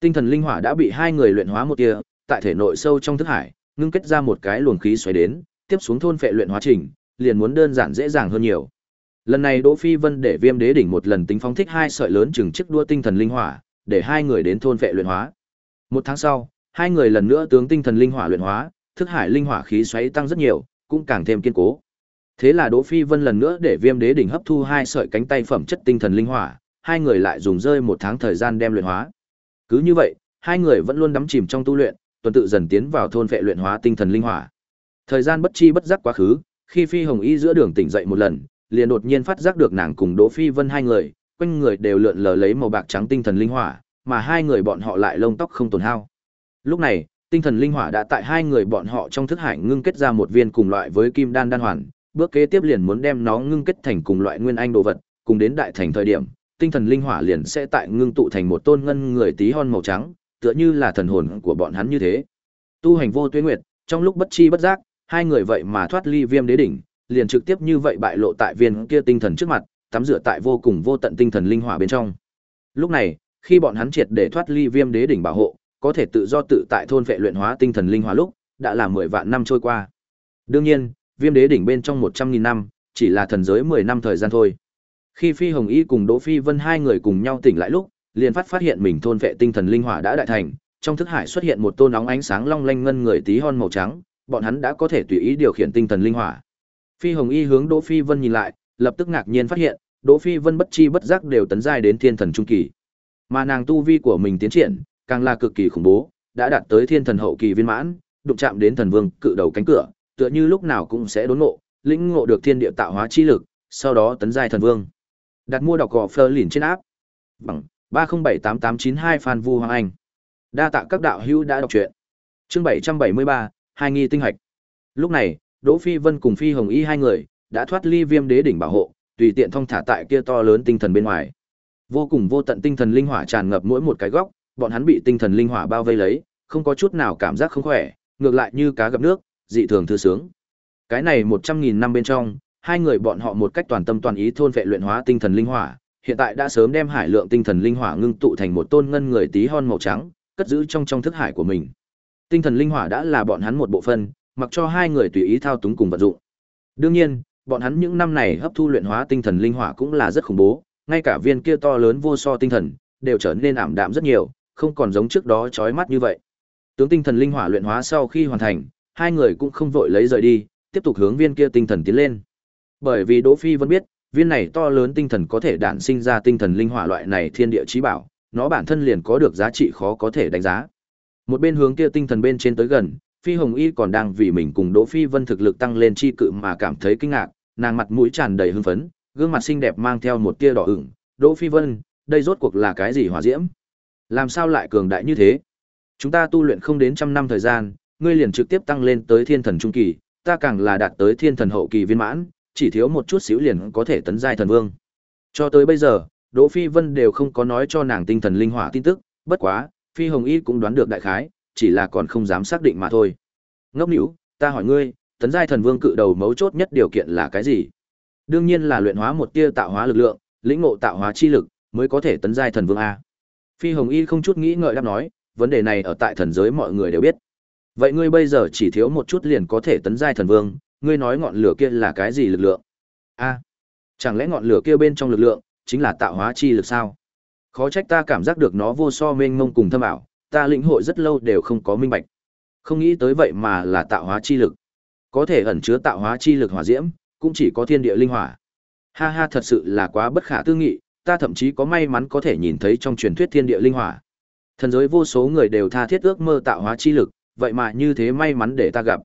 Tinh thần linh hỏa đã bị hai người luyện hóa một tia, tại thể nội sâu trong thức hải, ngưng kết ra một cái luồng khí xoáy đến, tiếp xuống thôn phệ luyện hóa trình, liền muốn đơn giản dễ dàng hơn nhiều. Lần này Đỗ Phi Vân để Viêm Đế đỉnh một lần tính phóng thích hai sợi lớn chừng chiếc đua tinh thần linh hỏa, để hai người đến thôn phệ luyện hóa. Một tháng sau, hai người lần nữa tướng tinh thần linh hỏa luyện hóa, thức hải linh hỏa khí xoáy tăng rất nhiều, cũng càng thêm kiên cố. Thế là Đỗ Phi Vân lần nữa để Viêm Đế đỉnh hấp thu hai sợi cánh tay phẩm chất tinh thần linh hỏa, hai người lại dùng rơi một tháng thời gian đem luyện hóa. Cứ như vậy, hai người vẫn luôn đắm chìm trong tu luyện, tuần tự dần tiến vào thôn vệ luyện hóa tinh thần linh hỏa. Thời gian bất chi bất giác quá khứ, khi Phi Hồng Y giữa đường tỉnh dậy một lần, liền đột nhiên phát giác được nàng cùng Đỗ Phi Vân hai người, quanh người đều lượn lờ lấy màu bạc trắng tinh thần linh hỏa, mà hai người bọn họ lại lông tóc không tổn hao. Lúc này, tinh thần linh hỏa đã tại hai người bọn họ trong thức hải ngưng kết ra một viên cùng loại với kim đan đan hoàn, bước kế tiếp liền muốn đem nó ngưng kết thành cùng loại nguyên anh đồ vật, cùng đến đại thành thời điểm, tinh thần linh hỏa liền sẽ tại ngưng tụ thành một tôn ngân người tí hon màu trắng, tựa như là thần hồn của bọn hắn như thế. Tu hành vô tuyết nguyệt, trong lúc bất chi bất giác, hai người vậy mà thoát ly viêm đế đỉnh, liền trực tiếp như vậy bại lộ tại viên kia tinh thần trước mặt, tắm rửa tại vô cùng vô tận tinh thần linh hỏa bên trong. Lúc này, khi bọn hắn triệt để thoát ly viêm đế đỉnh bảo hộ, có thể tự do tự tại thôn vệ luyện hóa tinh thần linh hỏa lúc, đã là 10 vạn năm trôi qua. Đương nhiên, viêm đế đỉnh bên trong 100.000 năm, chỉ là thần giới 10 năm thời gian thôi. Khi Phi Hồng Y cùng Đỗ Phi Vân hai người cùng nhau tỉnh lại lúc, liền phát phát hiện mình thôn vệ tinh thần linh hỏa đã đại thành, trong thức hải xuất hiện một tôn nóng ánh sáng long lanh ngân người tí hon màu trắng, bọn hắn đã có thể tùy ý điều khiển tinh thần linh hỏa. Phi Hồng Y hướng Đỗ Phi Vân nhìn lại, lập tức ngạc nhiên phát hiện, Đỗ Phi Vân bất chi bất giác đều tấn giai đến thiên thần trung kỳ. Mà nàng tu vi của mình tiến triển, càng là cực kỳ khủng bố, đã đạt tới thiên thần hậu kỳ viên mãn, đụng chạm đến thần vương cự đầu cánh cửa, tựa như lúc nào cũng sẽ đốn ngộ, lĩnh ngộ được thiên địa tạo hóa chi lực, sau đó tấn giai thần vương. Đặt mua đọc gò Fleur lìn trên áp. Bằng 3078892 Phan Vu Hoàng Anh. Đa tạ các đạo hữu đã đọc truyện. Chương 773, hai nghi tinh hạch. Lúc này, Đỗ Phi Vân cùng Phi Hồng Y hai người đã thoát ly Viêm Đế đỉnh bảo hộ, tùy tiện thông thả tại kia to lớn tinh thần bên ngoài. Vô cùng vô tận tinh thần linh hỏa tràn ngập mỗi một cái góc, bọn hắn bị tinh thần linh hỏa bao vây lấy, không có chút nào cảm giác không khỏe, ngược lại như cá gặp nước, dị thường thư sướng. Cái này 100.000 năm bên trong, hai người bọn họ một cách toàn tâm toàn ý thôn vệ luyện hóa tinh thần linh hỏa, hiện tại đã sớm đem hải lượng tinh thần linh hỏa ngưng tụ thành một tôn ngân người tí hon màu trắng, cất giữ trong trong thức hải của mình. Tinh thần linh hỏa đã là bọn hắn một bộ phận, mặc cho hai người tùy ý thao túng cùng vận dụng. Đương nhiên, bọn hắn những năm này hấp thu luyện hóa tinh thần linh hỏa cũng là rất khủng bố, ngay cả viên kia to lớn vô so tinh thần đều trở nên ảm đạm rất nhiều, không còn giống trước đó chói mắt như vậy. Tướng tinh thần linh hỏa luyện hóa sau khi hoàn thành, hai người cũng không vội lấy rời đi, tiếp tục hướng viên kia tinh thần tiến lên. Bởi vì Đỗ Phi vẫn biết, viên này to lớn tinh thần có thể đản sinh ra tinh thần linh hỏa loại này thiên địa chí bảo, nó bản thân liền có được giá trị khó có thể đánh giá. Một bên hướng kia tinh thần bên trên tới gần, Phi Hồng Y còn đang vì mình cùng Đỗ Phi Vân thực lực tăng lên chi cự mà cảm thấy kinh ngạc, nàng mặt mũi tràn đầy hưng phấn, gương mặt xinh đẹp mang theo một tia đỏ ửng, "Đỗ Phi Vân, đây rốt cuộc là cái gì hỏa diễm? Làm sao lại cường đại như thế? Chúng ta tu luyện không đến trăm năm thời gian, ngươi liền trực tiếp tăng lên tới thiên thần trung kỳ, ta càng là đạt tới thiên thần hậu kỳ viên mãn, chỉ thiếu một chút xíu liền có thể tấn giai thần vương. Cho tới bây giờ, Đỗ Phi Vân đều không có nói cho nàng tinh thần linh hỏa tin tức, bất quá, Phi Hồng Y cũng đoán được đại khái, chỉ là còn không dám xác định mà thôi. Ngốc nữu, ta hỏi ngươi, tấn giai thần vương cự đầu mấu chốt nhất điều kiện là cái gì? Đương nhiên là luyện hóa một tia tạo hóa lực lượng, lĩnh ngộ tạo hóa chi lực, mới có thể tấn giai thần vương a. Phi Hồng Y không chút nghĩ ngợi đáp nói, vấn đề này ở tại thần giới mọi người đều biết. Vậy ngươi bây giờ chỉ thiếu một chút liền có thể tấn giai thần vương, ngươi nói ngọn lửa kia là cái gì lực lượng? A, chẳng lẽ ngọn lửa kia bên trong lực lượng chính là tạo hóa chi lực sao? Khó trách ta cảm giác được nó vô so mênh mông cùng thâm ảo, ta lĩnh hội rất lâu đều không có minh bạch. Không nghĩ tới vậy mà là tạo hóa chi lực. Có thể ẩn chứa tạo hóa chi lực hỏa diễm, cũng chỉ có thiên địa linh hỏa. Ha ha thật sự là quá bất khả tư nghị, ta thậm chí có may mắn có thể nhìn thấy trong truyền thuyết thiên địa linh hỏa. Thần giới vô số người đều tha thiết ước mơ tạo hóa chi lực, vậy mà như thế may mắn để ta gặp.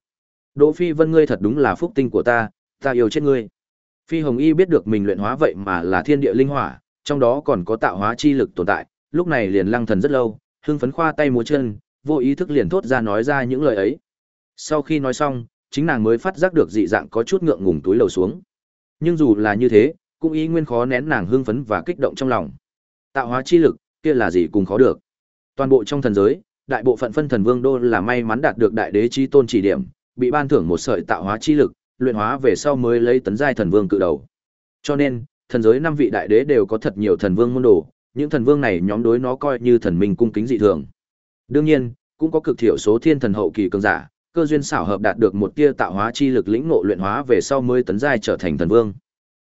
Đỗ Phi Vân ngươi thật đúng là phúc tinh của ta, ta yêu chết ngươi. Phi Hồng Y biết được mình luyện hóa vậy mà là thiên địa linh hỏa, trong đó còn có tạo hóa chi lực tồn tại, lúc này liền lăng thần rất lâu, hưng phấn khoa tay múa chân, vô ý thức liền thốt ra nói ra những lời ấy. Sau khi nói xong, chính nàng mới phát giác được dị dạng có chút ngượng ngùng túi lầu xuống. Nhưng dù là như thế, cũng ý nguyên khó nén nàng hưng phấn và kích động trong lòng. Tạo hóa chi lực, kia là gì cùng khó được. Toàn bộ trong thần giới, đại bộ phận phân thần vương đô là may mắn đạt được đại đế chi tôn chỉ điểm, bị ban thưởng một sợi tạo hóa chi lực, luyện hóa về sau mới lấy tấn giai thần vương cự đầu. Cho nên, thần giới năm vị đại đế đều có thật nhiều thần vương môn đồ, những thần vương này nhóm đối nó coi như thần minh cung kính dị thường. Đương nhiên, cũng có cực thiểu số thiên thần hậu kỳ cường giả, cơ duyên xảo hợp đạt được một tia tạo hóa chi lực lĩnh ngộ luyện hóa về sau mới tấn giai trở thành thần vương.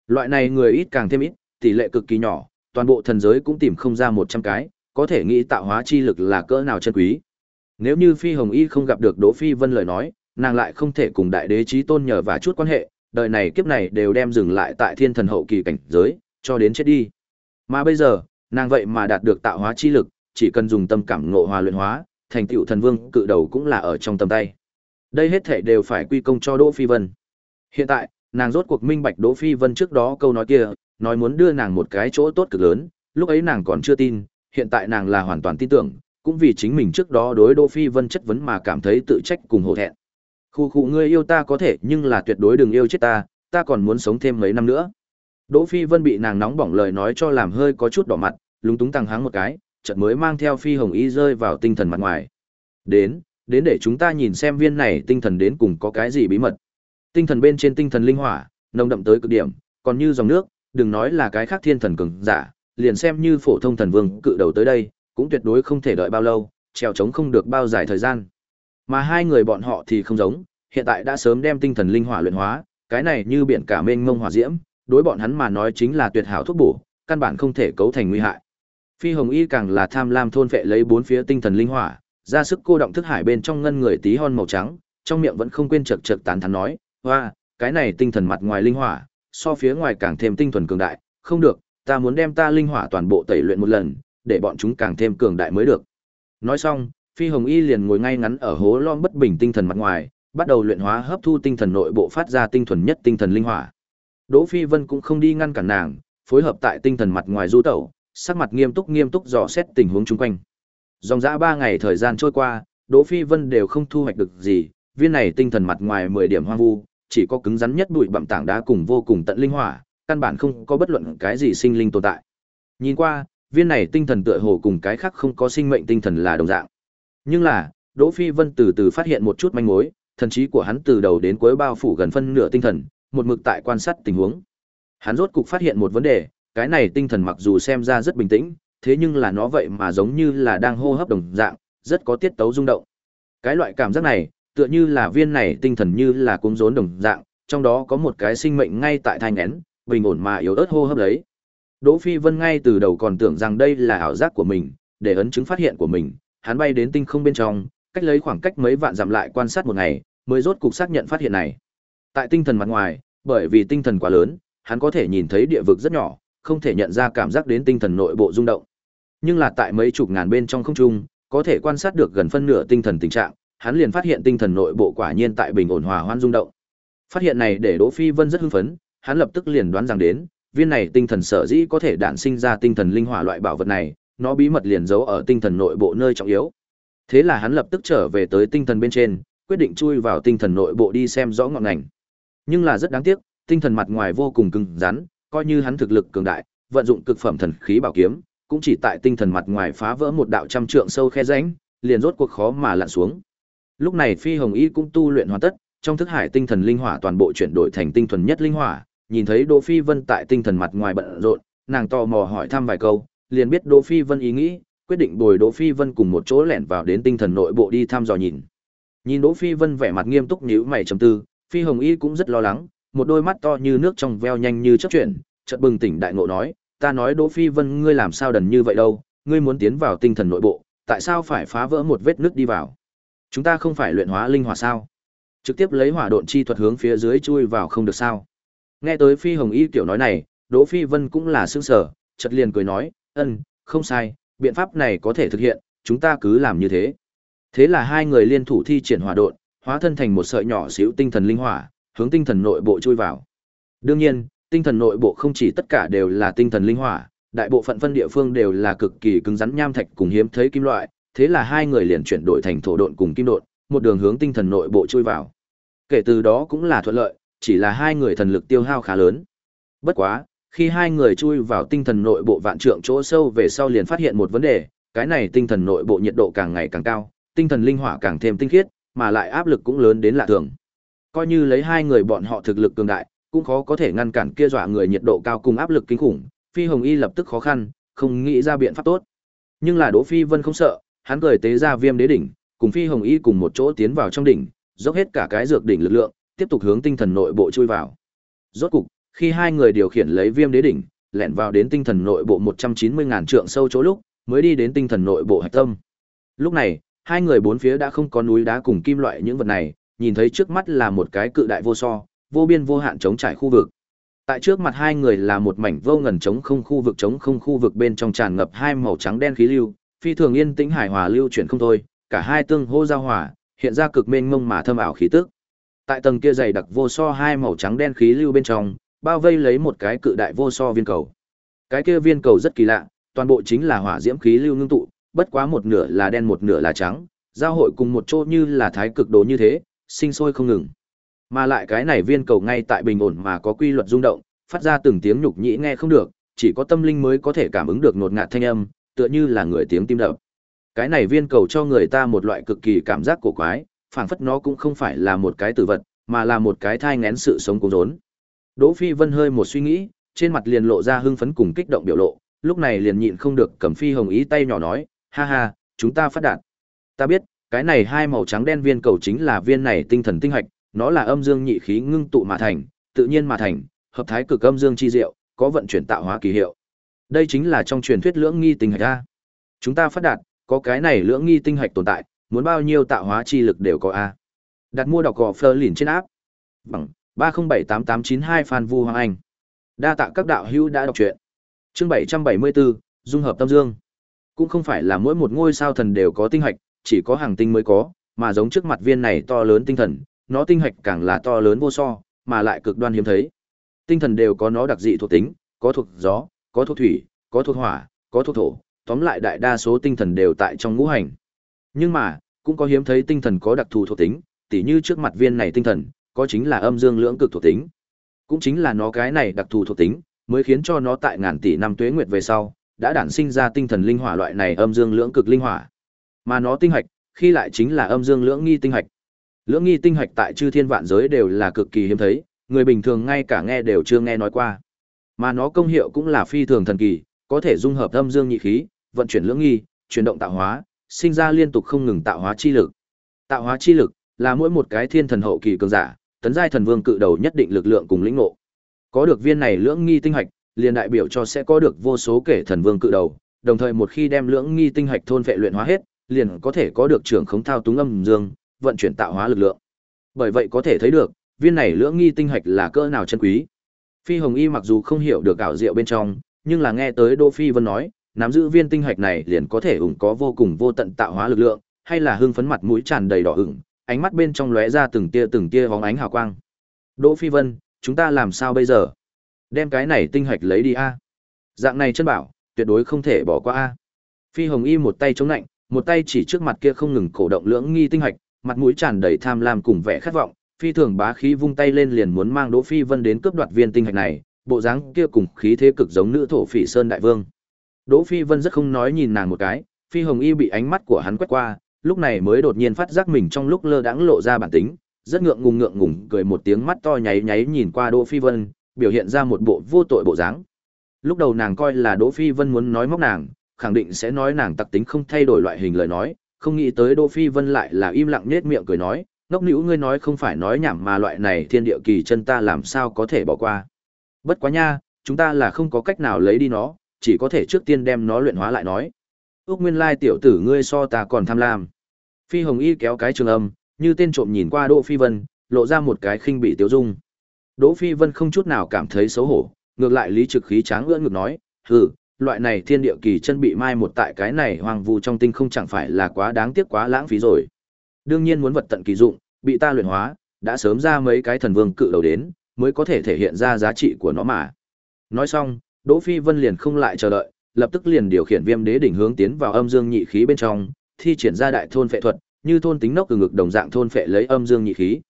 Loại này người ít càng thêm ít, tỷ lệ cực kỳ nhỏ, toàn bộ thần giới cũng tìm không ra 100 cái, có thể nghĩ tạo hóa chi lực là cỡ nào chân quý. Nếu như Phi Hồng Y không gặp được Đỗ Phi Vân lời nói, nàng lại không thể cùng đại đế chí tôn nhờ và chút quan hệ, đời này kiếp này đều đem dừng lại tại thiên thần hậu kỳ cảnh giới, cho đến chết đi. Mà bây giờ, nàng vậy mà đạt được tạo hóa chi lực, chỉ cần dùng tâm cảm ngộ hòa luyện hóa, thành tựu thần vương cự đầu cũng là ở trong tầm tay. Đây hết thể đều phải quy công cho Đỗ Phi Vân. Hiện tại, nàng rốt cuộc minh bạch Đỗ Phi Vân trước đó câu nói kia, nói muốn đưa nàng một cái chỗ tốt cực lớn, lúc ấy nàng còn chưa tin, hiện tại nàng là hoàn toàn tin tưởng, cũng vì chính mình trước đó đối Đỗ Phi Vân chất vấn mà cảm thấy tự trách cùng hổ thẹn. Khu khu ngươi yêu ta có thể nhưng là tuyệt đối đừng yêu chết ta, ta còn muốn sống thêm mấy năm nữa. Đỗ Phi Vân bị nàng nóng bỏng lời nói cho làm hơi có chút đỏ mặt, lúng túng tăng háng một cái, chợt mới mang theo Phi Hồng Y rơi vào tinh thần mặt ngoài. Đến, đến để chúng ta nhìn xem viên này tinh thần đến cùng có cái gì bí mật. Tinh thần bên trên tinh thần linh hỏa, nồng đậm tới cực điểm, còn như dòng nước, đừng nói là cái khác thiên thần cường giả, liền xem như phổ thông thần vương cự đầu tới đây, cũng tuyệt đối không thể đợi bao lâu, trèo trống không được bao dài thời gian. Mà hai người bọn họ thì không giống, hiện tại đã sớm đem tinh thần linh hỏa luyện hóa, cái này như biển cả mênh mông hỏa diễm, đối bọn hắn mà nói chính là tuyệt hảo thuốc bổ, căn bản không thể cấu thành nguy hại. Phi Hồng Y càng là tham lam thôn phệ lấy bốn phía tinh thần linh hỏa, ra sức cô động thức hải bên trong ngân người tí hon màu trắng, trong miệng vẫn không quên chật chật tán thán nói, "Hoa, cái này tinh thần mặt ngoài linh hỏa, so phía ngoài càng thêm tinh thuần cường đại, không được, ta muốn đem ta linh hỏa toàn bộ tẩy luyện một lần, để bọn chúng càng thêm cường đại mới được." Nói xong, Phi Hồng Y liền ngồi ngay ngắn ở hố lom bất bình tinh thần mặt ngoài, bắt đầu luyện hóa hấp thu tinh thần nội bộ phát ra tinh thuần nhất tinh thần linh hỏa. Đỗ Phi Vân cũng không đi ngăn cản nàng, phối hợp tại tinh thần mặt ngoài du tẩu, sắc mặt nghiêm túc nghiêm túc dò xét tình huống chung quanh. Dòng dã ba ngày thời gian trôi qua, Đỗ Phi Vân đều không thu hoạch được gì, viên này tinh thần mặt ngoài 10 điểm hoang vu, chỉ có cứng rắn nhất bụi bặm tảng đá cùng vô cùng tận linh hỏa, căn bản không có bất luận cái gì sinh linh tồn tại. Nhìn qua, viên này tinh thần tựa hồ cùng cái khác không có sinh mệnh tinh thần là đồng dạng. Nhưng là, Đỗ Phi Vân từ từ phát hiện một chút manh mối, thần trí của hắn từ đầu đến cuối bao phủ gần phân nửa tinh thần, một mực tại quan sát tình huống. Hắn rốt cục phát hiện một vấn đề, cái này tinh thần mặc dù xem ra rất bình tĩnh, thế nhưng là nó vậy mà giống như là đang hô hấp đồng dạng, rất có tiết tấu rung động. Cái loại cảm giác này, tựa như là viên này tinh thần như là cuống rốn đồng dạng, trong đó có một cái sinh mệnh ngay tại thai nghén, bình ổn mà yếu ớt hô hấp đấy. Đỗ Phi Vân ngay từ đầu còn tưởng rằng đây là ảo giác của mình, để ấn chứng phát hiện của mình, hắn bay đến tinh không bên trong, cách lấy khoảng cách mấy vạn dặm lại quan sát một ngày, mới rốt cục xác nhận phát hiện này. Tại tinh thần mặt ngoài, bởi vì tinh thần quá lớn, hắn có thể nhìn thấy địa vực rất nhỏ, không thể nhận ra cảm giác đến tinh thần nội bộ rung động. Nhưng là tại mấy chục ngàn bên trong không trung, có thể quan sát được gần phân nửa tinh thần tình trạng, hắn liền phát hiện tinh thần nội bộ quả nhiên tại bình ổn hòa hoan rung động. Phát hiện này để Đỗ Phi Vân rất hưng phấn, hắn lập tức liền đoán rằng đến, viên này tinh thần sở dĩ có thể đản sinh ra tinh thần linh hỏa loại bảo vật này, nó bí mật liền giấu ở tinh thần nội bộ nơi trọng yếu. Thế là hắn lập tức trở về tới tinh thần bên trên, quyết định chui vào tinh thần nội bộ đi xem rõ ngọn ngành. Nhưng là rất đáng tiếc, tinh thần mặt ngoài vô cùng cứng rắn, coi như hắn thực lực cường đại, vận dụng cực phẩm thần khí bảo kiếm, cũng chỉ tại tinh thần mặt ngoài phá vỡ một đạo trăm trượng sâu khe rãnh, liền rốt cuộc khó mà lặn xuống. Lúc này Phi Hồng Y cũng tu luyện hoàn tất, trong thức hải tinh thần linh hỏa toàn bộ chuyển đổi thành tinh thuần nhất linh hỏa, nhìn thấy Đỗ Phi Vân tại tinh thần mặt ngoài bận rộn, nàng tò mò hỏi thăm vài câu, liền biết Đỗ Phi Vân ý nghĩ, quyết định bồi Đỗ Phi Vân cùng một chỗ lẻn vào đến tinh thần nội bộ đi thăm dò nhìn. Nhìn Đỗ Phi Vân vẻ mặt nghiêm túc nhíu mày trầm tư, Phi Hồng Y cũng rất lo lắng, một đôi mắt to như nước trong veo nhanh như chớp chuyển, chợt bừng tỉnh đại ngộ nói, ta nói Đỗ Phi Vân ngươi làm sao đần như vậy đâu, ngươi muốn tiến vào tinh thần nội bộ, tại sao phải phá vỡ một vết nứt đi vào? Chúng ta không phải luyện hóa linh hỏa sao? Trực tiếp lấy hỏa độn chi thuật hướng phía dưới chui vào không được sao? Nghe tới Phi Hồng Y tiểu nói này, Đỗ Phi Vân cũng là sững sờ, chợt liền cười nói, ân không sai, biện pháp này có thể thực hiện, chúng ta cứ làm như thế." Thế là hai người liên thủ thi triển hỏa độn, hóa thân thành một sợi nhỏ xíu tinh thần linh hỏa, hướng tinh thần nội bộ chui vào. Đương nhiên, tinh thần nội bộ không chỉ tất cả đều là tinh thần linh hỏa, đại bộ phận phân địa phương đều là cực kỳ cứng rắn nham thạch cùng hiếm thấy kim loại, thế là hai người liền chuyển đổi thành thổ độn cùng kim độn, một đường hướng tinh thần nội bộ chui vào. Kể từ đó cũng là thuận lợi, chỉ là hai người thần lực tiêu hao khá lớn. Bất quá, khi hai người chui vào tinh thần nội bộ vạn trượng chỗ sâu về sau liền phát hiện một vấn đề, cái này tinh thần nội bộ nhiệt độ càng ngày càng cao, tinh thần linh hỏa càng thêm tinh khiết, mà lại áp lực cũng lớn đến lạ thường. Coi như lấy hai người bọn họ thực lực cường đại, cũng khó có thể ngăn cản kia dọa người nhiệt độ cao cùng áp lực kinh khủng, Phi Hồng Y lập tức khó khăn, không nghĩ ra biện pháp tốt. Nhưng là Đỗ Phi Vân không sợ, hắn cười tế ra viêm đế đỉnh, cùng Phi Hồng Y cùng một chỗ tiến vào trong đỉnh, dốc hết cả cái dược đỉnh lực lượng, tiếp tục hướng tinh thần nội bộ chui vào. Rốt cục, khi hai người điều khiển lấy viêm đế đỉnh, lẻn vào đến tinh thần nội bộ 190 ngàn trượng sâu chỗ lúc, mới đi đến tinh thần nội bộ hạch tâm. Lúc này, hai người bốn phía đã không có núi đá cùng kim loại những vật này, nhìn thấy trước mắt là một cái cự đại vô so, vô biên vô hạn chống trải khu vực. Tại trước mặt hai người là một mảnh vô ngần trống không khu vực trống không khu vực bên trong tràn ngập hai màu trắng đen khí lưu, phi thường yên tĩnh hài hòa lưu chuyển không thôi, cả hai tương hô giao hòa, hiện ra cực mênh mông mà thâm ảo khí tức. Tại tầng kia dày đặc vô so hai màu trắng đen khí lưu bên trong, bao vây lấy một cái cự đại vô so viên cầu. Cái kia viên cầu rất kỳ lạ, toàn bộ chính là hỏa diễm khí lưu ngưng tụ, bất quá một nửa là đen một nửa là trắng, giao hội cùng một chỗ như là thái cực đồ như thế, sinh sôi không ngừng. Mà lại cái này viên cầu ngay tại bình ổn mà có quy luật rung động, phát ra từng tiếng nhục nhĩ nghe không được, chỉ có tâm linh mới có thể cảm ứng được nột ngạt thanh âm, tựa như là người tiếng tim đập. Cái này viên cầu cho người ta một loại cực kỳ cảm giác cổ quái, phảng phất nó cũng không phải là một cái tử vật, mà là một cái thai ngén sự sống cố rốn. Đỗ Phi Vân hơi một suy nghĩ, trên mặt liền lộ ra hưng phấn cùng kích động biểu lộ, lúc này liền nhịn không được cầm Phi Hồng ý tay nhỏ nói, ha ha, chúng ta phát đạt. Ta biết, cái này hai màu trắng đen viên cầu chính là viên này tinh thần tinh hạch, nó là âm dương nhị khí ngưng tụ mà thành, tự nhiên mà thành, hợp thái cực âm dương chi diệu, có vận chuyển tạo hóa kỳ hiệu. Đây chính là trong truyền thuyết lưỡng nghi tinh hạch a. Chúng ta phát đạt, có cái này lưỡng nghi tinh hạch tồn tại, muốn bao nhiêu tạo hóa chi lực đều có a. Đặt mua đọc gò Fleur lìn trên áp. Bằng 3078892 Phan Vu Hoàng Anh. Đa tạ các đạo hữu đã đọc truyện. Chương 774, dung hợp tâm dương. Cũng không phải là mỗi một ngôi sao thần đều có tinh hạch, chỉ có hàng tinh mới có, mà giống trước mặt viên này to lớn tinh thần, nó tinh hạch càng là to lớn vô so, mà lại cực đoan hiếm thấy. Tinh thần đều có nó đặc dị thuộc tính, có thuộc gió, có thuộc thủy, có thuộc hỏa, có thuộc thổ, tóm lại đại đa số tinh thần đều tại trong ngũ hành. Nhưng mà, cũng có hiếm thấy tinh thần có đặc thù thuộc tính, tỉ như trước mặt viên này tinh thần, có chính là âm dương lưỡng cực thuộc tính. Cũng chính là nó cái này đặc thù thuộc tính, mới khiến cho nó tại ngàn tỷ năm tuế nguyệt về sau, đã đản sinh ra tinh thần linh hỏa loại này âm dương lưỡng cực linh hỏa. Mà nó tinh hạch, khi lại chính là âm dương lưỡng nghi tinh hạch. Lưỡng nghi tinh hạch tại chư thiên vạn giới đều là cực kỳ hiếm thấy, người bình thường ngay cả nghe đều chưa nghe nói qua. Mà nó công hiệu cũng là phi thường thần kỳ, có thể dung hợp âm dương nhị khí, vận chuyển lưỡng nghi, chuyển động tạo hóa, sinh ra liên tục không ngừng tạo hóa chi lực. Tạo hóa chi lực là mỗi một cái thiên thần hậu kỳ cường giả, tấn giai thần vương cự đầu nhất định lực lượng cùng lĩnh ngộ. Có được viên này lưỡng nghi tinh hạch, liền đại biểu cho sẽ có được vô số kể thần vương cự đầu, đồng thời một khi đem lưỡng nghi tinh hạch thôn phệ luyện hóa hết, liền có thể có được trưởng khống thao túng âm dương, vận chuyển tạo hóa lực lượng. Bởi vậy có thể thấy được, viên này lưỡng nghi tinh hạch là cỡ nào chân quý. Phi Hồng Y mặc dù không hiểu được ảo diệu bên trong, nhưng là nghe tới Đỗ Phi Vân nói, nắm giữ viên tinh hạch này liền có thể ủng có vô cùng vô tận tạo hóa lực lượng, hay là hưng phấn mặt mũi tràn đầy đỏ ửng, ánh mắt bên trong lóe ra từng tia từng tia hóng ánh hào quang. Đỗ Phi Vân, chúng ta làm sao bây giờ? Đem cái này tinh hạch lấy đi a. Dạng này chân bảo, tuyệt đối không thể bỏ qua a. Phi Hồng Y một tay chống lạnh, một tay chỉ trước mặt kia không ngừng cổ động lưỡng nghi tinh hạch, mặt mũi tràn đầy tham lam cùng vẻ khát vọng, phi thường bá khí vung tay lên liền muốn mang Đỗ Phi Vân đến cướp đoạt viên tinh hạch này, bộ dáng kia cùng khí thế cực giống nữ thổ phỉ sơn đại vương. Đỗ Phi Vân rất không nói nhìn nàng một cái, Phi Hồng Y bị ánh mắt của hắn quét qua, lúc này mới đột nhiên phát giác mình trong lúc lơ đãng lộ ra bản tính, rất ngượng ngùng ngượng ngùng cười một tiếng mắt to nháy nháy nhìn qua Đỗ Phi Vân, biểu hiện ra một bộ vô tội bộ dáng. Lúc đầu nàng coi là Đỗ Phi Vân muốn nói móc nàng, khẳng định sẽ nói nàng tặc tính không thay đổi loại hình lời nói, không nghĩ tới Đỗ Phi Vân lại là im lặng nhếch miệng cười nói, ngốc nữ ngươi nói không phải nói nhảm mà loại này thiên địa kỳ chân ta làm sao có thể bỏ qua. Bất quá nha, chúng ta là không có cách nào lấy đi nó, chỉ có thể trước tiên đem nó luyện hóa lại nói ước Nguyên Lai tiểu tử ngươi so ta còn tham lam. Phi Hồng Y kéo cái trường âm, như tên trộm nhìn qua Đỗ Phi Vân, lộ ra một cái khinh bị tiêu dung. Đỗ Phi Vân không chút nào cảm thấy xấu hổ, ngược lại lý trực khí tráng ưỡn ngược nói, "Hừ, loại này thiên địa kỳ chân bị mai một tại cái này hoàng vu trong tinh không chẳng phải là quá đáng tiếc quá lãng phí rồi." Đương nhiên muốn vật tận kỳ dụng, bị ta luyện hóa, đã sớm ra mấy cái thần vương cự đầu đến, mới có thể thể hiện ra giá trị của nó mà. Nói xong, Đỗ Phi Vân liền không lại chờ đợi, lập tức liền điều khiển Viêm Đế đỉnh hướng tiến vào âm dương nhị khí bên trong, thi triển ra đại thôn phệ thuật, như thôn tính nóc từ ngực đồng dạng thôn phệ lấy âm dương nhị khí.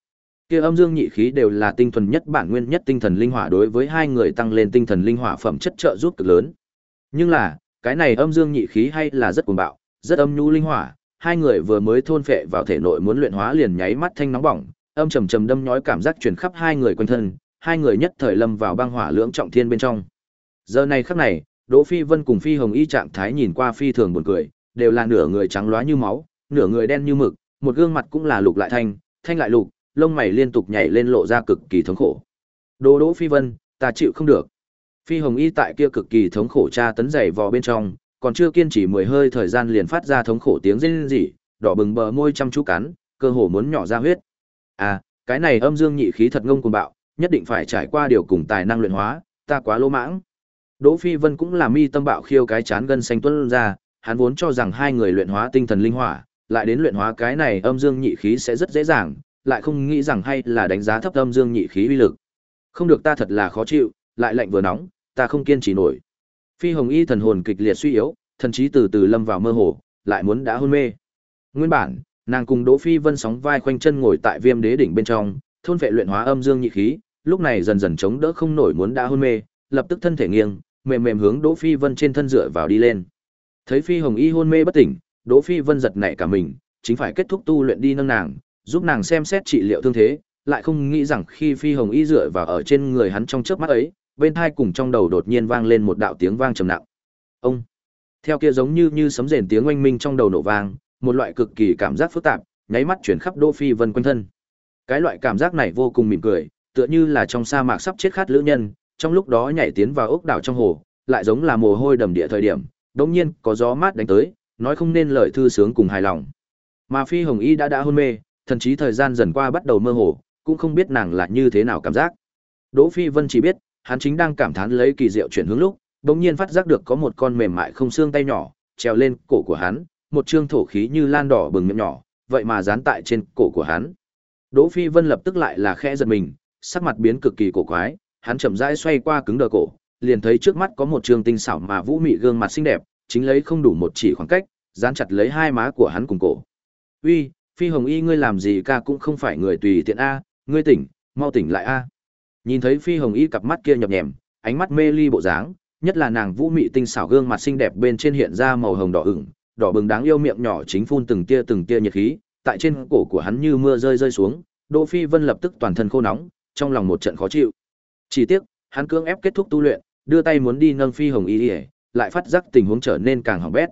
Kia âm dương nhị khí đều là tinh thuần nhất bản nguyên nhất tinh thần linh hỏa đối với hai người tăng lên tinh thần linh hỏa phẩm chất trợ giúp cực lớn. Nhưng là, cái này âm dương nhị khí hay là rất cuồng bạo, rất âm nhu linh hỏa, hai người vừa mới thôn phệ vào thể nội muốn luyện hóa liền nháy mắt thanh nóng bỏng, âm trầm trầm đâm nhói cảm giác truyền khắp hai người quanh thân, hai người nhất thời lâm vào băng hỏa lưỡng trọng thiên bên trong. Giờ này khắc này, Đỗ Phi Vân cùng Phi Hồng Y trạng thái nhìn qua phi thường buồn cười, đều là nửa người trắng loá như máu, nửa người đen như mực, một gương mặt cũng là lục lại thanh, thanh lại lục, lông mày liên tục nhảy lên lộ ra cực kỳ thống khổ. Đỗ Đỗ Phi Vân, ta chịu không được. Phi Hồng Y tại kia cực kỳ thống khổ tra tấn dày vò bên trong, còn chưa kiên trì mười hơi thời gian liền phát ra thống khổ tiếng rên rỉ, đỏ bừng bờ môi chăm chú cắn, cơ hồ muốn nhỏ ra huyết. À, cái này âm dương nhị khí thật ngông cuồng bạo, nhất định phải trải qua điều cùng tài năng luyện hóa, ta quá lỗ mãng. Đỗ Phi Vân cũng là mi tâm bạo khiêu cái chán gân xanh tuôn ra, hắn vốn cho rằng hai người luyện hóa tinh thần linh hỏa, lại đến luyện hóa cái này âm dương nhị khí sẽ rất dễ dàng, lại không nghĩ rằng hay là đánh giá thấp âm dương nhị khí uy lực. Không được ta thật là khó chịu, lại lạnh vừa nóng, ta không kiên trì nổi. Phi Hồng Y thần hồn kịch liệt suy yếu, thần trí từ từ lâm vào mơ hồ, lại muốn đã hôn mê. Nguyên bản, nàng cùng Đỗ Phi Vân sóng vai khoanh chân ngồi tại Viêm Đế đỉnh bên trong, thôn vệ luyện hóa âm dương nhị khí, lúc này dần dần chống đỡ không nổi muốn đã hôn mê, lập tức thân thể nghiêng, mềm mềm hướng Đỗ Phi Vân trên thân dựa vào đi lên. Thấy Phi Hồng Y hôn mê bất tỉnh, Đỗ Phi Vân giật nảy cả mình, chính phải kết thúc tu luyện đi nâng nàng, giúp nàng xem xét trị liệu thương thế, lại không nghĩ rằng khi Phi Hồng Y dựa vào ở trên người hắn trong chớp mắt ấy, bên tai cùng trong đầu đột nhiên vang lên một đạo tiếng vang trầm nặng. Ông. Theo kia giống như như sấm rền tiếng oanh minh trong đầu nổ vang, một loại cực kỳ cảm giác phức tạp, nháy mắt chuyển khắp Đỗ Phi Vân quanh thân. Cái loại cảm giác này vô cùng mỉm cười, tựa như là trong sa mạc sắp chết khát lữ nhân, trong lúc đó nhảy tiến vào ốc đảo trong hồ, lại giống là mồ hôi đầm địa thời điểm, đột nhiên có gió mát đánh tới, nói không nên lời thư sướng cùng hài lòng. Mà Phi Hồng Y đã đã hôn mê, thậm chí thời gian dần qua bắt đầu mơ hồ, cũng không biết nàng là như thế nào cảm giác. Đỗ Phi Vân chỉ biết, hắn chính đang cảm thán lấy kỳ diệu chuyển hướng lúc, đột nhiên phát giác được có một con mềm mại không xương tay nhỏ treo lên cổ của hắn, một trương thổ khí như lan đỏ bừng miệng nhỏ, vậy mà dán tại trên cổ của hắn. Đỗ Phi Vân lập tức lại là khẽ giật mình, sắc mặt biến cực kỳ cổ quái, hắn chậm rãi xoay qua cứng đờ cổ, liền thấy trước mắt có một trường tinh xảo mà vũ mị gương mặt xinh đẹp, chính lấy không đủ một chỉ khoảng cách, dán chặt lấy hai má của hắn cùng cổ. "Uy, Phi Hồng Y ngươi làm gì ca cũng không phải người tùy tiện a, ngươi tỉnh, mau tỉnh lại a." Nhìn thấy Phi Hồng Y cặp mắt kia nhập nhèm, ánh mắt mê ly bộ dáng, nhất là nàng vũ mị tinh xảo gương mặt xinh đẹp bên trên hiện ra màu hồng đỏ ửng, đỏ bừng đáng yêu miệng nhỏ chính phun từng tia từng tia nhiệt khí, tại trên cổ của hắn như mưa rơi rơi xuống, Đỗ Phi Vân lập tức toàn thân khô nóng, trong lòng một trận khó chịu. Chỉ tiếc, hắn cưỡng ép kết thúc tu luyện, đưa tay muốn đi nâng Phi Hồng Y, lại phát giác tình huống trở nên càng hỏng bét.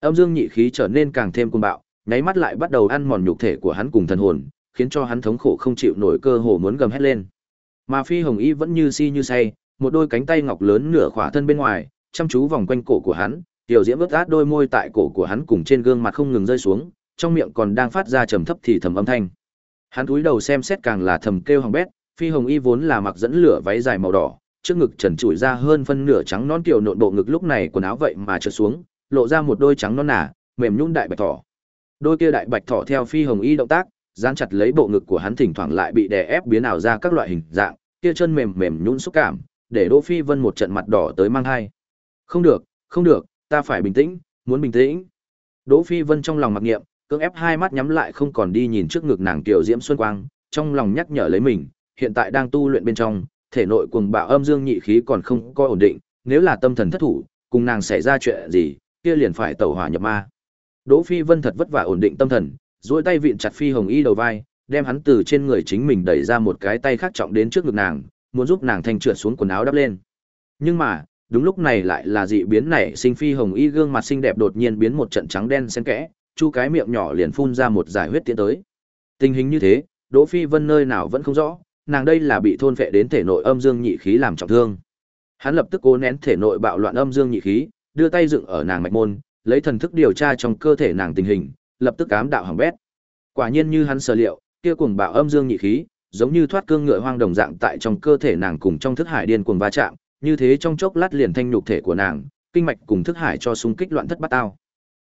Âm dương nhị khí trở nên càng thêm cuồng bạo, nháy mắt lại bắt đầu ăn mòn nhục thể của hắn cùng thần hồn, khiến cho hắn thống khổ không chịu nổi cơ hồ muốn gầm hết lên. Mà Phi Hồng Y vẫn như si như say, một đôi cánh tay ngọc lớn nửa khỏa thân bên ngoài, chăm chú vòng quanh cổ của hắn, tiểu diễm ướt át đôi môi tại cổ của hắn cùng trên gương mặt không ngừng rơi xuống, trong miệng còn đang phát ra trầm thấp thì thầm âm thanh. Hắn cúi đầu xem xét càng là thầm kêu hằng bét, Phi Hồng Y vốn là mặc dẫn lửa váy dài màu đỏ, trước ngực trần trụi ra hơn phân nửa trắng non tiểu nộn bộ ngực lúc này quần áo vậy mà trượt xuống, lộ ra một đôi trắng non nà, mềm nhũn đại bạch thỏ. Đôi kia đại bạch thỏ theo Phi Hồng Y động tác, dán chặt lấy bộ ngực của hắn thỉnh thoảng lại bị đè ép biến ảo ra các loại hình dạng, kia chân mềm mềm nhũn xúc cảm, để Đỗ Phi Vân một trận mặt đỏ tới mang hai. Không được, không được, ta phải bình tĩnh, muốn bình tĩnh. Đỗ Phi Vân trong lòng mặc niệm, cưỡng ép hai mắt nhắm lại không còn đi nhìn trước ngực nàng tiểu diễm xuân quang, trong lòng nhắc nhở lấy mình, hiện tại đang tu luyện bên trong, thể nội cuồng bạo âm dương nhị khí còn không có ổn định, nếu là tâm thần thất thủ, cùng nàng xảy ra chuyện gì, kia liền phải tẩu hỏa nhập ma. Đỗ Phi Vân thật vất vả ổn định tâm thần, duỗi tay vịn chặt Phi Hồng Y đầu vai, đem hắn từ trên người chính mình đẩy ra một cái tay khác trọng đến trước ngực nàng, muốn giúp nàng thành trượt xuống quần áo đắp lên. Nhưng mà, đúng lúc này lại là dị biến này, sinh Phi Hồng Y gương mặt xinh đẹp đột nhiên biến một trận trắng đen xen kẽ, chu cái miệng nhỏ liền phun ra một giải huyết tiến tới. Tình hình như thế, Đỗ Phi Vân nơi nào vẫn không rõ, nàng đây là bị thôn phệ đến thể nội âm dương nhị khí làm trọng thương. Hắn lập tức cố nén thể nội bạo loạn âm dương nhị khí, đưa tay dựng ở nàng mạch môn, lấy thần thức điều tra trong cơ thể nàng tình hình, lập tức ám đạo hỏng bét. Quả nhiên như hắn sở liệu, kia cuồng bạo âm dương nhị khí, giống như thoát cương ngựa hoang đồng dạng tại trong cơ thể nàng cùng trong thức hải điên cuồng va chạm, như thế trong chốc lát liền thanh nhục thể của nàng, kinh mạch cùng thức hải cho xung kích loạn thất bát ao.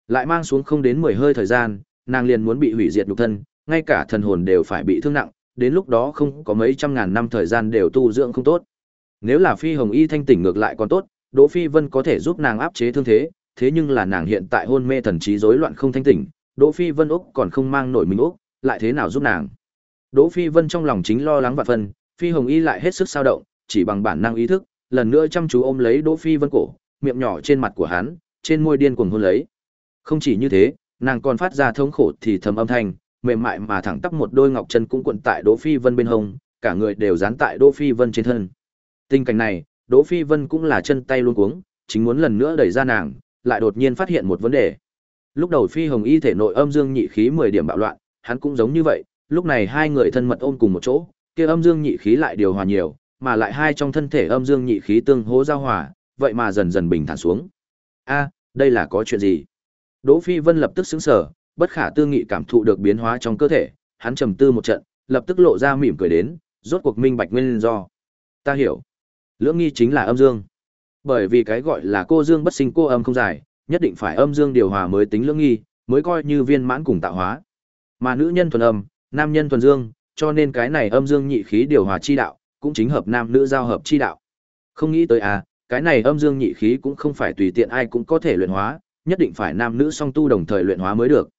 Lại mang xuống không đến 10 hơi thời gian, nàng liền muốn bị hủy diệt nhục thân, ngay cả thần hồn đều phải bị thương nặng, đến lúc đó không có mấy trăm ngàn năm thời gian đều tu dưỡng không tốt. Nếu là Phi Hồng Y thanh tỉnh ngược lại còn tốt, Đỗ Phi Vân có thể giúp nàng áp chế thương thế, thế nhưng là nàng hiện tại hôn mê thần trí rối loạn không thanh tỉnh, Đỗ Phi Vân Úc còn không mang nổi mình Úc, lại thế nào giúp nàng? Đỗ Phi Vân trong lòng chính lo lắng và phần, Phi Hồng Y lại hết sức sao động, chỉ bằng bản năng ý thức, lần nữa chăm chú ôm lấy Đỗ Phi Vân cổ, miệng nhỏ trên mặt của hắn, trên môi điên cuồng hôn lấy. Không chỉ như thế, nàng còn phát ra thống khổ thì thầm âm thanh, mềm mại mà thẳng tắp một đôi ngọc chân cũng cuộn tại Đỗ Phi Vân bên hông, cả người đều dán tại Đỗ Phi Vân trên thân. Tình cảnh này, Đỗ Phi Vân cũng là chân tay luống cuống, chính muốn lần nữa đẩy ra nàng, lại đột nhiên phát hiện một vấn đề. Lúc đầu Phi Hồng Y thể nội âm dương nhị khí 10 điểm bạo loạn, hắn cũng giống như vậy, lúc này hai người thân mật ôm cùng một chỗ, kia âm dương nhị khí lại điều hòa nhiều, mà lại hai trong thân thể âm dương nhị khí tương hỗ giao hòa, vậy mà dần dần bình thản xuống. A, đây là có chuyện gì? Đỗ Phi Vân lập tức sững sờ, bất khả tư nghị cảm thụ được biến hóa trong cơ thể, hắn trầm tư một trận, lập tức lộ ra mỉm cười đến, rốt cuộc minh bạch nguyên do. Ta hiểu. Lưỡng nghi chính là âm dương. Bởi vì cái gọi là cô dương bất sinh cô âm không giải, nhất định phải âm dương điều hòa mới tính lưỡng nghi, mới coi như viên mãn cùng tạo hóa. Mà nữ nhân thuần âm, nam nhân thuần dương, cho nên cái này âm dương nhị khí điều hòa chi đạo, cũng chính hợp nam nữ giao hợp chi đạo. Không nghĩ tới à, cái này âm dương nhị khí cũng không phải tùy tiện ai cũng có thể luyện hóa, nhất định phải nam nữ song tu đồng thời luyện hóa mới được.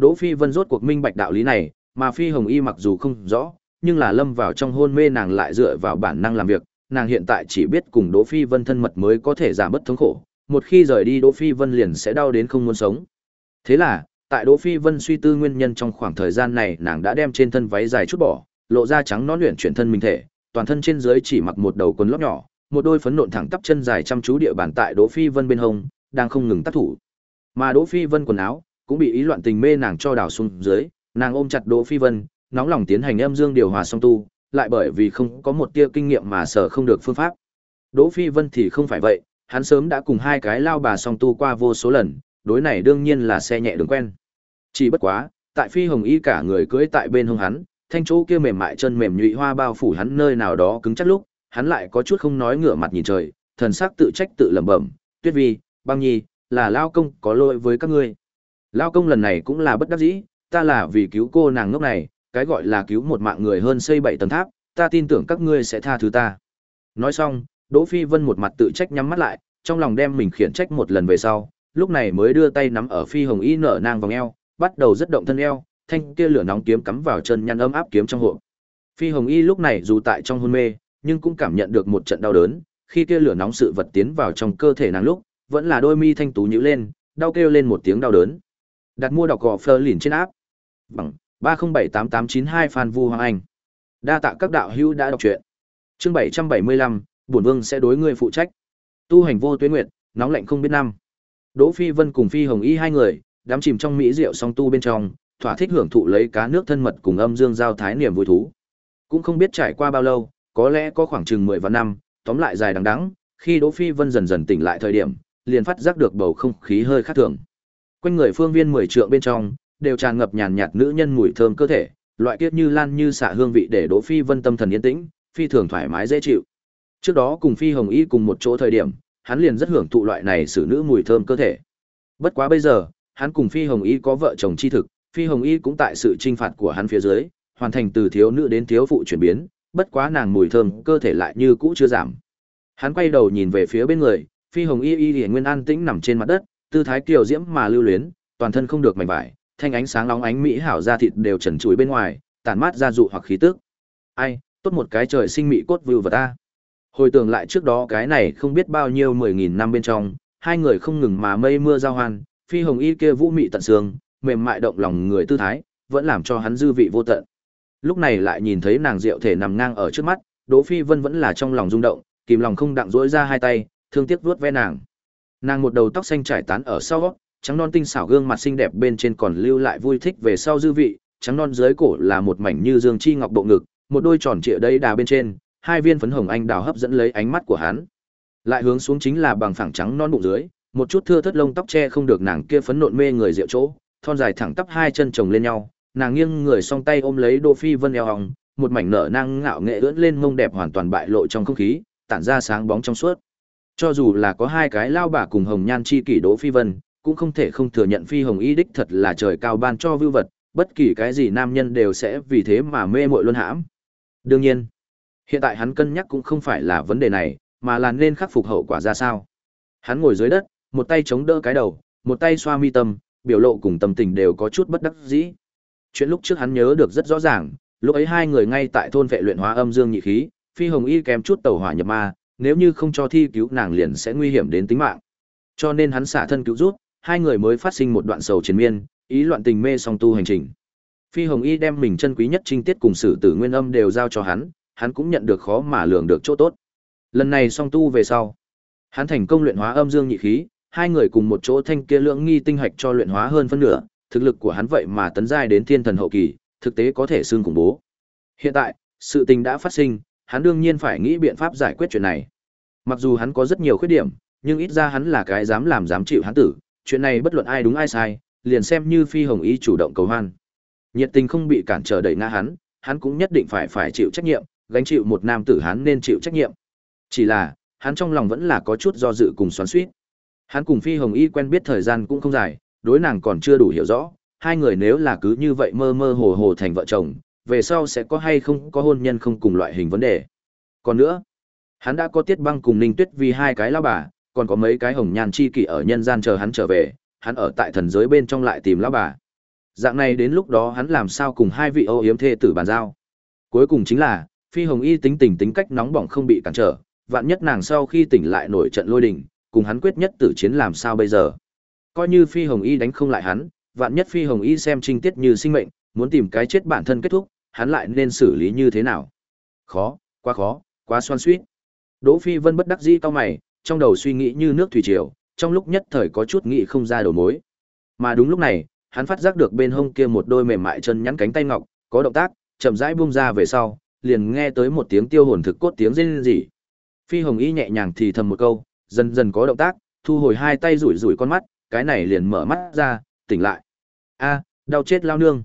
Đỗ Phi Vân rốt cuộc minh bạch đạo lý này, mà Phi Hồng Y mặc dù không rõ, nhưng là lâm vào trong hôn mê nàng lại dựa vào bản năng làm việc, nàng hiện tại chỉ biết cùng Đỗ Phi Vân thân mật mới có thể giảm bớt thống khổ, một khi rời đi Đỗ Phi Vân liền sẽ đau đến không muốn sống. Thế là, tại Đỗ Phi Vân suy tư nguyên nhân trong khoảng thời gian này nàng đã đem trên thân váy dài chút bỏ, lộ ra trắng nõn luyện chuyển thân mình thể, toàn thân trên dưới chỉ mặc một đầu quần lót nhỏ, một đôi phấn nộn thẳng tắp chân dài chăm chú địa bàn tại Đỗ Phi Vân bên hông, đang không ngừng tác thủ. Mà Đỗ Phi Vân quần áo cũng bị ý loạn tình mê nàng cho đào xuống dưới, nàng ôm chặt Đỗ Phi Vân, nóng lòng tiến hành âm dương điều hòa song tu, lại bởi vì không có một tia kinh nghiệm mà sở không được phương pháp. Đỗ Phi Vân thì không phải vậy, hắn sớm đã cùng hai cái lao bà song tu qua vô số lần, đối này đương nhiên là xe nhẹ đường quen. Chỉ bất quá, tại Phi Hồng Y cả người cưỡi tại bên hông hắn, thanh chỗ kia mềm mại chân mềm nhụy hoa bao phủ hắn nơi nào đó cứng chắc lúc, hắn lại có chút không nói ngửa mặt nhìn trời, thần sắc tự trách tự lẩm bẩm, "Tuyết Vi, Băng Nhi, là lao công có lỗi với các ngươi." Lao công lần này cũng là bất đắc dĩ, ta là vì cứu cô nàng ngốc này, cái gọi là cứu một mạng người hơn xây bảy tầng tháp, ta tin tưởng các ngươi sẽ tha thứ ta. Nói xong, Đỗ Phi Vân một mặt tự trách nhắm mắt lại, trong lòng đem mình khiển trách một lần về sau, lúc này mới đưa tay nắm ở Phi Hồng Y nở nang vòng eo, bắt đầu rất động thân eo, thanh kia lửa nóng kiếm cắm vào chân nhăn ấm áp kiếm trong hộp. Phi Hồng Y lúc này dù tại trong hôn mê, nhưng cũng cảm nhận được một trận đau đớn, khi kia lửa nóng sự vật tiến vào trong cơ thể nàng lúc, vẫn là đôi mi thanh tú nhíu lên, đau kêu lên một tiếng đau đớn. Đặt mua đọc gò Fleur lìn trên áp. Bằng 3078892 Phan Vu Hoàng Anh. Đa tạ các đạo hữu đã đọc truyện. Chương 775, bổn vương sẽ đối ngươi phụ trách. Tu hành vô tuyết nguyệt, nóng lạnh không biết năm. Đỗ Phi Vân cùng Phi Hồng Y hai người, đám chìm trong mỹ rượu song tu bên trong, thỏa thích hưởng thụ lấy cá nước thân mật cùng âm dương giao thái niềm vui thú. Cũng không biết trải qua bao lâu, có lẽ có khoảng chừng 10 và năm, tóm lại dài đằng đẵng, khi Đỗ Phi Vân dần dần tỉnh lại thời điểm, liền phát giác được bầu không khí hơi khác thường. Quanh người phương viên 10 trượng bên trong, đều tràn ngập nhàn nhạt nữ nhân mùi thơm cơ thể, loại kiếp như lan như xạ hương vị để Đỗ Phi Vân tâm thần yên tĩnh, phi thường thoải mái dễ chịu. Trước đó cùng Phi Hồng Y cùng một chỗ thời điểm, hắn liền rất hưởng thụ loại này xử nữ mùi thơm cơ thể. Bất quá bây giờ, hắn cùng Phi Hồng Y có vợ chồng chi thực, Phi Hồng Y cũng tại sự trinh phạt của hắn phía dưới, hoàn thành từ thiếu nữ đến thiếu phụ chuyển biến, bất quá nàng mùi thơm cơ thể lại như cũ chưa giảm. Hắn quay đầu nhìn về phía bên người, Phi Hồng Y Y Liễu Nguyên an tĩnh nằm trên mặt đất, tư thái kiều diễm mà lưu luyến, toàn thân không được mảnh vải, thanh ánh sáng nóng ánh mỹ hảo da thịt đều trần trụi bên ngoài, tản mát ra dụ hoặc khí tức. Ai, tốt một cái trời sinh mỹ cốt vưu vật ta. Hồi tưởng lại trước đó cái này không biết bao nhiêu mười nghìn năm bên trong, hai người không ngừng mà mây mưa giao hoan, phi hồng y kia vũ mị tận xương, mềm mại động lòng người tư thái, vẫn làm cho hắn dư vị vô tận. Lúc này lại nhìn thấy nàng diệu thể nằm ngang ở trước mắt, Đỗ Phi Vân vẫn là trong lòng rung động, kìm lòng không đặng rỗi ra hai tay, thương tiếc vuốt ve nàng. Nàng một đầu tóc xanh trải tán ở sau, trắng non tinh xảo gương mặt xinh đẹp bên trên còn lưu lại vui thích về sau dư vị, trắng non dưới cổ là một mảnh như dương chi ngọc bộ ngực, một đôi tròn trịa đầy đà bên trên, hai viên phấn hồng anh đào hấp dẫn lấy ánh mắt của hắn. Lại hướng xuống chính là bằng phẳng trắng non bụng dưới, một chút thưa thớt lông tóc che không được nàng kia phấn nộn mê người diệu chỗ, thon dài thẳng tắp hai chân chồng lên nhau, nàng nghiêng người song tay ôm lấy đô Phi Vân eo hồng, một mảnh nở năng ngạo nghệ ưỡn lên mông đẹp hoàn toàn bại lộ trong không khí, tản ra sáng bóng trong suốt. Cho dù là có hai cái lao bà cùng hồng nhan chi kỷ Đỗ Phi Vân, cũng không thể không thừa nhận Phi Hồng Y đích thật là trời cao ban cho vưu vật, bất kỳ cái gì nam nhân đều sẽ vì thế mà mê muội luôn hãm. Đương nhiên, hiện tại hắn cân nhắc cũng không phải là vấn đề này, mà là nên khắc phục hậu quả ra sao. Hắn ngồi dưới đất, một tay chống đỡ cái đầu, một tay xoa mi tâm, biểu lộ cùng tâm tình đều có chút bất đắc dĩ. Chuyện lúc trước hắn nhớ được rất rõ ràng, lúc ấy hai người ngay tại thôn vệ luyện hóa âm dương nhị khí, Phi Hồng Y kèm chút tẩu hỏa nhập ma, nếu như không cho thi cứu nàng liền sẽ nguy hiểm đến tính mạng. Cho nên hắn xả thân cứu rút, hai người mới phát sinh một đoạn sầu chiến miên, ý loạn tình mê song tu hành trình. Phi Hồng Y đem mình chân quý nhất trinh tiết cùng sử tử nguyên âm đều giao cho hắn, hắn cũng nhận được khó mà lường được chỗ tốt. Lần này song tu về sau, Hắn thành công luyện hóa âm dương nhị khí, hai người cùng một chỗ thanh kia lượng nghi tinh hạch cho luyện hóa hơn phân nửa, thực lực của hắn vậy mà tấn giai đến thiên thần hậu kỳ, thực tế có thể xương cùng bố. Hiện tại, sự tình đã phát sinh, hắn đương nhiên phải nghĩ biện pháp giải quyết chuyện này. Mặc dù hắn có rất nhiều khuyết điểm, nhưng ít ra hắn là cái dám làm dám chịu hắn tử, chuyện này bất luận ai đúng ai sai, liền xem như Phi Hồng Y chủ động cầu hoan. Nhiệt tình không bị cản trở đẩy ngã hắn, hắn cũng nhất định phải phải chịu trách nhiệm, gánh chịu một nam tử hắn nên chịu trách nhiệm. Chỉ là, hắn trong lòng vẫn là có chút do dự cùng xoắn xuýt. Hắn cùng Phi Hồng Y quen biết thời gian cũng không dài, đối nàng còn chưa đủ hiểu rõ, hai người nếu là cứ như vậy mơ mơ hồ hồ thành vợ chồng, về sau sẽ có hay không có hôn nhân không cùng loại hình vấn đề. Còn nữa, hắn đã có tiết băng cùng Ninh Tuyết vì hai cái lao bà, còn có mấy cái hồng nhan chi kỷ ở nhân gian chờ hắn trở về, hắn ở tại thần giới bên trong lại tìm lão bà. Dạng này đến lúc đó hắn làm sao cùng hai vị ô yếm thê tử bàn giao. Cuối cùng chính là, Phi Hồng Y tính tình tính cách nóng bỏng không bị cản trở, vạn nhất nàng sau khi tỉnh lại nổi trận lôi đình, cùng hắn quyết nhất tử chiến làm sao bây giờ. Coi như Phi Hồng Y đánh không lại hắn, vạn nhất Phi Hồng Y xem trinh tiết như sinh mệnh, muốn tìm cái chết bản thân kết thúc, hắn lại nên xử lý như thế nào? Khó, quá khó, quá xoan suýt. Đỗ Phi Vân bất đắc dĩ cao mày, trong đầu suy nghĩ như nước thủy triều, trong lúc nhất thời có chút nghĩ không ra đầu mối. Mà đúng lúc này, hắn phát giác được bên hông kia một đôi mềm mại chân nhắn cánh tay ngọc, có động tác, chậm rãi buông ra về sau, liền nghe tới một tiếng tiêu hồn thực cốt tiếng rên rỉ. Phi Hồng Y nhẹ nhàng thì thầm một câu, dần dần có động tác, thu hồi hai tay rủi rủi con mắt, cái này liền mở mắt ra, tỉnh lại. A, đau chết lao nương.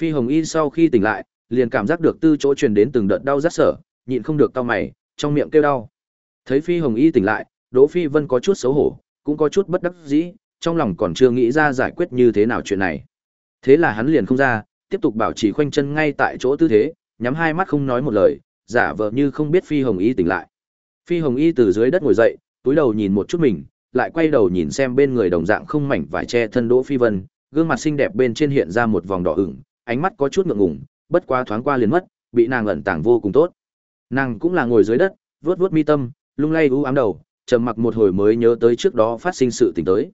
Phi Hồng Y sau khi tỉnh lại, liền cảm giác được tư chỗ truyền đến từng đợt đau rát sở, nhịn không được cau mày, trong miệng kêu đau. Thấy Phi Hồng Y tỉnh lại, Đỗ Phi Vân có chút xấu hổ, cũng có chút bất đắc dĩ, trong lòng còn chưa nghĩ ra giải quyết như thế nào chuyện này. Thế là hắn liền không ra, tiếp tục bảo trì khoanh chân ngay tại chỗ tư thế, nhắm hai mắt không nói một lời, giả vờ như không biết Phi Hồng Y tỉnh lại. Phi Hồng Y từ dưới đất ngồi dậy, túi đầu nhìn một chút mình, lại quay đầu nhìn xem bên người đồng dạng không mảnh vải che thân Đỗ Phi Vân, gương mặt xinh đẹp bên trên hiện ra một vòng đỏ ửng, ánh mắt có chút ngượng ngùng, bất quá thoáng qua liền mất, bị nàng ẩn tàng vô cùng tốt. Nàng cũng là ngồi dưới đất, vuốt vuốt mi tâm, lung lay u ám đầu, trầm mặc một hồi mới nhớ tới trước đó phát sinh sự tình tới.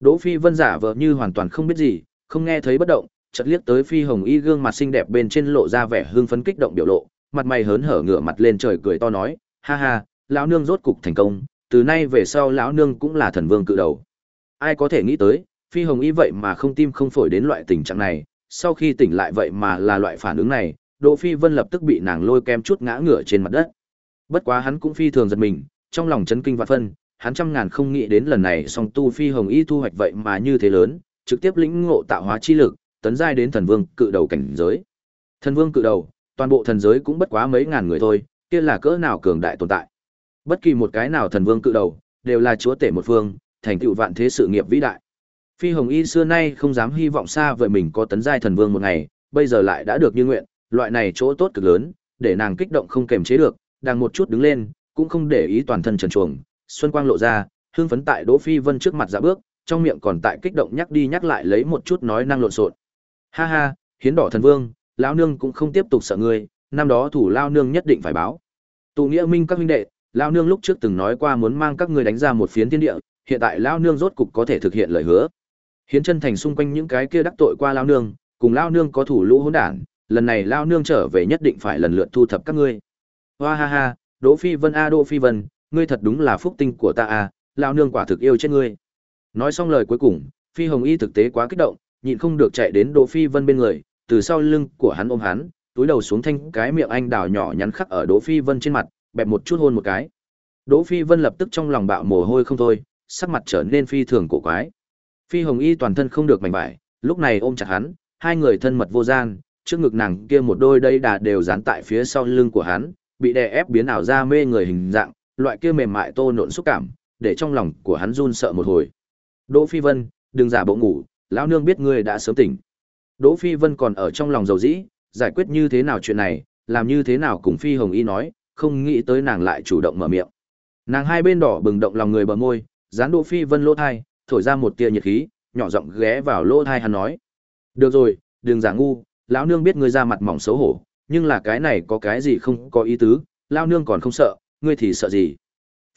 Đỗ Phi Vân giả vờ như hoàn toàn không biết gì, không nghe thấy bất động, chợt liếc tới Phi Hồng Y gương mặt xinh đẹp bên trên lộ ra vẻ hưng phấn kích động biểu lộ, mặt mày hớn hở ngửa mặt lên trời cười to nói, ha ha, lão nương rốt cục thành công, từ nay về sau lão nương cũng là thần vương cự đầu. Ai có thể nghĩ tới, Phi Hồng Y vậy mà không tim không phổi đến loại tình trạng này, sau khi tỉnh lại vậy mà là loại phản ứng này, Đỗ Phi Vân lập tức bị nàng lôi kem chút ngã ngửa trên mặt đất. Bất quá hắn cũng phi thường giật mình, trong lòng chấn kinh và phân, hắn trăm ngàn không nghĩ đến lần này song tu phi hồng y thu hoạch vậy mà như thế lớn, trực tiếp lĩnh ngộ tạo hóa chi lực, tấn giai đến thần vương cự đầu cảnh giới. Thần vương cự đầu, toàn bộ thần giới cũng bất quá mấy ngàn người thôi, kia là cỡ nào cường đại tồn tại. Bất kỳ một cái nào thần vương cự đầu, đều là chúa tể một phương, thành tựu vạn thế sự nghiệp vĩ đại. Phi Hồng Y xưa nay không dám hy vọng xa vời mình có tấn giai thần vương một ngày, bây giờ lại đã được như nguyện, loại này chỗ tốt cực lớn, để nàng kích động không kềm chế được, đang một chút đứng lên, cũng không để ý toàn thân trần truồng, xuân quang lộ ra, hương phấn tại Đỗ Phi Vân trước mặt dạ bước, trong miệng còn tại kích động nhắc đi nhắc lại lấy một chút nói năng lộn xộn. Ha ha, hiến đỏ thần vương, lão nương cũng không tiếp tục sợ ngươi, năm đó thủ lao nương nhất định phải báo. Tụ nghĩa minh các huynh đệ, lão nương lúc trước từng nói qua muốn mang các ngươi đánh ra một phiến thiên địa, hiện tại lão nương rốt cục có thể thực hiện lời hứa. Hiến chân thành xung quanh những cái kia đắc tội qua lão nương, cùng lão nương có thủ lũ hỗn đản, lần này lão nương trở về nhất định phải lần lượt thu thập các ngươi. Hoa ha ha, Đỗ Phi Vân a Đỗ Phi Vân, ngươi thật đúng là phúc tinh của ta a, lão nương quả thực yêu chết ngươi. Nói xong lời cuối cùng, Phi Hồng Y thực tế quá kích động, nhịn không được chạy đến Đỗ Phi Vân bên người, từ sau lưng của hắn ôm hắn, túi đầu xuống thanh cái miệng anh đào nhỏ nhắn khắc ở Đỗ Phi Vân trên mặt, bẹp một chút hôn một cái. Đỗ Phi Vân lập tức trong lòng bạo mồ hôi không thôi, sắc mặt trở nên phi thường cổ quái. Phi Hồng Y toàn thân không được mảnh vải, lúc này ôm chặt hắn, hai người thân mật vô gian, trước ngực nàng kia một đôi đây đà đều dán tại phía sau lưng của hắn, bị đè ép biến ảo ra mê người hình dạng, loại kia mềm mại tô nộn xúc cảm, để trong lòng của hắn run sợ một hồi. Đỗ Phi Vân, đừng giả bộ ngủ, lão nương biết ngươi đã sớm tỉnh. Đỗ Phi Vân còn ở trong lòng dầu dĩ, giải quyết như thế nào chuyện này, làm như thế nào cùng Phi Hồng Y nói, không nghĩ tới nàng lại chủ động mở miệng. Nàng hai bên đỏ bừng động lòng người bờ môi, dán Đỗ Phi Vân lỗ thai, thổi ra một tia nhiệt khí, nhỏ giọng ghé vào lỗ tai hắn nói: "Được rồi, đừng giả ngu, lão nương biết ngươi ra mặt mỏng xấu hổ, nhưng là cái này có cái gì không có ý tứ, lão nương còn không sợ, ngươi thì sợ gì.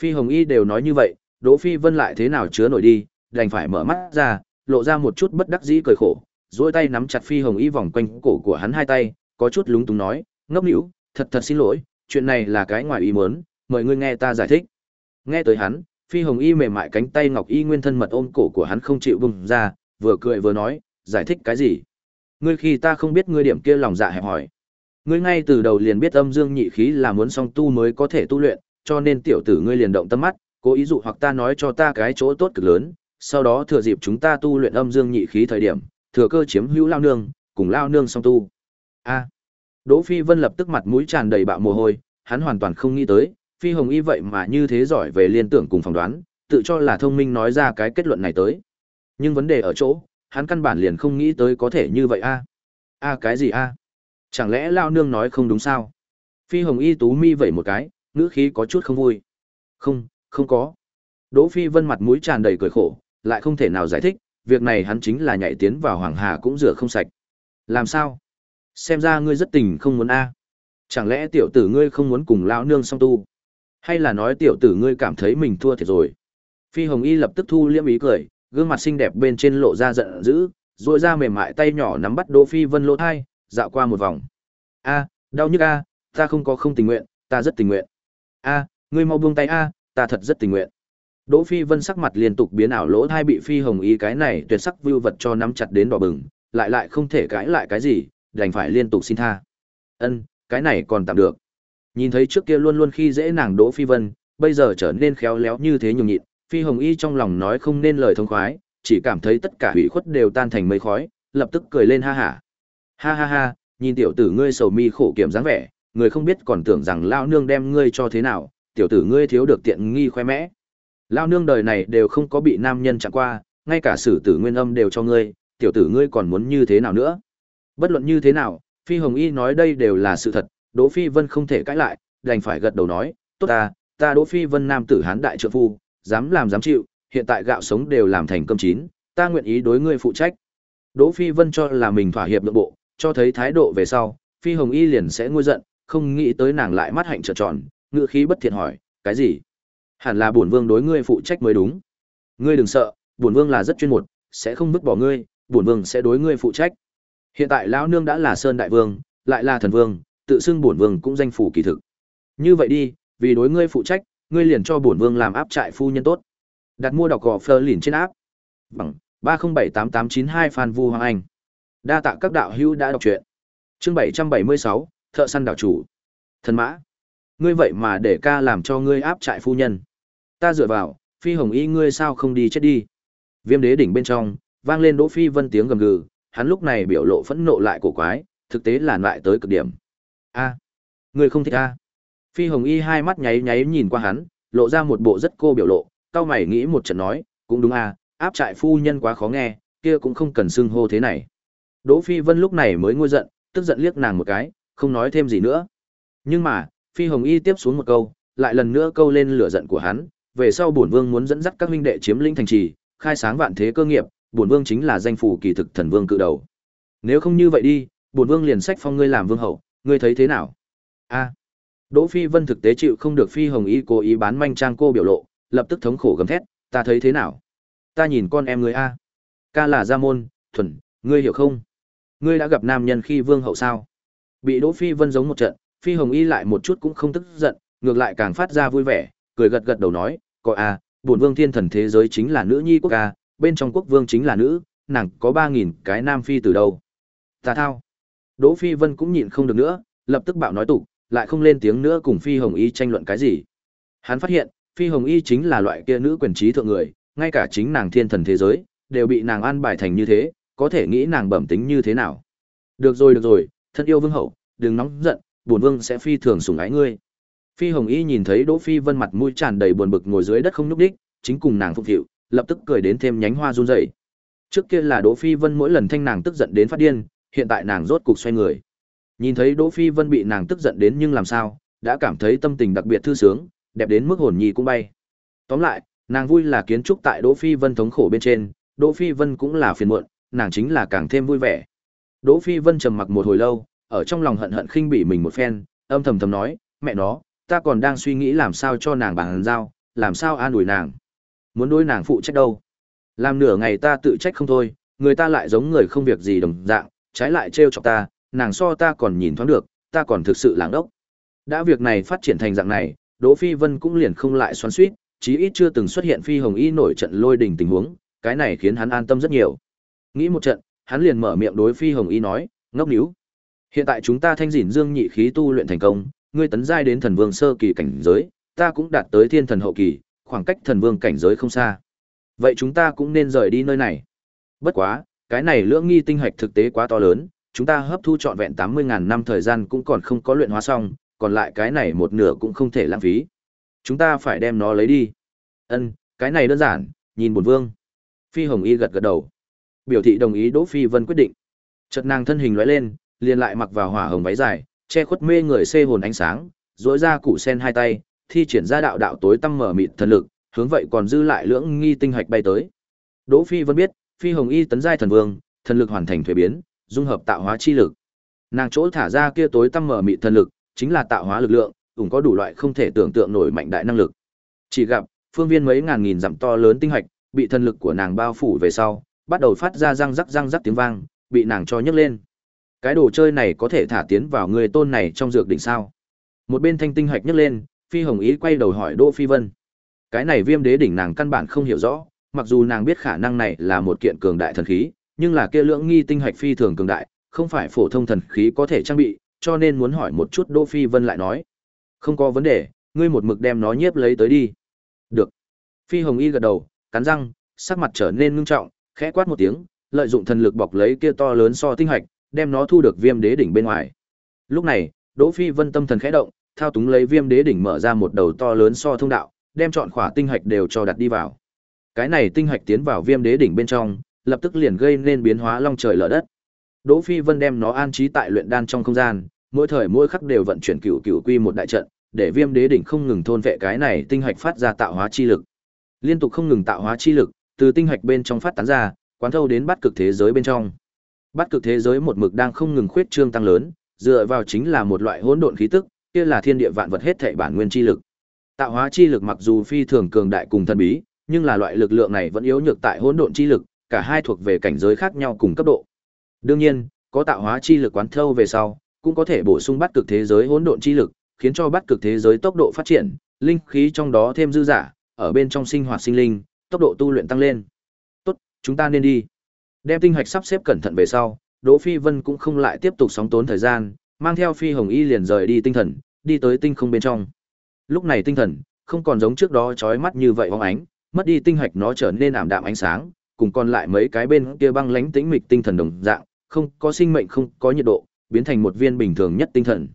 Phi Hồng Y đều nói như vậy, Đỗ Phi Vân lại thế nào chứa nổi đi, đành phải mở mắt ra, lộ ra một chút bất đắc dĩ cười khổ, duỗi tay nắm chặt Phi Hồng Y vòng quanh cổ của hắn hai tay, có chút lúng túng nói, ngốc nữu, thật thật xin lỗi, chuyện này là cái ngoài ý muốn, mời ngươi nghe ta giải thích. Nghe tới hắn, Phi Hồng Y mềm mại cánh tay ngọc y nguyên thân mật ôm cổ của hắn không chịu bùng ra, vừa cười vừa nói, giải thích cái gì? Ngươi khi ta không biết ngươi điểm kia lòng dạ hẹp hỏi. Ngươi ngay từ đầu liền biết âm dương nhị khí là muốn song tu mới có thể tu luyện, cho nên tiểu tử ngươi liền động tâm mắt, cố ý dụ hoặc ta nói cho ta cái chỗ tốt cực lớn, sau đó thừa dịp chúng ta tu luyện âm dương nhị khí thời điểm, thừa cơ chiếm hữu lao nương, cùng lao nương song tu. A. Đỗ Phi Vân lập tức mặt mũi tràn đầy bạo mồ hôi, hắn hoàn toàn không nghĩ tới, Phi Hồng Y vậy mà như thế giỏi về liên tưởng cùng phỏng đoán, tự cho là thông minh nói ra cái kết luận này tới. Nhưng vấn đề ở chỗ, hắn căn bản liền không nghĩ tới có thể như vậy a. A cái gì a? Chẳng lẽ lao nương nói không đúng sao? Phi Hồng Y tú mi vẩy một cái, ngữ khí có chút không vui. Không, không có. Đỗ Phi Vân mặt mũi tràn đầy cười khổ, lại không thể nào giải thích, việc này hắn chính là nhảy tiến vào Hoàng Hà cũng rửa không sạch. Làm sao? Xem ra ngươi rất tình không muốn a. Chẳng lẽ tiểu tử ngươi không muốn cùng lão nương song tu? Hay là nói tiểu tử ngươi cảm thấy mình thua thiệt rồi? Phi Hồng Y lập tức thu liễm ý cười, gương mặt xinh đẹp bên trên lộ ra giận dữ, rồi ra mềm mại tay nhỏ nắm bắt Đỗ Phi Vân lỗ thai, dạo qua một vòng. A, đau nhức a, ta không có không tình nguyện, ta rất tình nguyện. A, ngươi mau buông tay a, ta thật rất tình nguyện. Đỗ Phi Vân sắc mặt liên tục biến ảo lỗ thai bị Phi Hồng Y cái này tuyệt sắc vưu vật cho nắm chặt đến đỏ bừng, lại lại không thể cãi lại cái gì, đành phải liên tục xin tha. Ân, cái này còn tạm được. Nhìn thấy trước kia luôn luôn khi dễ nàng Đỗ Phi Vân, bây giờ trở nên khéo léo như thế nhường nhịn, Phi Hồng Y trong lòng nói không nên lời thông khoái, chỉ cảm thấy tất cả hủy khuất đều tan thành mây khói, lập tức cười lên ha hả. Ha ha ha, nhìn tiểu tử ngươi sầu mi khổ kiểm dáng vẻ, người không biết còn tưởng rằng lao nương đem ngươi cho thế nào, tiểu tử ngươi thiếu được tiện nghi khoe mẽ. Lao nương đời này đều không có bị nam nhân chạm qua, ngay cả sử tử nguyên âm đều cho ngươi, tiểu tử ngươi còn muốn như thế nào nữa? Bất luận như thế nào, Phi Hồng Y nói đây đều là sự thật, Đỗ Phi Vân không thể cãi lại, đành phải gật đầu nói, tốt ta, ta Đỗ Phi Vân nam tử hán đại trượng phu, dám làm dám chịu, hiện tại gạo sống đều làm thành cơm chín, ta nguyện ý đối ngươi phụ trách. Đỗ Phi Vân cho là mình thỏa hiệp nội bộ, cho thấy thái độ về sau, Phi Hồng Y liền sẽ nguôi giận, không nghĩ tới nàng lại mắt hạnh trợn tròn, ngựa khí bất thiện hỏi, cái gì? Hẳn là bổn vương đối ngươi phụ trách mới đúng. Ngươi đừng sợ, bổn vương là rất chuyên một, sẽ không vứt bỏ ngươi, bổn vương sẽ đối ngươi phụ trách. Hiện tại lão nương đã là sơn đại vương, lại là thần vương, tự xưng bổn vương cũng danh phủ kỳ thực. Như vậy đi, vì đối ngươi phụ trách, ngươi liền cho bổn vương làm áp trại phu nhân tốt. Đặt mua đọc gò phơ lìn trên áp. Bằng ba không bảy tám tám chín hai Phan Vu Hoàng Anh. Đa tạ các đạo hữu đã đọc truyện. Chương bảy trăm bảy mươi sáu Thợ săn đảo chủ. Thần mã. Ngươi vậy mà để ca làm cho ngươi áp trại phu nhân. Ta dựa vào, phi hồng y ngươi sao không đi chết đi. Viêm đế đỉnh bên trong, vang lên Đỗ Phi Vân tiếng gầm gừ, hắn lúc này biểu lộ phẫn nộ lại cổ quái, thực tế là lại tới cực điểm. A, người không thích a? Phi Hồng Y hai mắt nháy nháy nhìn qua hắn, lộ ra một bộ rất cô biểu lộ, cao mày nghĩ một trận nói, cũng đúng a, áp trại phu nhân quá khó nghe, kia cũng không cần xưng hô thế này. Đỗ Phi Vân lúc này mới ngôi giận, tức giận liếc nàng một cái, không nói thêm gì nữa. Nhưng mà, Phi Hồng Y tiếp xuống một câu, lại lần nữa câu lên lửa giận của hắn, về sau bổn vương muốn dẫn dắt các huynh đệ chiếm lĩnh thành trì, khai sáng vạn thế cơ nghiệp, bổn vương chính là danh phủ kỳ thực thần vương cự đầu. Nếu không như vậy đi, bổn vương liền sách phong ngươi làm vương hậu, ngươi thấy thế nào? A. Đỗ Phi Vân thực tế chịu không được Phi Hồng Y cố ý bán manh trang cô biểu lộ, lập tức thống khổ gầm thét, ta thấy thế nào? Ta nhìn con em ngươi a. Ca là gia môn, thuần, ngươi hiểu không? Ngươi đã gặp nam nhân khi vương hậu sao? Bị Đỗ Phi Vân giống một trận, Phi Hồng Y lại một chút cũng không tức giận, ngược lại càng phát ra vui vẻ, cười gật gật đầu nói, có a, bổn vương thiên thần thế giới chính là nữ nhi quốc ca, bên trong quốc vương chính là nữ, nàng có ba nghìn cái nam phi từ đâu. Ta thao. Đỗ Phi Vân cũng nhịn không được nữa, lập tức bạo nói tục, lại không lên tiếng nữa cùng Phi Hồng Y tranh luận cái gì. Hắn phát hiện, Phi Hồng Y chính là loại kia nữ quyền trí thượng người, ngay cả chính nàng thiên thần thế giới, đều bị nàng an bài thành như thế, có thể nghĩ nàng bẩm tính như thế nào. Được rồi được rồi, thân yêu vương hậu, đừng nóng giận, bổn vương sẽ phi thường sủng ái ngươi. Phi Hồng Y nhìn thấy Đỗ Phi Vân mặt mũi tràn đầy buồn bực ngồi dưới đất không nhúc đích, chính cùng nàng phục vụ, lập tức cười đến thêm nhánh hoa run rẩy. Trước kia là Đỗ Phi Vân mỗi lần thanh nàng tức giận đến phát điên, hiện tại nàng rốt cục xoay người. Nhìn thấy Đỗ Phi Vân bị nàng tức giận đến nhưng làm sao, đã cảm thấy tâm tình đặc biệt thư sướng, đẹp đến mức hồn nhi cũng bay. Tóm lại, nàng vui là kiến trúc tại Đỗ Phi Vân thống khổ bên trên, Đỗ Phi Vân cũng là phiền muộn, nàng chính là càng thêm vui vẻ. Đỗ Phi Vân trầm mặc một hồi lâu, ở trong lòng hận hận khinh bỉ mình một phen, âm thầm thầm nói, mẹ nó, ta còn đang suy nghĩ làm sao cho nàng bằng giao, làm sao an ủi nàng. Muốn đối nàng phụ trách đâu. Làm nửa ngày ta tự trách không thôi, người ta lại giống người không việc gì đồng dạng, trái lại trêu chọc ta, nàng so ta còn nhìn thoáng được, ta còn thực sự lãng đốc. Đã việc này phát triển thành dạng này, Đỗ Phi Vân cũng liền không lại xoắn xuýt, chí ít chưa từng xuất hiện phi hồng y nổi trận lôi đình tình huống, cái này khiến hắn an tâm rất nhiều. Nghĩ một trận, hắn liền mở miệng đối phi hồng y nói, ngốc níu. Hiện tại chúng ta thanh dỉn dương nhị khí tu luyện thành công, ngươi tấn giai đến thần vương sơ kỳ cảnh giới, ta cũng đạt tới thiên thần hậu kỳ, khoảng cách thần vương cảnh giới không xa. Vậy chúng ta cũng nên rời đi nơi này. Bất quá, cái này lưỡng nghi tinh hạch thực tế quá to lớn, chúng ta hấp thu trọn vẹn 80.000 năm thời gian cũng còn không có luyện hóa xong, còn lại cái này một nửa cũng không thể lãng phí. Chúng ta phải đem nó lấy đi. Ân, cái này đơn giản, nhìn bổn vương. Phi Hồng Y gật gật đầu. Biểu thị đồng ý Đỗ Phi Vân quyết định. Chợt nàng thân hình lóe lên, liền lại mặc vào hỏa hồng váy dài, che khuất mê người xê hồn ánh sáng, duỗi ra củ sen hai tay, thi triển ra đạo đạo tối tăm mở mịt thần lực, hướng vậy còn dư lại lưỡng nghi tinh hạch bay tới. Đỗ Phi Vân biết, Phi Hồng Y tấn giai thần vương, thần lực hoàn thành thuế biến, dung hợp tạo hóa chi lực. Nàng chỗ thả ra kia tối tăm mở mị thần lực, chính là tạo hóa lực lượng, cũng có đủ loại không thể tưởng tượng nổi mạnh đại năng lực. Chỉ gặp, phương viên mấy ngàn nghìn dặm to lớn tinh hạch, bị thần lực của nàng bao phủ về sau, bắt đầu phát ra răng rắc răng rắc tiếng vang, bị nàng cho nhấc lên. Cái đồ chơi này có thể thả tiến vào người tôn này trong dược đỉnh sao? Một bên thanh tinh hạch nhấc lên, Phi Hồng Ý quay đầu hỏi Đỗ Phi Vân. Cái này viêm đế đỉnh nàng căn bản không hiểu rõ, mặc dù nàng biết khả năng này là một kiện cường đại thần khí, nhưng là kia lưỡng nghi tinh hạch phi thường cường đại, không phải phổ thông thần khí có thể trang bị, cho nên muốn hỏi một chút Đỗ Phi Vân lại nói. Không có vấn đề, ngươi một mực đem nó nhiếp lấy tới đi. Được. Phi Hồng Y gật đầu, cắn răng, sắc mặt trở nên ngưng trọng, khẽ quát một tiếng, lợi dụng thần lực bọc lấy kia to lớn so tinh hạch, đem nó thu được viêm đế đỉnh bên ngoài. Lúc này, Đỗ Phi Vân tâm thần khẽ động, thao túng lấy viêm đế đỉnh mở ra một đầu to lớn so thông đạo, đem chọn khỏa tinh hạch đều cho đặt đi vào. Cái này tinh hạch tiến vào viêm đế đỉnh bên trong, lập tức liền gây nên biến hóa long trời lở đất. Đỗ Phi Vân đem nó an trí tại luyện đan trong không gian, mỗi thời mỗi khắc đều vận chuyển cửu cửu quy một đại trận, để viêm đế đỉnh không ngừng thôn vệ cái này tinh hạch phát ra tạo hóa chi lực. Liên tục không ngừng tạo hóa chi lực, từ tinh hạch bên trong phát tán ra, quán thâu đến bắt cực thế giới bên trong. Bắt cực thế giới một mực đang không ngừng khuyết trương tăng lớn, dựa vào chính là một loại hỗn độn khí tức, kia là thiên địa vạn vật hết thảy bản nguyên chi lực. Tạo hóa chi lực mặc dù phi thường cường đại cùng thần bí, nhưng là loại lực lượng này vẫn yếu nhược tại hỗn độn chi lực, cả hai thuộc về cảnh giới khác nhau cùng cấp độ. Đương nhiên, có tạo hóa chi lực quán thâu về sau, cũng có thể bổ sung bắt cực thế giới hỗn độn chi lực, khiến cho bắt cực thế giới tốc độ phát triển, linh khí trong đó thêm dư giả, ở bên trong sinh hoạt sinh linh, tốc độ tu luyện tăng lên. Tốt, chúng ta nên đi. Đem tinh hạch sắp xếp cẩn thận về sau, Đỗ Phi Vân cũng không lại tiếp tục sóng tốn thời gian, mang theo Phi Hồng Y liền rời đi tinh thần, đi tới tinh không bên trong. Lúc này tinh thần không còn giống trước đó chói mắt như vậy óng ánh, mất đi tinh hạch nó trở nên ảm đạm ánh sáng, cùng còn lại mấy cái bên kia băng lãnh tĩnh mịch tinh thần đồng dạng, không có sinh mệnh không có nhiệt độ, biến thành một viên bình thường nhất tinh thần.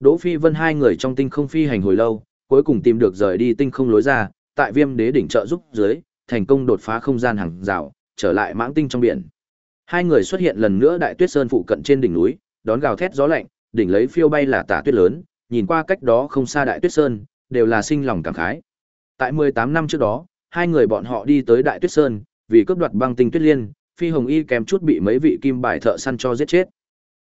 Đỗ Phi Vân hai người trong tinh không phi hành hồi lâu, cuối cùng tìm được rời đi tinh không lối ra, tại Viêm Đế đỉnh trợ giúp dưới, thành công đột phá không gian hàng rào, trở lại mãng tinh trong biển. Hai người xuất hiện lần nữa Đại Tuyết Sơn phụ cận trên đỉnh núi, đón gào thét gió lạnh, đỉnh lấy phiêu bay là tả tuyết lớn, nhìn qua cách đó không xa Đại Tuyết Sơn, đều là sinh lòng cảm khái. Tại 18 năm trước đó, hai người bọn họ đi tới Đại Tuyết Sơn, vì cướp đoạt băng tinh tuyết liên, Phi Hồng Y kèm chút bị mấy vị kim bài thợ săn cho giết chết.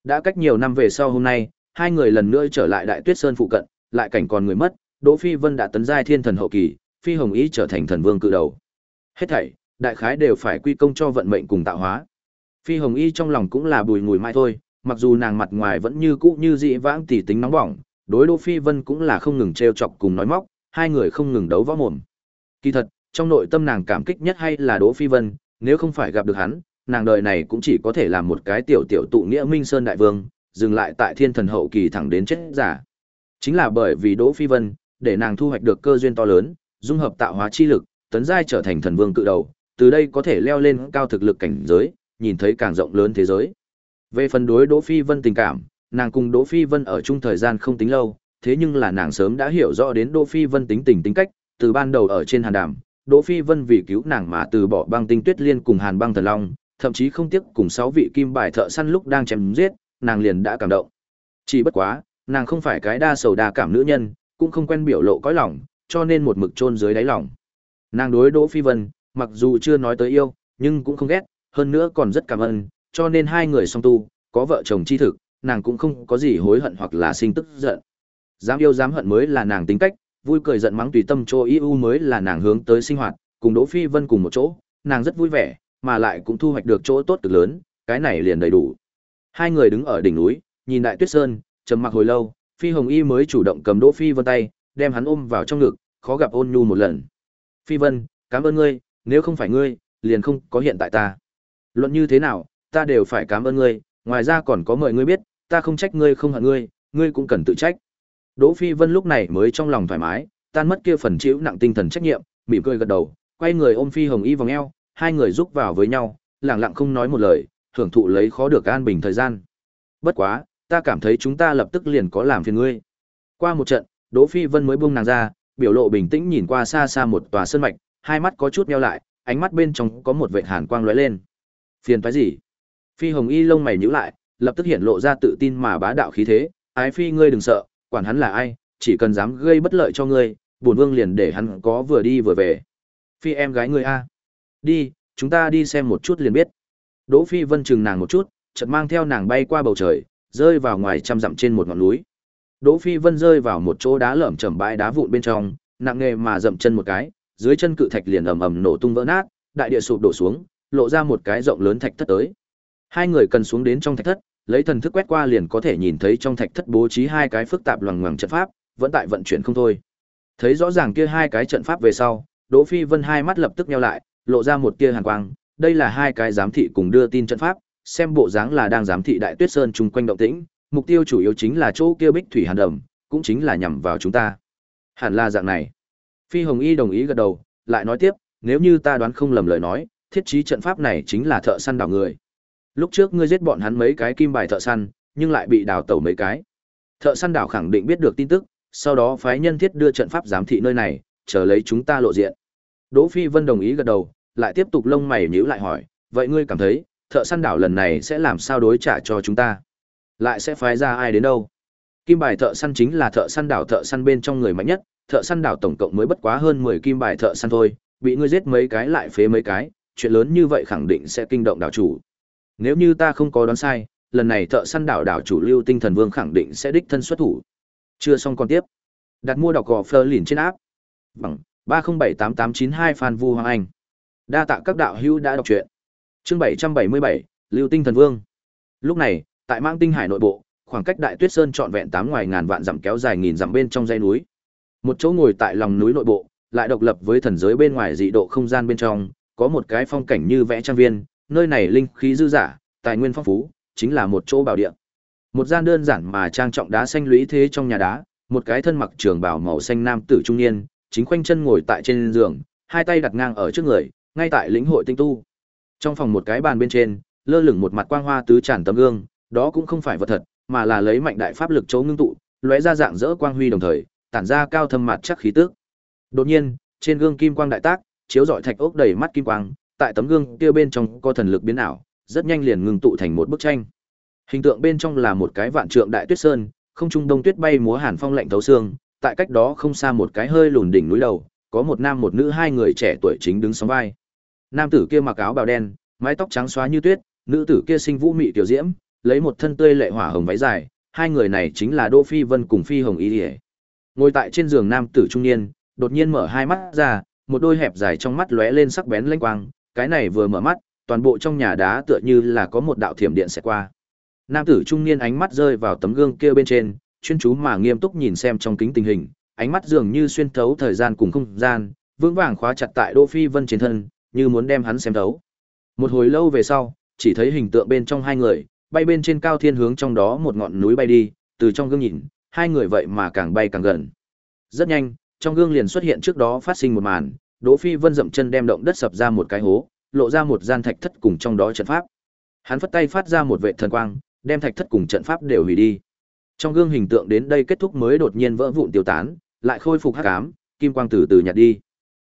Đã cách nhiều năm về sau hôm nay, hai người lần nữa trở lại Đại Tuyết Sơn phụ cận, lại cảnh còn người mất, Đỗ Phi Vân đã tấn giai thiên thần hậu kỳ, Phi Hồng Y trở thành thần vương cự đầu. Hết thảy, đại khái đều phải quy công cho vận mệnh cùng tạo hóa. Phi Hồng Y trong lòng cũng là bùi ngùi mai thôi, mặc dù nàng mặt ngoài vẫn như cũ như dị vãng tỉ tính nóng bỏng, đối Đỗ Phi Vân cũng là không ngừng trêu chọc cùng nói móc, hai người không ngừng đấu võ mồm. Kỳ thật, trong nội tâm nàng cảm kích nhất hay là Đỗ Phi Vân, nếu không phải gặp được hắn, nàng đời này cũng chỉ có thể làm một cái tiểu tiểu tụ nghĩa Minh Sơn đại vương, dừng lại tại thiên thần hậu kỳ thẳng đến chết giả. Chính là bởi vì Đỗ Phi Vân, để nàng thu hoạch được cơ duyên to lớn, dung hợp tạo hóa chi lực, tấn giai trở thành thần vương cự đầu, từ đây có thể leo lên cao thực lực cảnh giới, nhìn thấy càng rộng lớn thế giới. Về phần đối Đỗ Phi Vân tình cảm, nàng cùng Đỗ Phi Vân ở chung thời gian không tính lâu, thế nhưng là nàng sớm đã hiểu rõ đến Đỗ Phi Vân tính tình tính cách, từ ban đầu ở trên hàn đàm, Đỗ Phi Vân vì cứu nàng mà từ bỏ băng tinh tuyết liên cùng hàn băng thần long, thậm chí không tiếc cùng sáu vị kim bài thợ săn lúc đang chém giết, nàng liền đã cảm động. Chỉ bất quá, nàng không phải cái đa sầu đa cảm nữ nhân, cũng không quen biểu lộ cõi lòng, cho nên một mực chôn dưới đáy lòng. Nàng đối Đỗ Phi Vân, mặc dù chưa nói tới yêu, nhưng cũng không ghét, hơn nữa còn rất cảm ơn, cho nên hai người song tu, có vợ chồng chi thực, nàng cũng không có gì hối hận hoặc là sinh tức giận. Dám yêu dám hận mới là nàng tính cách, vui cười giận mắng tùy tâm cho yêu mới là nàng hướng tới sinh hoạt, cùng Đỗ Phi Vân cùng một chỗ, nàng rất vui vẻ, mà lại cũng thu hoạch được chỗ tốt cực lớn, cái này liền đầy đủ. Hai người đứng ở đỉnh núi, nhìn Đại Tuyết Sơn, trầm mặc hồi lâu, Phi Hồng Y mới chủ động cầm Đỗ Phi Vân tay, đem hắn ôm vào trong ngực, khó gặp ôn nhu một lần. Phi Vân, cảm ơn ngươi, nếu không phải ngươi, liền không có hiện tại ta. Luận như thế nào, ta đều phải cảm ơn ngươi, ngoài ra còn có mời ngươi biết, ta không trách ngươi không hận ngươi, ngươi cũng cần tự trách. Đỗ Phi Vân lúc này mới trong lòng thoải mái, tan mất kia phần chịu nặng tinh thần trách nhiệm, mỉm cười gật đầu, quay người ôm Phi Hồng Y vòng eo, hai người rúc vào với nhau, lặng lặng không nói một lời, hưởng thụ lấy khó được an bình thời gian. Bất quá, ta cảm thấy chúng ta lập tức liền có làm phiền ngươi. Qua một trận, Đỗ Phi Vân mới buông nàng ra, biểu lộ bình tĩnh nhìn qua xa xa một tòa sơn mạch, hai mắt có chút nheo lại, ánh mắt bên trong có một vệt hàn quang lóe lên. Phiền toái gì? Phi Hồng Y lông mày nhíu lại, lập tức hiện lộ ra tự tin mà bá đạo khí thế, "Ái phi ngươi đừng sợ, quản hắn là ai, chỉ cần dám gây bất lợi cho ngươi, bổn vương liền để hắn có vừa đi vừa về." Phi em gái ngươi a. Đi, chúng ta đi xem một chút liền biết. Đỗ Phi Vân chừng nàng một chút, chợt mang theo nàng bay qua bầu trời, rơi vào ngoài trăm dặm trên một ngọn núi. Đỗ Phi Vân rơi vào một chỗ đá lởm chởm bãi đá vụn bên trong, nặng nghề mà dậm chân một cái, dưới chân cự thạch liền ầm ầm nổ tung vỡ nát, đại địa sụp đổ xuống, lộ ra một cái rộng lớn thạch thất tới. Hai người cần xuống đến trong thạch thất, lấy thần thức quét qua liền có thể nhìn thấy trong thạch thất bố trí hai cái phức tạp loằng ngoằng trận pháp, vẫn tại vận chuyển không thôi. Thấy rõ ràng kia hai cái trận pháp về sau, Đỗ Phi Vân hai mắt lập tức nheo lại, lộ ra một tia hàn quang, đây là hai cái giám thị cùng đưa tin trận pháp, xem bộ dáng là đang giám thị Đại Tuyết Sơn chung quanh động tĩnh, mục tiêu chủ yếu chính là chỗ kia Bích Thủy Hàn Đầm, cũng chính là nhằm vào chúng ta. Hẳn là dạng này. Phi Hồng Y đồng ý gật đầu, lại nói tiếp, nếu như ta đoán không lầm lời nói, thiết trí trận pháp này chính là thợ săn đảo người. Lúc trước ngươi giết bọn hắn mấy cái kim bài thợ săn, nhưng lại bị đào tẩu mấy cái. Thợ săn đảo khẳng định biết được tin tức, sau đó phái nhân thiết đưa trận pháp giám thị nơi này, chờ lấy chúng ta lộ diện. Đỗ Phi Vân đồng ý gật đầu, lại tiếp tục lông mày nhíu lại hỏi, vậy ngươi cảm thấy, thợ săn đảo lần này sẽ làm sao đối trả cho chúng ta? Lại sẽ phái ra ai đến đâu? Kim bài thợ săn chính là thợ săn đảo thợ săn bên trong người mạnh nhất, thợ săn đảo tổng cộng mới bất quá hơn 10 kim bài thợ săn thôi, bị ngươi giết mấy cái lại phế mấy cái, chuyện lớn như vậy khẳng định sẽ kinh động đảo chủ. Nếu như ta không có đoán sai, lần này thợ săn đảo đảo chủ Lưu Tinh Thần Vương khẳng định sẽ đích thân xuất thủ. Chưa xong còn tiếp. Đặt mua đọc gò phơ lìn trên áp. Bằng 3078892 Phan Vu Hoàng Anh. Đa tạ các đạo hữu đã đọc truyện. Chương 777, Lưu Tinh Thần Vương. Lúc này, tại Mang Tinh Hải nội bộ, khoảng cách Đại Tuyết Sơn trọn vẹn tám ngoài ngàn vạn dặm kéo dài nghìn dặm bên trong dãy núi. Một chỗ ngồi tại lòng núi nội bộ, lại độc lập với thần giới bên ngoài dị độ không gian bên trong, có một cái phong cảnh như vẽ trang viên, nơi này linh khí dư dả, tài nguyên phong phú, chính là một chỗ bảo địa. Một gian đơn giản mà trang trọng đá xanh lũy thế trong nhà đá, một cái thân mặc trường bào màu xanh nam tử trung niên, chính khoanh chân ngồi tại trên giường, hai tay đặt ngang ở trước người, ngay tại lĩnh hội tinh tu. Trong phòng một cái bàn bên trên, lơ lửng một mặt quang hoa tứ tràn tấm gương, đó cũng không phải vật thật, mà là lấy mạnh đại pháp lực chấu ngưng tụ, lóe ra dạng dỡ quang huy đồng thời, tản ra cao thâm mặt chắc khí tức. Đột nhiên, trên gương kim quang đại tác, chiếu rọi thạch ốc đầy mắt kim quang, tại tấm gương kia bên trong có thần lực biến ảo, rất nhanh liền ngưng tụ thành một bức tranh. Hình tượng bên trong là một cái vạn trượng đại tuyết sơn, không trung đông tuyết bay múa hàn phong lạnh thấu xương, tại cách đó không xa một cái hơi lùn đỉnh núi đầu, có một nam một nữ hai người trẻ tuổi chính đứng sóng vai. Nam tử kia mặc áo bào đen, mái tóc trắng xóa như tuyết, nữ tử kia sinh vũ mị tiểu diễm, lấy một thân tươi lệ hỏa hồng váy dài, hai người này chính là Đỗ Phi Vân cùng Phi Hồng Y Liễu. Ngồi tại trên giường nam tử trung niên, đột nhiên mở hai mắt ra, một đôi hẹp dài trong mắt lóe lên sắc bén lanh quang, cái này vừa mở mắt, toàn bộ trong nhà đá tựa như là có một đạo thiểm điện sẽ qua. Nam tử trung niên ánh mắt rơi vào tấm gương kia bên trên, chuyên chú mà nghiêm túc nhìn xem trong kính tình hình, ánh mắt dường như xuyên thấu thời gian cùng không gian, vững vàng khóa chặt tại Đỗ Phi Vân trên thân, như muốn đem hắn xem thấu. Một hồi lâu về sau, chỉ thấy hình tượng bên trong hai người, bay bên trên cao thiên hướng trong đó một ngọn núi bay đi, từ trong gương nhìn, hai người vậy mà càng bay càng gần. Rất nhanh, trong gương liền xuất hiện trước đó phát sinh một màn, Đỗ Phi Vân dậm chân đem động đất sập ra một cái hố, lộ ra một gian thạch thất cùng trong đó trận pháp. Hắn phất tay phát ra một vệ thần quang, đem thạch thất cùng trận pháp đều hủy đi. Trong gương hình tượng đến đây kết thúc mới đột nhiên vỡ vụn tiêu tán, lại khôi phục hắc ám, kim quang từ từ nhạt đi.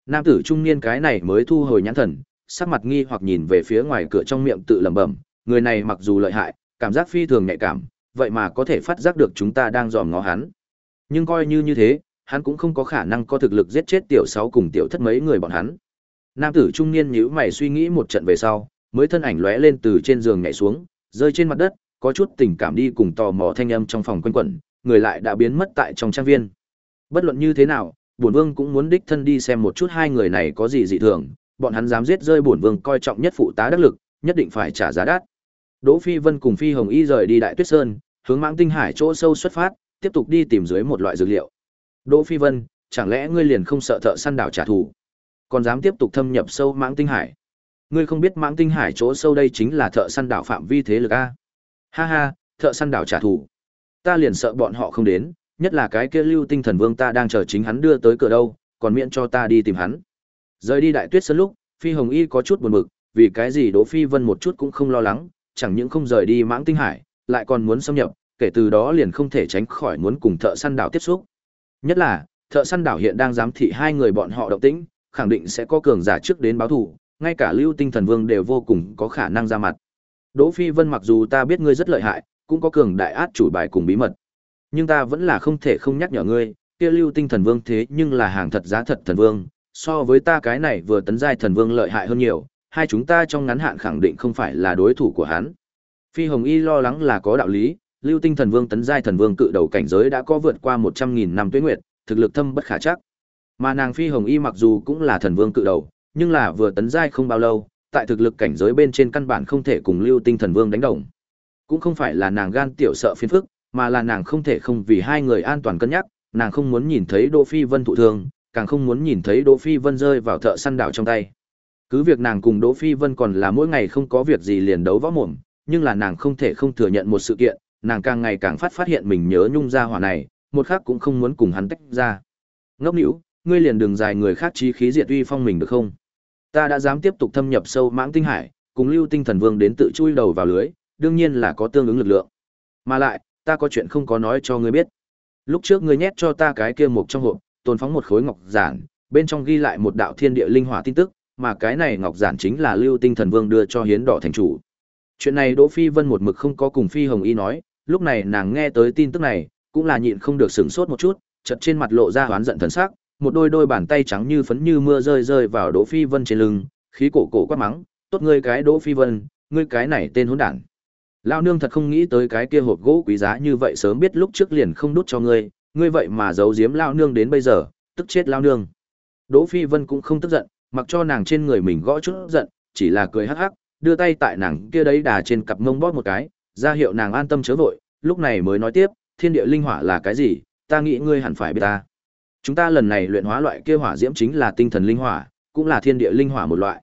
Nam tử trung niên cái này mới thu hồi nhãn thần, sắc mặt nghi hoặc nhìn về phía ngoài cửa trong miệng tự lẩm bẩm, người này mặc dù lợi hại, cảm giác phi thường nhạy cảm, vậy mà có thể phát giác được chúng ta đang dòm ngó hắn. Nhưng coi như như thế, hắn cũng không có khả năng có thực lực giết chết tiểu sáu cùng tiểu thất mấy người bọn hắn. Nam tử trung niên nhíu mày suy nghĩ một trận về sau, mới thân ảnh lóe lên từ trên giường nhảy xuống, rơi trên mặt đất, có chút tình cảm đi cùng tò mò thanh âm trong phòng quanh quẩn, người lại đã biến mất tại trong trang viên. Bất luận như thế nào, bổn vương cũng muốn đích thân đi xem một chút hai người này có gì dị thường, bọn hắn dám giết rơi bổn vương coi trọng nhất phụ tá đắc lực, nhất định phải trả giá đắt. Đỗ Phi Vân cùng Phi Hồng Y rời đi Đại Tuyết Sơn, hướng Mãng Tinh Hải chỗ sâu xuất phát, tiếp tục đi tìm dưới một loại dược liệu. Đỗ Phi Vân, chẳng lẽ ngươi liền không sợ thợ săn đảo trả thù? Còn dám tiếp tục thâm nhập sâu mãng tinh hải. Ngươi không biết mãng tinh hải chỗ sâu đây chính là thợ săn đảo phạm vi thế lực a. Ha ha, thợ săn đảo trả thù. Ta liền sợ bọn họ không đến, nhất là cái kia lưu tinh thần vương ta đang chờ chính hắn đưa tới cửa đâu, còn miễn cho ta đi tìm hắn. Rời đi đại tuyết sơn lúc, Phi Hồng Y có chút buồn bực, vì cái gì Đỗ Phi Vân một chút cũng không lo lắng, chẳng những không rời đi mãng tinh hải, lại còn muốn xâm nhập, kể từ đó liền không thể tránh khỏi muốn cùng thợ săn đảo tiếp xúc. Nhất là, thợ săn đảo hiện đang giám thị hai người bọn họ động tĩnh, khẳng định sẽ có cường giả trước đến báo thù, ngay cả Lưu Tinh Thần Vương đều vô cùng có khả năng ra mặt. Đỗ Phi Vân mặc dù ta biết ngươi rất lợi hại, cũng có cường đại át chủ bài cùng bí mật, nhưng ta vẫn là không thể không nhắc nhở ngươi, kia Lưu Tinh Thần Vương thế nhưng là hàng thật giá thật thần vương, so với ta cái này vừa tấn giai thần vương lợi hại hơn nhiều, hai chúng ta trong ngắn hạn khẳng định không phải là đối thủ của hắn. Phi Hồng Y lo lắng là có đạo lý, Lưu Tinh Thần Vương tấn giai thần vương cự đầu cảnh giới đã có vượt qua 100.000 năm tuế nguyệt, thực lực thâm bất khả chắc. Mà nàng Phi Hồng Y mặc dù cũng là thần vương cự đầu, nhưng là vừa tấn giai không bao lâu, tại thực lực cảnh giới bên trên căn bản không thể cùng Lưu Tinh Thần Vương đánh đồng. Cũng không phải là nàng gan tiểu sợ phiền phức, mà là nàng không thể không vì hai người an toàn cân nhắc, nàng không muốn nhìn thấy Đỗ Phi Vân thụ thương, càng không muốn nhìn thấy Đỗ Phi Vân rơi vào thợ săn đảo trong tay. Cứ việc nàng cùng Đỗ Phi Vân còn là mỗi ngày không có việc gì liền đấu võ mồm, nhưng là nàng không thể không thừa nhận một sự kiện, nàng càng ngày càng phát phát hiện mình nhớ nhung ra hỏa này, một khác cũng không muốn cùng hắn tách ra. Ngốc nữu, ngươi liền đường dài người khác chí khí diệt uy phong mình được không? Ta đã dám tiếp tục thâm nhập sâu mãng tinh hải, cùng Lưu Tinh Thần Vương đến tự chui đầu vào lưới, đương nhiên là có tương ứng lực lượng. Mà lại, ta có chuyện không có nói cho ngươi biết. Lúc trước ngươi nhét cho ta cái kia một trong hộp, tồn phóng một khối ngọc giản, bên trong ghi lại một đạo thiên địa linh hỏa tin tức, mà cái này ngọc giản chính là Lưu Tinh Thần Vương đưa cho Hiến Đỏ thành chủ. Chuyện này Đỗ Phi Vân một mực không có cùng Phi Hồng Y nói, lúc này nàng nghe tới tin tức này, cũng là nhịn không được sửng sốt một chút, chợt trên mặt lộ ra hoán giận thần sắc, một đôi đôi bàn tay trắng như phấn như mưa rơi rơi vào Đỗ Phi Vân trên lưng, khí cổ cổ quát mắng, "Tốt ngươi cái Đỗ Phi Vân, ngươi cái này tên hỗn đản." Lão nương thật không nghĩ tới cái kia hộp gỗ quý giá như vậy sớm biết lúc trước liền không đút cho ngươi, ngươi vậy mà giấu giếm lão nương đến bây giờ, tức chết lão nương. Đỗ Phi Vân cũng không tức giận, mặc cho nàng trên người mình gõ chút giận, chỉ là cười hắc hắc, đưa tay tại nàng kia đấy đà trên cặp mông bóp một cái, ra hiệu nàng an tâm chớ vội, lúc này mới nói tiếp, thiên địa linh hỏa là cái gì, ta nghĩ ngươi hẳn phải biết ta. Chúng ta lần này luyện hóa loại kia hỏa diễm chính là tinh thần linh hỏa, cũng là thiên địa linh hỏa một loại.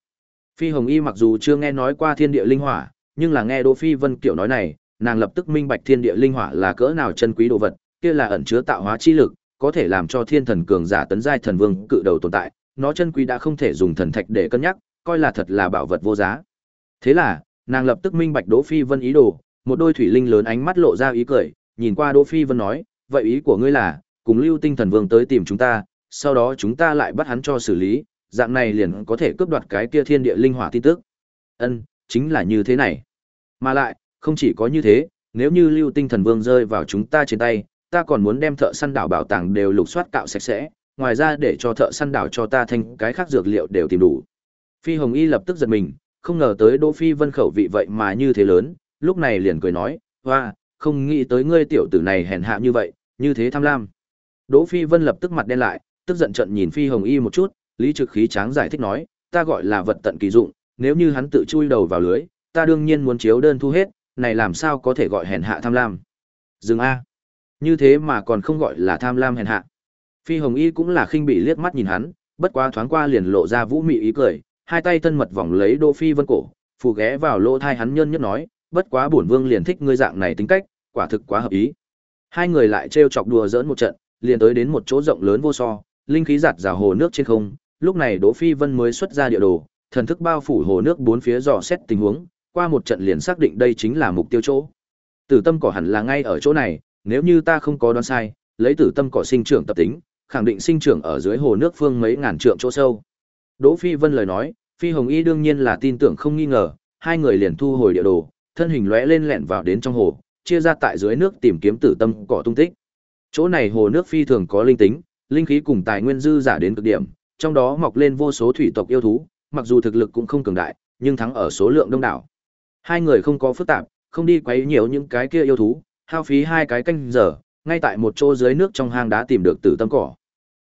Phi Hồng Y mặc dù chưa nghe nói qua thiên địa linh hỏa, nhưng là nghe Đỗ Phi Vân kiểu nói này, nàng lập tức minh bạch thiên địa linh hỏa là cỡ nào chân quý đồ vật, kia là ẩn chứa tạo hóa chi lực, có thể làm cho thiên thần cường giả tấn giai thần vương cự đầu tồn tại, nó chân quý đã không thể dùng thần thạch để cân nhắc, coi là thật là bảo vật vô giá. Thế là, nàng lập tức minh bạch Đỗ Phi Vân ý đồ, một đôi thủy linh lớn ánh mắt lộ ra ý cười, nhìn qua Đỗ Phi Vân nói, vậy ý của ngươi là, cùng Lưu Tinh Thần Vương tới tìm chúng ta, sau đó chúng ta lại bắt hắn cho xử lý, dạng này liền có thể cướp đoạt cái kia thiên địa linh hỏa tin tức. Ân, chính là như thế này. Mà lại, không chỉ có như thế, nếu như Lưu Tinh Thần Vương rơi vào chúng ta trên tay, ta còn muốn đem thợ săn đảo bảo tàng đều lục soát cạo sạch sẽ, ngoài ra để cho thợ săn đảo cho ta thành cái khác dược liệu đều tìm đủ. Phi Hồng Y lập tức giật mình, không ngờ tới Đỗ Phi Vân khẩu vị vậy mà như thế lớn, lúc này liền cười nói, "Hoa, không nghĩ tới ngươi tiểu tử này hèn hạ như vậy, như thế tham lam." Đỗ Phi Vân lập tức mặt đen lại, tức giận trận nhìn Phi Hồng Y một chút, Lý Trực Khí tráng giải thích nói, "Ta gọi là vật tận kỳ dụng, nếu như hắn tự chui đầu vào lưới, ta đương nhiên muốn chiếu đơn thu hết, này làm sao có thể gọi hèn hạ tham lam?" Dừng a. Như thế mà còn không gọi là tham lam hèn hạ. Phi Hồng Y cũng là khinh bị liếc mắt nhìn hắn, bất quá thoáng qua liền lộ ra vũ mị ý cười, hai tay thân mật vòng lấy Đỗ Phi Vân cổ, phù ghé vào lỗ thai hắn nhân nhất nói, bất quá bổn vương liền thích ngươi dạng này tính cách, quả thực quá hợp ý. Hai người lại trêu chọc đùa giỡn một trận, liền tới đến một chỗ rộng lớn vô so, linh khí giạt rào hồ nước trên không, lúc này Đỗ Phi Vân mới xuất ra địa đồ, thần thức bao phủ hồ nước bốn phía dò xét tình huống, qua một trận liền xác định đây chính là mục tiêu chỗ. Tử tâm cỏ hẳn là ngay ở chỗ này, nếu như ta không có đoán sai, lấy tử tâm cỏ sinh trưởng tập tính, khẳng định sinh trưởng ở dưới hồ nước phương mấy ngàn trượng chỗ sâu. Đỗ Phi Vân lời nói, Phi Hồng Y đương nhiên là tin tưởng không nghi ngờ, hai người liền thu hồi địa đồ, thân hình lóe lên lẹn vào đến trong hồ, chia ra tại dưới nước tìm kiếm tử tâm cỏ tung tích. Chỗ này hồ nước phi thường có linh tính, linh khí cùng tài nguyên dư giả đến cực điểm, trong đó mọc lên vô số thủy tộc yêu thú, mặc dù thực lực cũng không cường đại, nhưng thắng ở số lượng đông đảo. Hai người không có phức tạp, không đi quấy nhiều những cái kia yêu thú, hao phí hai cái canh giờ, ngay tại một chỗ dưới nước trong hang đá tìm được tử tâm cỏ.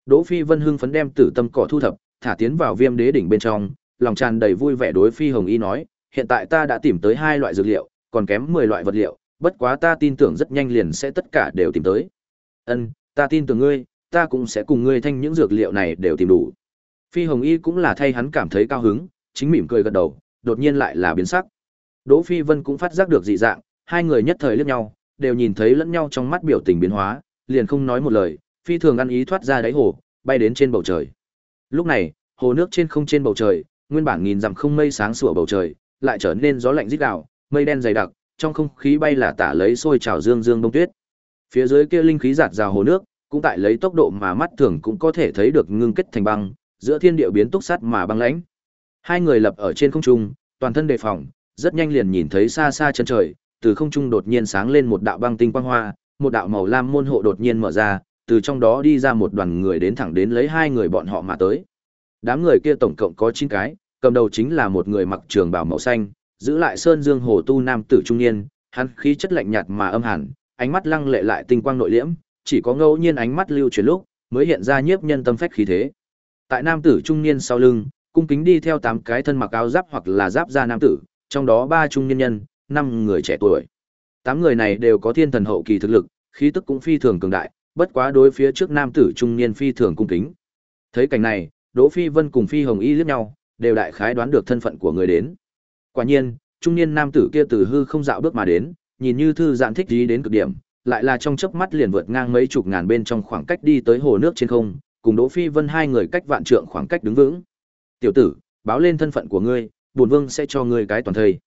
Đỗ Phi Vân hưng phấn đem tử tâm cỏ thu thập, thả tiến vào viêm đế đỉnh bên trong, lòng tràn đầy vui vẻ đối Phi Hồng Y nói, hiện tại ta đã tìm tới hai loại dược liệu, còn kém 10 loại vật liệu, bất quá ta tin tưởng rất nhanh liền sẽ tất cả đều tìm tới. Ân, ta tin tưởng ngươi, ta cũng sẽ cùng ngươi thanh những dược liệu này đều tìm đủ. Phi Hồng Y cũng là thay hắn cảm thấy cao hứng, chính mỉm cười gật đầu, đột nhiên lại là biến sắc. Đỗ Phi Vân cũng phát giác được dị dạng, hai người nhất thời liếc nhau, đều nhìn thấy lẫn nhau trong mắt biểu tình biến hóa, liền không nói một lời, phi thường ăn ý thoát ra đáy hồ, bay đến trên bầu trời. Lúc này, hồ nước trên không trên bầu trời, nguyên bản nghìn dặm không mây sáng sủa bầu trời, lại trở nên gió lạnh rít đảo, mây đen dày đặc, trong không khí bay là tả lấy sôi trào dương dương đông tuyết. Phía dưới kia linh khí giạt rào hồ nước, cũng tại lấy tốc độ mà mắt thường cũng có thể thấy được ngưng kết thành băng, giữa thiên địa biến túc sắt mà băng lãnh. Hai người lập ở trên không trung, toàn thân đề phòng, rất nhanh liền nhìn thấy xa xa chân trời, từ không trung đột nhiên sáng lên một đạo băng tinh quang hoa, một đạo màu lam môn hộ đột nhiên mở ra, từ trong đó đi ra một đoàn người đến thẳng đến lấy hai người bọn họ mà tới. Đám người kia tổng cộng có 9 cái, cầm đầu chính là một người mặc trường bào màu xanh, giữ lại sơn dương hồ tu nam tử trung niên, hắn khí chất lạnh nhạt mà âm hẳn, ánh mắt lăng lệ lại tinh quang nội liễm, chỉ có ngẫu nhiên ánh mắt lưu chuyển lúc mới hiện ra nhiếp nhân tâm phách khí thế. Tại nam tử trung niên sau lưng, cung kính đi theo tám cái thân mặc áo giáp hoặc là giáp da nam tử, trong đó ba trung niên nhân, năm người trẻ tuổi. Tám người này đều có thiên thần hậu kỳ thực lực, khí tức cũng phi thường cường đại, bất quá đối phía trước nam tử trung niên phi thường cung kính. Thấy cảnh này, Đỗ Phi Vân cùng Phi Hồng Y liếc nhau, đều đại khái đoán được thân phận của người đến. Quả nhiên, trung niên nam tử kia từ hư không dạo bước mà đến, nhìn như thư giãn thích trí đến cực điểm, lại là trong chớp mắt liền vượt ngang mấy chục ngàn bên trong khoảng cách đi tới hồ nước trên không, cùng Đỗ Phi Vân hai người cách vạn trượng khoảng cách đứng vững. "Tiểu tử, báo lên thân phận của ngươi, bổn vương sẽ cho ngươi cái toàn thây."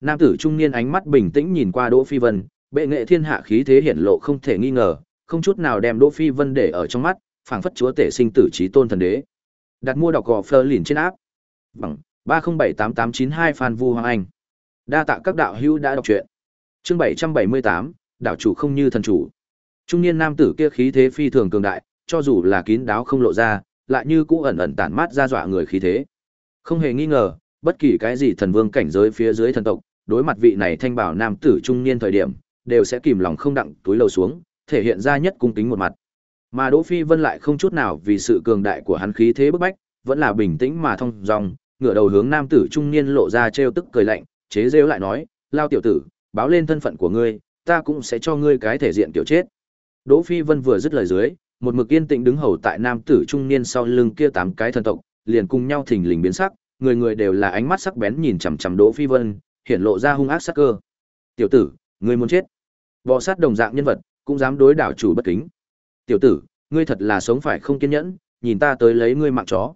Nam tử trung niên ánh mắt bình tĩnh nhìn qua Đỗ Phi Vân, bệ nghệ thiên hạ khí thế hiển lộ không thể nghi ngờ, không chút nào đem Đỗ Phi Vân để ở trong mắt, phảng phất chúa tể sinh tử chí tôn thần đế. Đặt mua đọc gò Fleur lìn trên áp. Bằng 3078892 Phan Vu Hoàng Anh. Đa tạ các đạo hữu đã đọc truyện. Chương 778, đạo chủ không như thần chủ. Trung niên nam tử kia khí thế phi thường cường đại, cho dù là kín đáo không lộ ra, lại như cũ ẩn ẩn tản mát ra dọa người khí thế. Không hề nghi ngờ, bất kỳ cái gì thần vương cảnh giới phía dưới thần tộc, đối mặt vị này thanh bảo nam tử trung niên thời điểm, đều sẽ kìm lòng không đặng túi lầu xuống, thể hiện ra nhất cung kính một mặt. Mà Đỗ Phi Vân lại không chút nào vì sự cường đại của hắn khí thế bức bách, vẫn là bình tĩnh mà thông dong, ngửa đầu hướng nam tử trung niên lộ ra trêu tức cười lạnh, chế rêu lại nói, "Lao tiểu tử, báo lên thân phận của ngươi, ta cũng sẽ cho ngươi cái thể diện tiểu chết." Đỗ Phi Vân vừa dứt lời dưới, một mực yên tĩnh đứng hầu tại nam tử trung niên sau lưng kia tám cái thần tộc, liền cùng nhau thình lình biến sắc, người người đều là ánh mắt sắc bén nhìn chằm chằm Đỗ Phi Vân, hiện lộ ra hung ác sắc cơ. "Tiểu tử, ngươi muốn chết?" Bọ sát đồng dạng nhân vật, cũng dám đối đảo chủ bất kính. "Tiểu tử, ngươi thật là sống phải không kiên nhẫn, nhìn ta tới lấy ngươi mạng chó."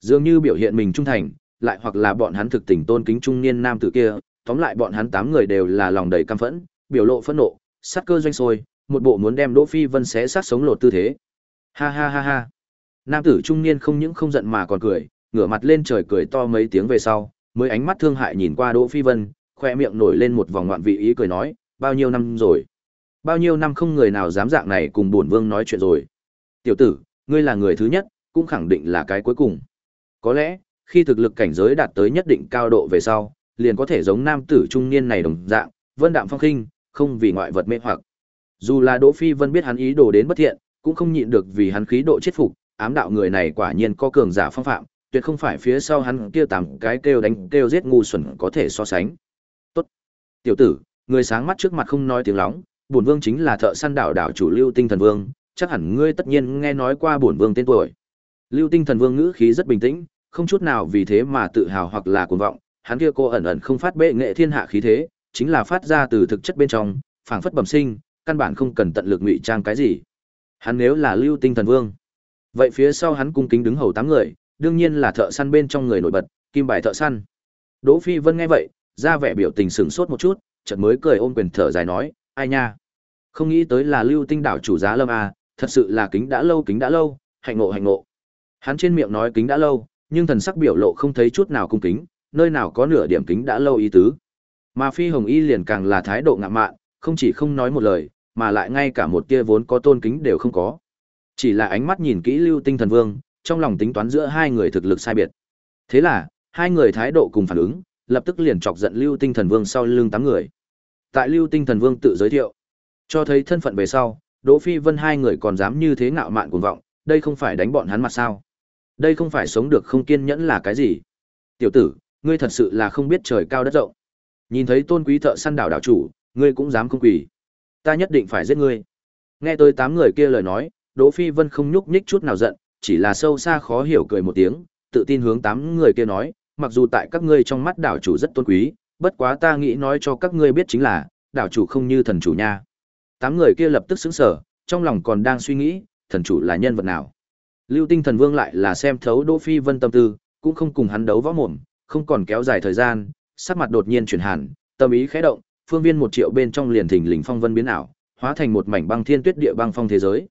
Dường như biểu hiện mình trung thành, lại hoặc là bọn hắn thực tình tôn kính trung niên nam tử kia, tóm lại bọn hắn tám người đều là lòng đầy căm phẫn, biểu lộ phẫn nộ, sát cơ doanh sôi, một bộ muốn đem Đỗ Phi Vân xé xác sống lột tư thế. Ha ha ha ha. Nam tử trung niên không những không giận mà còn cười, ngửa mặt lên trời cười to mấy tiếng về sau, mới ánh mắt thương hại nhìn qua Đỗ Phi Vân, khoe miệng nổi lên một vòng ngoạn vị ý cười nói, bao nhiêu năm rồi? Bao nhiêu năm không người nào dám dạng này cùng bổn vương nói chuyện rồi. Tiểu tử, ngươi là người thứ nhất, cũng khẳng định là cái cuối cùng. Có lẽ, khi thực lực cảnh giới đạt tới nhất định cao độ về sau, liền có thể giống nam tử trung niên này đồng dạng, vân đạm phong khinh, không vì ngoại vật mê hoặc. Dù là Đỗ Phi Vân biết hắn ý đồ đến bất thiện, cũng không nhịn được vì hắn khí độ chết phục, ám đạo người này quả nhiên có cường giả phong phạm, tuyệt không phải phía sau hắn kia tạm cái kêu đánh kêu giết ngu xuẩn có thể so sánh. Tốt. Tiểu tử, người sáng mắt trước mặt không nói tiếng lóng, bổn vương chính là thợ săn đảo đảo chủ Lưu Tinh Thần Vương, chắc hẳn ngươi tất nhiên nghe nói qua bổn vương tên tuổi. Lưu Tinh Thần Vương ngữ khí rất bình tĩnh, không chút nào vì thế mà tự hào hoặc là cuồng vọng, hắn kia cô ẩn ẩn không phát bệ nghệ thiên hạ khí thế, chính là phát ra từ thực chất bên trong, phảng phất bẩm sinh, căn bản không cần tận lực ngụy trang cái gì. Hắn nếu là Lưu Tinh Thần Vương, vậy phía sau hắn cung kính đứng hầu tám người, đương nhiên là thợ săn bên trong người nổi bật, kim bài thợ săn. Đỗ Phi Vân nghe vậy, ra vẻ biểu tình sửng sốt một chút, chợt mới cười ôm quyền thở dài nói, ai nha, không nghĩ tới là Lưu Tinh đảo chủ giá lâm à, thật sự là kính đã lâu kính đã lâu, hạnh ngộ hạnh ngộ. Hắn trên miệng nói kính đã lâu, nhưng thần sắc biểu lộ không thấy chút nào cung kính, nơi nào có nửa điểm kính đã lâu ý tứ. Mà Phi Hồng Y liền càng là thái độ ngạo mạn, không chỉ không nói một lời, mà lại ngay cả một tia vốn có tôn kính đều không có. Chỉ là ánh mắt nhìn kỹ Lưu Tinh Thần Vương, trong lòng tính toán giữa hai người thực lực sai biệt. Thế là, hai người thái độ cùng phản ứng, lập tức liền chọc giận Lưu Tinh Thần Vương sau lưng tám người. Tại Lưu Tinh Thần Vương tự giới thiệu, cho thấy thân phận về sau, Đỗ Phi Vân hai người còn dám như thế ngạo mạn cuồng vọng, đây không phải đánh bọn hắn mặt sao? Đây không phải sống được không kiên nhẫn là cái gì? Tiểu tử, ngươi thật sự là không biết trời cao đất rộng. Nhìn thấy tôn quý thợ săn đảo đảo chủ, ngươi cũng dám không quỳ. Ta nhất định phải giết ngươi. Nghe tới tám người kia lời nói, Đỗ Phi Vân không nhúc nhích chút nào giận, chỉ là sâu xa khó hiểu cười một tiếng, tự tin hướng tám người kia nói, mặc dù tại các ngươi trong mắt đảo chủ rất tôn quý, bất quá ta nghĩ nói cho các ngươi biết chính là, đảo chủ không như thần chủ nha. Tám người kia lập tức sững sờ, trong lòng còn đang suy nghĩ, thần chủ là nhân vật nào. Lưu Tinh Thần Vương lại là xem thấu Đỗ Phi Vân tâm tư, cũng không cùng hắn đấu võ mồm, không còn kéo dài thời gian, sắc mặt đột nhiên chuyển hẳn, tâm ý khẽ động, phương viên một triệu bên trong liền thình lình phong vân biến ảo, hóa thành một mảnh băng thiên tuyết địa băng phong thế giới.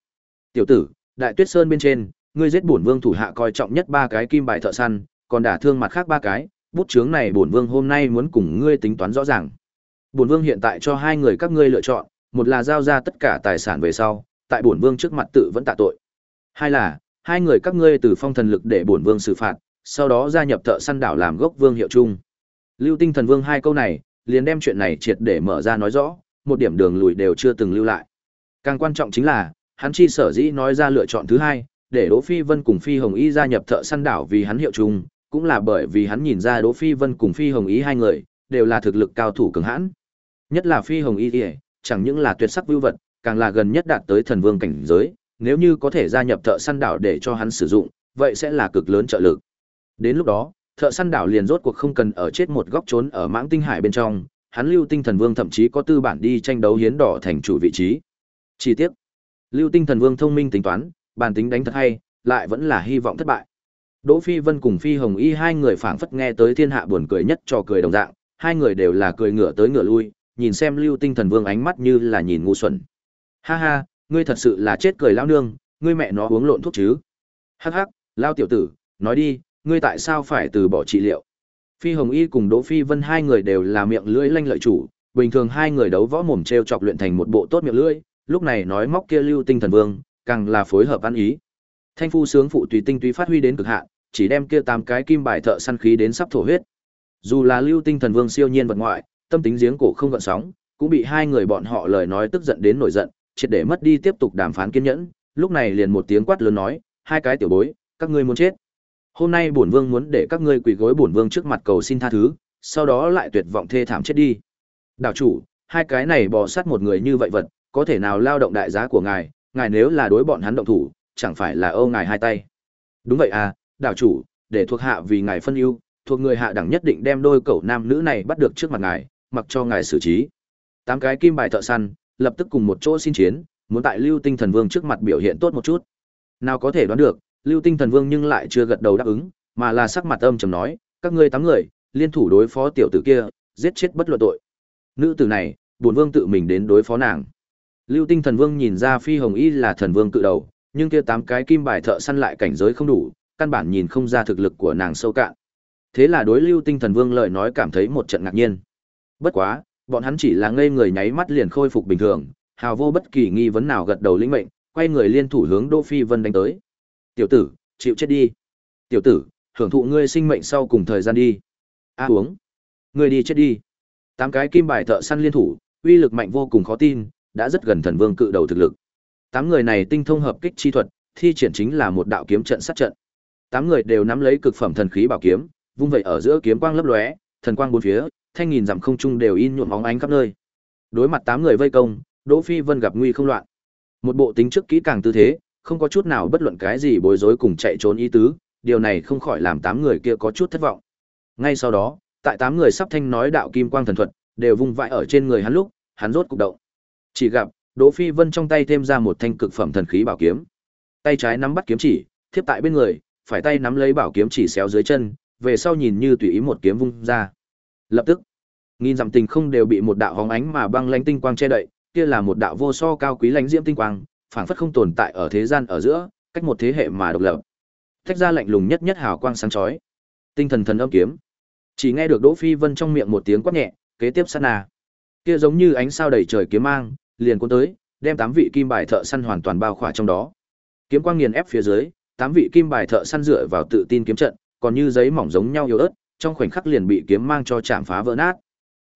Tiểu tử, Đại Tuyết Sơn bên trên, ngươi giết bổn vương thủ hạ coi trọng nhất ba cái kim bài thợ săn, còn đả thương mặt khác ba cái, bút chướng này bổn vương hôm nay muốn cùng ngươi tính toán rõ ràng. Bổn vương hiện tại cho hai người các ngươi lựa chọn, một là giao ra tất cả tài sản về sau, tại bổn vương trước mặt tự vẫn tạ tội. Hai là, hai người các ngươi từ phong thần lực để bổn vương xử phạt, sau đó gia nhập thợ săn đảo làm gốc vương hiệu chung. Lưu Tinh Thần Vương hai câu này, liền đem chuyện này triệt để mở ra nói rõ, một điểm đường lùi đều chưa từng lưu lại. Càng quan trọng chính là, hắn chi sở dĩ nói ra lựa chọn thứ hai, để Đỗ Phi Vân cùng Phi Hồng Y gia nhập thợ săn đảo vì hắn hiệu chung, cũng là bởi vì hắn nhìn ra Đỗ Phi Vân cùng Phi Hồng Y hai người đều là thực lực cao thủ cường hãn. Nhất là Phi Hồng Y, chẳng những là tuyệt sắc vưu vật, càng là gần nhất đạt tới thần vương cảnh giới, nếu như có thể gia nhập thợ săn đảo để cho hắn sử dụng, vậy sẽ là cực lớn trợ lực. Đến lúc đó, thợ săn đảo liền rốt cuộc không cần ở chết một góc trốn ở mãng tinh hải bên trong, hắn Lưu Tinh Thần Vương thậm chí có tư bản đi tranh đấu hiến đỏ thành chủ vị trí. Chi tiết. Lưu Tinh Thần Vương thông minh tính toán, bản tính đánh thật hay, lại vẫn là hy vọng thất bại. Đỗ Phi Vân cùng Phi Hồng Y hai người phảng phất nghe tới thiên hạ buồn cười nhất trò cười đồng dạng, hai người đều là cười ngửa tới ngửa lui, nhìn xem Lưu Tinh Thần Vương ánh mắt như là nhìn ngu xuẩn. Ha ha, ngươi thật sự là chết cười lao nương, ngươi mẹ nó uống lộn thuốc chứ? Hắc hắc, lao tiểu tử, nói đi, ngươi tại sao phải từ bỏ trị liệu? Phi Hồng Y cùng Đỗ Phi Vân hai người đều là miệng lưỡi lanh lợi chủ, bình thường hai người đấu võ mồm treo chọc luyện thành một bộ tốt miệng lưỡi, lúc này nói móc kia Lưu Tinh Thần Vương, càng là phối hợp ăn ý. Thanh phu sướng phụ tùy tinh túy phát huy đến cực hạn, chỉ đem kia tám cái kim bài thợ săn khí đến sắp thổ huyết. Dù là Lưu Tinh Thần Vương siêu nhiên vật ngoại, tâm tính giếng cổ không gợn sóng, cũng bị hai người bọn họ lời nói tức giận đến nổi giận, triệt để mất đi tiếp tục đàm phán kiên nhẫn, lúc này liền một tiếng quát lớn nói, hai cái tiểu bối, các ngươi muốn chết. Hôm nay bổn vương muốn để các ngươi quỳ gối bổn vương trước mặt cầu xin tha thứ, sau đó lại tuyệt vọng thê thảm chết đi. Đạo chủ, hai cái này bò sát một người như vậy vật, có thể nào lao động đại giá của ngài, ngài nếu là đối bọn hắn động thủ, chẳng phải là ô ngài hai tay. Đúng vậy à, đạo chủ, để thuộc hạ vì ngài phân ưu, thuộc người hạ đẳng nhất định đem đôi cậu nam nữ này bắt được trước mặt ngài, mặc cho ngài xử trí. Tám cái kim bài thợ săn, lập tức cùng một chỗ xin chiến, muốn tại Lưu Tinh Thần Vương trước mặt biểu hiện tốt một chút. Nào có thể đoán được, Lưu Tinh Thần Vương nhưng lại chưa gật đầu đáp ứng, mà là sắc mặt âm trầm nói, các ngươi tám người, liên thủ đối phó tiểu tử kia, giết chết bất luận tội. Nữ tử này, bổn vương tự mình đến đối phó nàng. Lưu Tinh Thần Vương nhìn ra Phi Hồng Y là thần vương cự đầu, nhưng kia tám cái kim bài thợ săn lại cảnh giới không đủ, căn bản nhìn không ra thực lực của nàng sâu cạn. Thế là đối Lưu Tinh Thần Vương lời nói cảm thấy một trận ngạc nhiên. Bất quá, bọn hắn chỉ là ngây người nháy mắt liền khôi phục bình thường, hào vô bất kỳ nghi vấn nào gật đầu lĩnh mệnh, quay người liên thủ hướng Đỗ Phi Vân đánh tới. "Tiểu tử, chịu chết đi. Tiểu tử, hưởng thụ ngươi sinh mệnh sau cùng thời gian đi. A uống. Ngươi đi chết đi." Tám cái kim bài thợ săn liên thủ, uy lực mạnh vô cùng khó tin, đã rất gần thần vương cự đầu thực lực. Tám người này tinh thông hợp kích chi thuật, thi triển chính là một đạo kiếm trận sát trận. Tám người đều nắm lấy cực phẩm thần khí bảo kiếm, vung vậy ở giữa kiếm quang lấp lóe, thần quang bốn phía, thanh nghìn dặm không trung đều in nhuộm óng ánh khắp nơi. Đối mặt tám người vây công, Đỗ Phi Vân gặp nguy không loạn. Một bộ tính trước kỹ càng tư thế, không có chút nào bất luận cái gì bối rối cùng chạy trốn ý tứ, điều này không khỏi làm tám người kia có chút thất vọng. Ngay sau đó, tại tám người sắp thanh nói đạo kim quang thần thuật, đều vung vãi ở trên người hắn lúc, hắn rốt cục động. Chỉ gặp, Đỗ Phi Vân trong tay thêm ra một thanh cực phẩm thần khí bảo kiếm. Tay trái nắm bắt kiếm chỉ, thiếp tại bên người, phải tay nắm lấy bảo kiếm chỉ xéo dưới chân, về sau nhìn như tùy ý một kiếm vung ra. Lập tức, nghìn dặm tình không đều bị một đạo hóng ánh mà băng lánh tinh quang che đậy, kia là một đạo vô so cao quý lãnh diễm tinh quang, phảng phất không tồn tại ở thế gian ở giữa, cách một thế hệ mà độc lập. Thách ra lạnh lùng nhất nhất hào quang sáng chói. Tinh thần thần âm kiếm. Chỉ nghe được Đỗ Phi Vân trong miệng một tiếng quát nhẹ, kế tiếp sát na. Kia giống như ánh sao đầy trời kiếm mang, liền cuốn tới, đem tám vị kim bài thợ săn hoàn toàn bao khỏa trong đó. Kiếm quang nghiền ép phía dưới, tám vị kim bài thợ săn dựa vào tự tin kiếm trận, còn như giấy mỏng giống nhau yếu ớt, trong khoảnh khắc liền bị kiếm mang cho chạm phá vỡ nát.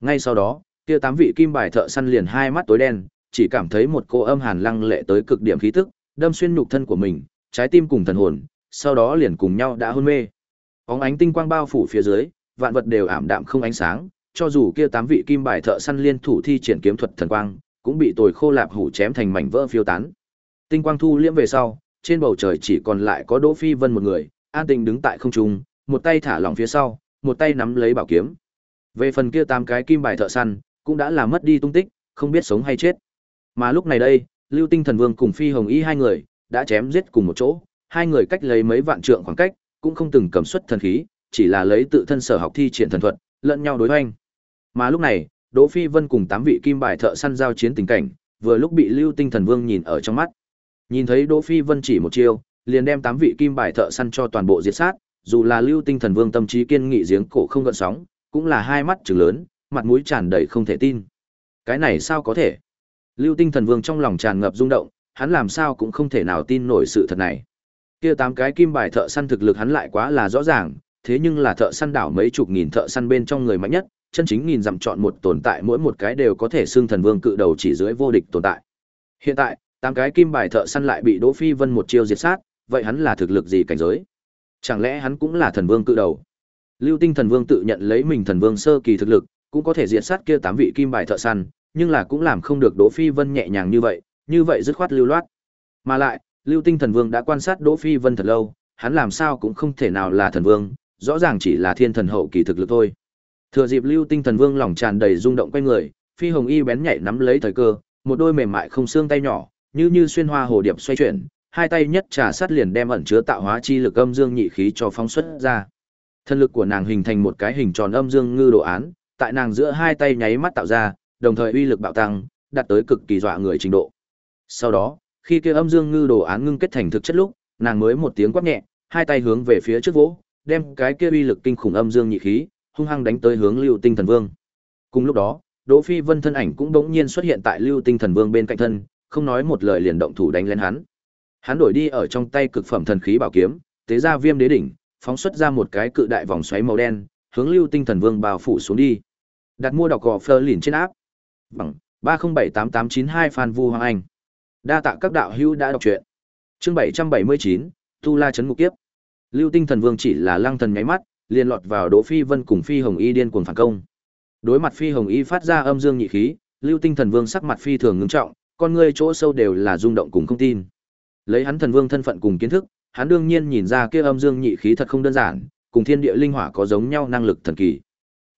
Ngay sau đó, kia tám vị kim bài thợ săn liền hai mắt tối đen, chỉ cảm thấy một cô âm hàn lăng lệ tới cực điểm khí tức, đâm xuyên nhục thân của mình, trái tim cùng thần hồn, sau đó liền cùng nhau đã hôn mê. Bóng ánh tinh quang bao phủ phía dưới, vạn vật đều ảm đạm không ánh sáng, cho dù kia tám vị kim bài thợ săn liên thủ thi triển kiếm thuật thần quang, cũng bị tồi khô lạp hủ chém thành mảnh vỡ phiêu tán. Tinh quang thu liễm về sau, trên bầu trời chỉ còn lại có Đỗ Phi Vân một người, an tình đứng tại không trung, một tay thả lỏng phía sau, một tay nắm lấy bảo kiếm. Về phần kia tám cái kim bài thợ săn, cũng đã làm mất đi tung tích, không biết sống hay chết. Mà lúc này đây, Lưu Tinh Thần Vương cùng Phi Hồng Y hai người đã chém giết cùng một chỗ, hai người cách lấy mấy vạn trượng khoảng cách, cũng không từng cầm xuất thần khí, chỉ là lấy tự thân sở học thi triển thần thuật, lẫn nhau đối hoành. Mà lúc này, Đỗ Phi Vân cùng tám vị kim bài thợ săn giao chiến tình cảnh, vừa lúc bị Lưu Tinh Thần Vương nhìn ở trong mắt. Nhìn thấy Đỗ Phi Vân chỉ một chiêu, liền đem tám vị kim bài thợ săn cho toàn bộ diệt sát, dù là Lưu Tinh Thần Vương tâm trí kiên nghị giếng cổ không gợn sóng, cũng là hai mắt trừng lớn, mặt mũi tràn đầy không thể tin. Cái này sao có thể? Lưu Tinh Thần Vương trong lòng tràn ngập rung động, hắn làm sao cũng không thể nào tin nổi sự thật này. Kia tám cái kim bài thợ săn thực lực hắn lại quá là rõ ràng, thế nhưng là thợ săn đảo mấy chục nghìn thợ săn bên trong người mạnh nhất, chân chính nghìn dặm chọn một tồn tại mỗi một cái đều có thể xưng thần vương cự đầu chỉ dưới vô địch tồn tại. Hiện tại, tám cái kim bài thợ săn lại bị Đỗ Phi Vân một chiêu diệt sát, vậy hắn là thực lực gì cảnh giới? Chẳng lẽ hắn cũng là thần vương cự đầu? Lưu Tinh thần vương tự nhận lấy mình thần vương sơ kỳ thực lực, cũng có thể diệt sát kia tám vị kim bài thợ săn, nhưng là cũng làm không được Đỗ Phi Vân nhẹ nhàng như vậy, như vậy dứt khoát lưu loát. Mà lại, Lưu Tinh thần vương đã quan sát Đỗ Phi Vân thật lâu, hắn làm sao cũng không thể nào là thần vương, rõ ràng chỉ là thiên thần hậu kỳ thực lực thôi. Thừa dịp Lưu Tinh Thần Vương lòng tràn đầy rung động quay người, Phi Hồng Y bén nhạy nắm lấy thời cơ, một đôi mềm mại không xương tay nhỏ, như như xuyên hoa hồ điệp xoay chuyển, hai tay nhất trà sát liền đem ẩn chứa tạo hóa chi lực âm dương nhị khí cho phóng xuất ra. Thân lực của nàng hình thành một cái hình tròn âm dương ngư đồ án, tại nàng giữa hai tay nháy mắt tạo ra, đồng thời uy lực bạo tăng, đạt tới cực kỳ dọa người trình độ. Sau đó, khi kia âm dương ngư đồ án ngưng kết thành thực chất lúc, nàng mới một tiếng quát nhẹ, hai tay hướng về phía trước vỗ, đem cái kia uy lực kinh khủng âm dương nhị khí hung hăng đánh tới hướng Lưu Tinh Thần Vương. Cùng lúc đó, Đỗ Phi Vân thân ảnh cũng bỗng nhiên xuất hiện tại Lưu Tinh Thần Vương bên cạnh thân, không nói một lời liền động thủ đánh lên hắn. Hắn đổi đi ở trong tay cực phẩm thần khí bảo kiếm, tế ra viêm đế đỉnh, phóng xuất ra một cái cự đại vòng xoáy màu đen, hướng Lưu Tinh Thần Vương bao phủ xuống đi. Đặt mua đọc gò Fleur lìn trên áp. Bằng 3078892 Phan Vu Hoàng Anh. Đa tạ các đạo hữu đã đọc truyện. Chương 779, Tu La chấn ngục kiếp. Lưu Tinh Thần Vương chỉ là lăng thần nháy mắt, liền lọt vào Đỗ Phi Vân cùng Phi Hồng Y điên cuồng phản công. Đối mặt Phi Hồng Y phát ra âm dương nhị khí, Lưu Tinh Thần Vương sắc mặt phi thường ngưng trọng, con ngươi chỗ sâu đều là rung động cùng không tin. Lấy hắn thần vương thân phận cùng kiến thức, hắn đương nhiên nhìn ra kia âm dương nhị khí thật không đơn giản, cùng thiên địa linh hỏa có giống nhau năng lực thần kỳ.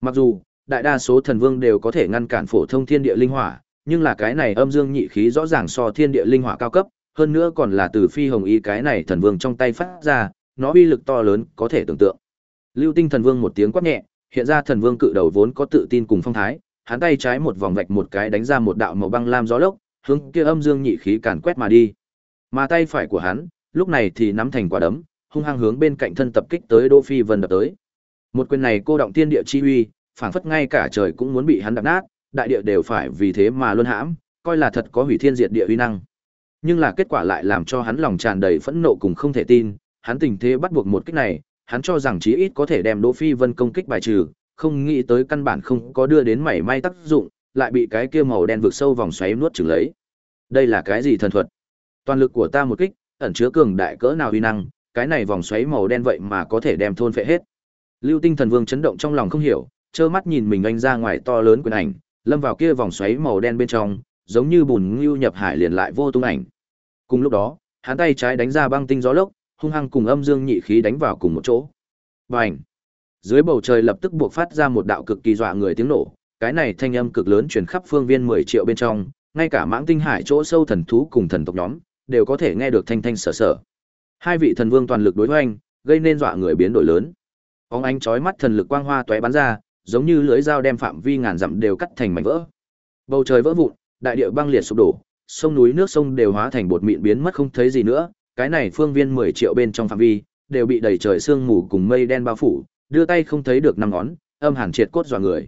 Mặc dù, đại đa số thần vương đều có thể ngăn cản phổ thông thiên địa linh hỏa, nhưng là cái này âm dương nhị khí rõ ràng so thiên địa linh hỏa cao cấp, hơn nữa còn là từ phi hồng y cái này thần vương trong tay phát ra, nó uy lực to lớn có thể tưởng tượng. Lưu Tinh Thần Vương một tiếng quát nhẹ, hiện ra thần vương cự đầu vốn có tự tin cùng phong thái, hắn tay trái một vòng vạch một cái đánh ra một đạo màu băng lam gió lốc, hướng kia âm dương nhị khí càn quét mà đi. Mà tay phải của hắn, lúc này thì nắm thành quả đấm, hung hăng hướng bên cạnh thân tập kích tới Đỗ Phi Vân đập tới. Một quyền này cô động thiên địa chi uy, phảng phất ngay cả trời cũng muốn bị hắn đập nát, đại địa đều phải vì thế mà luân hãm, coi là thật có hủy thiên diệt địa uy năng. Nhưng là kết quả lại làm cho hắn lòng tràn đầy phẫn nộ cùng không thể tin, hắn tình thế bắt buộc một kích này, hắn cho rằng chí ít có thể đem Đỗ Phi Vân công kích bài trừ, không nghĩ tới căn bản không có đưa đến mảy may tác dụng, lại bị cái kia màu đen vượt sâu vòng xoáy nuốt chửng lấy. Đây là cái gì thần thuật? Toàn lực của ta một kích, ẩn chứa cường đại cỡ nào uy năng, cái này vòng xoáy màu đen vậy mà có thể đem thôn phệ hết. Lưu Tinh Thần Vương chấn động trong lòng không hiểu, trơ mắt nhìn mình anh ra ngoài to lớn quyền ảnh, lâm vào kia vòng xoáy màu đen bên trong, giống như bùn ngưu nhập hải liền lại vô tung ảnh. Cùng lúc đó, hắn tay trái đánh ra băng tinh gió lốc, hung hăng cùng âm dương nhị khí đánh vào cùng một chỗ. Bành! Dưới bầu trời lập tức buộc phát ra một đạo cực kỳ dọa người tiếng nổ, cái này thanh âm cực lớn truyền khắp phương viên 10 triệu bên trong, ngay cả mãng tinh hải chỗ sâu thần thú cùng thần tộc nhóm, đều có thể nghe được thanh thanh sở sở. Hai vị thần vương toàn lực đối hoành, gây nên dọa người biến đổi lớn. Bóng ánh chói mắt thần lực quang hoa tóe bắn ra, giống như lưỡi dao đem phạm vi ngàn dặm đều cắt thành mảnh vỡ. Bầu trời vỡ vụn, đại địa băng liệt sụp đổ, sông núi nước sông đều hóa thành bột mịn biến mất không thấy gì nữa, cái này phương viên 10 triệu bên trong phạm vi, đều bị đầy trời sương mù cùng mây đen bao phủ, đưa tay không thấy được năm ngón, âm hàn triệt cốt dọa người.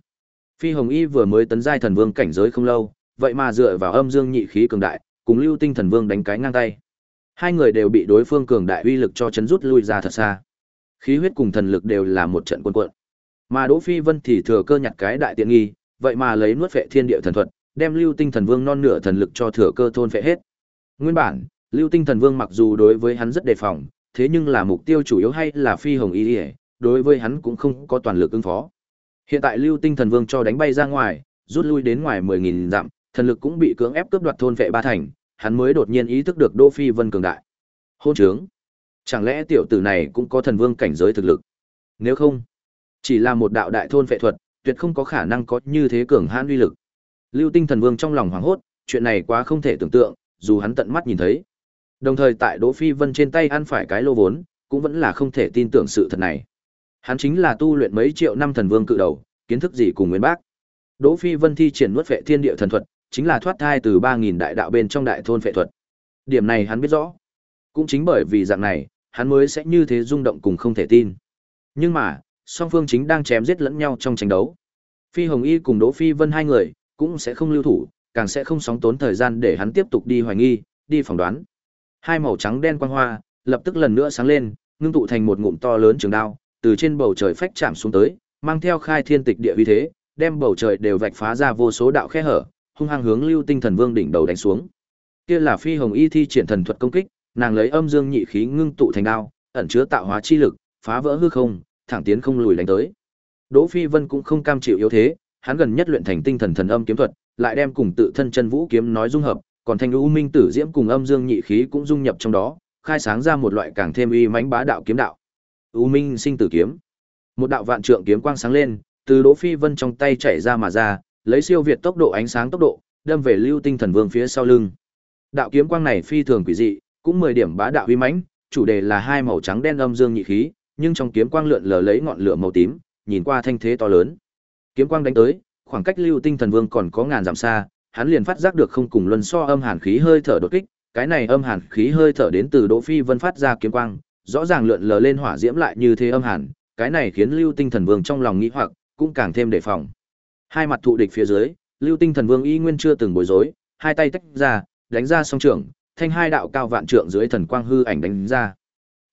Phi Hồng Y vừa mới tấn giai thần vương cảnh giới không lâu, vậy mà dựa vào âm dương nhị khí cường đại, cùng Lưu Tinh thần vương đánh cái ngang tay. Hai người đều bị đối phương cường đại uy lực cho chấn rút lui ra thật xa. Khí huyết cùng thần lực đều là một trận quân quận. Mà Đỗ Phi Vân thì thừa cơ nhặt cái đại tiện nghi, vậy mà lấy nuốt phệ thiên địa thần thuật, đem Lưu Tinh thần vương non nửa thần lực cho thừa cơ thôn phệ hết. Nguyên bản, Lưu Tinh Thần Vương mặc dù đối với hắn rất đề phòng, thế nhưng là mục tiêu chủ yếu hay là Phi Hồng Y ỉa đối với hắn cũng không có toàn lực ứng phó. Hiện tại Lưu Tinh Thần Vương cho đánh bay ra ngoài, rút lui đến ngoài mười nghìn dặm, thần lực cũng bị cưỡng ép cướp đoạt thôn vệ ba thành, hắn mới đột nhiên ý thức được Đỗ Phi Vân cường đại. Hôn trướng. Chẳng lẽ tiểu tử này cũng có thần vương cảnh giới thực lực? Nếu không, chỉ là một đạo đại thôn vệ thuật, tuyệt không có khả năng có như thế cường hãn uy lực. Lưu Tinh Thần Vương trong lòng hoảng hốt, chuyện này quá không thể tưởng tượng, dù hắn tận mắt nhìn thấy. Đồng thời tại Đỗ Phi Vân trên tay ăn phải cái lô vốn, cũng vẫn là không thể tin tưởng sự thật này. Hắn chính là tu luyện mấy triệu năm thần vương cự đầu, kiến thức gì cùng Nguyên Bác. Đỗ Phi Vân thi triển nuốt vệ thiên địa thần thuật, chính là thoát thai từ 3000 đại đạo bên trong đại thôn phệ thuật. Điểm này hắn biết rõ. Cũng chính bởi vì dạng này, hắn mới sẽ như thế rung động cùng không thể tin. Nhưng mà, song phương chính đang chém giết lẫn nhau trong tranh đấu. Phi Hồng Y cùng Đỗ Phi Vân hai người cũng sẽ không lưu thủ, càng sẽ không sóng tốn thời gian để hắn tiếp tục đi hoài nghi, đi phỏng đoán. Hai màu trắng đen quang hoa, lập tức lần nữa sáng lên, ngưng tụ thành một ngụm to lớn trường đao, từ trên bầu trời phách chạm xuống tới, mang theo khai thiên tịch địa uy thế, đem bầu trời đều vạch phá ra vô số đạo khe hở, hung hăng hướng Lưu Tinh Thần Vương đỉnh đầu đánh xuống. Kia là Phi Hồng Y thi triển thần thuật công kích, nàng lấy âm dương nhị khí ngưng tụ thành đao, ẩn chứa tạo hóa chi lực, phá vỡ hư không, thẳng tiến không lùi đánh tới. Đỗ Phi Vân cũng không cam chịu yếu thế, hắn gần nhất luyện thành tinh thần thần âm kiếm thuật, lại đem cùng tự thân chân vũ kiếm nói dung hợp, còn thanh u minh tử diễm cùng âm dương nhị khí cũng dung nhập trong đó, khai sáng ra một loại càng thêm uy mãnh bá đạo kiếm đạo. U minh sinh tử kiếm. Một đạo vạn trượng kiếm quang sáng lên, từ Đỗ Phi Vân trong tay chảy ra mà ra, lấy siêu việt tốc độ ánh sáng tốc độ, đâm về Lưu Tinh Thần Vương phía sau lưng. Đạo kiếm quang này phi thường quỷ dị, cũng 10 điểm bá đạo uy mãnh, chủ đề là hai màu trắng đen âm dương nhị khí, nhưng trong kiếm quang lượn lờ lấy ngọn lửa màu tím, nhìn qua thanh thế to lớn. Kiếm quang đánh tới, khoảng cách Lưu Tinh Thần Vương còn có ngàn dặm xa, hắn liền phát giác được không cùng luân so âm hàn khí hơi thở đột kích, cái này âm hàn khí hơi thở đến từ Đỗ Phi Vân phát ra kiếm quang, rõ ràng lượn lờ lên hỏa diễm lại như thế âm hàn, cái này khiến Lưu Tinh Thần Vương trong lòng nghĩ hoặc, cũng càng thêm đề phòng. Hai mặt thụ địch phía dưới, Lưu Tinh Thần Vương y nguyên chưa từng bối rối, hai tay tách ra, đánh ra song trưởng, thanh hai đạo cao vạn trượng dưới thần quang hư ảnh đánh ra.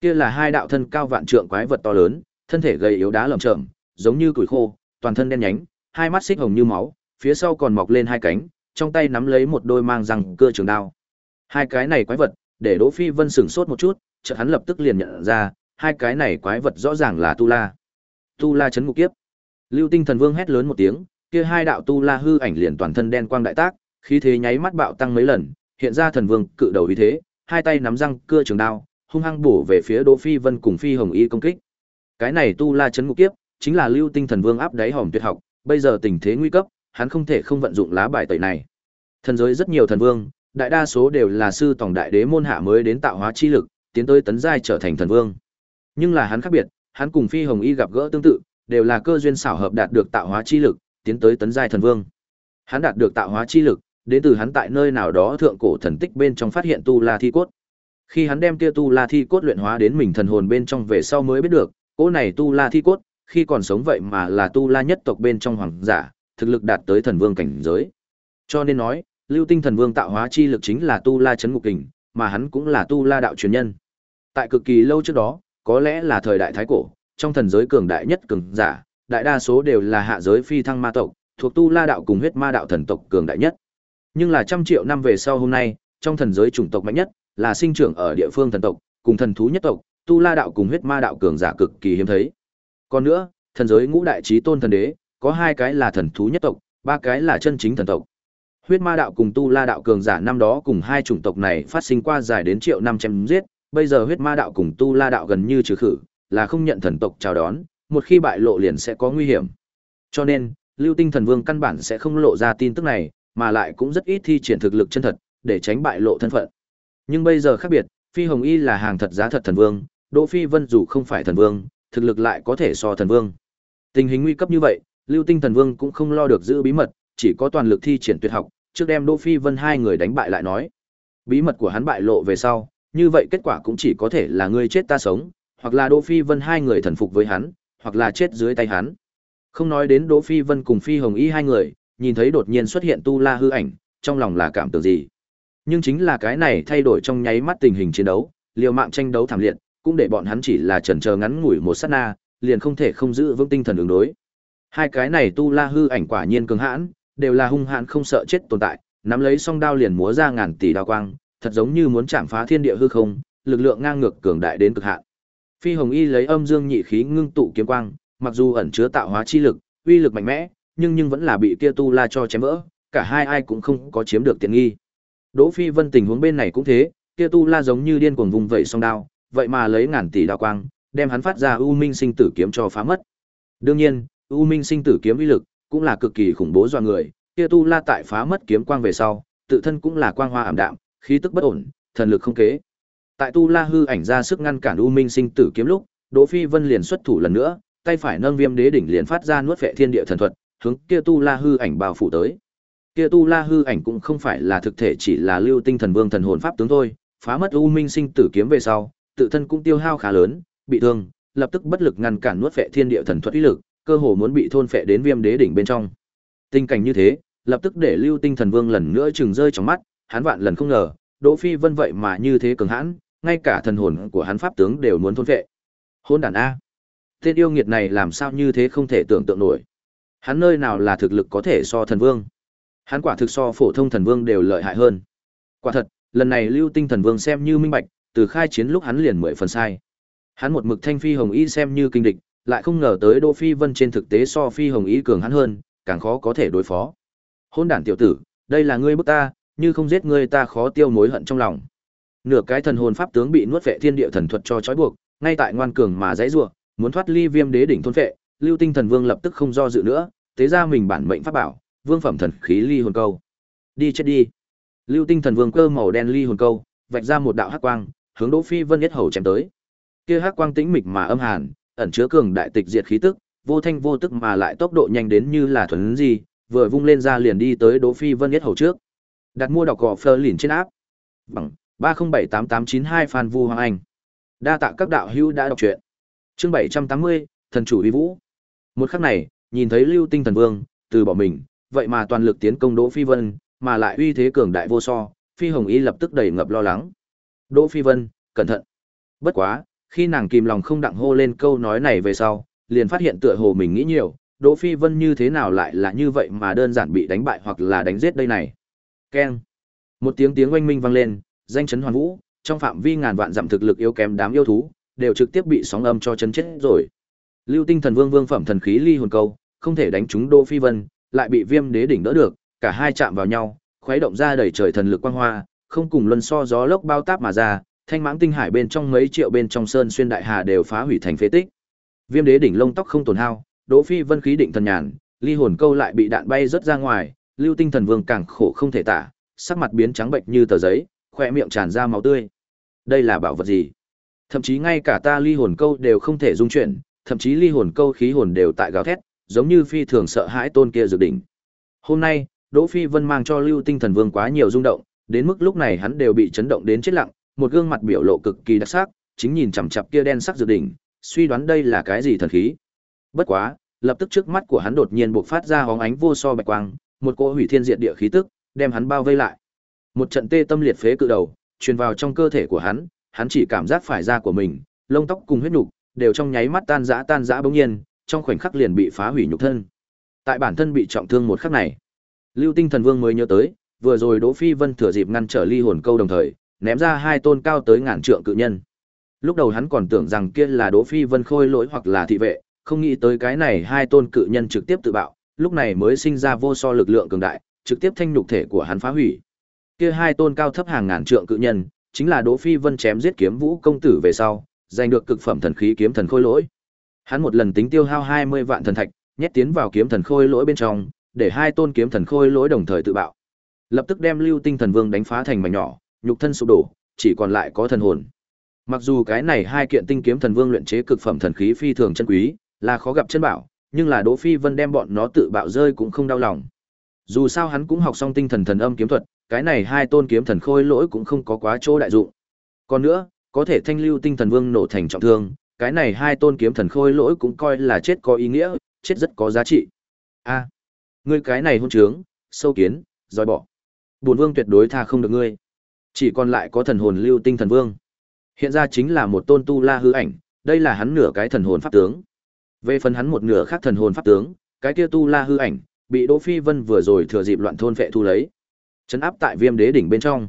Kia là hai đạo thân cao vạn trượng quái vật to lớn, thân thể gầy yếu đá lởm chởm, giống như củi khô, toàn thân đen nhánh, hai mắt xích hồng như máu, phía sau còn mọc lên hai cánh, trong tay nắm lấy một đôi mang răng cưa trường đao. Hai cái này quái vật, để Đỗ Phi Vân sửng sốt một chút, chợt hắn lập tức liền nhận ra, hai cái này quái vật rõ ràng là Tu La. Tu La chấn ngục kiếp. Lưu Tinh Thần Vương hét lớn một tiếng, kia hai đạo tu la hư ảnh liền toàn thân đen quang đại tác, khí thế nháy mắt bạo tăng mấy lần, hiện ra thần vương cự đầu uy thế, hai tay nắm răng cưa trường đao, hung hăng bổ về phía Đỗ Phi Vân cùng Phi Hồng Y công kích. Cái này tu la chấn ngục kiếp, chính là Lưu Tinh Thần Vương áp đáy hòm tuyệt học, bây giờ tình thế nguy cấp, hắn không thể không vận dụng lá bài tẩy này. Thần giới rất nhiều thần vương, đại đa số đều là sư tổng đại đế môn hạ mới đến tạo hóa chi lực, tiến tới tấn giai trở thành thần vương. Nhưng là hắn khác biệt, hắn cùng Phi Hồng Y gặp gỡ tương tự, đều là cơ duyên xảo hợp đạt được tạo hóa chi lực, tiến tới tấn giai thần vương. Hắn đạt được tạo hóa chi lực, đến từ hắn tại nơi nào đó thượng cổ thần tích bên trong phát hiện tu la thi cốt. Khi hắn đem kia tu la thi cốt luyện hóa đến mình thần hồn bên trong về sau mới biết được, cỗ này tu la thi cốt, khi còn sống vậy mà là tu la nhất tộc bên trong hoàng giả, thực lực đạt tới thần vương cảnh giới. Cho nên nói, Lưu Tinh Thần Vương tạo hóa chi lực chính là tu la chấn ngục kình, mà hắn cũng là tu la đạo truyền nhân. Tại cực kỳ lâu trước đó, có lẽ là thời đại thái cổ, trong thần giới cường đại nhất cường giả, đại đa số đều là hạ giới phi thăng ma tộc, thuộc tu la đạo cùng huyết ma đạo thần tộc cường đại nhất. Nhưng là trăm triệu năm về sau hôm nay, trong thần giới chủng tộc mạnh nhất là sinh trưởng ở địa phương thần tộc, cùng thần thú nhất tộc, tu la đạo cùng huyết ma đạo cường giả cực kỳ hiếm thấy. Còn nữa, thần giới ngũ đại chí tôn thần đế, có hai cái là thần thú nhất tộc, ba cái là chân chính thần tộc. Huyết ma đạo cùng tu la đạo cường giả năm đó cùng hai chủng tộc này phát sinh qua dài đến triệu năm chém giết, bây giờ huyết ma đạo cùng tu la đạo gần như trừ khử, là không nhận thần tộc chào đón, một khi bại lộ liền sẽ có nguy hiểm. Cho nên, Lưu Tinh Thần Vương căn bản sẽ không lộ ra tin tức này, mà lại cũng rất ít thi triển thực lực chân thật, để tránh bại lộ thân phận. Nhưng bây giờ khác biệt, Phi Hồng Y là hàng thật giá thật thần vương, Đỗ Phi Vân dù không phải thần vương, thực lực lại có thể so thần vương. Tình hình nguy cấp như vậy, Lưu Tinh Thần Vương cũng không lo được giữ bí mật, chỉ có toàn lực thi triển tuyệt học, trước đem Đỗ Phi Vân hai người đánh bại lại nói. Bí mật của hắn bại lộ về sau, như vậy kết quả cũng chỉ có thể là ngươi chết ta sống, hoặc là Đỗ Phi Vân hai người thần phục với hắn, hoặc là chết dưới tay hắn. Không nói đến Đỗ Phi Vân cùng Phi Hồng Y hai người, nhìn thấy đột nhiên xuất hiện Tu La hư ảnh, trong lòng là cảm tưởng gì. Nhưng chính là cái này thay đổi trong nháy mắt tình hình chiến đấu, liều mạng tranh đấu thảm liệt, cũng để bọn hắn chỉ là chần chờ ngắn ngủi một sát na, liền không thể không giữ vững tinh thần ứng đối. Hai cái này Tu La hư ảnh quả nhiên cường hãn, đều là hung hãn không sợ chết tồn tại, nắm lấy song đao liền múa ra ngàn tỷ đao quang, thật giống như muốn chạm phá thiên địa hư không, lực lượng ngang ngược cường đại đến cực hạn. Phi Hồng Y lấy âm dương nhị khí ngưng tụ kiếm quang, mặc dù ẩn chứa tạo hóa chi lực, uy lực mạnh mẽ, nhưng nhưng vẫn là bị kia tu la cho chém vỡ, cả hai ai cũng không có chiếm được tiện nghi. Đỗ Phi Vân tình huống bên này cũng thế, kia tu la giống như điên cuồng vùng vẩy song đao, vậy mà lấy ngàn tỷ đao quang, đem hắn phát ra U Minh Sinh Tử kiếm cho phá mất. Đương nhiên, U Minh Sinh Tử kiếm uy lực cũng là cực kỳ khủng bố do người, kia tu la tại phá mất kiếm quang về sau, tự thân cũng là quang hoa ảm đạm, khí tức bất ổn, thần lực không kế. Tại tu la hư ảnh ra sức ngăn cản U Minh Sinh Tử kiếm lúc, Đỗ Phi Vân liền xuất thủ lần nữa, tay phải nâng viêm đế đỉnh liền phát ra nuốt vệ thiên địa thần thuật, hướng kia tu la hư ảnh bao phủ tới. Kia tu la hư ảnh cũng không phải là thực thể chỉ là lưu tinh thần vương thần hồn pháp tướng thôi, phá mất u minh sinh tử kiếm về sau, tự thân cũng tiêu hao khá lớn, bị thương, lập tức bất lực ngăn cản nuốt vệ thiên địa thần thuật uy lực, cơ hồ muốn bị thôn phệ đến viêm đế đỉnh bên trong. Tình cảnh như thế, lập tức để lưu tinh thần vương lần nữa chừng rơi trong mắt, hắn vạn lần không ngờ, Đỗ Phi Vân vậy mà như thế cường hãn, ngay cả thần hồn của hắn pháp tướng đều muốn thôn vệ. Hôn đàn a. Tên yêu nghiệt này làm sao như thế không thể tưởng tượng nổi. Hắn nơi nào là thực lực có thể so thần vương? Hắn quả thực so phổ thông thần vương đều lợi hại hơn. Quả thật, lần này Lưu Tinh thần vương xem như minh bạch, từ khai chiến lúc hắn liền mười phần sai. Hắn một mực thanh phi hồng y xem như kinh địch, lại không ngờ tới Đỗ Phi Vân trên thực tế so phi hồng y cường hắn hơn, càng khó có thể đối phó. Hôn đản tiểu tử, đây là ngươi bức ta, như không giết ngươi ta khó tiêu mối hận trong lòng. Nửa cái thần hồn pháp tướng bị nuốt vệ thiên địa thần thuật cho trói buộc, ngay tại ngoan cường mà dãy rủa, muốn thoát ly viêm đế đỉnh thôn vệ, Lưu Tinh Thần Vương lập tức không do dự nữa, tế ra mình bản mệnh pháp bảo, vương phẩm thần khí ly hồn câu. Đi chết đi. Lưu Tinh Thần Vương cơ màu đen ly hồn câu, vạch ra một đạo hắc quang, hướng Đỗ Phi Vân nhất hầu chém tới. Kia hắc quang tĩnh mịch mà âm hàn, ẩn chứa cường đại tịch diệt khí tức, vô thanh vô tức mà lại tốc độ nhanh đến như là thuần gì, vừa vung lên ra liền đi tới Đỗ Phi Vân nhất hầu trước. Đặt mua đọc gò phơ lìn trên áp. Bằng 3078892 Phan Vu Hoàng Anh. Đa tạ các đạo hữu đã đọc truyện. Chương 780, thần chủ uy vũ. Một khắc này, nhìn thấy Lưu Tinh Thần Vương từ bỏ mình, vậy mà toàn lực tiến công Đỗ Phi Vân, mà lại uy thế cường đại vô so, Phi Hồng Y lập tức đầy ngập lo lắng. Đỗ Phi Vân, cẩn thận. Bất quá, khi nàng kìm lòng không đặng hô lên câu nói này về sau, liền phát hiện tựa hồ mình nghĩ nhiều, Đỗ Phi Vân như thế nào lại là như vậy mà đơn giản bị đánh bại hoặc là đánh giết đây này. Keng. Một tiếng tiếng oanh minh vang lên, danh chấn hoàn vũ, trong phạm vi ngàn vạn dặm thực lực yếu kém đám yêu thú, đều trực tiếp bị sóng âm cho chấn chết rồi. Lưu Tinh Thần Vương vương phẩm thần khí ly hồn câu, không thể đánh trúng Đỗ Phi Vân, lại bị Viêm Đế đỉnh đỡ được, cả hai chạm vào nhau, khuấy động ra đầy trời thần lực quang hoa, không cùng luân so gió lốc bao táp mà ra, thanh mãng tinh hải bên trong mấy triệu bên trong sơn xuyên đại hà đều phá hủy thành phế tích. Viêm Đế đỉnh lông tóc không tổn hao, Đỗ Phi Vân khí định thần nhàn, ly hồn câu lại bị đạn bay rất ra ngoài, Lưu Tinh Thần Vương càng khổ không thể tả, sắc mặt biến trắng bệnh như tờ giấy, khóe miệng tràn ra máu tươi. Đây là bảo vật gì? Thậm chí ngay cả ta ly hồn câu đều không thể dung chuyển, thậm chí ly hồn câu khí hồn đều tại gào thét, giống như phi thường sợ hãi tôn kia dược đỉnh. Hôm nay, Đỗ Phi Vân mang cho Lưu Tinh Thần Vương quá nhiều rung động, đến mức lúc này hắn đều bị chấn động đến chết lặng, một gương mặt biểu lộ cực kỳ đặc sắc, chính nhìn chằm chằm kia đen sắc dược đỉnh, suy đoán đây là cái gì thần khí. Bất quá, lập tức trước mắt của hắn đột nhiên bộc phát ra hóng ánh vô so bạch quang, một cỗ hủy thiên diệt địa khí tức, đem hắn bao vây lại. Một trận tê tâm liệt phế cự đầu, truyền vào trong cơ thể của hắn, hắn chỉ cảm giác phải da của mình, lông tóc cùng huyết nhục đều trong nháy mắt tan rã tan rã bỗng nhiên, trong khoảnh khắc liền bị phá hủy nhục thân. Tại bản thân bị trọng thương một khắc này, Lưu Tinh Thần Vương mới nhớ tới, vừa rồi Đỗ Phi Vân thừa dịp ngăn trở ly hồn câu đồng thời, ném ra hai tôn cao tới ngàn trượng cự nhân. Lúc đầu hắn còn tưởng rằng kia là Đỗ Phi Vân khôi lỗi hoặc là thị vệ, không nghĩ tới cái này hai tôn cự nhân trực tiếp tự bạo, lúc này mới sinh ra vô so lực lượng cường đại, trực tiếp thanh nhục thể của hắn phá hủy. Kia hai tôn cao thấp hàng ngàn trượng cự nhân, chính là Đỗ Phi Vân chém giết kiếm vũ công tử về sau, giành được cực phẩm thần khí kiếm thần khôi lỗi. Hắn một lần tính tiêu hao 20 vạn thần thạch, nhét tiến vào kiếm thần khôi lỗi bên trong, để hai tôn kiếm thần khôi lỗi đồng thời tự bạo. Lập tức đem Lưu Tinh Thần Vương đánh phá thành mảnh nhỏ, nhục thân sụp đổ, chỉ còn lại có thần hồn. Mặc dù cái này hai kiện tinh kiếm thần vương luyện chế cực phẩm thần khí phi thường chân quý, là khó gặp chân bảo, nhưng là Đỗ Phi Vân đem bọn nó tự bạo rơi cũng không đau lòng. Dù sao hắn cũng học xong tinh thần thần âm kiếm thuật, cái này hai tôn kiếm thần khôi lỗi cũng không có quá chỗ đại dụng. Còn nữa, có thể thanh lưu tinh thần vương nổ thành trọng thương, cái này hai tôn kiếm thần khôi lỗi cũng coi là chết có ý nghĩa, chết rất có giá trị. A, ngươi cái này hôn trướng, sâu kiến, dòi bỏ. Bổn vương tuyệt đối tha không được ngươi. Chỉ còn lại có thần hồn lưu tinh thần vương. Hiện ra chính là một tôn tu la hư ảnh, đây là hắn nửa cái thần hồn pháp tướng. Về phần hắn một nửa khác thần hồn pháp tướng, cái kia tu la hư ảnh, bị Đỗ Phi Vân vừa rồi thừa dịp loạn thôn vệ thu lấy. Chấn áp tại Viêm Đế đỉnh bên trong.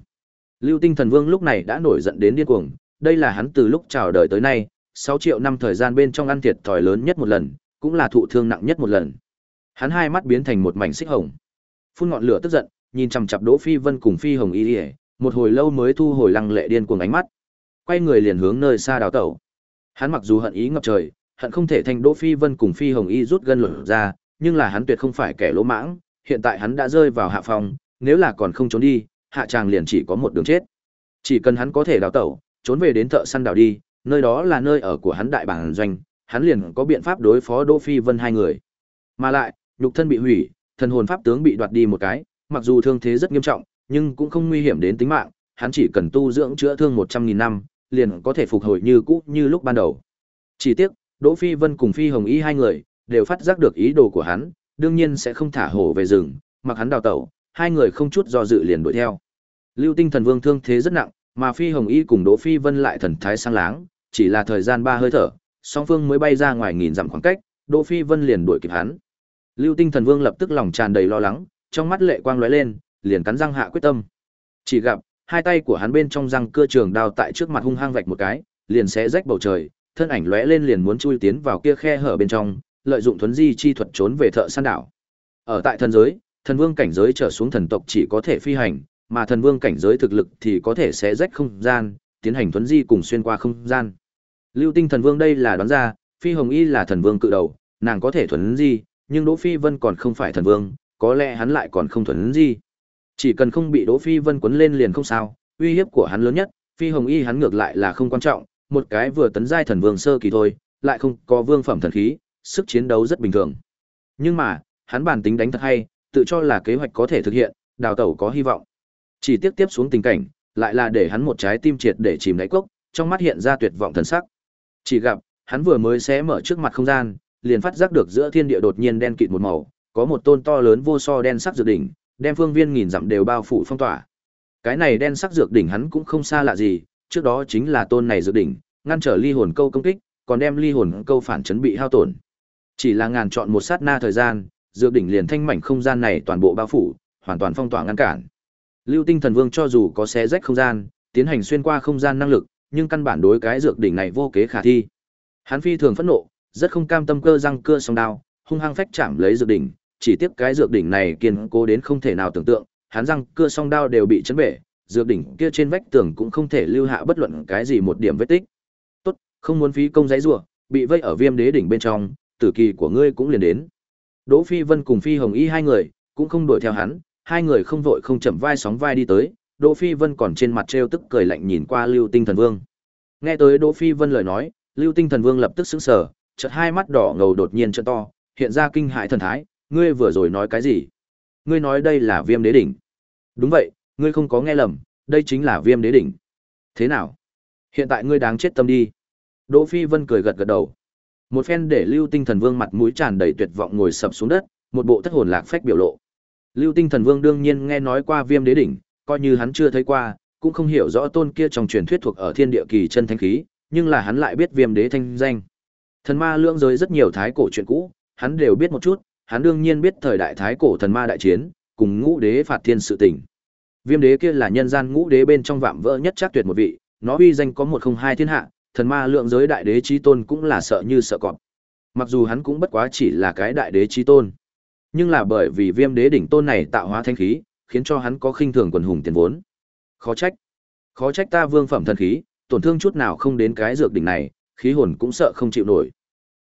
Lưu Tinh Thần Vương lúc này đã nổi giận đến điên cuồng, đây là hắn từ lúc chào đời tới nay, 6 triệu năm thời gian bên trong ăn thiệt thòi lớn nhất một lần, cũng là thụ thương nặng nhất một lần. Hắn hai mắt biến thành một mảnh xích hồng. Phun ngọn lửa tức giận, nhìn chằm chằm Đỗ Phi Vân cùng Phi Hồng Y Liễu, một hồi lâu mới thu hồi lăng lệ điên cuồng ánh mắt. quay người liền hướng nơi xa đào tẩu. Hắn mặc dù hận ý ngập trời, hận không thể thành Đỗ Phi Vân cùng Phi Hồng Y rút gân lửa ra, nhưng là hắn tuyệt không phải kẻ lỗ mãng, hiện tại hắn đã rơi vào hạ phòng, nếu là còn không trốn đi, hạ tràng liền chỉ có một đường chết. Chỉ cần hắn có thể đào tẩu, trốn về đến thợ săn đào đi, nơi đó là nơi ở của hắn đại bản doanh, hắn liền có biện pháp đối phó Đỗ Phi Vân hai người. Mà lại, nhục thân bị hủy, thần hồn pháp tướng bị đoạt đi một cái, mặc dù thương thế rất nghiêm trọng, nhưng cũng không nguy hiểm đến tính mạng, hắn chỉ cần tu dưỡng chữa thương một trăm nghìn năm, liền có thể phục hồi như cũ như lúc ban đầu. Chỉ tiếc, Đỗ Phi Vân cùng Phi Hồng Y hai người đều phát giác được ý đồ của hắn, đương nhiên sẽ không thả hổ về rừng, mặc hắn đào tẩu, hai người không chút do dự liền đuổi theo. Lưu Tinh Thần Vương thương thế rất nặng, mà Phi Hồng Y cùng Đỗ Phi Vân lại thần thái sang láng, chỉ là thời gian ba hơi thở, song phương mới bay ra ngoài nghìn dặm khoảng cách, Đỗ Phi Vân liền đuổi kịp hắn. Lưu Tinh Thần Vương lập tức lòng tràn đầy lo lắng, trong mắt lệ quang lóe lên, liền cắn răng hạ quyết tâm. Chỉ gặp, hai tay của hắn bên trong răng cưa trường đao tại trước mặt hung hăng vạch một cái, liền xé rách bầu trời, thân ảnh lóe lên liền muốn chui tiến vào kia khe hở bên trong, lợi dụng thuấn di chi thuật trốn về thợ săn đảo. Ở tại thần giới, thần vương cảnh giới trở xuống thần tộc chỉ có thể phi hành, mà thần vương cảnh giới thực lực thì có thể sẽ rách không gian, tiến hành thuấn di cùng xuyên qua không gian. Lưu Tinh thần vương đây là đoán ra, Phi Hồng Y là thần vương cự đầu, nàng có thể thuấn di, nhưng Đỗ Phi Vân còn không phải thần vương, có lẽ hắn lại còn không thuấn di. Chỉ cần không bị Đỗ Phi Vân quấn lên liền không sao, uy hiếp của hắn lớn nhất, Phi Hồng Y hắn ngược lại là không quan trọng, một cái vừa tấn giai thần vương sơ kỳ thôi, lại không có vương phẩm thần khí, sức chiến đấu rất bình thường. Nhưng mà, hắn bản tính đánh thật hay, tự cho là kế hoạch có thể thực hiện, đào tẩu có hy vọng. Chỉ tiếp tiếp xuống tình cảnh, lại là để hắn một trái tim triệt để chìm đáy cốc, trong mắt hiện ra tuyệt vọng thần sắc. Chỉ gặp, hắn vừa mới xé mở trước mặt không gian, liền phát giác được giữa thiên địa đột nhiên đen kịt một màu, có một tôn to lớn vô so đen sắc dược đỉnh, đem phương viên nghìn dặm đều bao phủ phong tỏa. Cái này đen sắc dược đỉnh hắn cũng không xa lạ gì, trước đó chính là tôn này dược đỉnh, ngăn trở ly hồn câu công kích, còn đem ly hồn câu phản chấn bị hao tổn. Chỉ là ngàn chọn một sát na thời gian, dược đỉnh liền thanh mảnh không gian này toàn bộ bao phủ, hoàn toàn phong tỏa ngăn cản. Lưu Tinh Thần Vương cho dù có xé rách không gian, tiến hành xuyên qua không gian năng lực, nhưng căn bản đối cái dược đỉnh này vô kế khả thi. Hắn phi thường phẫn nộ, rất không cam tâm cơ răng cưa song đao, hung hăng phách chạm lấy dược đỉnh, chỉ tiếc cái dược đỉnh này kiên cố đến không thể nào tưởng tượng, hắn răng cưa song đao đều bị chấn bể, dược đỉnh kia trên vách tường cũng không thể lưu hạ bất luận cái gì một điểm vết tích. Tốt, không muốn phí công giấy rủa, bị vây ở Viêm Đế đỉnh bên trong, tử kỳ của ngươi cũng liền đến. Đỗ Phi Vân cùng Phi Hồng Y hai người cũng không đuổi theo hắn, hai người không vội không chậm vai sóng vai đi tới, Đỗ Phi Vân còn trên mặt trêu tức cười lạnh nhìn qua Lưu Tinh Thần Vương. Nghe tới Đỗ Phi Vân lời nói, Lưu Tinh Thần Vương lập tức sững sờ, chợt hai mắt đỏ ngầu đột nhiên trợn to, hiện ra kinh hãi thần thái, ngươi vừa rồi nói cái gì? Ngươi nói đây là Viêm Đế đỉnh? Đúng vậy, ngươi không có nghe lầm, đây chính là Viêm Đế đỉnh. Thế nào? Hiện tại ngươi đáng chết tâm đi. Đỗ Phi Vân cười gật gật đầu. Một phen để Lưu Tinh Thần Vương mặt mũi tràn đầy tuyệt vọng ngồi sập xuống đất, một bộ thất hồn lạc phách biểu lộ. Lưu Tinh Thần Vương đương nhiên nghe nói qua Viêm Đế đỉnh, coi như hắn chưa thấy qua, cũng không hiểu rõ tôn kia trong truyền thuyết thuộc ở thiên địa kỳ chân thánh khí, nhưng là hắn lại biết Viêm Đế thanh danh. Thần ma lưỡng giới rất nhiều thái cổ chuyện cũ, hắn đều biết một chút, hắn đương nhiên biết thời đại thái cổ thần ma đại chiến, cùng ngũ đế phạt thiên sự tình. Viêm đế kia là nhân gian ngũ đế bên trong vạm vỡ nhất chắc tuyệt một vị, nó uy danh có một không hai thiên hạ, thần ma lượng giới đại đế chí tôn cũng là sợ như sợ cọp. Mặc dù hắn cũng bất quá chỉ là cái đại đế chí tôn, nhưng là bởi vì viêm đế đỉnh tôn này tạo hóa thanh khí, khiến cho hắn có khinh thường quần hùng tiền vốn. Khó trách, khó trách ta vương phẩm thần khí, tổn thương chút nào không đến cái dược đỉnh này, khí hồn cũng sợ không chịu nổi.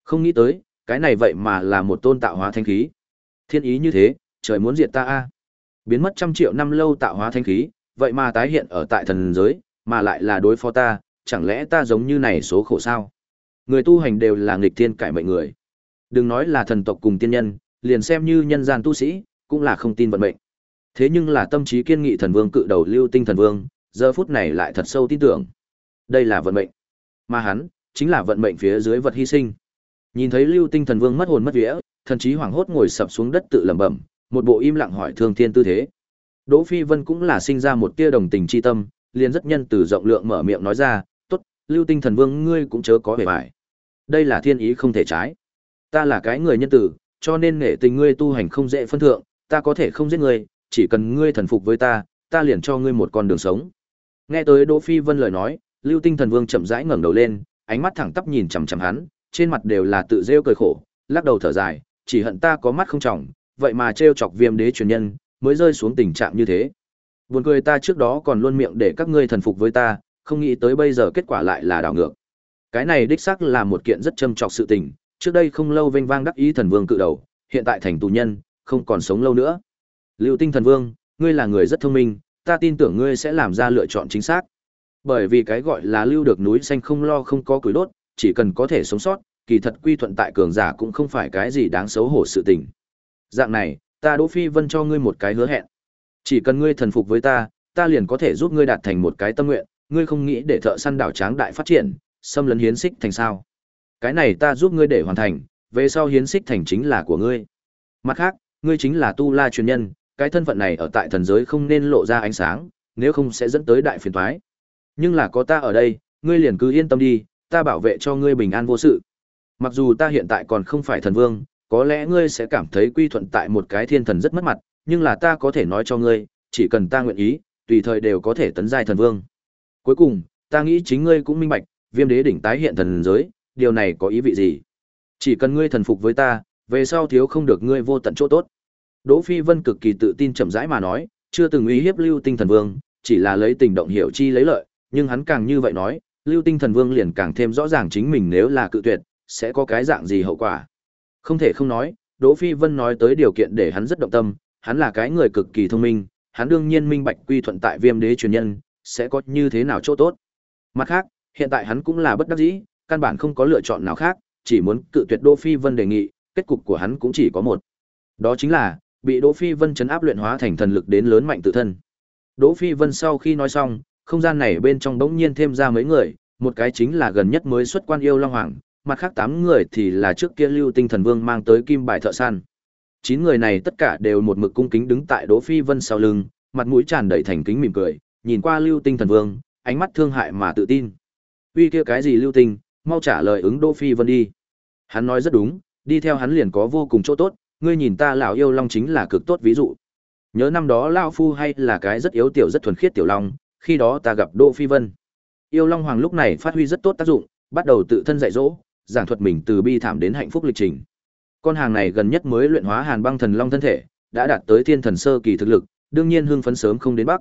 Không nghĩ tới, cái này vậy mà là một tôn tạo hóa thanh khí. Thiên ý như thế, trời muốn diệt ta a. Biến mất trăm triệu năm lâu tạo hóa thanh khí, vậy mà tái hiện ở tại thần giới, mà lại là đối phó ta, chẳng lẽ ta giống như này số khổ sao? Người tu hành đều là nghịch thiên cải mệnh người. Đừng nói là thần tộc cùng tiên nhân, liền xem như nhân gian tu sĩ, cũng là không tin vận mệnh. Thế nhưng là tâm trí kiên nghị thần vương cự đầu lưu tinh thần vương, giờ phút này lại thật sâu tin tưởng. Đây là vận mệnh. Mà hắn, chính là vận mệnh phía dưới vật hy sinh. Nhìn thấy lưu tinh thần vương mất hồn mất vía, thần trí hoảng hốt ngồi sập xuống đất tự lẩm bẩm, một bộ im lặng hỏi thương thiên tư thế. Đỗ Phi Vân cũng là sinh ra một tia đồng tình chi tâm, liền rất nhân từ rộng lượng mở miệng nói ra, lưu tinh thần vương ngươi cũng chớ có vẻ vải. Đây là thiên ý không thể trái. Ta là cái người nhân tử, cho nên nể tình ngươi tu hành không dễ phân thượng, ta có thể không giết ngươi, chỉ cần ngươi thần phục với ta, ta liền cho ngươi một con đường sống. Nghe tới Đỗ Phi Vân lời nói, Lưu Tinh Thần Vương chậm rãi ngẩng đầu lên, ánh mắt thẳng tắp nhìn chằm chằm hắn, trên mặt đều là tự rêu cười khổ, lắc đầu thở dài, chỉ hận ta có mắt không trọng, vậy mà trêu chọc Viêm Đế truyền nhân, mới rơi xuống tình trạng như thế. Buồn cười ta trước đó còn luôn miệng để các ngươi thần phục với ta, không nghĩ tới bây giờ kết quả lại là đảo ngược. Cái này đích xác là một kiện rất châm trọc sự tình, trước đây không lâu vênh vang đắc ý thần vương cự đầu, hiện tại thành tù nhân, không còn sống lâu nữa. Lưu Tinh thần vương, ngươi là người rất thông minh, ta tin tưởng ngươi sẽ làm ra lựa chọn chính xác. Bởi vì cái gọi là lưu được núi xanh không lo không có củi đốt, chỉ cần có thể sống sót, kỳ thật quy thuận tại cường giả cũng không phải cái gì đáng xấu hổ sự tình. Dạng này, ta Đỗ Phi Vân cho ngươi một cái hứa hẹn. Chỉ cần ngươi thần phục với ta, ta liền có thể giúp ngươi đạt thành một cái tâm nguyện, ngươi không nghĩ để thợ săn đảo tráng đại phát triển, xâm lấn hiến xích thành sao? Cái này ta giúp ngươi để hoàn thành, về sau hiến xích thành chính là của ngươi. Mặt khác, ngươi chính là tu la truyền nhân, cái thân phận này ở tại thần giới không nên lộ ra ánh sáng, nếu không sẽ dẫn tới đại phiền toái. Nhưng là có ta ở đây, ngươi liền cứ yên tâm đi, ta bảo vệ cho ngươi bình an vô sự. Mặc dù ta hiện tại còn không phải thần vương, có lẽ ngươi sẽ cảm thấy quy thuận tại một cái thiên thần rất mất mặt, nhưng là ta có thể nói cho ngươi, chỉ cần ta nguyện ý, tùy thời đều có thể tấn giai thần vương. Cuối cùng, ta nghĩ chính ngươi cũng minh bạch, Viêm Đế đỉnh tái hiện thần giới, điều này có ý vị gì? Chỉ cần ngươi thần phục với ta, về sau thiếu không được ngươi vô tận chỗ tốt. Đỗ Phi Vân cực kỳ tự tin chậm rãi mà nói, chưa từng uy hiếp Lưu Tinh Thần Vương, chỉ là lấy tình động hiểu chi lấy lợi, nhưng hắn càng như vậy nói, Lưu Tinh Thần Vương liền càng thêm rõ ràng chính mình nếu là cự tuyệt, sẽ có cái dạng gì hậu quả. Không thể không nói, Đỗ Phi Vân nói tới điều kiện để hắn rất động tâm, hắn là cái người cực kỳ thông minh, hắn đương nhiên minh bạch quy thuận tại Viêm Đế truyền nhân, sẽ có như thế nào chỗ tốt. Mặt khác, hiện tại hắn cũng là bất đắc dĩ, căn bản không có lựa chọn nào khác, chỉ muốn cự tuyệt Đỗ Phi Vân đề nghị, kết cục của hắn cũng chỉ có một. Đó chính là bị Đỗ Phi Vân chấn áp luyện hóa thành thần lực đến lớn mạnh tự thân. Đỗ Phi Vân sau khi nói xong, không gian này bên trong đống nhiên thêm ra mấy người, một cái chính là gần nhất mới xuất quan yêu Long Hoàng, mặt khác tám người thì là trước kia Lưu Tinh Thần Vương mang tới kim bài thợ săn. Chín người này tất cả đều một mực cung kính đứng tại Đỗ Phi Vân sau lưng, mặt mũi tràn đầy thành kính mỉm cười, nhìn qua Lưu Tinh Thần Vương, ánh mắt thương hại mà tự tin. Uy kia cái gì Lưu Tinh, mau trả lời ứng Đỗ Phi Vân đi. Hắn nói rất đúng, đi theo hắn liền có vô cùng chỗ tốt, ngươi nhìn ta lão yêu long chính là cực tốt ví dụ. Nhớ năm đó lão phu hay là cái rất yếu tiểu rất thuần khiết tiểu long, khi đó ta gặp Đỗ Phi Vân. Yêu Long Hoàng lúc này phát huy rất tốt tác dụng, bắt đầu tự thân dạy dỗ, giảng thuật mình từ bi thảm đến hạnh phúc lịch trình. Con hàng này gần nhất mới luyện hóa Hàn Băng Thần Long thân thể, đã đạt tới thiên thần sơ kỳ thực lực, đương nhiên hưng phấn sớm không đến bắc.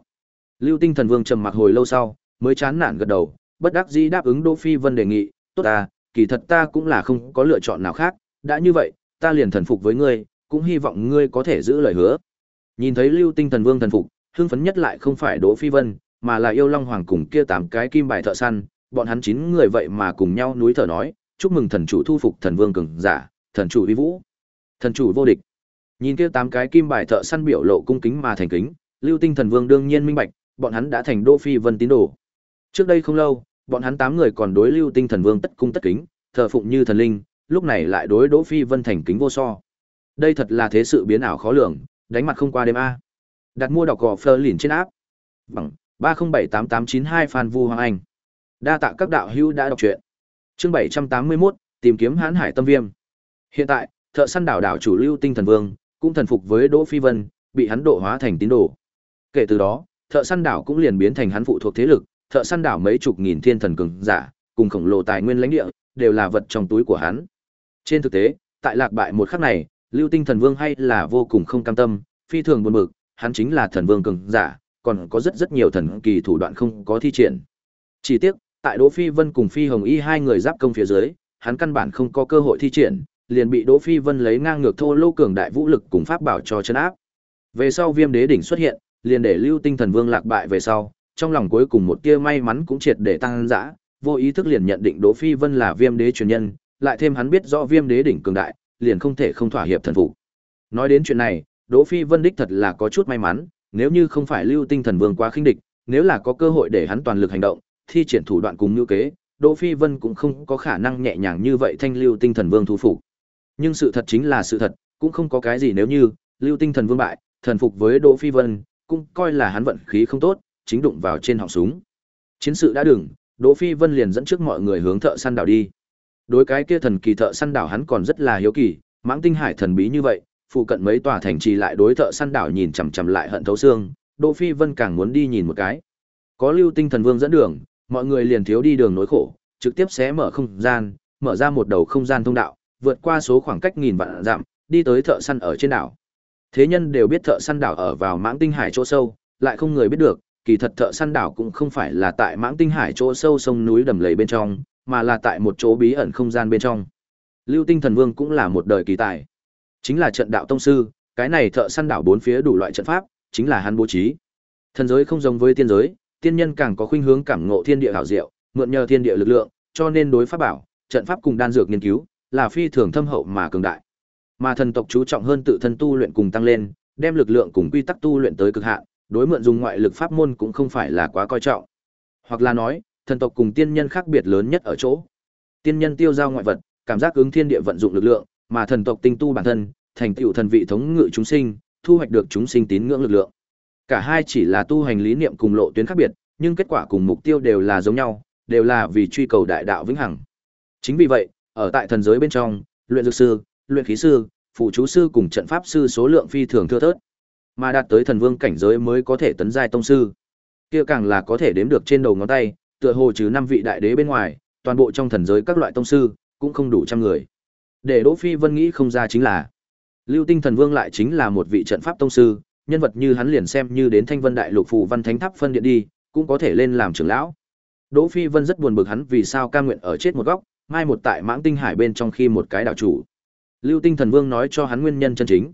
Lưu Tinh Thần Vương trầm mặc hồi lâu sau, mới chán nản gật đầu, bất đắc dĩ đáp ứng Đỗ Phi Vân đề nghị, "Tốt à, kỳ thật ta cũng là không có lựa chọn nào khác, đã như vậy, ta liền thần phục với ngươi, cũng hy vọng ngươi có thể giữ lời hứa." Nhìn thấy Lưu Tinh Thần Vương thần phục, hưng phấn nhất lại không phải Đỗ Phi Vân, mà là yêu Long Hoàng cùng kia tám cái kim bài thợ săn, bọn hắn chín người vậy mà cùng nhau núi thở nói, chúc mừng thần chủ thu phục thần vương cường giả, thần chủ uy vũ, thần chủ vô địch. Nhìn kia tám cái kim bài thợ săn biểu lộ cung kính mà thành kính, Lưu Tinh thần vương đương nhiên minh bạch, bọn hắn đã thành Đỗ Phi Vân tín đồ. Trước đây không lâu, bọn hắn tám người còn đối Lưu Tinh thần vương tất cung tất kính, thờ phụng như thần linh, lúc này lại đối Đỗ Phi Vân thành kính vô so. Đây thật là thế sự biến ảo khó lường, đánh mặt không qua đêm a. Đặt mua đọc gò Fleur lìn trên áp. Bằng ba không bảy tám tám chín hai Phan Vu Hoàng Anh. Đa tạ các đạo hữu đã đọc truyện. Chương bảy trăm tám mươi 781, tìm kiếm Hán Hải Tâm Viêm. Hiện tại, Thợ săn đảo đảo chủ Lưu Tinh Thần Vương cũng thần phục với Đỗ Phi Vân, bị hắn độ hóa thành tín đồ. Kể từ đó, Thợ săn đảo cũng liền biến thành hắn phụ thuộc thế lực, Thợ săn đảo mấy chục nghìn thiên thần cường giả, cùng khổng lồ tài nguyên lãnh địa, đều là vật trong túi của hắn. Trên thực tế, tại lạc bại một khắc này, Lưu Tinh Thần Vương hay là vô cùng không cam tâm, phi thường buồn bực, hắn chính là thần vương cường giả, còn có rất rất nhiều thần kỳ thủ đoạn không có thi triển. Chỉ tiếc, tại Đỗ Phi Vân cùng Phi Hồng Y hai người giáp công phía dưới, hắn căn bản không có cơ hội thi triển, liền bị Đỗ Phi Vân lấy ngang ngược thô lô cường đại vũ lực cùng pháp bảo cho chân áp. Về sau Viêm Đế đỉnh xuất hiện, liền để Lưu Tinh Thần Vương lạc bại về sau, trong lòng cuối cùng một tia may mắn cũng triệt để tăng dã, vô ý thức liền nhận định Đỗ Phi Vân là Viêm Đế truyền nhân, lại thêm hắn biết rõ Viêm Đế đỉnh cường đại, liền không thể không thỏa hiệp thần phục. Nói đến chuyện này, Đỗ Phi Vân đích thật là có chút may mắn, nếu như không phải Lưu Tinh Thần Vương quá khinh địch, nếu là có cơ hội để hắn toàn lực hành động, thi triển thủ đoạn cùng như kế, Đỗ Phi Vân cũng không có khả năng nhẹ nhàng như vậy thanh Lưu Tinh Thần Vương thu phục. Nhưng sự thật chính là sự thật, cũng không có cái gì nếu như Lưu Tinh Thần Vương bại, thần phục với Đỗ Phi Vân, cũng coi là hắn vận khí không tốt, chính đụng vào trên họng súng. Chiến sự đã đừng, Đỗ Phi Vân liền dẫn trước mọi người hướng thợ săn đảo đi. Đối cái kia thần kỳ thợ săn đảo hắn còn rất là hiếu kỳ, mãng tinh hải thần bí như vậy, phụ cận mấy tòa thành trì lại đối thợ săn đảo nhìn chằm chằm lại hận thấu xương, Đỗ Phi Vân càng muốn đi nhìn một cái. Có Lưu Tinh Thần Vương dẫn đường, mọi người liền thiếu đi đường nối khổ, trực tiếp xé mở không gian, mở ra một đầu không gian thông đạo, vượt qua số khoảng cách nghìn vạn dặm, đi tới thợ săn ở trên đảo. Thế nhân đều biết thợ săn đảo ở vào mãng tinh hải chỗ sâu, lại không người biết được, kỳ thật thợ săn đảo cũng không phải là tại mãng tinh hải chỗ sâu sông núi đầm lầy bên trong, mà là tại một chỗ bí ẩn không gian bên trong. Lưu Tinh Thần Vương cũng là một đời kỳ tài. Chính là trận đạo tông sư, cái này thợ săn đảo bốn phía đủ loại trận pháp, chính là hắn bố trí. Thần giới không giống với tiên giới, tiên nhân càng có khuynh hướng cảm ngộ thiên địa hảo diệu, mượn nhờ thiên địa lực lượng, cho nên đối pháp bảo, trận pháp cùng đan dược nghiên cứu, là phi thường thâm hậu mà cường đại. Mà thần tộc chú trọng hơn tự thân tu luyện cùng tăng lên, đem lực lượng cùng quy tắc tu luyện tới cực hạn, đối mượn dùng ngoại lực pháp môn cũng không phải là quá coi trọng. Hoặc là nói, thần tộc cùng tiên nhân khác biệt lớn nhất ở chỗ. Tiên nhân tiêu giao ngoại vật, cảm giác ứng thiên địa vận dụng lực lượng, mà thần tộc tinh tu bản thân, thành tựu thần vị thống ngự chúng sinh, thu hoạch được chúng sinh tín ngưỡng lực lượng. Cả hai chỉ là tu hành lý niệm cùng lộ tuyến khác biệt, nhưng kết quả cùng mục tiêu đều là giống nhau, đều là vì truy cầu đại đạo vĩnh hằng. Chính vì vậy, ở tại thần giới bên trong, luyện dược sư, luyện khí sư, phụ chú sư cùng trận pháp sư số lượng phi thường thưa thớt, mà đạt tới thần vương cảnh giới mới có thể tấn giai tông sư. Kia càng là có thể đếm được trên đầu ngón tay, tựa hồ trừ năm vị đại đế bên ngoài, toàn bộ trong thần giới các loại tông sư cũng không đủ trăm người. Để Đỗ Phi Vân nghĩ không ra chính là, Lưu Tinh Thần Vương lại chính là một vị trận pháp tông sư, nhân vật như hắn liền xem như đến Thanh Vân Đại Lục phụ văn thánh tháp phân điện đi, cũng có thể lên làm trưởng lão. Đỗ Phi Vân rất buồn bực hắn vì sao cam nguyện ở chết một góc, mai một tại Mãng Tinh Hải bên trong khi một cái đạo chủ. Lưu Tinh Thần Vương nói cho hắn nguyên nhân chân chính.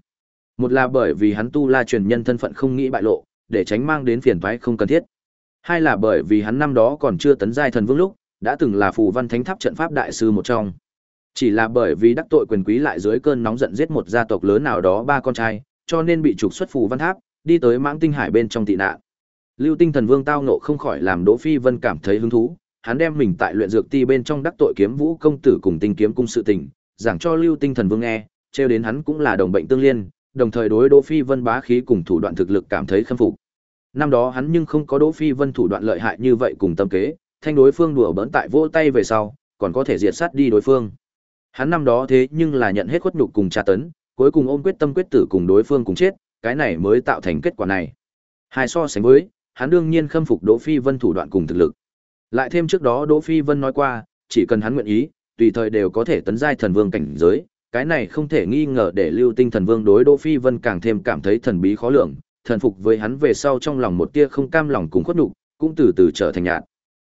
Một là bởi vì hắn tu la truyền nhân thân phận không nghĩ bại lộ, để tránh mang đến phiền toái không cần thiết. Hai là bởi vì hắn năm đó còn chưa tấn giai thần vương lúc, đã từng là phù văn thánh tháp trận pháp đại sư một trong. Chỉ là bởi vì đắc tội quyền quý lại dưới cơn nóng giận giết một gia tộc lớn nào đó ba con trai, cho nên bị trục xuất phù văn tháp, đi tới Mãng Tinh Hải bên trong tị nạn. Lưu Tinh Thần Vương tao nộ không khỏi làm Đỗ Phi Vân cảm thấy hứng thú, hắn đem mình tại luyện dược ti bên trong đắc tội kiếm vũ công tử cùng tinh kiếm cung sự tình, giảng cho Lưu Tinh Thần Vương nghe, trêu đến hắn cũng là đồng bệnh tương liên, đồng thời đối Đỗ Phi Vân bá khí cùng thủ đoạn thực lực cảm thấy khâm phục. Năm đó hắn nhưng không có Đỗ Phi Vân thủ đoạn lợi hại như vậy cùng tâm kế, thanh đối phương đùa bỡn tại vỗ tay về sau, còn có thể diệt sát đi đối phương. Hắn năm đó thế nhưng là nhận hết khuất nhục cùng tra tấn, cuối cùng ôm quyết tâm quyết tử cùng đối phương cùng chết, cái này mới tạo thành kết quả này. Hai so sánh với, hắn đương nhiên khâm phục Đỗ Phi Vân thủ đoạn cùng thực lực. Lại thêm trước đó Đỗ Phi Vân nói qua, chỉ cần hắn nguyện ý, tùy thời đều có thể tấn giai thần vương cảnh giới, cái này không thể nghi ngờ để Lưu Tinh Thần Vương đối Đỗ Phi Vân càng thêm cảm thấy thần bí khó lường, thần phục với hắn về sau trong lòng một tia không cam lòng cùng khuất nhục, cũng từ từ trở thành nhạt.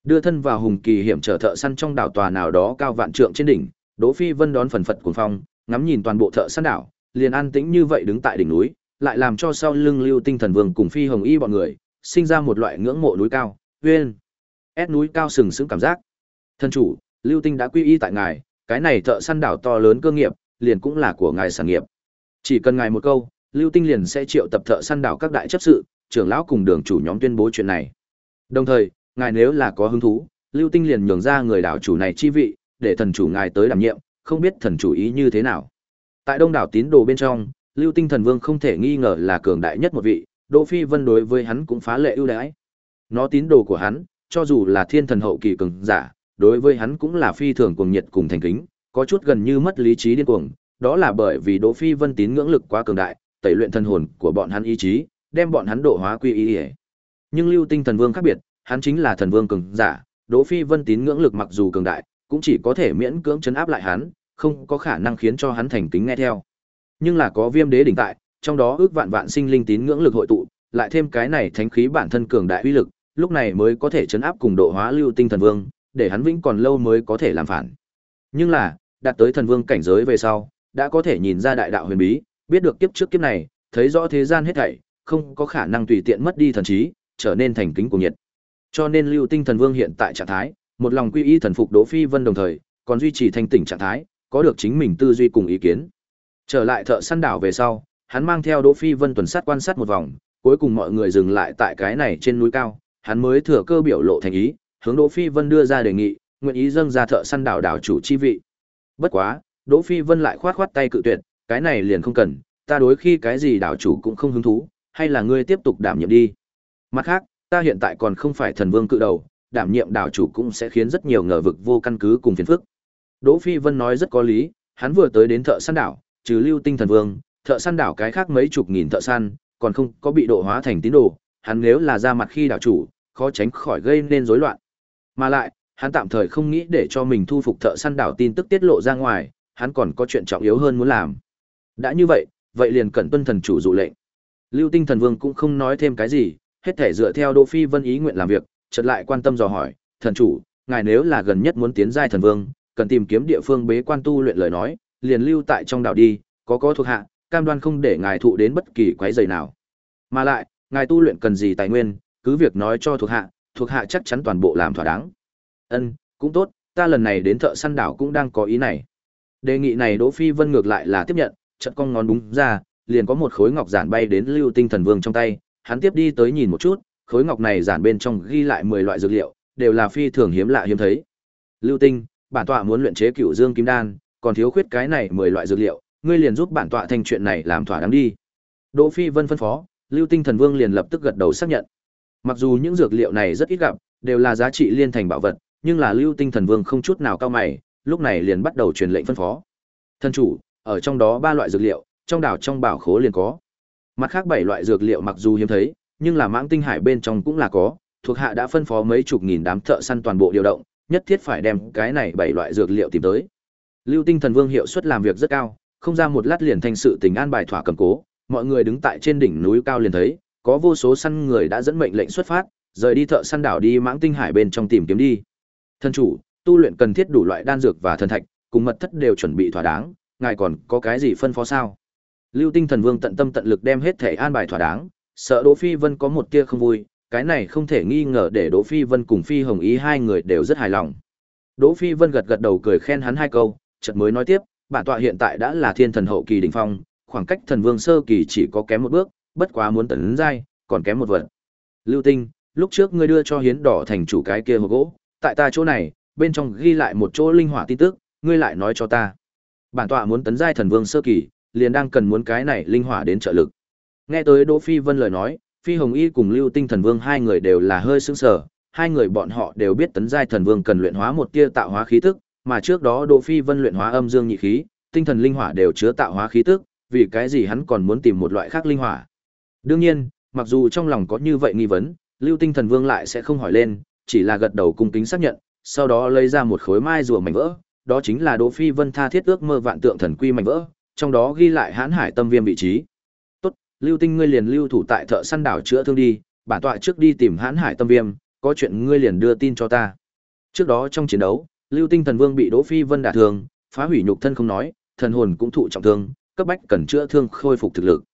Đưa thân vào hùng kỳ hiểm trở thợ săn trong đảo tòa nào đó cao vạn trượng trên đỉnh, Đỗ Phi Vân đón phần phật cuồng phong, ngắm nhìn toàn bộ thợ săn đảo, liền an tĩnh như vậy đứng tại đỉnh núi, lại làm cho sau lưng Lưu Tinh Thần Vương cùng Phi Hồng Y bọn người, sinh ra một loại ngưỡng mộ núi cao, uyên, ép núi cao sừng sững cảm giác. Thân chủ, Lưu Tinh đã quy y tại ngài, cái này thợ săn đảo to lớn cơ nghiệp, liền cũng là của ngài sản nghiệp. Chỉ cần ngài một câu, Lưu Tinh liền sẽ triệu tập thợ săn đảo các đại chấp sự, trưởng lão cùng đường chủ nhóm tuyên bố chuyện này. Đồng thời, ngài nếu là có hứng thú, Lưu Tinh liền nhường ra người đảo chủ này chi vị, để thần chủ ngài tới đảm nhiệm, không biết thần chủ ý như thế nào. Tại Đông đảo tín đồ bên trong, Lưu Tinh thần vương không thể nghi ngờ là cường đại nhất một vị, Đỗ Phi Vân đối với hắn cũng phá lệ ưu đãi. Nó tín đồ của hắn, cho dù là thiên thần hậu kỳ cường giả, đối với hắn cũng là phi thường cuồng nhiệt cùng thành kính, có chút gần như mất lý trí điên cuồng, đó là bởi vì Đỗ Phi Vân tín ngưỡng lực quá cường đại, tẩy luyện thần hồn của bọn hắn ý chí, đem bọn hắn độ hóa quy y. Nhưng Lưu Tinh Thần Vương khác biệt, hắn chính là thần vương cường giả, Đỗ Phi Vân tín ngưỡng lực mặc dù cường đại, cũng chỉ có thể miễn cưỡng chấn áp lại hắn, không có khả năng khiến cho hắn thành kính nghe theo. Nhưng là có Viêm Đế đỉnh tại, trong đó ước vạn vạn sinh linh tín ngưỡng lực hội tụ, lại thêm cái này thánh khí bản thân cường đại uy lực, lúc này mới có thể chấn áp cùng độ hóa Lưu Tinh Thần Vương, để hắn vĩnh còn lâu mới có thể làm phản. Nhưng là, đạt tới thần vương cảnh giới về sau, đã có thể nhìn ra đại đạo huyền bí, biết được kiếp trước kiếp này, thấy rõ thế gian hết thảy, không có khả năng tùy tiện mất đi thần trí, trở nên thành kính của nhiệt. Cho nên Lưu Tinh Thần Vương hiện tại trạng thái, một lòng quy y thần phục Đỗ Phi Vân đồng thời, còn duy trì thanh tỉnh trạng thái, có được chính mình tư duy cùng ý kiến. Trở lại thợ săn đảo về sau, hắn mang theo Đỗ Phi Vân tuần sát quan sát một vòng, cuối cùng mọi người dừng lại tại cái này trên núi cao, hắn mới thừa cơ biểu lộ thành ý, hướng Đỗ Phi Vân đưa ra đề nghị, nguyện ý dâng ra thợ săn đảo đảo chủ chi vị. Bất quá, Đỗ Phi Vân lại khoát khoát tay cự tuyệt, cái này liền không cần, ta đối khi cái gì đảo chủ cũng không hứng thú, hay là ngươi tiếp tục đảm nhiệm đi. Mặt khác, ta hiện tại còn không phải thần vương cự đầu, đảm nhiệm đảo chủ cũng sẽ khiến rất nhiều ngờ vực vô căn cứ cùng phiền phức. Đỗ Phi Vân nói rất có lý, hắn vừa tới đến thợ săn đảo, trừ lưu tinh thần vương, thợ săn đảo cái khác mấy chục nghìn thợ săn, còn không có bị độ hóa thành tín đồ, hắn nếu là ra mặt khi đảo chủ, khó tránh khỏi gây nên rối loạn. Mà lại, hắn tạm thời không nghĩ để cho mình thu phục thợ săn đảo tin tức tiết lộ ra ngoài, hắn còn có chuyện trọng yếu hơn muốn làm. Đã như vậy, vậy liền cần tuân thần chủ dụ lệnh. Lưu Tinh Thần Vương cũng không nói thêm cái gì, hết thể dựa theo Đỗ Phi Vân ý nguyện làm việc, chợt lại quan tâm dò hỏi, "Thần chủ, ngài nếu là gần nhất muốn tiến giai thần vương, cần tìm kiếm địa phương bế quan tu luyện lời nói, liền lưu tại trong đảo đi, có có thuộc hạ, cam đoan không để ngài thụ đến bất kỳ quấy rầy nào. Mà lại, ngài tu luyện cần gì tài nguyên, cứ việc nói cho thuộc hạ, thuộc hạ chắc chắn toàn bộ làm thỏa đáng." "Ân, cũng tốt, ta lần này đến thợ săn đảo cũng đang có ý này." Đề nghị này Đỗ Phi Vân ngược lại là tiếp nhận, chợt cong ngón đúng ra, liền có một khối ngọc giản bay đến Lưu Tinh Thần Vương trong tay, hắn tiếp đi tới nhìn một chút, khối ngọc này giản bên trong ghi lại 10 loại dược liệu, đều là phi thường hiếm lạ hiếm thấy. Lưu Tinh, bản tọa muốn luyện chế Cửu Dương Kim Đan, còn thiếu khuyết cái này 10 loại dược liệu, ngươi liền giúp bản tọa thành chuyện này làm thỏa đáng đi. Đỗ Phi Vân phân phó, Lưu Tinh Thần Vương liền lập tức gật đầu xác nhận. Mặc dù những dược liệu này rất ít gặp, đều là giá trị liên thành bảo vật, nhưng là Lưu Tinh Thần Vương không chút nào cao mày, lúc này liền bắt đầu truyền lệnh phân phó. Thân chủ, ở trong đó ba loại dược liệu, trong đảo trong bảo khố liền có. Mặt khác bảy loại dược liệu mặc dù hiếm thấy, nhưng là mãng tinh hải bên trong cũng là có, thuộc hạ đã phân phó mấy chục nghìn đám thợ săn toàn bộ điều động, nhất thiết phải đem cái này bảy loại dược liệu tìm tới. Lưu Tinh Thần Vương hiệu suất làm việc rất cao, không ra một lát liền thành sự tình an bài thỏa cầm cố, mọi người đứng tại trên đỉnh núi cao liền thấy, có vô số săn người đã dẫn mệnh lệnh xuất phát, rời đi thợ săn đảo đi mãng tinh hải bên trong tìm kiếm đi. Thân chủ, tu luyện cần thiết đủ loại đan dược và thần thạch, cùng mật thất đều chuẩn bị thỏa đáng, ngài còn có cái gì phân phó sao? Lưu Tinh Thần Vương tận tâm tận lực đem hết thể an bài thỏa đáng, sợ Đỗ Phi Vân có một tia không vui, cái này không thể nghi ngờ để Đỗ Phi Vân cùng Phi Hồng Ý hai người đều rất hài lòng. Đỗ Phi Vân gật gật đầu cười khen hắn hai câu, chợt mới nói tiếp, bản tọa hiện tại đã là thiên thần hậu kỳ đỉnh phong, khoảng cách thần vương sơ kỳ chỉ có kém một bước, bất quá muốn tấn giai, còn kém một vật. Lưu Tinh, lúc trước ngươi đưa cho hiến đỏ thành chủ cái kia hộp gỗ, tại ta chỗ này, bên trong ghi lại một chỗ linh hỏa tin tức, ngươi lại nói cho ta. Bản tọa muốn tấn giai thần vương sơ kỳ, liền đang cần muốn cái này linh hỏa đến trợ lực. Nghe tới Đỗ Phi Vân lời nói, Phi Hồng Y cùng Lưu Tinh Thần Vương hai người đều là hơi sững sờ, hai người bọn họ đều biết tấn giai thần vương cần luyện hóa một tia tạo hóa khí tức, mà trước đó Đỗ Phi Vân luyện hóa âm dương nhị khí, tinh thần linh hỏa đều chứa tạo hóa khí tức, vì cái gì hắn còn muốn tìm một loại khác linh hỏa. Đương nhiên, mặc dù trong lòng có như vậy nghi vấn, Lưu Tinh Thần Vương lại sẽ không hỏi lên, chỉ là gật đầu cung kính xác nhận, sau đó lấy ra một khối mai rùa mảnh vỡ, đó chính là Đỗ Phi Vân tha thiết ước mơ vạn tượng thần quy mảnh vỡ, trong đó ghi lại hãn hải tâm viêm vị trí. Tốt, lưu tinh ngươi liền lưu thủ tại thợ săn đảo chữa thương đi, bản tọa trước đi tìm hãn hải tâm viêm, có chuyện ngươi liền đưa tin cho ta. Trước đó trong chiến đấu, lưu tinh thần vương bị Đỗ Phi Vân đả thương, phá hủy nhục thân không nói, thần hồn cũng thụ trọng thương, cấp bách cần chữa thương khôi phục thực lực.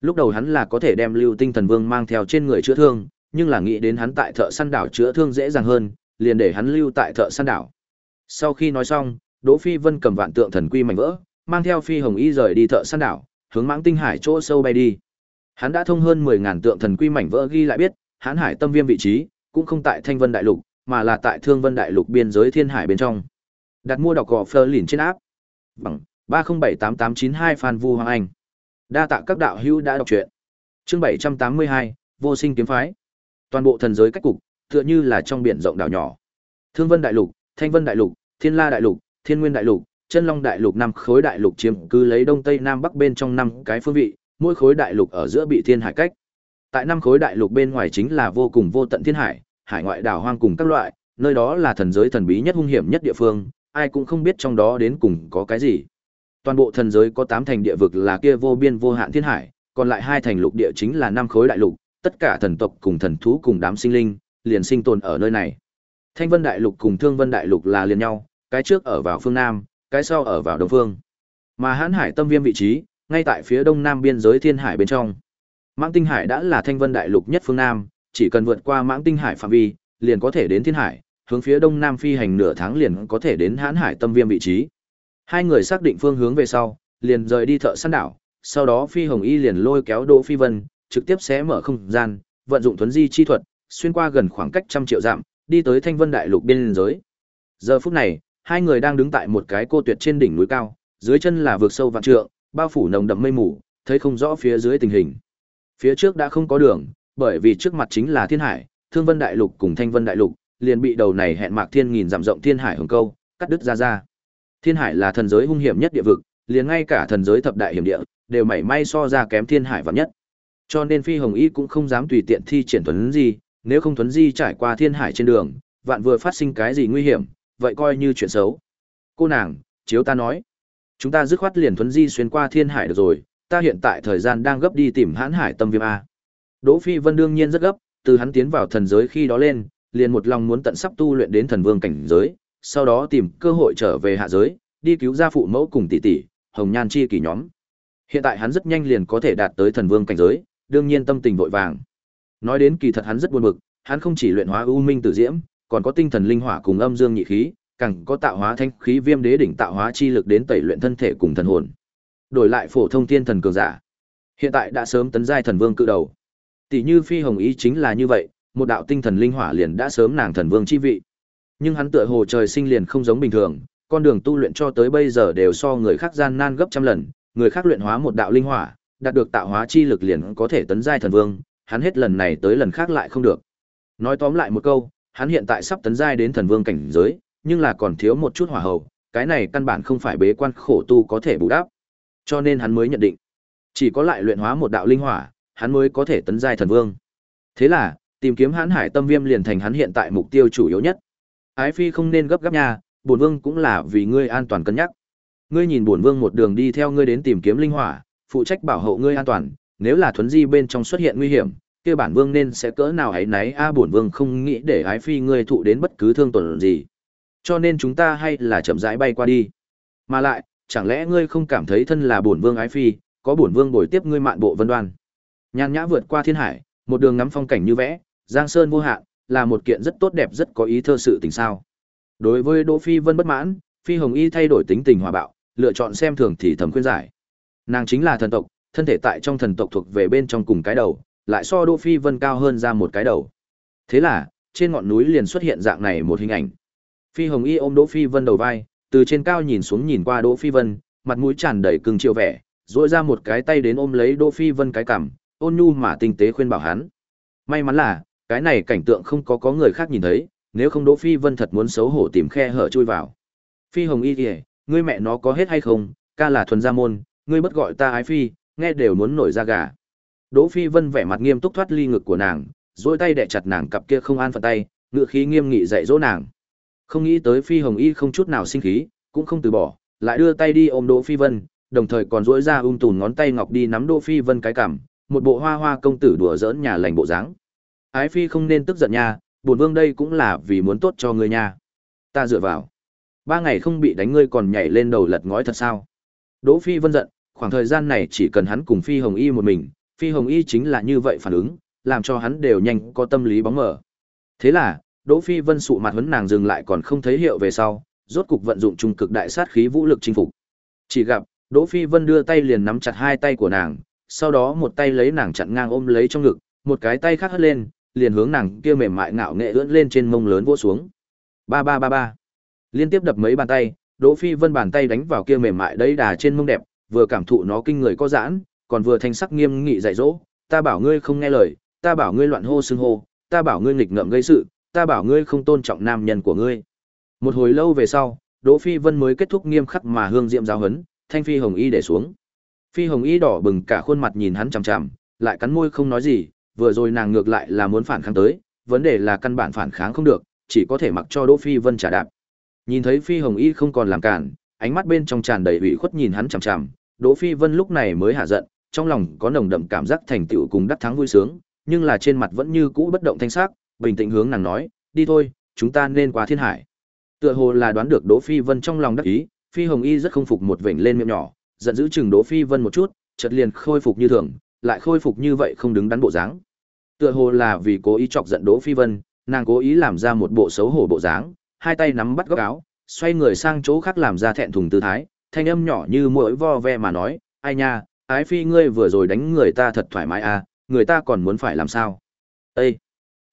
Lúc đầu hắn là có thể đem lưu tinh thần vương mang theo trên người chữa thương, nhưng là nghĩ đến hắn tại thợ săn đảo chữa thương dễ dàng hơn, liền để hắn lưu tại thợ săn đảo. Sau khi nói xong, Đỗ Phi Vân cầm vạn tượng thần quy mảnh vỡ, mang theo Phi Hồng Y rời đi thợ săn đảo, hướng Mãng Tinh Hải chỗ sâu bay đi. Hắn đã thông hơn 10000 tượng thần quy mảnh vỡ ghi lại biết, Hán Hải tâm viêm vị trí cũng không tại Thanh Vân Đại Lục, mà là tại Thương Vân Đại Lục biên giới Thiên Hải bên trong. Đặt mua đọc gò Fleur lìn trên áp. Bằng 3078892 Phan Vu Hoàng Anh. Đa tạ các đạo hữu đã đọc truyện. Chương 782, Vô Sinh kiếm phái. Toàn bộ thần giới cách cục, tựa như là trong biển rộng đảo nhỏ. Thương Vân Đại Lục, Thanh Vân Đại Lục, Thiên La Đại Lục, Thiên Nguyên Đại Lục, Chân Long Đại Lục năm khối đại lục chiếm cứ lấy đông tây nam bắc bên trong năm cái phương vị, mỗi khối đại lục ở giữa bị thiên hải cách. Tại năm khối đại lục bên ngoài chính là vô cùng vô tận thiên hải, hải ngoại đảo hoang cùng các loại, nơi đó là thần giới thần bí nhất hung hiểm nhất địa phương, ai cũng không biết trong đó đến cùng có cái gì. Toàn bộ thần giới có 8 thành địa vực là kia vô biên vô hạn thiên hải, còn lại hai thành lục địa chính là năm khối đại lục, tất cả thần tộc cùng thần thú cùng đám sinh linh, liền sinh tồn ở nơi này. Thanh Vân Đại Lục cùng Thương Vân Đại Lục là liền nhau, cái trước ở vào phương Nam, cái sau ở vào Đông Phương. Mà Hán Hải Tâm Viêm vị trí, ngay tại phía đông nam biên giới Thiên Hải bên trong. Mãng Tinh Hải đã là Thanh Vân Đại Lục nhất phương Nam, chỉ cần vượt qua Mãng Tinh Hải phạm vi, liền có thể đến Thiên Hải, hướng phía đông nam phi hành nửa tháng liền có thể đến Hán Hải Tâm Viêm vị trí. Hai người xác định phương hướng về sau, liền rời đi thợ săn đảo, sau đó Phi Hồng Y liền lôi kéo Đỗ Phi Vân, trực tiếp xé mở không gian, vận dụng thuấn di chi thuật, xuyên qua gần khoảng cách trăm triệu dặm, đi tới Thanh Vân Đại Lục biên giới. Giờ phút này, hai người đang đứng tại một cái cô tuyệt trên đỉnh núi cao, dưới chân là vực sâu vạn trượng, bao phủ nồng đậm mây mù, thấy không rõ phía dưới tình hình. Phía trước đã không có đường, bởi vì trước mặt chính là Thiên Hải, Thương Vân Đại Lục cùng Thanh Vân Đại Lục, liền bị đầu này hẹn mạc thiên nghìn dặm rộng Thiên Hải hồng câu, cắt đứt ra ra. Thiên Hải là thần giới hung hiểm nhất địa vực, liền ngay cả thần giới thập đại hiểm địa, đều mảy may so ra kém Thiên Hải vạn nhất. Cho nên Phi Hồng Y cũng không dám tùy tiện thi triển tuấn gì, nếu không tuấn di trải qua Thiên Hải trên đường, vạn vừa phát sinh cái gì nguy hiểm, vậy coi như chuyện xấu. Cô nàng, chiếu ta nói. Chúng ta dứt khoát liền thuấn di xuyên qua thiên hải được rồi, ta hiện tại thời gian đang gấp đi tìm hãn hải tâm viêm A. Đỗ Phi Vân đương nhiên rất gấp, từ hắn tiến vào thần giới khi đó lên, liền một lòng muốn tận sắp tu luyện đến thần vương cảnh giới, sau đó tìm cơ hội trở về hạ giới, đi cứu gia phụ mẫu cùng tỷ tỷ, hồng nhan chi kỳ nhóm. Hiện tại hắn rất nhanh liền có thể đạt tới thần vương cảnh giới, đương nhiên tâm tình vội vàng. Nói đến kỳ thật hắn rất buồn bực, hắn không chỉ luyện hóa u minh tử diễm, còn có tinh thần linh hỏa cùng âm dương nhị khí, càng có tạo hóa thanh khí viêm đế đỉnh tạo hóa chi lực đến tẩy luyện thân thể cùng thần hồn. Đổi lại phổ thông thiên thần cường giả, hiện tại đã sớm tấn giai thần vương cự đầu. Tỷ như phi hồng ý chính là như vậy, một đạo tinh thần linh hỏa liền đã sớm nàng thần vương chi vị. Nhưng hắn tựa hồ trời sinh liền không giống bình thường, con đường tu luyện cho tới bây giờ đều so người khác gian nan gấp trăm lần, người khác luyện hóa một đạo linh hỏa, đạt được tạo hóa chi lực liền có thể tấn giai thần vương, hắn hết lần này tới lần khác lại không được. Nói tóm lại một câu, hắn hiện tại sắp tấn giai đến thần vương cảnh giới, nhưng là còn thiếu một chút hỏa hầu, cái này căn bản không phải bế quan khổ tu có thể bù đắp. Cho nên hắn mới nhận định, chỉ có lại luyện hóa một đạo linh hỏa, hắn mới có thể tấn giai thần vương. Thế là, tìm kiếm hãn hải tâm viêm liền thành hắn hiện tại mục tiêu chủ yếu nhất. Ái phi không nên gấp gáp nha, bổn vương cũng là vì ngươi an toàn cân nhắc. Ngươi nhìn bổn vương một đường đi theo ngươi đến tìm kiếm linh hỏa, phụ trách bảo hộ ngươi an toàn, nếu là thuấn di bên trong xuất hiện nguy hiểm, kia bản vương nên sẽ cỡ nào ấy nấy a bổn vương không nghĩ để ái phi ngươi thụ đến bất cứ thương tổn gì. Cho nên chúng ta hay là chậm rãi bay qua đi. Mà lại, chẳng lẽ ngươi không cảm thấy thân là bổn vương ái phi, có bổn vương bồi tiếp ngươi mạn bộ vân đoan. Nhàn nhã vượt qua thiên hải, một đường ngắm phong cảnh như vẽ, giang sơn vô hạn, là một kiện rất tốt đẹp rất có ý thơ sự tình sao. Đối với Đỗ Phi Vân bất mãn, Phi Hồng Y thay đổi tính tình hòa bạo, lựa chọn xem thường thì thầm khuyên giải. Nàng chính là thần tộc, thân thể tại trong thần tộc thuộc về bên trong cùng cái đầu, lại so Đỗ Phi Vân cao hơn ra một cái đầu. Thế là, trên ngọn núi liền xuất hiện dạng này một hình ảnh. Phi Hồng Y ôm Đỗ Phi Vân đầu vai, từ trên cao nhìn xuống nhìn qua Đỗ Phi Vân, mặt mũi tràn đầy cưng chiều vẻ, duỗi ra một cái tay đến ôm lấy Đỗ Phi Vân cái cằm, ôn nhu mà tinh tế khuyên bảo hắn. May mắn là, cái này cảnh tượng không có có người khác nhìn thấy, nếu không Đỗ Phi Vân thật muốn xấu hổ tìm khe hở chui vào. Phi Hồng Y kìa, ngươi mẹ nó có hết hay không, ca là thuần gia môn, ngươi bất gọi ta ái phi, nghe đều muốn nổi da gà. Đỗ Phi Vân vẻ mặt nghiêm túc thoát ly ngực của nàng, duỗi tay đè chặt nàng cặp kia không an phận tay, ngựa khí nghiêm nghị dạy dỗ nàng. Không nghĩ tới Phi Hồng Y không chút nào sinh khí, cũng không từ bỏ, lại đưa tay đi ôm Đỗ Phi Vân, đồng thời còn duỗi ra ung tùn ngón tay ngọc đi nắm Đỗ Phi Vân cái cằm, một bộ hoa hoa công tử đùa giỡn nhà lành bộ dáng. Ái Phi không nên tức giận nha, bổn vương đây cũng là vì muốn tốt cho ngươi nha. Ta dựa vào. Ba ngày không bị đánh ngươi còn nhảy lên đầu lật ngói thật sao? Đỗ Phi Vân giận, khoảng thời gian này chỉ cần hắn cùng Phi Hồng Y một mình, Phi Hồng Y chính là như vậy phản ứng, làm cho hắn đều nhanh có tâm lý bóng mở. Thế là, Đỗ Phi Vân sụ mặt huấn nàng dừng lại còn không thấy hiệu về sau, rốt cục vận dụng trung cực đại sát khí vũ lực chinh phục. Chỉ gặp, Đỗ Phi Vân đưa tay liền nắm chặt hai tay của nàng, sau đó một tay lấy nàng chặn ngang ôm lấy trong ngực, một cái tay khác hất lên, liền hướng nàng kia mềm mại ngạo nghệ ưỡn lên trên mông lớn vỗ xuống. Ba ba ba ba. Liên tiếp đập mấy bàn tay, Đỗ Phi Vân bàn tay đánh vào kia mềm mại đấy đà trên mông đẹp, vừa cảm thụ nó kinh người có giãn, còn vừa thanh sắc nghiêm nghị dạy dỗ, ta bảo ngươi không nghe lời, ta bảo ngươi loạn hô xưng hô, ta bảo ngươi nghịch ngợm gây sự, ta bảo ngươi không tôn trọng nam nhân của ngươi. Một hồi lâu về sau, Đỗ Phi Vân mới kết thúc nghiêm khắc mà hương diệm giáo huấn, thanh phi hồng y để xuống. Phi hồng y đỏ bừng cả khuôn mặt nhìn hắn chằm chằm, lại cắn môi không nói gì, vừa rồi nàng ngược lại là muốn phản kháng tới, vấn đề là căn bản phản kháng không được, chỉ có thể mặc cho Đỗ Phi Vân trả đạp. Nhìn thấy Phi Hồng Y không còn làm cản, ánh mắt bên trong tràn đầy ủy khuất nhìn hắn chằm chằm, Đỗ Phi Vân lúc này mới hạ giận, trong lòng có nồng đậm cảm giác thành tựu cùng đắc thắng vui sướng, nhưng là trên mặt vẫn như cũ bất động thanh sắc, bình tĩnh hướng nàng nói, "Đi thôi, chúng ta nên qua thiên hải." Tựa hồ là đoán được Đỗ Phi Vân trong lòng đắc ý, Phi Hồng Y rất không phục một vểnh lên miệng nhỏ, giận dữ chừng Đỗ Phi Vân một chút, chợt liền khôi phục như thường, lại khôi phục như vậy không đứng đắn bộ dáng. Tựa hồ là vì cố ý chọc giận Đỗ Phi Vân, nàng cố ý làm ra một bộ xấu hổ bộ dáng, hai tay nắm bắt góc áo, xoay người sang chỗ khác làm ra thẹn thùng tư thái, thanh âm nhỏ như mũi vo ve mà nói, ai nha, ái phi ngươi vừa rồi đánh người ta thật thoải mái à, người ta còn muốn phải làm sao? Ê!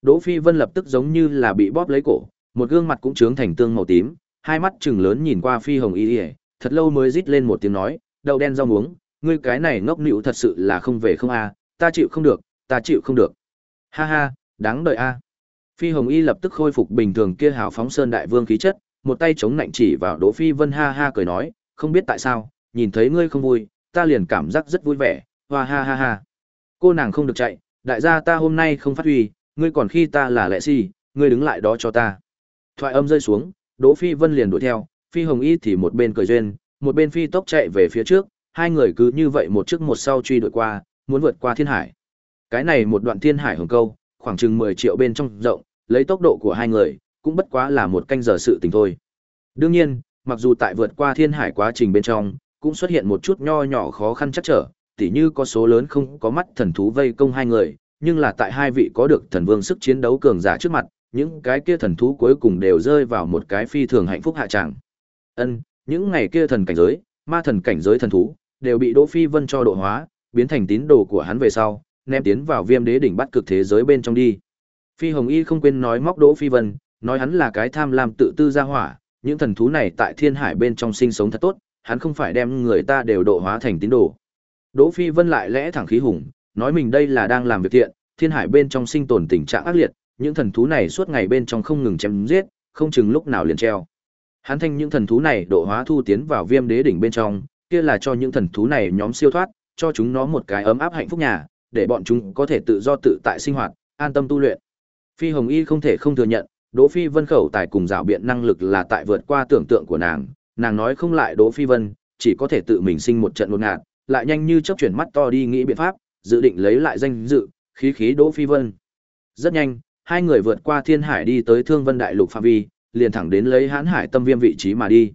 Đỗ Phi Vân lập tức giống như là bị bóp lấy cổ, một gương mặt cũng trướng thành tương màu tím, hai mắt trừng lớn nhìn qua Phi Hồng Y, thật lâu mới rít lên một tiếng nói, đậu đen rau muống, ngươi cái này ngốc nịu thật sự là không về không a, à, ta chịu không được, ta chịu không được. Ha ha, đáng đợi a. Phi Hồng Y lập tức khôi phục bình thường kia hào phóng sơn đại vương khí chất, một tay chống nạnh chỉ vào Đỗ Phi Vân ha ha cười nói, không biết tại sao, nhìn thấy ngươi không vui, ta liền cảm giác rất vui vẻ, hoa ha ha ha. Cô nàng không được chạy, đại gia ta hôm nay không phát huy, ngươi còn khi ta là lệ si, ngươi đứng lại đó cho ta. Thoại âm rơi xuống, Đỗ Phi Vân liền đuổi theo, Phi Hồng Y thì một bên cười duyên, một bên phi tốc chạy về phía trước, hai người cứ như vậy một trước một sau truy đuổi qua, muốn vượt qua thiên hải. Cái này một đoạn thiên hải hồng câu, khoảng chừng 10 triệu bên trong rộng, lấy tốc độ của hai người, cũng bất quá là một canh giờ sự tình thôi. Đương nhiên, mặc dù tại vượt qua thiên hải quá trình bên trong, cũng xuất hiện một chút nho nhỏ khó khăn chắc trở, tỉ như có số lớn không có mắt thần thú vây công hai người, nhưng là tại hai vị có được thần vương sức chiến đấu cường giả trước mặt, những cái kia thần thú cuối cùng đều rơi vào một cái phi thường hạnh phúc hạ trạng. Ân, những ngày kia thần cảnh giới, ma thần cảnh giới thần thú, đều bị Đỗ Phi Vân cho độ hóa, biến thành tín đồ của hắn về sau, ném tiến vào Viêm Đế đỉnh bắt cực thế giới bên trong đi. Phi Hồng Y không quên nói móc Đỗ Phi Vân, nói hắn là cái tham lam tự tư gia hỏa, những thần thú này tại thiên hải bên trong sinh sống thật tốt, hắn không phải đem người ta đều độ hóa thành tín đồ. Đỗ Phi Vân lại lẽ thẳng khí hùng, nói mình đây là đang làm việc thiện, thiên hải bên trong sinh tồn tình trạng ác liệt, những thần thú này suốt ngày bên trong không ngừng chém giết, không chừng lúc nào liền treo. Hắn thanh những thần thú này độ hóa thu tiến vào Viêm Đế đỉnh bên trong, kia là cho những thần thú này nhóm siêu thoát, cho chúng nó một cái ấm áp hạnh phúc nhà, để bọn chúng có thể tự do tự tại sinh hoạt, an tâm tu luyện. Phi Hồng Y không thể không thừa nhận, Đỗ Phi Vân khẩu tài cùng rào biện năng lực là tại vượt qua tưởng tượng của nàng, nàng nói không lại Đỗ Phi Vân, chỉ có thể tự mình sinh một trận hỗn ngạt, lại nhanh như chớp chuyển mắt to đi nghĩ biện pháp, dự định lấy lại danh dự, khí khí Đỗ Phi Vân. Rất nhanh, hai người vượt qua Thiên Hải đi tới Thương Vân Đại Lục phạm vi, liền thẳng đến lấy Hán Hải Tâm Viêm vị trí mà đi.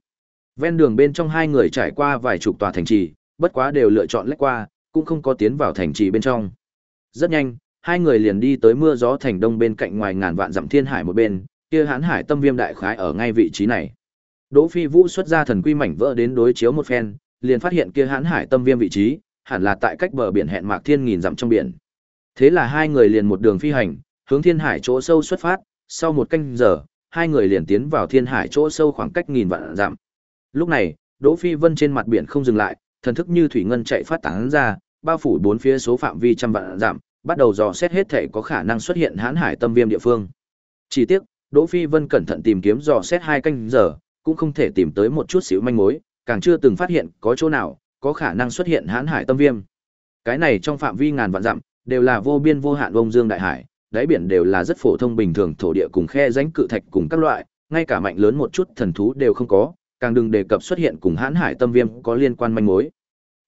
Ven đường bên trong hai người trải qua vài chục tòa thành trì, bất quá đều lựa chọn lách qua, cũng không có tiến vào thành trì bên trong. Rất nhanh, hai người liền đi tới mưa gió thành đông bên cạnh ngoài ngàn vạn dặm thiên hải một bên, kia hán hải tâm viêm đại khái ở ngay vị trí này. Đỗ Phi Vũ xuất ra thần quy mảnh vỡ đến đối chiếu một phen, liền phát hiện kia hán hải tâm viêm vị trí, hẳn là tại cách bờ biển hẹn mạc thiên nghìn dặm trong biển. Thế là hai người liền một đường phi hành, hướng thiên hải chỗ sâu xuất phát, sau một canh giờ, hai người liền tiến vào thiên hải chỗ sâu khoảng cách nghìn vạn dặm. Lúc này, Đỗ Phi Vân trên mặt biển không dừng lại, thần thức như thủy ngân chạy phát tán ra, bao phủ bốn phía số phạm vi trăm vạn dặm, bắt đầu dò xét hết thể có khả năng xuất hiện hãn hải tâm viêm địa phương. Chỉ tiếc, Đỗ Phi Vân cẩn thận tìm kiếm dò xét hai canh giờ, cũng không thể tìm tới một chút xíu manh mối, càng chưa từng phát hiện có chỗ nào có khả năng xuất hiện hãn hải tâm viêm. Cái này trong phạm vi ngàn vạn dặm, đều là vô biên vô hạn vông dương đại hải, đáy biển đều là rất phổ thông bình thường thổ địa cùng khe rãnh cự thạch cùng các loại, ngay cả mạnh lớn một chút thần thú đều không có, càng đừng đề cập xuất hiện cùng hãn hải tâm viêm có liên quan manh mối.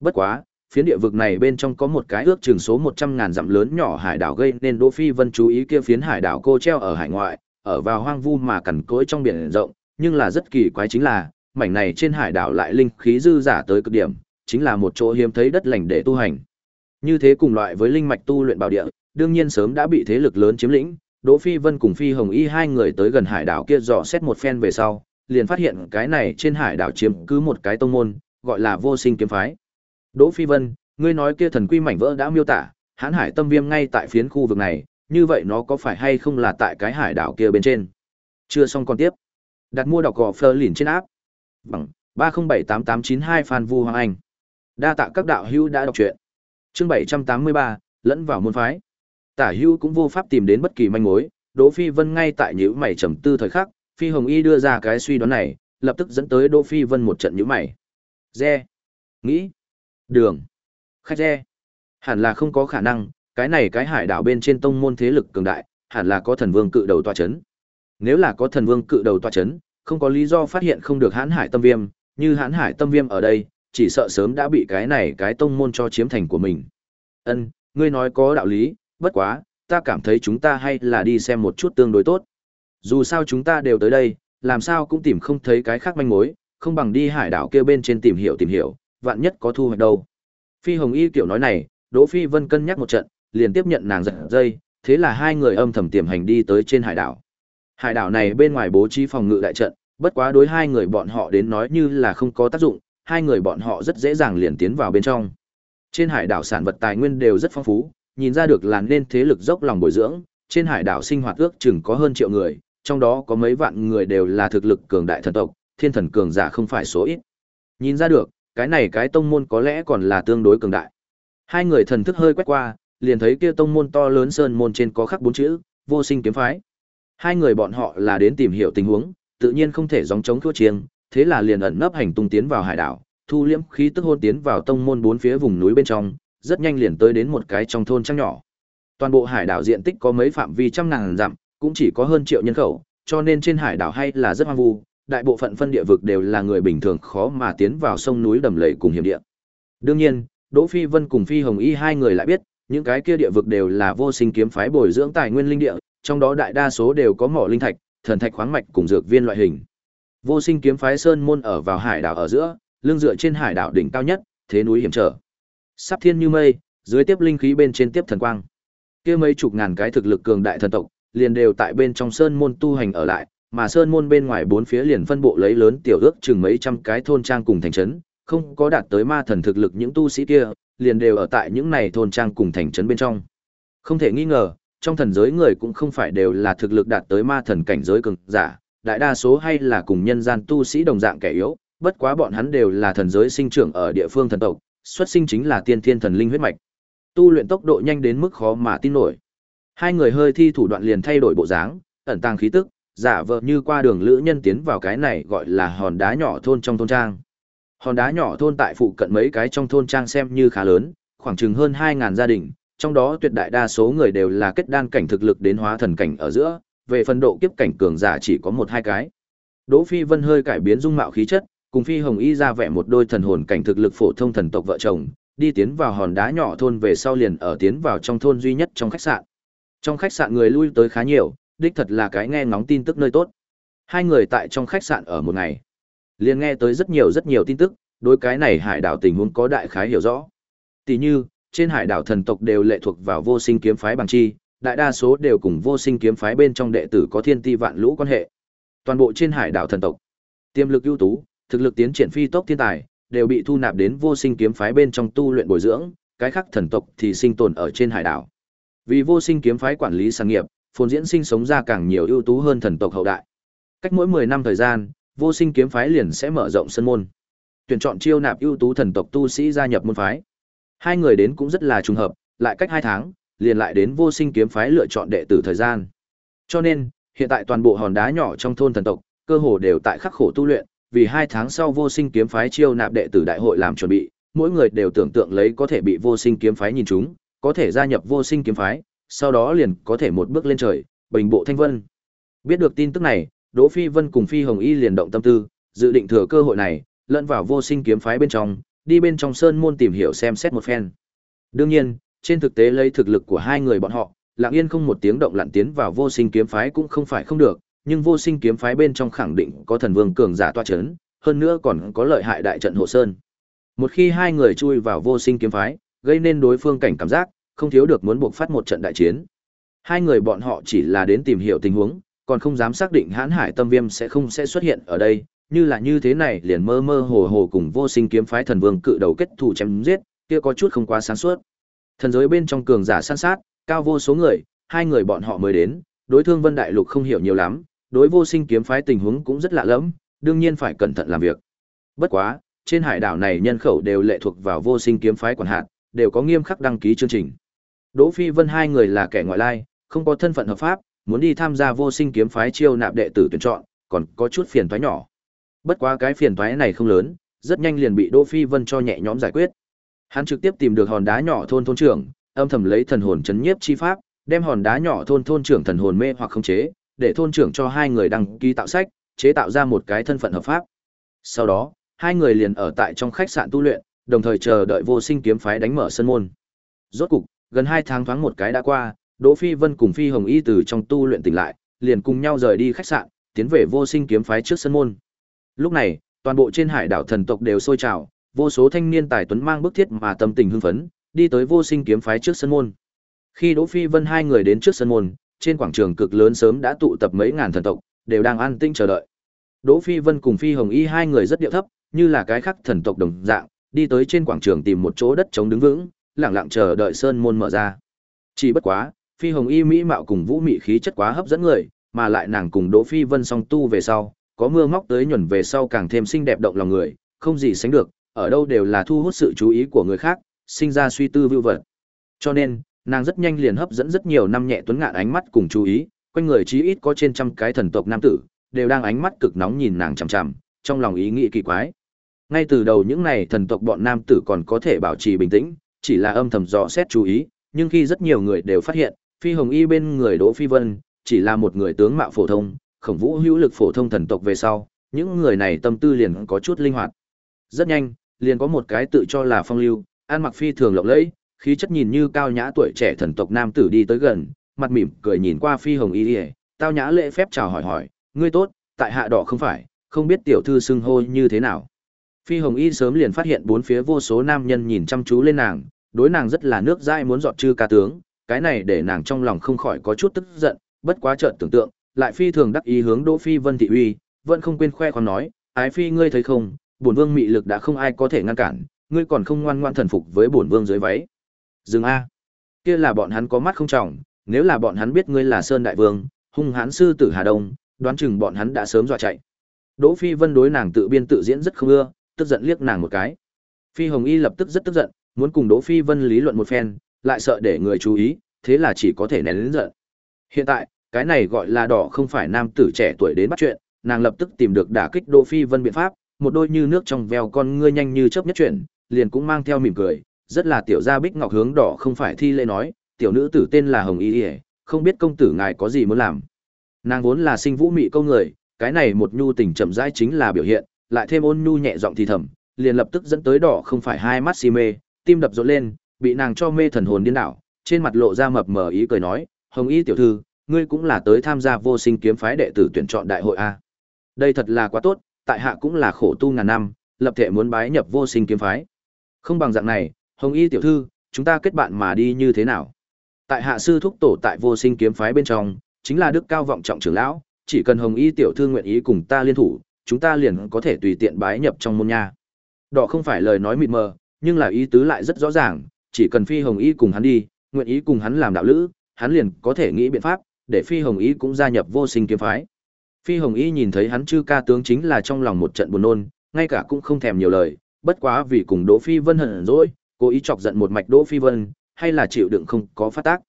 Bất quá, phiến địa vực này bên trong có một cái ước chừng số một trăm ngàn dặm lớn nhỏ hải đảo gây nên Đỗ Phi Vân chú ý kia phiến hải đảo cô treo ở hải ngoại, ở vào hoang vu mà cằn cỗi trong biển rộng, nhưng là rất kỳ quái chính là, mảnh này trên hải đảo lại linh khí dư giả tới cực điểm, chính là một chỗ hiếm thấy đất lành để tu hành. Như thế cùng loại với linh mạch tu luyện bảo địa, đương nhiên sớm đã bị thế lực lớn chiếm lĩnh, Đỗ Phi Vân cùng Phi Hồng Y hai người tới gần hải đảo kia dò xét một phen về sau, liền phát hiện cái này trên hải đảo chiếm cứ một cái tông môn, gọi là Vô Sinh kiếm phái. Đỗ Phi Vân, ngươi nói kia thần quy mảnh vỡ đã miêu tả, Hán Hải Tâm Viêm ngay tại phiến khu vực này, như vậy nó có phải hay không là tại cái hải đảo kia bên trên? Chưa xong còn tiếp. Đặt mua đọc gò Fleur lìn trên áp. Bằng 3078892 Phan Vu Hoàng Anh. Đa tạ các đạo hữu đã đọc truyện. Chương 783, lẫn vào môn phái. Tả Hữu cũng vô pháp tìm đến bất kỳ manh mối, Đỗ Phi Vân ngay tại nhíu mày trầm tư thời khắc, Phi Hồng Y đưa ra cái suy đoán này, lập tức dẫn tới Đỗ Phi Vân một trận nhíu mày. Re, nghĩ, đường, khách re. Hẳn là không có khả năng, cái này cái hải đảo bên trên tông môn thế lực cường đại, hẳn là có thần vương cự đầu tọa chấn. Nếu là có thần vương cự đầu tọa chấn, không có lý do phát hiện không được hãn hải tâm viêm, như hãn hải tâm viêm ở đây, chỉ sợ sớm đã bị cái này cái tông môn cho chiếm thành của mình. Ân, ngươi nói có đạo lý, bất quá, ta cảm thấy chúng ta hay là đi xem một chút tương đối tốt. Dù sao chúng ta đều tới đây, làm sao cũng tìm không thấy cái khác manh mối, không bằng đi hải đảo kia bên trên tìm hiểu tìm hiểu, vạn nhất có thu hoạch đâu. Phi Hồng Y kiểu nói này, Đỗ Phi Vân cân nhắc một trận, liền tiếp nhận nàng giật dây, thế là hai người âm thầm tiềm hành đi tới trên hải đảo. Hải đảo này bên ngoài bố trí phòng ngự đại trận, bất quá đối hai người bọn họ đến nói như là không có tác dụng, hai người bọn họ rất dễ dàng liền tiến vào bên trong. Trên hải đảo sản vật tài nguyên đều rất phong phú, nhìn ra được là nên thế lực dốc lòng bồi dưỡng, trên hải đảo sinh hoạt ước chừng có hơn triệu người, trong đó có mấy vạn người đều là thực lực cường đại thần tộc, thiên thần cường giả không phải số ít. Nhìn ra được, cái này cái tông môn có lẽ còn là tương đối cường đại. Hai người thần thức hơi quét qua, liền thấy kia tông môn to lớn sơn môn trên có khắc bốn chữ, vô sinh kiếm phái. Hai người bọn họ là đến tìm hiểu tình huống, tự nhiên không thể gióng chống thua chiêng, thế là liền ẩn nấp hành tung tiến vào hải đảo, thu liễm khí tức hôn tiến vào tông môn bốn phía vùng núi bên trong, rất nhanh liền tới đến một cái trong thôn trang nhỏ. Toàn bộ hải đảo diện tích có mấy phạm vi trăm ngàn dặm, cũng chỉ có hơn triệu nhân khẩu, cho nên trên hải đảo hay là rất hoang vu, đại bộ phận phân địa vực đều là người bình thường khó mà tiến vào sông núi đầm lầy cùng hiểm địa. Đương nhiên, Đỗ Phi Vân cùng Phi Hồng Y hai người lại biết, Những cái kia địa vực đều là vô sinh kiếm phái bồi dưỡng tài nguyên linh địa, trong đó đại đa số đều có mỏ linh thạch, thần thạch khoáng mạch cùng dược viên loại hình. Vô sinh kiếm phái sơn môn ở vào hải đảo ở giữa, lưng dựa trên hải đảo đỉnh cao nhất, thế núi hiểm trở. Sắp thiên như mây, dưới tiếp linh khí bên trên tiếp thần quang. Kia mấy chục ngàn cái thực lực cường đại thần tộc, liền đều tại bên trong sơn môn tu hành ở lại, mà sơn môn bên ngoài bốn phía liền phân bộ lấy lớn tiểu ước chừng mấy trăm cái thôn trang cùng thành trấn, không có đạt tới ma thần thực lực những tu sĩ kia, liền đều ở tại những này thôn trang cùng thành trấn bên trong. Không thể nghi ngờ, trong thần giới người cũng không phải đều là thực lực đạt tới ma thần cảnh giới cường giả, đại đa số hay là cùng nhân gian tu sĩ đồng dạng kẻ yếu, bất quá bọn hắn đều là thần giới sinh trưởng ở địa phương thần tộc, xuất sinh chính là tiên thiên thần linh huyết mạch. Tu luyện tốc độ nhanh đến mức khó mà tin nổi. Hai người hơi thi thủ đoạn liền thay đổi bộ dáng, ẩn tàng khí tức, giả vờ như qua đường lữ nhân tiến vào cái này gọi là hòn đá nhỏ thôn trong thôn trang. Hòn đá nhỏ thôn tại phụ cận mấy cái trong thôn trang xem như khá lớn, khoảng chừng hơn 2000 gia đình, trong đó tuyệt đại đa số người đều là kết đan cảnh thực lực đến hóa thần cảnh ở giữa, về phần độ kiếp cảnh cường giả chỉ có một hai cái. Đỗ Phi Vân hơi cải biến dung mạo khí chất, cùng Phi Hồng Y ra vẻ một đôi thần hồn cảnh thực lực phổ thông thần tộc vợ chồng, đi tiến vào hòn đá nhỏ thôn về sau liền ở tiến vào trong thôn duy nhất trong khách sạn. Trong khách sạn người lui tới khá nhiều, đích thật là cái nghe ngóng tin tức nơi tốt. Hai người tại trong khách sạn ở một ngày, liền nghe tới rất nhiều rất nhiều tin tức, đối cái này hải đảo tình huống có đại khái hiểu rõ. Tỷ như, trên hải đảo thần tộc đều lệ thuộc vào vô sinh kiếm phái bằng chi, đại đa số đều cùng vô sinh kiếm phái bên trong đệ tử có thiên ti vạn lũ quan hệ. Toàn bộ trên hải đảo thần tộc, tiềm lực ưu tú, thực lực tiến triển phi tốc thiên tài, đều bị thu nạp đến vô sinh kiếm phái bên trong tu luyện bồi dưỡng, cái khác thần tộc thì sinh tồn ở trên hải đảo. Vì vô sinh kiếm phái quản lý sản nghiệp, phồn diễn sinh sống ra càng nhiều ưu tú hơn thần tộc hậu đại. Cách mỗi 10 năm thời gian, vô sinh kiếm phái liền sẽ mở rộng sân môn. Tuyển chọn chiêu nạp ưu tú thần tộc tu sĩ gia nhập môn phái. Hai người đến cũng rất là trùng hợp, lại cách 2 tháng, liền lại đến vô sinh kiếm phái lựa chọn đệ tử thời gian. Cho nên, hiện tại toàn bộ hòn đá nhỏ trong thôn thần tộc, cơ hồ đều tại khắc khổ tu luyện, vì hai tháng sau vô sinh kiếm phái chiêu nạp đệ tử đại hội làm chuẩn bị, mỗi người đều tưởng tượng lấy có thể bị vô sinh kiếm phái nhìn chúng, có thể gia nhập vô sinh kiếm phái, sau đó liền có thể một bước lên trời, bình bộ thanh vân. Biết được tin tức này, Đỗ Phi Vân cùng Phi Hồng Y liền động tâm tư, dự định thừa cơ hội này, lẫn vào vô sinh kiếm phái bên trong, đi bên trong sơn môn tìm hiểu xem xét một phen. Đương nhiên, trên thực tế lấy thực lực của hai người bọn họ, lặng yên không một tiếng động lặn tiến vào vô sinh kiếm phái cũng không phải không được, nhưng vô sinh kiếm phái bên trong khẳng định có thần vương cường giả toa chấn, hơn nữa còn có lợi hại đại trận hộ sơn. Một khi hai người chui vào vô sinh kiếm phái, gây nên đối phương cảnh cảm giác, không thiếu được muốn buộc phát một trận đại chiến. Hai người bọn họ chỉ là đến tìm hiểu tình huống, còn không dám xác định hãn hải tâm viêm sẽ không sẽ xuất hiện ở đây, như là như thế này liền mơ mơ hồ hồ cùng vô sinh kiếm phái thần vương cự đầu kết thù chém giết, kia có chút không quá sáng suốt. Thần giới bên trong cường giả săn sát, cao vô số người, hai người bọn họ mới đến, đối thương vân đại lục không hiểu nhiều lắm, đối vô sinh kiếm phái tình huống cũng rất lạ lẫm, đương nhiên phải cẩn thận làm việc. Bất quá, trên hải đảo này nhân khẩu đều lệ thuộc vào vô sinh kiếm phái quản hạt, đều có nghiêm khắc đăng ký chương trình. Đỗ Phi Vân hai người là kẻ ngoại lai, không có thân phận hợp pháp, muốn đi tham gia vô sinh kiếm phái chiêu nạp đệ tử tuyển chọn, còn có chút phiền toái nhỏ. Bất quá cái phiền toái này không lớn, rất nhanh liền bị Đỗ Phi Vân cho nhẹ nhõm giải quyết. Hắn trực tiếp tìm được hòn đá nhỏ thôn thôn trưởng, âm thầm lấy thần hồn chấn nhiếp chi pháp, đem hòn đá nhỏ thôn thôn trưởng thần hồn mê hoặc khống chế, để thôn trưởng cho hai người đăng ký tạo sách, chế tạo ra một cái thân phận hợp pháp. Sau đó, hai người liền ở tại trong khách sạn tu luyện, đồng thời chờ đợi vô sinh kiếm phái đánh mở sân môn. Rốt cục, gần hai tháng thoáng một cái đã qua, Đỗ Phi Vân cùng Phi Hồng Y từ trong tu luyện tỉnh lại, liền cùng nhau rời đi khách sạn, tiến về vô sinh kiếm phái trước sân môn. Lúc này, toàn bộ trên hải đảo thần tộc đều sôi trào, vô số thanh niên tài tuấn mang bức thiết mà tâm tình hưng phấn, đi tới vô sinh kiếm phái trước sân môn. Khi Đỗ Phi Vân hai người đến trước sân môn, trên quảng trường cực lớn sớm đã tụ tập mấy ngàn thần tộc, đều đang an tinh chờ đợi. Đỗ Phi Vân cùng Phi Hồng Y hai người rất điệu thấp, như là cái khắc thần tộc đồng dạng, đi tới trên quảng trường tìm một chỗ đất trống đứng vững, lặng lặng chờ đợi sơn môn mở ra. Chỉ bất quá, Phi Hồng Y mỹ mạo cùng Vũ Mị khí chất quá hấp dẫn người, mà lại nàng cùng Đỗ Phi Vân song tu về sau, có mưa móc tới nhuần về sau càng thêm xinh đẹp động lòng người, không gì sánh được, ở đâu đều là thu hút sự chú ý của người khác, sinh ra suy tư vưu vật. Cho nên, nàng rất nhanh liền hấp dẫn rất nhiều năm nhẹ tuấn ngạn ánh mắt cùng chú ý, quanh người chí ít có trên trăm cái thần tộc nam tử, đều đang ánh mắt cực nóng nhìn nàng chằm chằm, trong lòng ý nghĩ kỳ quái. Ngay từ đầu những này thần tộc bọn nam tử còn có thể bảo trì bình tĩnh, chỉ là âm thầm dò xét chú ý, nhưng khi rất nhiều người đều phát hiện, Phi Hồng Y bên người Đỗ Phi Vân, chỉ là một người tướng mạo phổ thông, khổng vũ hữu lực phổ thông thần tộc về sau, những người này tâm tư liền có chút linh hoạt. Rất nhanh, liền có một cái tự cho là phong lưu, ăn mặc phi thường lộng lẫy, khí chất nhìn như cao nhã tuổi trẻ thần tộc nam tử đi tới gần, mặt mỉm cười nhìn qua Phi Hồng Y, tao nhã lễ phép chào hỏi hỏi, ngươi tốt, tại hạ đỏ không phải, không biết tiểu thư xưng hô như thế nào. Phi Hồng Y sớm liền phát hiện bốn phía vô số nam nhân nhìn chăm chú lên nàng, đối nàng rất là nước dai muốn dọn chư ca tướng, cái này để nàng trong lòng không khỏi có chút tức giận, bất quá chợt tưởng tượng, lại phi thường đắc ý hướng Đỗ Phi Vân thị uy, vẫn không quên khoe khoang nói, "Ái phi ngươi thấy không, bổn vương mị lực đã không ai có thể ngăn cản, ngươi còn không ngoan ngoan thần phục với bổn vương dưới váy." Dừng a. Kia là bọn hắn có mắt không trọng, nếu là bọn hắn biết ngươi là Sơn đại vương, hung hãn sư tử Hà Đông, đoán chừng bọn hắn đã sớm dọa chạy. Đỗ Phi Vân đối nàng tự biên tự diễn rất không ưa, tức giận liếc nàng một cái. Phi Hồng Y lập tức rất tức giận, muốn cùng Đỗ Phi Vân lý luận một phen, lại sợ để người chú ý, thế là chỉ có thể nén lớn giận. Hiện tại, cái này gọi là đỏ không phải nam tử trẻ tuổi đến bắt chuyện, nàng lập tức tìm được đả kích Đỗ Phi Vân biện pháp, một đôi như nước trong veo con ngươi nhanh như chớp nhất chuyển, liền cũng mang theo mỉm cười, rất là tiểu gia bích ngọc hướng đỏ không phải thi lễ nói, tiểu nữ tử tên là Hồng Y, không biết công tử ngài có gì muốn làm. Nàng vốn là sinh vũ mị câu người, cái này một nhu tình chậm rãi chính là biểu hiện, lại thêm ôn nhu nhẹ giọng thì thầm, liền lập tức dẫn tới đỏ không phải hai mắt si mê, tim đập rộn lên, bị nàng cho mê thần hồn điên đảo, trên mặt lộ ra mập mờ ý cười nói, "Hồng Y tiểu thư, ngươi cũng là tới tham gia Vô Sinh kiếm phái đệ tử tuyển chọn đại hội a." Đây thật là quá tốt, tại hạ cũng là khổ tu ngàn năm, lập thể muốn bái nhập Vô Sinh kiếm phái. Không bằng dạng này, Hồng Y tiểu thư, chúng ta kết bạn mà đi như thế nào? Tại hạ sư thúc tổ tại Vô Sinh kiếm phái bên trong, chính là đức cao vọng trọng trưởng lão, chỉ cần Hồng Y tiểu thư nguyện ý cùng ta liên thủ, chúng ta liền có thể tùy tiện bái nhập trong môn nha. Đỏ không phải lời nói mịt mờ, nhưng là ý tứ lại rất rõ ràng, chỉ cần Phi Hồng Y cùng hắn đi, nguyện ý cùng hắn làm đạo lữ, hắn liền có thể nghĩ biện pháp, để Phi Hồng Y cũng gia nhập vô sinh kiếm phái. Phi Hồng Y nhìn thấy hắn chư ca tướng chính là trong lòng một trận buồn nôn, ngay cả cũng không thèm nhiều lời, bất quá vì cùng Đỗ Phi Vân hận dỗi, cố ý chọc giận một mạch Đỗ Phi Vân, hay là chịu đựng không có phát tác.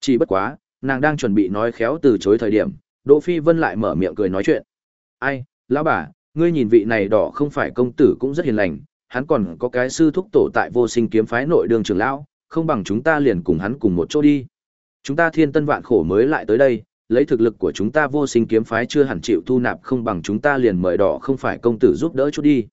Chỉ bất quá, nàng đang chuẩn bị nói khéo từ chối thời điểm, Đỗ Phi Vân lại mở miệng cười nói chuyện. "Ai, lão bà, ngươi nhìn vị này đỏ không phải công tử cũng rất hiền lành, hắn còn có cái sư thúc tổ tại Vô Sinh kiếm phái nội đường trưởng lão, không bằng chúng ta liền cùng hắn cùng một chỗ đi. Chúng ta thiên tân vạn khổ mới lại tới đây, lấy thực lực của chúng ta Vô Sinh kiếm phái chưa hẳn chịu thu nạp không bằng chúng ta liền mời đỏ không phải công tử giúp đỡ chút đi."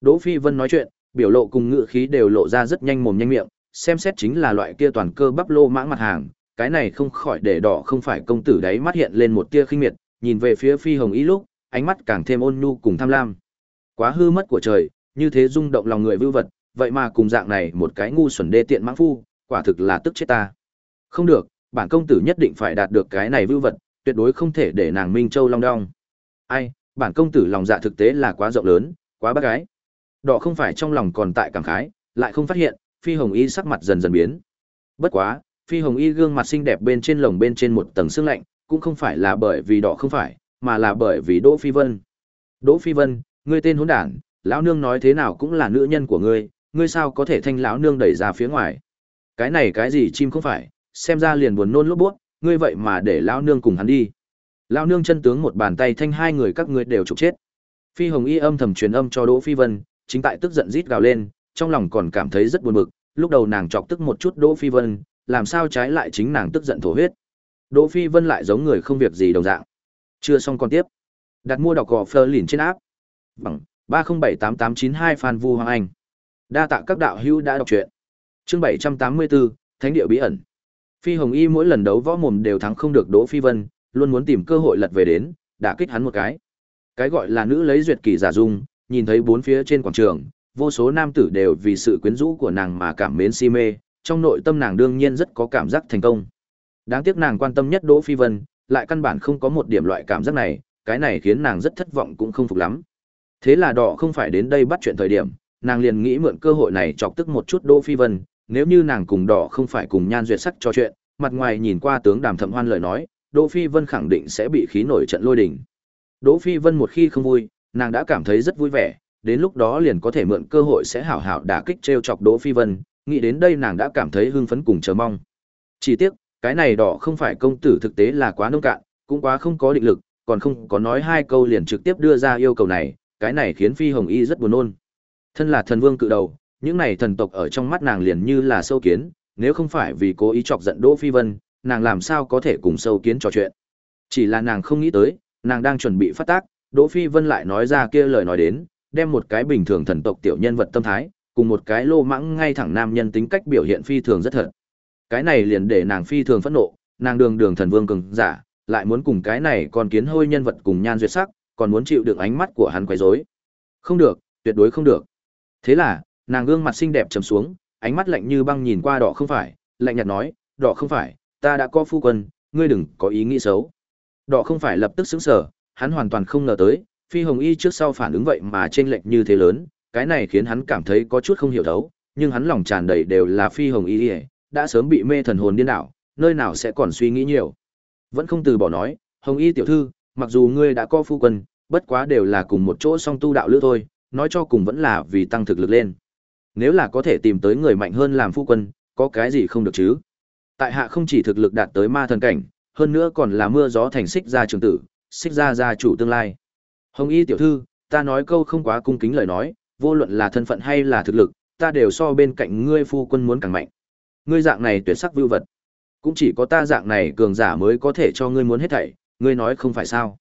Đỗ Phi Vân nói chuyện, biểu lộ cùng ngựa khí đều lộ ra rất nhanh mồm nhanh miệng, xem xét chính là loại kia toàn cơ bắp lô mãng mặt hàng, cái này không khỏi để đỏ không phải công tử đấy mắt hiện lên một tia khinh miệt, nhìn về phía phi hồng ý lúc, ánh mắt càng thêm ôn nhu cùng tham lam. Quá hư mất của trời, như thế rung động lòng người vưu vật, vậy mà cùng dạng này một cái ngu xuẩn đê tiện mãng phu, quả thực là tức chết ta. Không được, bản công tử nhất định phải đạt được cái này vưu vật, tuyệt đối không thể để nàng Minh Châu long đong. Ai, bản công tử lòng dạ thực tế là quá rộng lớn, quá bác gái. Đỏ không phải trong lòng còn tại cảm khái, lại không phát hiện, phi hồng y sắc mặt dần dần biến. Bất quá, phi hồng y gương mặt xinh đẹp bên trên lồng bên trên một tầng sương lạnh cũng không phải là bởi vì đỏ không phải mà là bởi vì đỗ phi vân đỗ phi vân ngươi tên hỗn đản lão nương nói thế nào cũng là nữ nhân của ngươi ngươi sao có thể thanh lão nương đẩy ra phía ngoài cái này cái gì chim không phải xem ra liền buồn nôn lốp buốt, ngươi vậy mà để lão nương cùng hắn đi lão nương chân tướng một bàn tay thanh hai người các ngươi đều trục chết phi hồng y âm thầm truyền âm cho đỗ phi vân chính tại tức giận rít gào lên trong lòng còn cảm thấy rất buồn bực lúc đầu nàng chọc tức một chút đỗ phi vân làm sao trái lại chính nàng tức giận thổ huyết. Đỗ Phi Vân lại giống người không việc gì đồng dạng. Chưa xong còn tiếp. Đặt mua đọc gò phơ lìn trên áp. Bằng 3078892 Phan Vu Hoàng Anh. Đa tạ các đạo hữu đã đọc truyện. Chương 784, Thánh địa bí ẩn. Phi Hồng Y mỗi lần đấu võ mồm đều thắng không được Đỗ Phi Vân, luôn muốn tìm cơ hội lật về đến, đã kích hắn một cái. Cái gọi là nữ lấy duyệt kỳ giả dung, nhìn thấy bốn phía trên quảng trường, vô số nam tử đều vì sự quyến rũ của nàng mà cảm mến si mê, trong nội tâm nàng đương nhiên rất có cảm giác thành công. Đáng tiếc nàng quan tâm nhất Đỗ Phi Vân, lại căn bản không có một điểm loại cảm giác này, cái này khiến nàng rất thất vọng cũng không phục lắm. Thế là đỏ không phải đến đây bắt chuyện thời điểm, nàng liền nghĩ mượn cơ hội này chọc tức một chút Đỗ Phi Vân, nếu như nàng cùng đỏ không phải cùng nhan duyệt sắc trò chuyện, mặt ngoài nhìn qua tướng đàm thầm hoan lời nói, Đỗ Phi Vân khẳng định sẽ bị khí nổi trận lôi đình. Đỗ Phi Vân một khi không vui, nàng đã cảm thấy rất vui vẻ, đến lúc đó liền có thể mượn cơ hội sẽ hảo hảo đả kích trêu chọc Đỗ Phi Vân, nghĩ đến đây nàng đã cảm thấy hưng phấn cùng chờ mong. Chỉ tiếc, cái này đỏ không phải công tử thực tế là quá nông cạn, cũng quá không có định lực, còn không có nói hai câu liền trực tiếp đưa ra yêu cầu này, cái này khiến Phi Hồng Y rất buồn nôn. Thân là thần vương cự đầu, những này thần tộc ở trong mắt nàng liền như là sâu kiến, nếu không phải vì cố ý chọc giận Đỗ Phi Vân, nàng làm sao có thể cùng sâu kiến trò chuyện. Chỉ là nàng không nghĩ tới, nàng đang chuẩn bị phát tác, Đỗ Phi Vân lại nói ra kia lời nói đến, đem một cái bình thường thần tộc tiểu nhân vật tâm thái, cùng một cái lô mãng ngay thẳng nam nhân tính cách biểu hiện phi thường rất thật. Cái này liền để nàng phi thường phẫn nộ, nàng đường đường thần vương cường giả, lại muốn cùng cái này còn kiến hôi nhân vật cùng nhan duyệt sắc, còn muốn chịu đựng ánh mắt của hắn quấy rối. Không được, tuyệt đối không được. Thế là, nàng gương mặt xinh đẹp trầm xuống, ánh mắt lạnh như băng nhìn qua đỏ không phải, lạnh nhạt nói, đỏ không phải, ta đã có phu quân, ngươi đừng có ý nghĩ xấu. Đỏ không phải lập tức sững sờ, hắn hoàn toàn không ngờ tới, Phi Hồng Y trước sau phản ứng vậy mà chênh lệch như thế lớn, cái này khiến hắn cảm thấy có chút không hiểu thấu, nhưng hắn lòng tràn đầy đều là Phi Hồng Y, đã sớm bị mê thần hồn điên đảo, nơi nào sẽ còn suy nghĩ nhiều. Vẫn không từ bỏ nói, Hồng Y tiểu thư, mặc dù ngươi đã có phu quân, bất quá đều là cùng một chỗ song tu đạo lữ thôi, nói cho cùng vẫn là vì tăng thực lực lên. Nếu là có thể tìm tới người mạnh hơn làm phu quân, có cái gì không được chứ? Tại hạ không chỉ thực lực đạt tới ma thần cảnh, hơn nữa còn là mưa gió thành xích gia trường tử, xích gia gia chủ tương lai. Hồng Y tiểu thư, ta nói câu không quá cung kính lời nói, vô luận là thân phận hay là thực lực, ta đều so bên cạnh ngươi phu quân muốn càng mạnh. Ngươi dạng này tuyệt sắc vưu vật, cũng chỉ có ta dạng này cường giả mới có thể cho ngươi muốn hết thảy, ngươi nói không phải sao?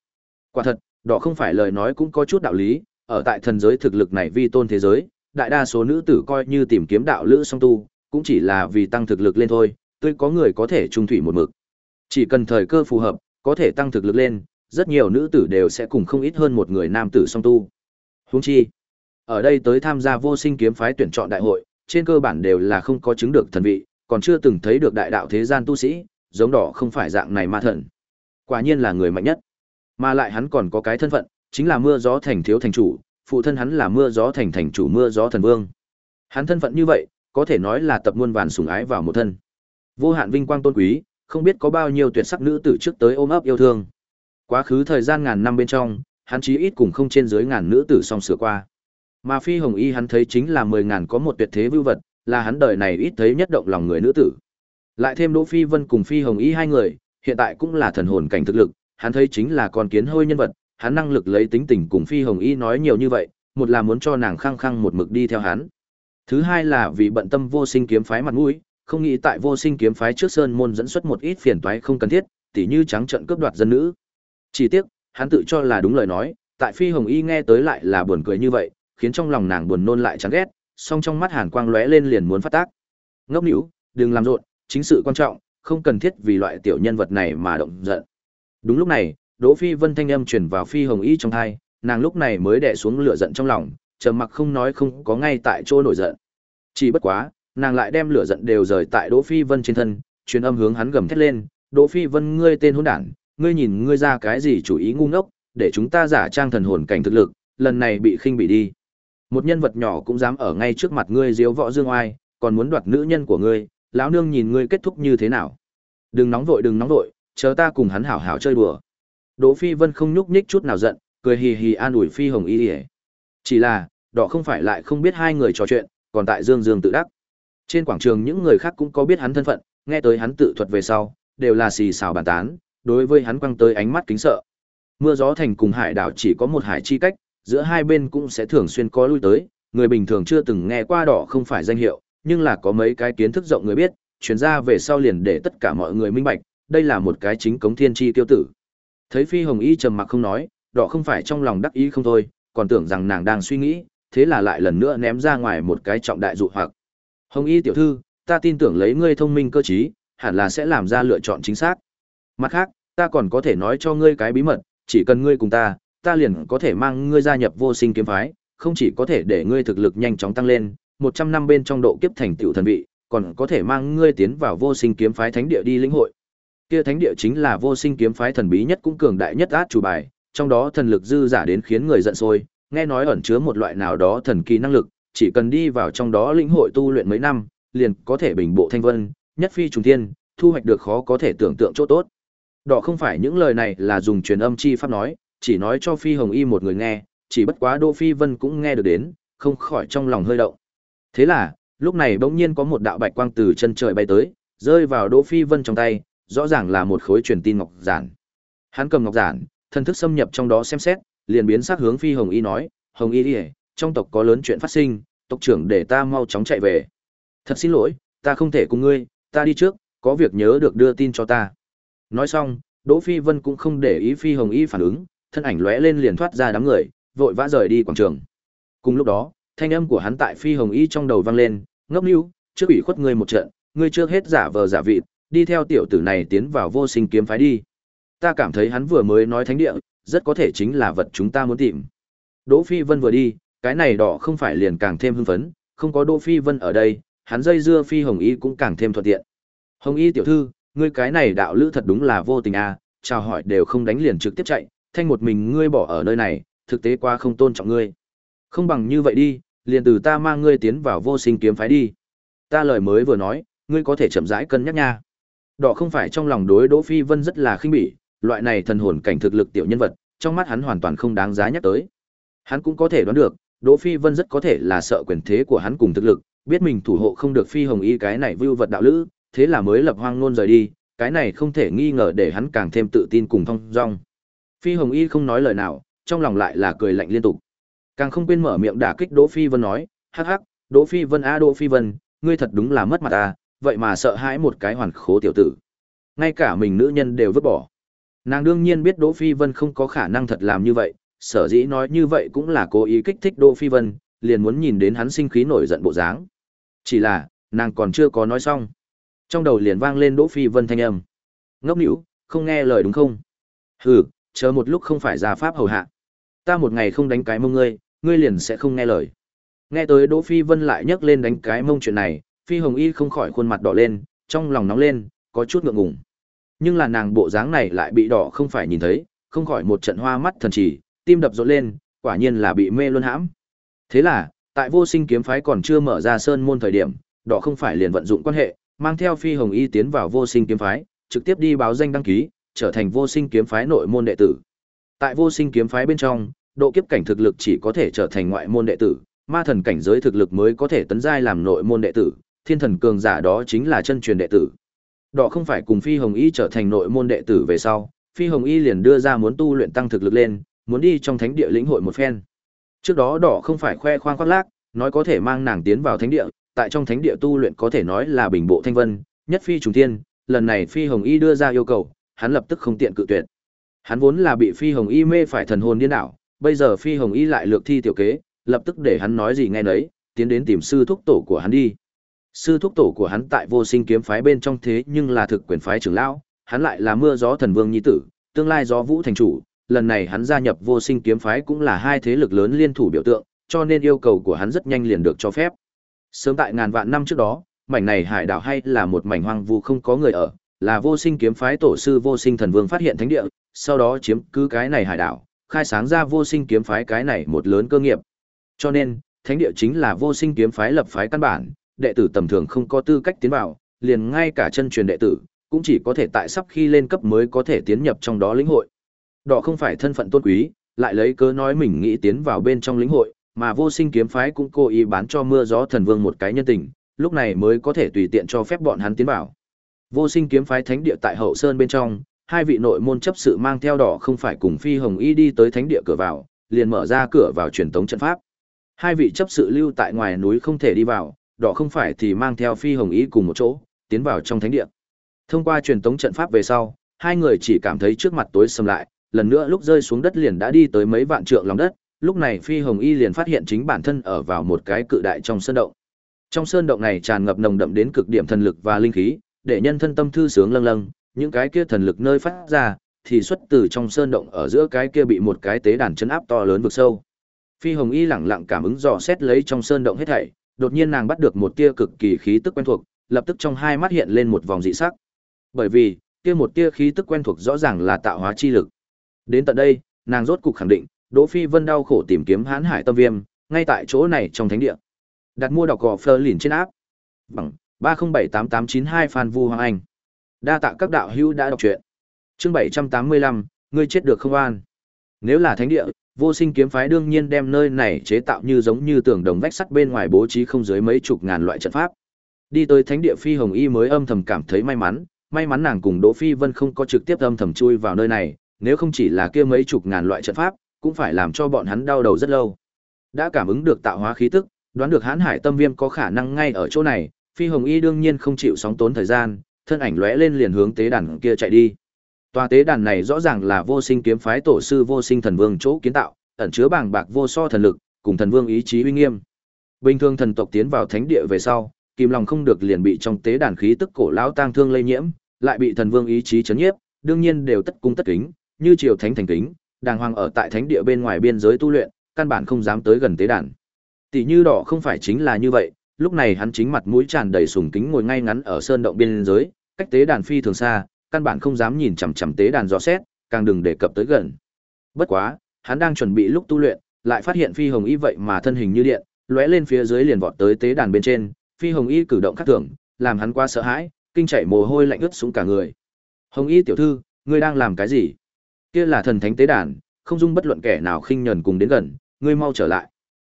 Quả thật, đó không phải lời nói cũng có chút đạo lý, ở tại thần giới thực lực này vi tôn thế giới, đại đa số nữ tử coi như tìm kiếm đạo lữ song tu, cũng chỉ là vì tăng thực lực lên thôi, tôi có người có thể trung thủy một mực. Chỉ cần thời cơ phù hợp, có thể tăng thực lực lên, rất nhiều nữ tử đều sẽ cùng không ít hơn một người nam tử song tu. Huống chi, ở đây tới tham gia vô sinh kiếm phái tuyển chọn đại hội, trên cơ bản đều là không có chứng được thần vị, còn chưa từng thấy được đại đạo thế gian tu sĩ, giống đỏ không phải dạng này ma thần. Quả nhiên là người mạnh nhất. Mà lại hắn còn có cái thân phận, chính là mưa gió thành thiếu thành chủ, phụ thân hắn là mưa gió thành thành chủ mưa gió thần vương. Hắn thân phận như vậy, có thể nói là tập muôn vàn sủng ái vào một thân. Vô hạn vinh quang tôn quý, không biết có bao nhiêu tuyệt sắc nữ tử trước tới ôm ấp yêu thương. Quá khứ thời gian ngàn năm bên trong, hắn chí ít cùng không trên dưới ngàn nữ tử song sửa qua. Mà Phi Hồng Y hắn thấy chính là mười ngàn có một tuyệt thế vưu vật, là hắn đời này ít thấy nhất động lòng người nữ tử. Lại thêm Đỗ Phi Vân cùng Phi Hồng Y hai người, hiện tại cũng là thần hồn cảnh thực lực, hắn thấy chính là con kiến hôi nhân vật, hắn năng lực lấy tính tình cùng Phi Hồng Y nói nhiều như vậy, một là muốn cho nàng khăng khăng một mực đi theo hắn. Thứ hai là vì bận tâm vô sinh kiếm phái mặt mũi, không nghĩ tại vô sinh kiếm phái trước sơn môn dẫn xuất một ít phiền toái không cần thiết, tỉ như trắng trận cướp đoạt dân nữ. Chỉ tiếc, hắn tự cho là đúng lời nói, tại Phi Hồng Y nghe tới lại là buồn cười như vậy, khiến trong lòng nàng buồn nôn lại chán ghét, song trong mắt hàn quang lóe lên liền muốn phát tác. Ngốc nữu, đừng làm rộn, chính sự quan trọng, không cần thiết vì loại tiểu nhân vật này mà động giận. Đúng lúc này, Đỗ Phi Vân thanh âm truyền vào Phi Hồng Y trong tai, nàng lúc này mới đè xuống lửa giận trong lòng, trầm mặc không nói không có ngay tại chỗ nổi giận. Chỉ bất quá, nàng lại đem lửa giận đều rời tại Đỗ Phi Vân trên thân, truyền âm hướng hắn gầm thét lên, "Đỗ Phi Vân ngươi tên hỗn đản, ngươi nhìn ngươi ra cái gì chủ ý ngu ngốc, để chúng ta giả trang thần hồn cảnh thực lực, lần này bị khinh bị đi. Một nhân vật nhỏ cũng dám ở ngay trước mặt ngươi diếu võ dương oai, còn muốn đoạt nữ nhân của ngươi, lão nương nhìn ngươi kết thúc như thế nào. Đừng nóng vội đừng nóng vội, chờ ta cùng hắn hảo hảo chơi đùa. Đỗ Phi Vân không nhúc nhích chút nào giận, cười hì hì an ủi Phi Hồng Y. Chỉ là, đỏ không phải lại không biết hai người trò chuyện, còn tại Dương Dương tự đắc. Trên quảng trường những người khác cũng có biết hắn thân phận, nghe tới hắn tự thuật về sau, đều là xì xào bàn tán, đối với hắn quăng tới ánh mắt kính sợ. Mưa gió thành cùng hải đảo chỉ có một hải chi cách, giữa hai bên cũng sẽ thường xuyên có lui tới, người bình thường chưa từng nghe qua đỏ không phải danh hiệu, nhưng là có mấy cái kiến thức rộng người biết, chuyển ra về sau liền để tất cả mọi người minh bạch, đây là một cái chính cống thiên chi tiêu tử. Thấy Phi Hồng Y trầm mặc không nói, đỏ không phải trong lòng đắc ý không thôi, còn tưởng rằng nàng đang suy nghĩ, thế là lại lần nữa ném ra ngoài một cái trọng đại dụ hoặc. Hồng Y tiểu thư, ta tin tưởng lấy ngươi thông minh cơ trí, hẳn là sẽ làm ra lựa chọn chính xác. Mặt khác, ta còn có thể nói cho ngươi cái bí mật, chỉ cần ngươi cùng ta, ta liền có thể mang ngươi gia nhập vô sinh kiếm phái, không chỉ có thể để ngươi thực lực nhanh chóng tăng lên, 100 năm bên trong độ kiếp thành tựu thần vị, còn có thể mang ngươi tiến vào vô sinh kiếm phái thánh địa đi lĩnh hội. Kia thánh địa chính là vô sinh kiếm phái thần bí nhất cũng cường đại nhất át chủ bài, trong đó thần lực dư giả đến khiến người giận sôi, nghe nói ẩn chứa một loại nào đó thần kỳ năng lực, chỉ cần đi vào trong đó lĩnh hội tu luyện mấy năm, liền có thể bình bộ thanh vân, nhất phi trùng thiên, thu hoạch được khó có thể tưởng tượng chỗ tốt. Đó không phải những lời này là dùng truyền âm chi pháp nói, chỉ nói cho Phi Hồng Y một người nghe, chỉ bất quá Đỗ Phi Vân cũng nghe được đến, không khỏi trong lòng hơi động. Thế là, lúc này bỗng nhiên có một đạo bạch quang từ chân trời bay tới, rơi vào Đỗ Phi Vân trong tay, rõ ràng là một khối truyền tin ngọc giản. Hắn cầm ngọc giản, thân thức xâm nhập trong đó xem xét, liền biến sắc hướng Phi Hồng Y nói, "Hồng Y, đi, trong tộc có lớn chuyện phát sinh, tộc trưởng để ta mau chóng chạy về." "Thật xin lỗi, ta không thể cùng ngươi, ta đi trước, có việc nhớ được đưa tin cho ta." Nói xong, Đỗ Phi Vân cũng không để ý Phi Hồng Y phản ứng, thân ảnh lóe lên liền thoát ra đám người, vội vã rời đi quảng trường. Cùng lúc đó, thanh âm của hắn tại Phi Hồng Y trong đầu vang lên, ngốc níu, trước ủy khuất ngươi một trận, ngươi trước hết giả vờ giả vịt, đi theo tiểu tử này tiến vào vô sinh kiếm phái đi. Ta cảm thấy hắn vừa mới nói thánh địa, rất có thể chính là vật chúng ta muốn tìm. Đỗ Phi Vân vừa đi, cái này đỏ không phải liền càng thêm hưng phấn, không có Đỗ Phi Vân ở đây, hắn dây dưa Phi Hồng Y cũng càng thêm thuận tiện. Hồng Y tiểu thư, ngươi cái này đạo lữ thật đúng là vô tình à, chào hỏi đều không đánh liền trực tiếp chạy, thanh một mình ngươi bỏ ở nơi này, thực tế quá không tôn trọng ngươi. Không bằng như vậy đi, liền từ ta mang ngươi tiến vào vô sinh kiếm phái đi. Ta lời mới vừa nói, ngươi có thể chậm rãi cân nhắc nha. Đỏ không phải trong lòng đối Đỗ Phi Vân rất là khinh bỉ, loại này thần hồn cảnh thực lực tiểu nhân vật, trong mắt hắn hoàn toàn không đáng giá nhắc tới. Hắn cũng có thể đoán được, Đỗ Phi Vân rất có thể là sợ quyền thế của hắn cùng thực lực, biết mình thủ hộ không được Phi Hồng Y cái này vưu vật đạo lữ, thế là mới lập hoang nôn rời đi, cái này không thể nghi ngờ để hắn càng thêm tự tin cùng thông dong. Phi Hồng Y không nói lời nào, trong lòng lại là cười lạnh liên tục. Càng không quên mở miệng đả kích Đỗ Phi Vân nói, hắc hắc, Đỗ Phi Vân a Đỗ Phi Vân, ngươi thật đúng là mất mặt ta, vậy mà sợ hãi một cái hoàn khố tiểu tử. Ngay cả mình nữ nhân đều vứt bỏ. Nàng đương nhiên biết Đỗ Phi Vân không có khả năng thật làm như vậy, sở dĩ nói như vậy cũng là cố ý kích thích Đỗ Phi Vân, liền muốn nhìn đến hắn sinh khí nổi giận bộ dáng. Chỉ là, nàng còn chưa có nói xong. Trong đầu liền vang lên Đỗ Phi Vân thanh âm. Ngốc nữu, không nghe lời đúng không? Hừ, chờ một lúc không phải ra pháp hầu hạ. Ta một ngày không đánh cái mông ngươi, ngươi liền sẽ không nghe lời. Nghe tới Đỗ Phi Vân lại nhắc lên đánh cái mông chuyện này, Phi Hồng Y không khỏi khuôn mặt đỏ lên, trong lòng nóng lên, có chút ngượng ngùng. Nhưng là nàng bộ dáng này lại bị đỏ không phải nhìn thấy, không khỏi một trận hoa mắt thần chỉ, tim đập rộn lên, quả nhiên là bị mê luân hãm. Thế là, tại vô sinh kiếm phái còn chưa mở ra sơn môn thời điểm, đỏ không phải liền vận dụng quan hệ, mang theo Phi Hồng Y tiến vào vô sinh kiếm phái, trực tiếp đi báo danh đăng ký, trở thành vô sinh kiếm phái nội môn đệ tử. Tại vô sinh kiếm phái bên trong, độ kiếp cảnh thực lực chỉ có thể trở thành ngoại môn đệ tử, ma thần cảnh giới thực lực mới có thể tấn giai làm nội môn đệ tử, thiên thần cường giả đó chính là chân truyền đệ tử. Đó không phải cùng Phi Hồng Y trở thành nội môn đệ tử về sau, Phi Hồng Y liền đưa ra muốn tu luyện tăng thực lực lên, muốn đi trong thánh địa lĩnh hội một phen. Trước đó Đỏ không phải khoe khoang khoác lác, nói có thể mang nàng tiến vào thánh địa, tại trong thánh địa tu luyện có thể nói là bình bộ thanh vân, nhất phi trùng thiên, lần này Phi Hồng Y đưa ra yêu cầu, hắn lập tức không tiện cự tuyệt. Hắn vốn là bị Phi Hồng Y mê phải thần hồn điên đảo, bây giờ Phi Hồng Y lại lược thi tiểu kế, lập tức để hắn nói gì nghe nấy, tiến đến tìm sư thúc tổ của hắn đi. Sư thúc tổ của hắn tại Vô Sinh kiếm phái bên trong thế nhưng là thực quyền phái trưởng lão, hắn lại là mưa gió thần vương nhi tử, tương lai gió vũ thành chủ, lần này hắn gia nhập Vô Sinh kiếm phái cũng là hai thế lực lớn liên thủ biểu tượng, cho nên yêu cầu của hắn rất nhanh liền được cho phép. Sớm tại ngàn vạn năm trước đó, mảnh này hải đảo hay là một mảnh hoang vu không có người ở, là Vô Sinh kiếm phái tổ sư Vô Sinh thần vương phát hiện thánh địa, sau đó chiếm cứ cái này hải đảo, khai sáng ra Vô Sinh kiếm phái cái này một lớn cơ nghiệp. Cho nên, thánh địa chính là Vô Sinh kiếm phái lập phái căn bản, đệ tử tầm thường không có tư cách tiến vào, liền ngay cả chân truyền đệ tử, cũng chỉ có thể tại sắp khi lên cấp mới có thể tiến nhập trong đó lĩnh hội. Đó không phải thân phận tôn quý, lại lấy cớ nói mình nghĩ tiến vào bên trong lĩnh hội, mà vô sinh kiếm phái cũng cố ý bán cho mưa gió thần vương một cái nhân tình, lúc này mới có thể tùy tiện cho phép bọn hắn tiến vào. Vô sinh kiếm phái thánh địa tại hậu sơn bên trong, hai vị nội môn chấp sự mang theo đỏ không phải cùng phi hồng y đi tới thánh địa cửa vào, liền mở ra cửa vào truyền tống trận pháp. Hai vị chấp sự lưu tại ngoài núi không thể đi vào, đỏ không phải thì mang theo phi hồng Y cùng một chỗ, tiến vào trong thánh địa. Thông qua truyền tống trận pháp về sau, hai người chỉ cảm thấy trước mặt tối sầm lại, lần nữa lúc rơi xuống đất liền đã đi tới mấy vạn trượng lòng đất, lúc này phi hồng y liền phát hiện chính bản thân ở vào một cái cự đại trong sơn động. Trong sơn động này tràn ngập nồng đậm đến cực điểm thần lực và linh khí, để nhân thân tâm thư sướng lâng lâng, những cái kia thần lực nơi phát ra thì xuất từ trong sơn động ở giữa cái kia bị một cái tế đàn chấn áp to lớn vực sâu. Phi Hồng Y lẳng lặng cảm ứng dò xét lấy trong sơn động hết thảy, đột nhiên nàng bắt được một tia cực kỳ khí tức quen thuộc, lập tức trong hai mắt hiện lên một vòng dị sắc. Bởi vì, kia một tia khí tức quen thuộc rõ ràng là tạo hóa chi lực. Đến tận đây, nàng rốt cục khẳng định, Đỗ Phi Vân đau khổ tìm kiếm hán hải tâm viêm, ngay tại chỗ này trong thánh địa. Đặt mua đọc gò Fleur lìn trên áp. Bằng 3078892 Phan Vu Hoàng Anh. Đa tạ các đạo hữu đã đọc truyện. Chương 785, ngươi chết được không an. Nếu là thánh địa, vô sinh kiếm phái đương nhiên đem nơi này chế tạo như giống như tường đồng vách sắt bên ngoài bố trí không dưới mấy chục ngàn loại trận pháp. Đi tới thánh địa phi hồng y mới âm thầm cảm thấy may mắn, may mắn nàng cùng Đỗ Phi Vân không có trực tiếp âm thầm chui vào nơi này, nếu không chỉ là kia mấy chục ngàn loại trận pháp, cũng phải làm cho bọn hắn đau đầu rất lâu. Đã cảm ứng được tạo hóa khí tức, đoán được hán hải tâm viêm có khả năng ngay ở chỗ này, phi hồng y đương nhiên không chịu sóng tốn thời gian, thân ảnh lóe lên liền hướng tế đàn kia chạy đi. Tòa tế đàn này rõ ràng là vô sinh kiếm phái tổ sư vô sinh thần vương chỗ kiến tạo, ẩn chứa bàng bạc vô so thần lực, cùng thần vương ý chí uy nghiêm. Bình thường thần tộc tiến vào thánh địa về sau, kìm lòng không được liền bị trong tế đàn khí tức cổ lão tang thương lây nhiễm, lại bị thần vương ý chí chấn nhiếp, đương nhiên đều tất cung tất kính, như triều thánh thành kính, đàng hoàng ở tại thánh địa bên ngoài biên giới tu luyện, căn bản không dám tới gần tế đàn. Tỷ như đỏ không phải chính là như vậy, lúc này hắn chính mặt mũi tràn đầy sùng kính ngồi ngay ngắn ở sơn động biên giới, cách tế đàn phi thường xa, căn bản không dám nhìn chằm chằm tế đàn dò xét, càng đừng đề cập tới gần. Bất quá, hắn đang chuẩn bị lúc tu luyện, lại phát hiện Phi Hồng Y vậy mà thân hình như điện, lóe lên phía dưới liền vọt tới tế đàn bên trên, Phi Hồng Y cử động khác thường, làm hắn quá sợ hãi, kinh chảy mồ hôi lạnh ướt xuống cả người. "Hồng Y tiểu thư, ngươi đang làm cái gì?" Kia là thần thánh tế đàn, không dung bất luận kẻ nào khinh nhẫn cùng đến gần, ngươi mau trở lại.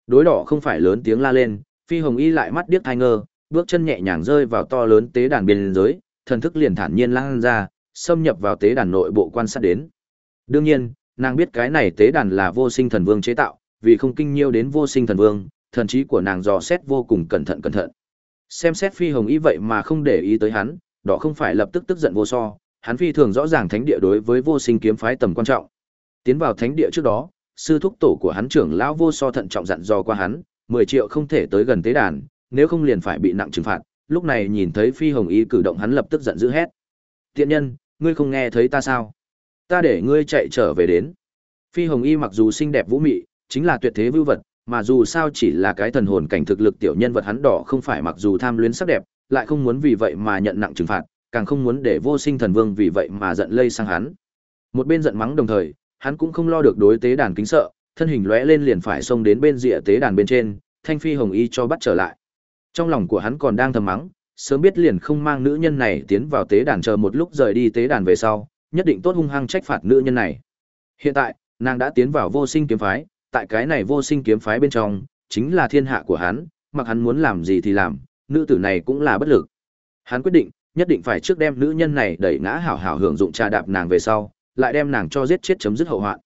Đối đỏ không phải lớn tiếng la lên, Phi Hồng Y lại mắt điếc thai ngơ, bước chân nhẹ nhàng rơi vào to lớn tế đàn biên giới, thần thức liền thản nhiên lan ra, xâm nhập vào tế đàn nội bộ quan sát đến. Đương nhiên, nàng biết cái này tế đàn là vô sinh thần vương chế tạo, vì không kinh nhiêu đến vô sinh thần vương, thần trí của nàng dò xét vô cùng cẩn thận cẩn thận. Xem xét Phi Hồng Y vậy mà không để ý tới hắn, đó không phải lập tức tức giận vô so, hắn phi thường rõ ràng thánh địa đối với vô sinh kiếm phái tầm quan trọng. Tiến vào thánh địa trước đó, sư thúc tổ của hắn trưởng lão vô so thận trọng dặn dò qua hắn, 10 triệu không thể tới gần tế đàn, nếu không liền phải bị nặng trừng phạt. Lúc này nhìn thấy Phi Hồng Y cử động hắn lập tức giận dữ hét. Tiện nhân, ngươi không nghe thấy ta sao? Ta để ngươi chạy trở về đến. Phi Hồng Y mặc dù xinh đẹp vũ mị, chính là tuyệt thế vưu vật, mà dù sao chỉ là cái thần hồn cảnh thực lực tiểu nhân vật hắn đỏ không phải mặc dù tham luyến sắc đẹp, lại không muốn vì vậy mà nhận nặng trừng phạt, càng không muốn để vô sinh thần vương vì vậy mà giận lây sang hắn. Một bên giận mắng đồng thời, hắn cũng không lo được đối tế đàn kính sợ, thân hình lóe lên liền phải xông đến bên rìa tế đàn bên trên, thanh phi hồng y cho bắt trở lại. Trong lòng của hắn còn đang thầm mắng, sớm biết liền không mang nữ nhân này tiến vào tế đàn chờ một lúc rời đi tế đàn về sau, nhất định tốt hung hăng trách phạt nữ nhân này. Hiện tại, nàng đã tiến vào vô sinh kiếm phái, tại cái này vô sinh kiếm phái bên trong, chính là thiên hạ của hắn, mặc hắn muốn làm gì thì làm, nữ tử này cũng là bất lực. Hắn quyết định, nhất định phải trước đem nữ nhân này đẩy ngã hảo hảo hưởng dụng trà đạp nàng về sau, lại đem nàng cho giết chết chấm dứt hậu hoạn.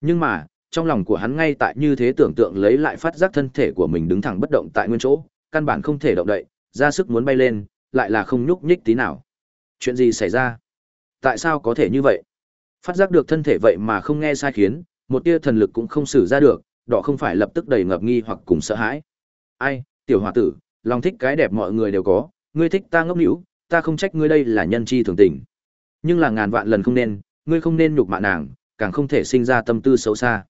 Nhưng mà, trong lòng của hắn ngay tại như thế tưởng tượng lấy lại phát giác thân thể của mình đứng thẳng bất động tại nguyên chỗ, căn bản không thể động đậy, ra sức muốn bay lên, lại là không nhúc nhích tí nào. Chuyện gì xảy ra? Tại sao có thể như vậy? Phát giác được thân thể vậy mà không nghe sai khiến, một tia thần lực cũng không xử ra được, đỏ không phải lập tức đầy ngập nghi hoặc cùng sợ hãi. Ai, tiểu hòa tử, lòng thích cái đẹp mọi người đều có, ngươi thích ta ngốc nỉu, ta không trách ngươi đây là nhân chi thường tình. Nhưng là ngàn vạn lần không nên, ngươi không nên nhục mạ nàng, càng không thể sinh ra tâm tư xấu xa.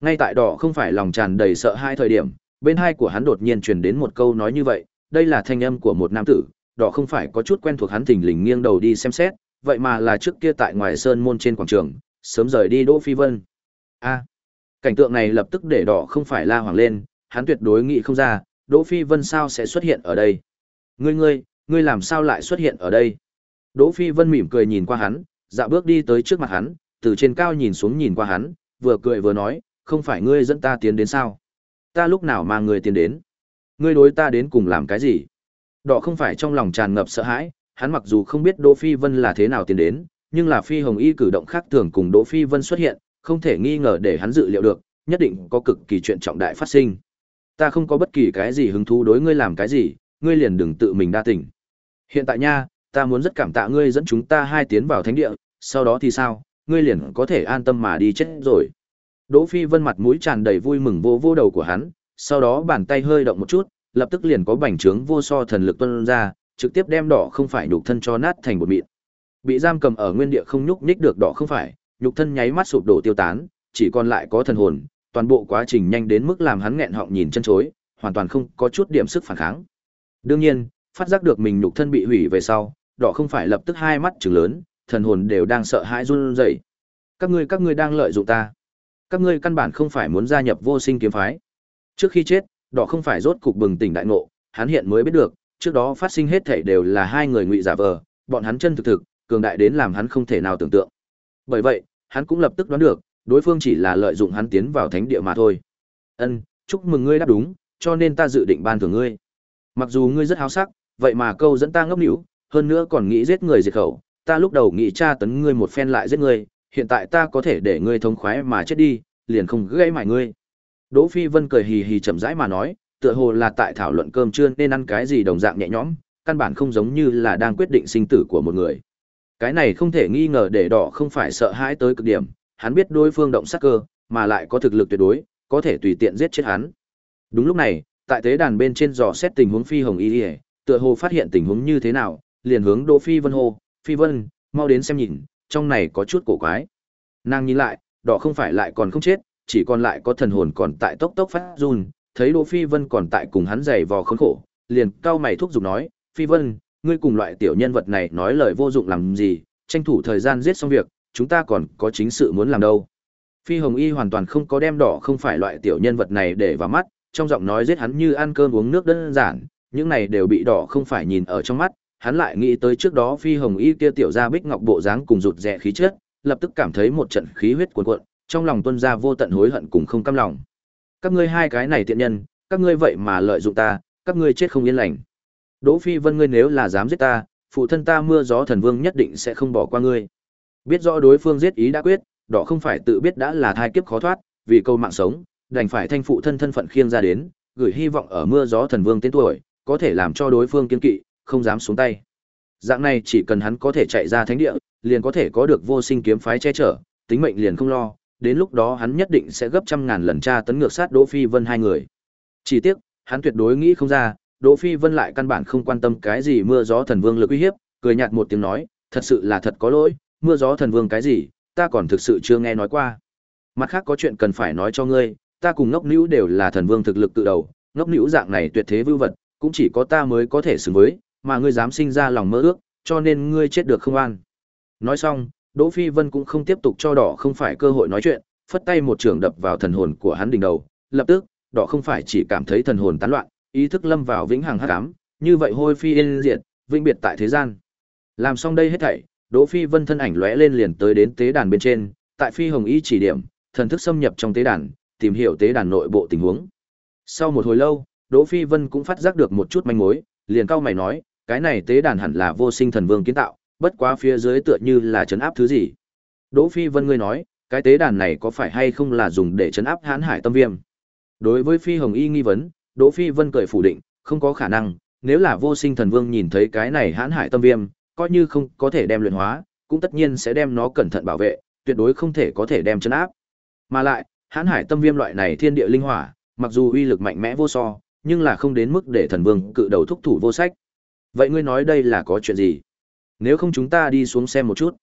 Ngay tại đỏ không phải lòng tràn đầy sợ hai thời điểm, bên hai của hắn đột nhiên truyền đến một câu nói như vậy, đây là thanh âm của một nam tử, đỏ không phải có chút quen thuộc hắn thình lình nghiêng đầu đi xem xét, vậy mà là trước kia tại ngoài sơn môn trên quảng trường, sớm rời đi Đỗ Phi Vân. A. cảnh tượng này lập tức để đỏ không phải la hoàng lên, hắn tuyệt đối nghĩ không ra, Đỗ Phi Vân sao sẽ xuất hiện ở đây. Ngươi ngươi, ngươi làm sao lại xuất hiện ở đây? Đỗ Phi Vân mỉm cười nhìn qua hắn, dạ bước đi tới trước mặt hắn, từ trên cao nhìn xuống nhìn qua hắn, vừa cười vừa nói, không phải ngươi dẫn ta tiến đến sao? Ta lúc nào mang ngươi tiến đến? Ngươi đối ta đến cùng làm cái gì? Đỏ không phải trong lòng tràn ngập sợ hãi, hắn mặc dù không biết Đỗ Phi Vân là thế nào tiến đến, nhưng là Phi Hồng Y cử động khác thường cùng Đỗ Phi Vân xuất hiện, không thể nghi ngờ để hắn dự liệu được, nhất định có cực kỳ chuyện trọng đại phát sinh. Ta không có bất kỳ cái gì hứng thú đối ngươi làm cái gì, ngươi liền đừng tự mình đa tình. Hiện tại nha, ta muốn rất cảm tạ ngươi dẫn chúng ta hai tiến vào thánh địa, sau đó thì sao, ngươi liền có thể an tâm mà đi chết rồi. Đỗ Phi Vân mặt mũi tràn đầy vui mừng vô vô đầu của hắn, sau đó bàn tay hơi động một chút, lập tức liền có bành trướng vô so thần lực tuôn ra, trực tiếp đem đỏ không phải nhục thân cho nát thành một mịn. Bị giam cầm ở nguyên địa không nhúc nhích được đỏ không phải, nhục thân nháy mắt sụp đổ tiêu tán, chỉ còn lại có thần hồn, toàn bộ quá trình nhanh đến mức làm hắn nghẹn họng nhìn chân chối, hoàn toàn không có chút điểm sức phản kháng. Đương nhiên, phát giác được mình nhục thân bị hủy về sau, đỏ không phải lập tức hai mắt trừng lớn, thần hồn đều đang sợ hãi run rẩy. Các ngươi các ngươi đang lợi dụng ta. Các ngươi căn bản không phải muốn gia nhập vô sinh kiếm phái. Trước khi chết, đỏ không phải rốt cục bừng tỉnh đại ngộ, hắn hiện mới biết được, trước đó phát sinh hết thảy đều là hai người ngụy giả vờ, bọn hắn chân thực thực, cường đại đến làm hắn không thể nào tưởng tượng. Bởi vậy, hắn cũng lập tức đoán được, đối phương chỉ là lợi dụng hắn tiến vào thánh địa mà thôi. Ân, chúc mừng ngươi đáp đúng, cho nên ta dự định ban thưởng ngươi. Mặc dù ngươi rất háo sắc, vậy mà câu dẫn ta ngốc nỉu, hơn nữa còn nghĩ giết người diệt khẩu, ta lúc đầu nghĩ tra tấn ngươi một phen lại giết ngươi, hiện tại ta có thể để ngươi thông khoái mà chết đi, liền không gây mải ngươi. Đỗ Phi Vân cười hì hì chậm rãi mà nói, tựa hồ là tại thảo luận cơm trưa nên ăn cái gì đồng dạng nhẹ nhõm, căn bản không giống như là đang quyết định sinh tử của một người. Cái này không thể nghi ngờ để đỏ không phải sợ hãi tới cực điểm, hắn biết đối phương động sát cơ, mà lại có thực lực tuyệt đối, có thể tùy tiện giết chết hắn. Đúng lúc này, Tại tế đàn bên trên dò xét tình huống Phi Hồng Y, tựa hồ phát hiện tình huống như thế nào, liền hướng Đỗ Phi Vân hô, "Phi Vân, mau đến xem nhìn, trong này có chút cổ quái." Nàng nhìn lại, đỏ không phải lại còn không chết, chỉ còn lại có thần hồn còn tại tốc tốc phát run, thấy Đỗ Phi Vân còn tại cùng hắn giày vò khốn khổ, liền cao mày thúc giục nói, "Phi Vân, ngươi cùng loại tiểu nhân vật này nói lời vô dụng làm gì, tranh thủ thời gian giết xong việc, chúng ta còn có chính sự muốn làm đâu." Phi Hồng Y hoàn toàn không có đem đỏ không phải loại tiểu nhân vật này để vào mắt, trong giọng nói giết hắn như ăn cơm uống nước đơn giản, những này đều bị đỏ không phải nhìn ở trong mắt, hắn lại nghĩ tới trước đó Phi Hồng Y kia tiểu gia bích ngọc bộ dáng cùng rụt rè khí chất, lập tức cảm thấy một trận khí huyết cuồn cuộn, trong lòng tuân ra vô tận hối hận cùng không cam lòng. Các ngươi hai cái này tiện nhân, các ngươi vậy mà lợi dụng ta, các ngươi chết không yên lành. Đỗ Phi Vân ngươi nếu là dám giết ta, phụ thân ta mưa gió thần vương nhất định sẽ không bỏ qua ngươi. Biết rõ đối phương giết ý đã quyết, đỏ không phải tự biết đã là thai kiếp khó thoát, vì câu mạng sống, đành phải thanh phụ thân thân phận khiêng ra đến, gửi hy vọng ở mưa gió thần vương tên tuổi, có thể làm cho đối phương kiên kỵ, không dám xuống tay. Dạng này chỉ cần hắn có thể chạy ra thánh địa, liền có thể có được vô sinh kiếm phái che chở, tính mệnh liền không lo, đến lúc đó hắn nhất định sẽ gấp trăm ngàn lần tra tấn ngược sát Đỗ Phi Vân hai người. Chỉ tiếc, hắn tuyệt đối nghĩ không ra, Đỗ Phi Vân lại căn bản không quan tâm cái gì mưa gió thần vương lực uy hiếp, cười nhạt một tiếng nói, thật sự là thật có lỗi, mưa gió thần vương cái gì, ta còn thực sự chưa nghe nói qua. Mặt khác có chuyện cần phải nói cho ngươi, ta cùng ngốc nữ đều là thần vương thực lực tự đầu, ngốc nữ dạng này tuyệt thế vưu vật, cũng chỉ có ta mới có thể xứng với, mà ngươi dám sinh ra lòng mơ ước, cho nên ngươi chết được không an. Nói xong, Đỗ Phi Vân cũng không tiếp tục cho đỏ không phải cơ hội nói chuyện, phất tay một trường đập vào thần hồn của hắn đỉnh đầu, lập tức, đỏ không phải chỉ cảm thấy thần hồn tán loạn, ý thức lâm vào vĩnh hằng hắc ám, như vậy hôi phi yên diệt, vĩnh biệt tại thế gian. Làm xong đây hết thảy, Đỗ Phi Vân thân ảnh lóe lên liền tới đến tế đàn bên trên, tại Phi Hồng Y chỉ điểm, thần thức xâm nhập trong tế đàn, tìm hiểu tế đàn nội bộ tình huống. Sau một hồi lâu, Đỗ Phi Vân cũng phát giác được một chút manh mối, liền cau mày nói, cái này tế đàn hẳn là vô sinh thần vương kiến tạo, bất quá phía dưới tựa như là chấn áp thứ gì. Đỗ Phi Vân ngươi nói, cái tế đàn này có phải hay không là dùng để chấn áp hãn hải tâm viêm? Đối với Phi Hồng Y nghi vấn, Đỗ Phi Vân cười phủ định, không có khả năng, nếu là vô sinh thần vương nhìn thấy cái này hãn hải tâm viêm, coi như không có thể đem luyện hóa, cũng tất nhiên sẽ đem nó cẩn thận bảo vệ, tuyệt đối không thể có thể đem chấn áp. Mà lại, hãn hải tâm viêm loại này thiên địa linh hỏa, mặc dù uy lực mạnh mẽ vô so, nhưng là không đến mức để thần vương cự đầu thúc thủ vô sách. Vậy ngươi nói đây là có chuyện gì? Nếu không chúng ta đi xuống xem một chút.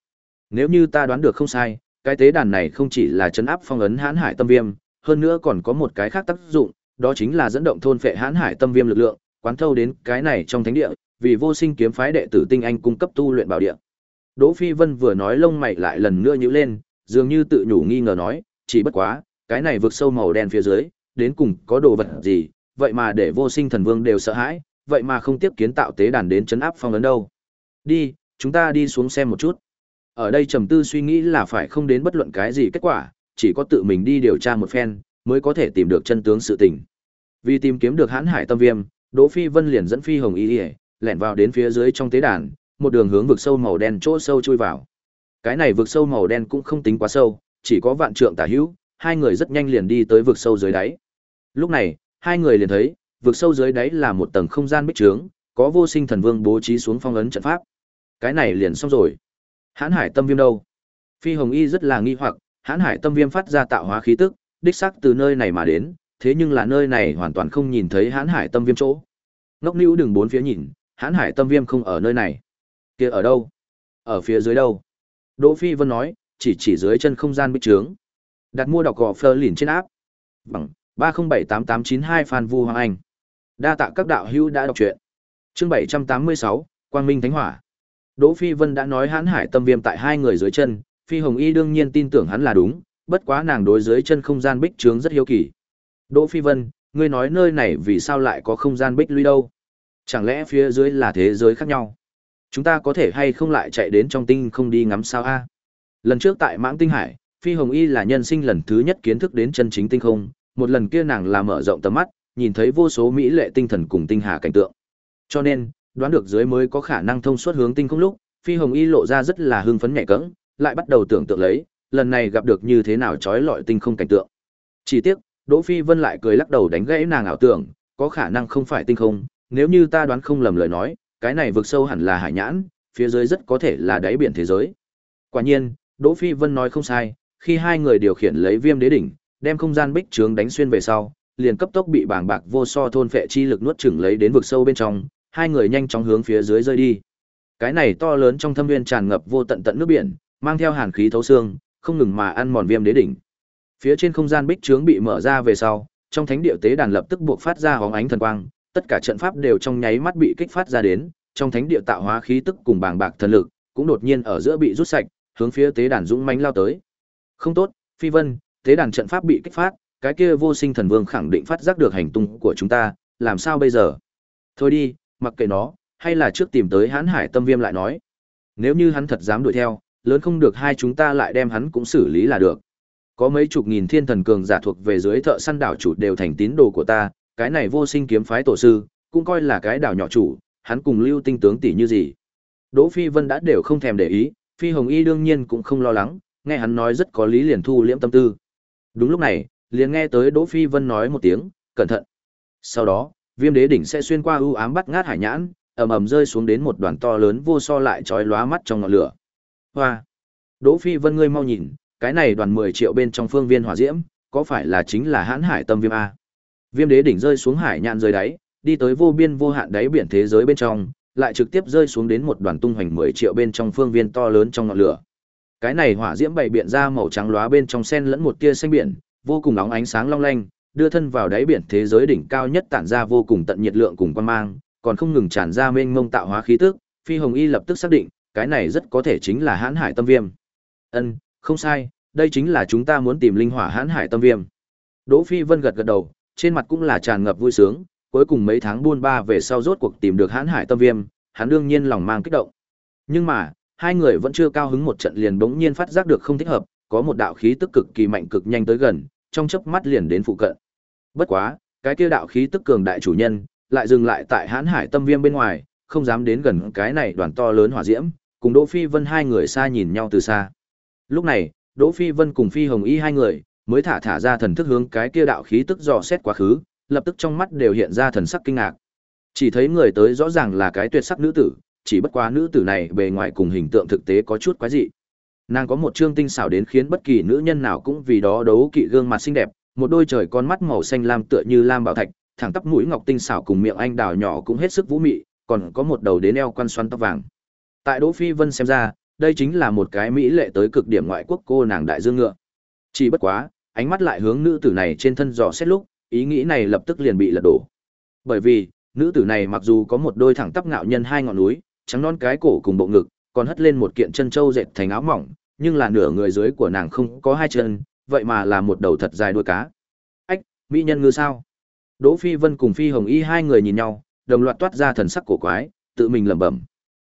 Nếu như ta đoán được không sai, cái tế đàn này không chỉ là chấn áp phong ấn hãn hải tâm viêm, hơn nữa còn có một cái khác tác dụng, đó chính là dẫn động thôn phệ hãn hải tâm viêm lực lượng, quán thâu đến cái này trong thánh địa, vì vô sinh kiếm phái đệ tử tinh anh cung cấp tu luyện bảo địa. Đỗ Phi Vân vừa nói lông mày lại lần nữa nhíu lên, dường như tự nhủ nghi ngờ nói, chỉ bất quá, cái này vượt sâu màu đen phía dưới, đến cùng có đồ vật gì, vậy mà để vô sinh thần vương đều sợ hãi, vậy mà không tiếp kiến tạo tế đàn đến chấn áp phong ấn đâu. Đi, chúng ta đi xuống xem một chút. Ở đây trầm tư suy nghĩ là phải không đến bất luận cái gì kết quả, chỉ có tự mình đi điều tra một phen, mới có thể tìm được chân tướng sự tình. Vì tìm kiếm được hãn hải tâm viêm, Đỗ Phi Vân liền dẫn Phi Hồng Y, lẻn vào đến phía dưới trong tế đàn, một đường hướng vực sâu màu đen chỗ sâu chui vào. Cái này vực sâu màu đen cũng không tính quá sâu, chỉ có vạn trượng tả hữu, hai người rất nhanh liền đi tới vực sâu dưới đáy. Lúc này, hai người liền thấy, vực sâu dưới đáy là một tầng không gian bích trướng, có vô sinh thần vương bố trí xuống phong ấn trận pháp. Cái này liền xong rồi. Hãn Hải Tâm Viêm đâu? Phi Hồng Y rất là nghi hoặc, Hãn Hải Tâm Viêm phát ra tạo hóa khí tức, đích xác từ nơi này mà đến, thế nhưng là nơi này hoàn toàn không nhìn thấy Hãn Hải Tâm Viêm chỗ. Ngốc Nữu đừng bốn phía nhìn, Hãn Hải Tâm Viêm không ở nơi này kia ở đâu ở phía dưới đâu đỗ phi vân nói chỉ chỉ dưới chân không gian bích trướng đặt mua đọc gò Fleur lìn trên áp bằng ba không bảy tám tám chín hai phan vu hoàng anh đa tạ các đạo hữu đã đọc truyện. Chương bảy trăm tám mươi sáu quang minh thánh hỏa. Đỗ phi vân đã nói hãn hải tâm viêm tại hai người dưới chân phi hồng y đương nhiên tin tưởng hắn là đúng bất quá nàng đối dưới chân không gian bích trướng rất hiếu kỳ. Đỗ phi vân ngươi nói nơi này vì sao lại có không gian bích lũy đâu? Chẳng lẽ phía dưới là thế giới khác nhau? Chúng ta có thể hay không lại chạy đến trong tinh không đi ngắm sao a? Lần trước tại Mãng Tinh Hải, Phi Hồng Y là nhân sinh lần thứ nhất kiến thức đến chân chính tinh không, một lần kia nàng là mở rộng tầm mắt, nhìn thấy vô số mỹ lệ tinh thần cùng tinh hà cảnh tượng. Cho nên, đoán được dưới mới có khả năng thông suốt hướng tinh không lúc, Phi Hồng Y lộ ra rất là hưng phấn nhẹ cẫng, lại bắt đầu tưởng tượng lấy, lần này gặp được như thế nào trói lọi tinh không cảnh tượng. Chỉ tiếc, Đỗ Phi Vân lại cười lắc đầu đánh gãy nàng ảo tưởng, có khả năng không phải tinh không, nếu như ta đoán không lầm lời nói, cái này vực sâu hẳn là hải nhãn, phía dưới rất có thể là đáy biển thế giới. Quả nhiên, Đỗ Phi Vân nói không sai, khi hai người điều khiển lấy Viêm Đế đỉnh, đem không gian bích trướng đánh xuyên về sau, liền cấp tốc bị bàng bạc vô so thôn phệ chi lực nuốt chửng lấy đến vực sâu bên trong, hai người nhanh chóng hướng phía dưới rơi đi. Cái này to lớn trong thâm nguyên tràn ngập vô tận tận nước biển, mang theo hàn khí thấu xương, không ngừng mà ăn mòn viêm đế đỉnh. Phía trên không gian bích trướng bị mở ra về sau, trong thánh địa tế đàn lập tức buộc phát ra hóng ánh thần quang, tất cả trận pháp đều trong nháy mắt bị kích phát ra đến, trong thánh địa tạo hóa khí tức cùng bàng bạc thần lực, cũng đột nhiên ở giữa bị rút sạch, hướng phía tế đàn dũng mãnh lao tới. Không tốt, Phi Vân, tế đàn trận pháp bị kích phát, cái kia vô sinh thần vương khẳng định phát giác được hành tung của chúng ta, làm sao bây giờ? Thôi đi, mặc kệ nó, hay là trước tìm tới hãn hải tâm viêm lại nói. Nếu như hắn thật dám đuổi theo, lớn không được hai chúng ta lại đem hắn cũng xử lý là được. Có mấy chục nghìn thiên thần cường giả thuộc về dưới thợ săn đảo chủ đều thành tín đồ của ta, cái này vô sinh kiếm phái tổ sư, cũng coi là cái đảo nhỏ chủ, hắn cùng lưu tinh tướng tỷ như gì. Đỗ Phi Vân đã đều không thèm để ý, Phi Hồng Y đương nhiên cũng không lo lắng, nghe hắn nói rất có lý liền thu liễm tâm tư. Đúng lúc này, liền nghe tới Đỗ Phi Vân nói một tiếng, cẩn thận. Sau đó, Viêm Đế đỉnh sẽ xuyên qua ưu ám bắt ngát hải nhãn, ầm ầm rơi xuống đến một đoàn to lớn vô so lại chói lóa mắt trong ngọn lửa. Hoa. Đỗ Phi Vân ngươi mau nhìn, cái này đoàn 10 triệu bên trong phương viên hỏa diễm, có phải là chính là Hãn Hải Tâm Viêm a? Viêm Đế đỉnh rơi xuống hải nhãn rơi đáy, đi tới vô biên vô hạn đáy biển thế giới bên trong, lại trực tiếp rơi xuống đến một đoàn tung hoành 10 triệu bên trong phương viên to lớn trong ngọn lửa. Cái này hỏa diễm bày biện ra màu trắng lóa bên trong xen lẫn một tia xanh biển, vô cùng nóng ánh sáng long lanh, đưa thân vào đáy biển thế giới đỉnh cao nhất tản ra vô cùng tận nhiệt lượng cùng quan mang, còn không ngừng tràn ra mênh mông tạo hóa khí tức, Phi Hồng Y lập tức xác định, cái này rất có thể chính là Hãn Hải Tâm Viêm. Ân, không sai, đây chính là chúng ta muốn tìm linh hỏa Hãn Hải Tâm Viêm. Đỗ Phi Vân gật gật đầu, trên mặt cũng là tràn ngập vui sướng, cuối cùng mấy tháng buôn ba về sau rốt cuộc tìm được Hãn Hải Tâm Viêm, hắn đương nhiên lòng mang kích động. Nhưng mà, hai người vẫn chưa cao hứng một trận liền bỗng nhiên phát giác được không thích hợp, có một đạo khí tức cực kỳ mạnh cực nhanh tới gần, trong chớp mắt liền đến phụ cận. Bất quá, cái kia đạo khí tức cường đại chủ nhân, lại dừng lại tại Hán Hải Tâm Viêm bên ngoài, không dám đến gần cái này đoàn to lớn hỏa diễm, cùng Đỗ Phi Vân hai người xa nhìn nhau từ xa. Lúc này, Đỗ Phi Vân cùng Phi Hồng Y hai người mới thả thả ra thần thức hướng cái kia đạo khí tức dò xét quá khứ, lập tức trong mắt đều hiện ra thần sắc kinh ngạc. Chỉ thấy người tới rõ ràng là cái tuyệt sắc nữ tử, chỉ bất quá nữ tử này bề ngoài cùng hình tượng thực tế có chút quái dị. Nàng có một trương tinh xảo đến khiến bất kỳ nữ nhân nào cũng vì đó đấu kỵ gương mặt xinh đẹp, một đôi trời con mắt màu xanh lam tựa như lam bảo thạch, thẳng tắp mũi ngọc tinh xảo cùng miệng anh đào nhỏ cũng hết sức vũ mị, còn có một đầu đến eo quan xoăn tóc vàng. Tại Đỗ Phi Vân xem ra, đây chính là một cái mỹ lệ tới cực điểm ngoại quốc cô nàng đại dương ngựa. Chỉ bất quá, ánh mắt lại hướng nữ tử này trên thân dò xét lúc, ý nghĩ này lập tức liền bị lật đổ. Bởi vì, nữ tử này mặc dù có một đôi thẳng tắp ngạo nhân hai ngọn núi, trắng non cái cổ cùng bộ ngực, còn hất lên một kiện chân trâu dệt thành áo mỏng, nhưng là nửa người dưới của nàng không có hai chân, vậy mà là một đầu thật dài đuôi cá. Ách, mỹ nhân ngư sao? Đỗ Phi Vân cùng Phi Hồng Y hai người nhìn nhau, đồng loạt toát ra thần sắc cổ quái, tự mình lẩm bẩm.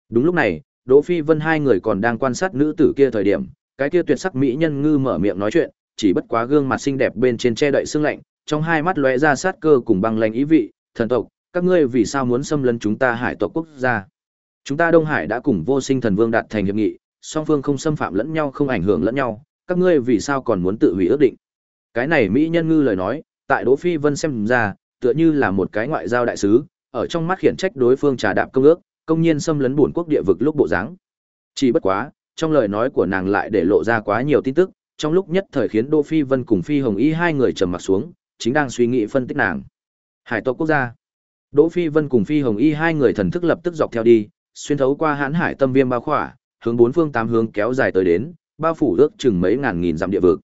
Đúng lúc này, Đỗ Phi Vân hai người còn đang quan sát nữ tử kia thời điểm, cái kia tuyệt sắc mỹ nhân ngư mở miệng nói chuyện, chỉ bất quá gương mặt xinh đẹp bên trên che đậy sương lạnh, trong hai mắt lóe ra sát cơ cùng băng lãnh ý vị, thần tộc, các ngươi vì sao muốn xâm lấn chúng ta hải tộc quốc gia? Chúng ta Đông Hải đã cùng Vô Sinh Thần Vương đạt thành hiệp nghị, song phương không xâm phạm lẫn nhau không ảnh hưởng lẫn nhau, các ngươi vì sao còn muốn tự hủy ước định? Cái này mỹ nhân ngư lời nói, tại Đỗ Phi Vân xem ra, tựa như là một cái ngoại giao đại sứ, ở trong mắt khiển trách đối phương trà đạp công ước, công nhiên xâm lấn bổn quốc địa vực lúc bộ dáng. Chỉ bất quá, trong lời nói của nàng lại để lộ ra quá nhiều tin tức, trong lúc nhất thời khiến Đỗ Phi Vân cùng Phi Hồng Y hai người trầm mặt xuống, chính đang suy nghĩ phân tích nàng. Hải tộc quốc gia. Đỗ Phi Vân cùng Phi Hồng Y hai người thần thức lập tức dọc theo đi, xuyên thấu qua hãn hải tâm viêm bao khỏa, hướng bốn phương tám hướng kéo dài tới đến, bao phủ ước chừng mấy ngàn nghìn dặm địa vực.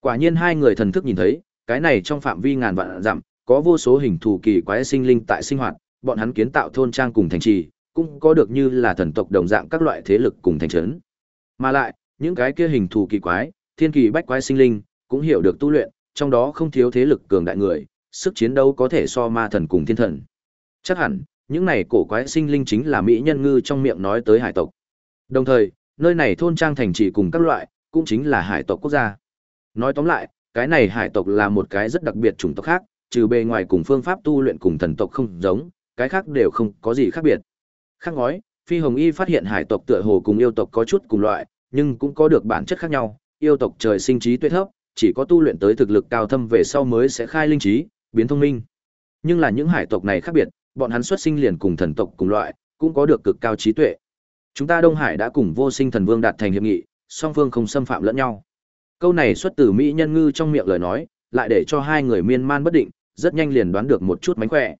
Quả nhiên hai người thần thức nhìn thấy, cái này trong phạm vi ngàn vạn dặm, có vô số hình thù kỳ quái sinh linh tại sinh hoạt, bọn hắn kiến tạo thôn trang cùng thành trì, cũng có được như là thần tộc đồng dạng các loại thế lực cùng thành trấn. Mà lại, những cái kia hình thù kỳ quái, thiên kỳ bách quái sinh linh, cũng hiểu được tu luyện, trong đó không thiếu thế lực cường đại người, sức chiến đấu có thể so ma thần cùng thiên thần. Chắc hẳn, những này cổ quái sinh linh chính là mỹ nhân ngư trong miệng nói tới hải tộc. Đồng thời, nơi này thôn trang thành trì cùng các loại, cũng chính là hải tộc quốc gia. Nói tóm lại, cái này hải tộc là một cái rất đặc biệt chủng tộc khác, trừ bề ngoài cùng phương pháp tu luyện cùng thần tộc không giống, cái khác đều không có gì khác biệt. Khác ngói, Phi Hồng Y phát hiện hải tộc tựa hồ cùng yêu tộc có chút cùng loại, nhưng cũng có được bản chất khác nhau. Yêu tộc trời sinh trí tuệ thấp, chỉ có tu luyện tới thực lực cao thâm về sau mới sẽ khai linh trí, biến thông minh. Nhưng là những hải tộc này khác biệt, bọn hắn xuất sinh liền cùng thần tộc cùng loại, cũng có được cực cao trí tuệ. Chúng ta Đông Hải đã cùng Vô Sinh Thần Vương đạt thành hiệp nghị, song phương không xâm phạm lẫn nhau. Câu này xuất từ mỹ nhân ngư trong miệng lời nói, lại để cho hai người miên man bất định, rất nhanh liền đoán được một chút mánh khỏe.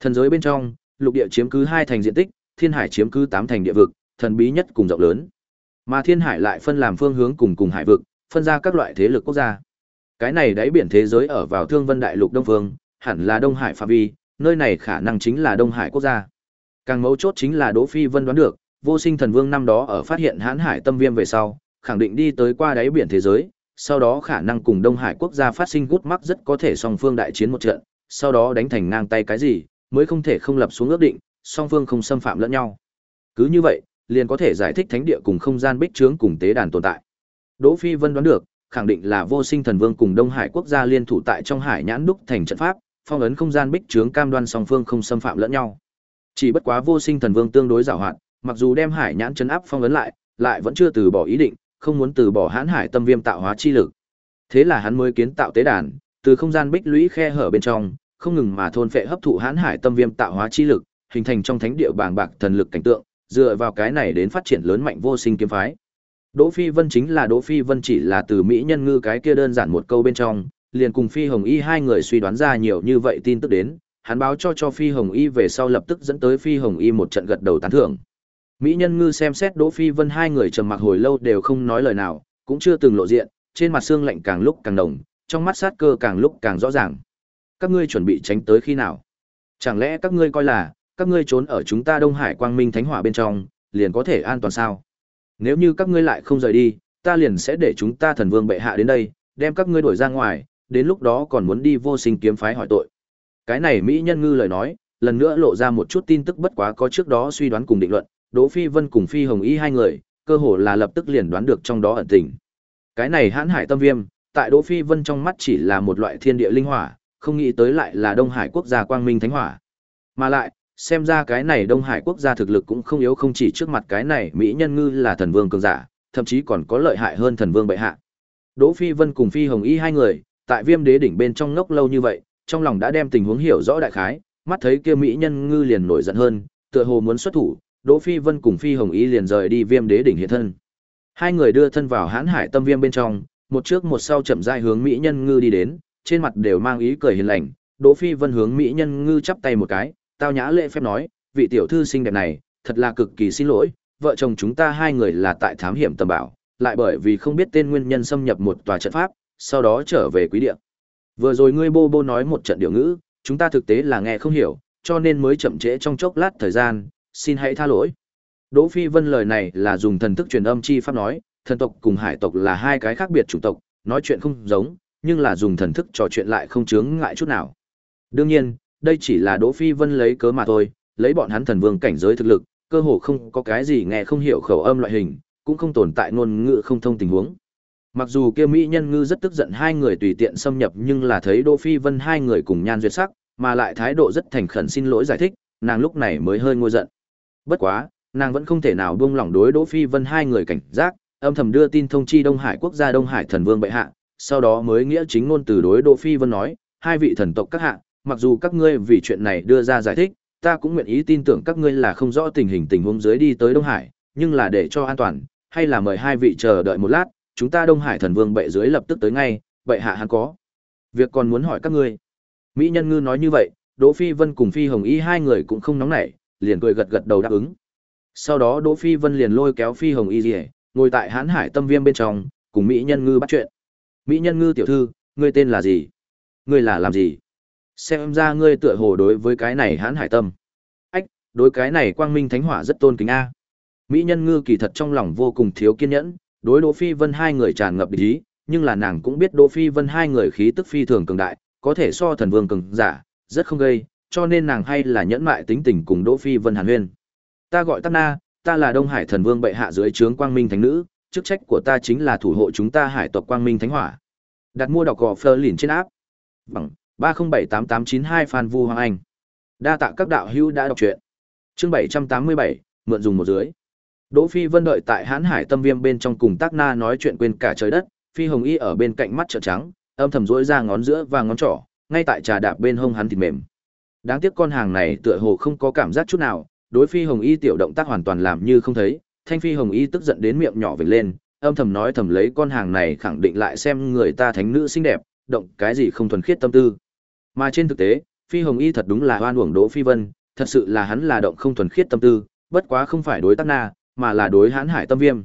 Thần giới bên trong, lục địa chiếm cứ hai thành diện tích, thiên hải chiếm cứ tám thành địa vực, thần bí nhất cùng rộng lớn. Mà thiên hải lại phân làm phương hướng cùng cùng hải vực, phân ra các loại thế lực quốc gia. Cái này đáy biển thế giới ở vào Thương Vân Đại Lục Đông Phương, hẳn là Đông Hải phạm vi, nơi này khả năng chính là Đông Hải quốc gia. Càng mấu chốt chính là Đỗ Phi Vân đoán được, Vô Sinh Thần Vương năm đó ở phát hiện Hán Hải Tâm Viêm về sau, khẳng định đi tới qua đáy biển thế giới, sau đó khả năng cùng Đông Hải quốc gia phát sinh gút mắc rất có thể song phương đại chiến một trận, sau đó đánh thành ngang tay cái gì, mới không thể không lập xuống ước định, song phương không xâm phạm lẫn nhau. Cứ như vậy, liền có thể giải thích thánh địa cùng không gian bích trướng cùng tế đàn tồn tại. Đỗ Phi Vân đoán được, khẳng định là Vô Sinh Thần Vương cùng Đông Hải quốc gia liên thủ tại trong hải nhãn đúc thành trận pháp, phong ấn không gian bích trướng cam đoan song phương không xâm phạm lẫn nhau. Chỉ bất quá Vô Sinh Thần Vương tương đối giàu hoạt, mặc dù đem hải nhãn chấn áp phong ấn lại, lại vẫn chưa từ bỏ ý định, không muốn từ bỏ hãn hải tâm viêm tạo hóa chi lực. Thế là hắn mới kiến tạo tế đàn, từ không gian bích lũy khe hở bên trong, không ngừng mà thôn phệ hấp thụ hãn hải tâm viêm tạo hóa chi lực, hình thành trong thánh địa bàng bạc thần lực cảnh tượng, dựa vào cái này đến phát triển lớn mạnh vô sinh kiếm phái. Đỗ Phi Vân chính là Đỗ Phi Vân chỉ là từ mỹ nhân ngư cái kia đơn giản một câu bên trong, liền cùng Phi Hồng Y hai người suy đoán ra nhiều như vậy tin tức đến, hắn báo cho cho Phi Hồng Y về sau lập tức dẫn tới Phi Hồng Y một trận gật đầu tán thưởng. Mỹ nhân ngư xem xét Đỗ Phi Vân hai người trầm mặc hồi lâu đều không nói lời nào, cũng chưa từng lộ diện, trên mặt xương lạnh càng lúc càng đồng, trong mắt sát cơ càng lúc càng rõ ràng. Các ngươi chuẩn bị tránh tới khi nào? Chẳng lẽ các ngươi coi là, các ngươi trốn ở chúng ta Đông Hải Quang Minh Thánh Hỏa bên trong, liền có thể an toàn sao? Nếu như các ngươi lại không rời đi, ta liền sẽ để chúng ta thần vương bệ hạ đến đây, đem các ngươi đuổi ra ngoài, đến lúc đó còn muốn đi vô sinh kiếm phái hỏi tội. Cái này Mỹ nhân ngư lời nói, lần nữa lộ ra một chút tin tức bất quá có trước đó suy đoán cùng định luận, Đỗ Phi Vân cùng Phi Hồng Y hai người, cơ hồ là lập tức liền đoán được trong đó ẩn tình. Cái này hãn hải tâm viêm, tại Đỗ Phi Vân trong mắt chỉ là một loại thiên địa linh hỏa, không nghĩ tới lại là Đông Hải quốc gia quang minh thánh hỏa. Mà lại, xem ra cái này Đông Hải quốc gia thực lực cũng không yếu không chỉ trước mặt cái này Mỹ nhân ngư là thần vương cường giả, thậm chí còn có lợi hại hơn thần vương bệ hạ. Đỗ Phi Vân cùng Phi Hồng Y hai người, tại Viêm Đế đỉnh bên trong ngốc lâu như vậy, trong lòng đã đem tình huống hiểu rõ đại khái, mắt thấy kia Mỹ nhân ngư liền nổi giận hơn, tựa hồ muốn xuất thủ, Đỗ Phi Vân cùng Phi Hồng Y liền rời đi Viêm Đế đỉnh hiện thân. Hai người đưa thân vào Hán Hải Tâm Viêm bên trong, một trước một sau chậm rãi hướng Mỹ Nhân Ngư đi đến, trên mặt đều mang ý cười hiền lành. Đỗ Phi Vân hướng Mỹ Nhân Ngư chắp tay một cái, tao nhã lễ phép nói, vị tiểu thư xinh đẹp này, thật là cực kỳ xin lỗi, vợ chồng chúng ta hai người là tại thám hiểm tầm bảo, lại bởi vì không biết tên nguyên nhân xâm nhập một tòa trận pháp, sau đó trở về quý địa. Vừa rồi ngươi bô bô nói một trận điều ngữ, chúng ta thực tế là nghe không hiểu, cho nên mới chậm trễ trong chốc lát thời gian, xin hãy tha lỗi. Đỗ Phi Vân lời này là dùng thần thức truyền âm chi pháp nói, thần tộc cùng hải tộc là hai cái khác biệt chủng tộc, nói chuyện không giống, nhưng là dùng thần thức trò chuyện lại không chướng ngại chút nào. Đương nhiên, đây chỉ là Đỗ Phi Vân lấy cớ mà thôi, lấy bọn hắn thần vương cảnh giới thực lực, cơ hồ không có cái gì nghe không hiểu khẩu âm loại hình, cũng không tồn tại ngôn ngữ không thông tình huống. Mặc dù kia mỹ nhân ngư rất tức giận hai người tùy tiện xâm nhập nhưng là thấy Đỗ Phi Vân hai người cùng nhan duyệt sắc, mà lại thái độ rất thành khẩn xin lỗi giải thích, nàng lúc này mới hơi ngôi giận. Bất quá, nàng vẫn không thể nào buông lỏng đối Đỗ Phi Vân hai người cảnh giác, âm thầm đưa tin thông chi Đông Hải quốc gia Đông Hải thần vương bệ hạ, sau đó mới nghĩa chính ngôn từ đối Đỗ Phi Vân nói, hai vị thần tộc các hạ, mặc dù các ngươi vì chuyện này đưa ra giải thích, ta cũng nguyện ý tin tưởng các ngươi là không rõ tình hình tình huống dưới đi tới Đông Hải, nhưng là để cho an toàn, hay là mời hai vị chờ đợi một lát, chúng ta Đông Hải thần vương bệ dưới lập tức tới ngay, bệ hạ hắn có việc còn muốn hỏi các ngươi. Mỹ Nhân Ngư nói như vậy, Đỗ Phi Vân cùng Phi Hồng Y hai người cũng không nóng nảy, liền cười gật gật đầu đáp ứng. Sau đó Đỗ Phi Vân liền lôi kéo Phi Hồng Y Liễu, ngồi tại Hán Hải Tâm Viêm bên trong, cùng Mỹ Nhân Ngư bắt chuyện. Mỹ Nhân Ngư tiểu thư, ngươi tên là gì? Ngươi là làm gì? Xem ra ngươi tựa hồ đối với cái này Hán Hải Tâm. Ách, đối cái này Quang Minh Thánh Hỏa rất tôn kính a. Mỹ Nhân Ngư kỳ thật trong lòng vô cùng thiếu kiên nhẫn, đối Đỗ Phi Vân hai người tràn ngập ý, nhưng là nàng cũng biết Đỗ Phi Vân hai người khí tức phi thường cường đại, có thể so thần vương cường giả, rất không gây, cho nên nàng hay là nhẫn mại tính tình cùng Đỗ Phi Vân Hàn Huyên. Ta gọi Tát Na, ta là Đông Hải Thần Vương bệ hạ dưới trướng Quang Minh Thánh nữ, chức trách của ta chính là thủ hộ chúng ta hải tộc Quang Minh Thánh Hỏa. Đặt mua đọc gò Fleur liền trên áp. Bằng vâng, ba không bảy tám tám chín hai Phan Vu Hoàng Anh. Đa tạ các đạo hữu đã đọc truyện. Chương bảy trăm tám mươi bảy mượn dùng một dưới. Đỗ Phi Vân đợi tại Hán Hải Tâm Viêm bên trong cùng Tác Na nói chuyện quên cả trời đất, Phi Hồng Y ở bên cạnh mắt trợn trắng, âm thầm rỗi ra ngón giữa và ngón trỏ, ngay tại trà đạp bên hông hắn thịt mềm. Đáng tiếc con hàng này tựa hồ không có cảm giác chút nào, đối phi hồng y tiểu động tác hoàn toàn làm như không thấy, thanh phi hồng y tức giận đến miệng nhỏ vểnh lên, âm thầm nói thầm lấy con hàng này khẳng định lại xem người ta thánh nữ xinh đẹp, động cái gì không thuần khiết tâm tư. Mà trên thực tế, Phi Hồng Y thật đúng là oan uổng Đỗ Phi Vân, thật sự là hắn là động không thuần khiết tâm tư, bất quá không phải đối Tác Na, mà là đối Hán Hải Tâm Viêm.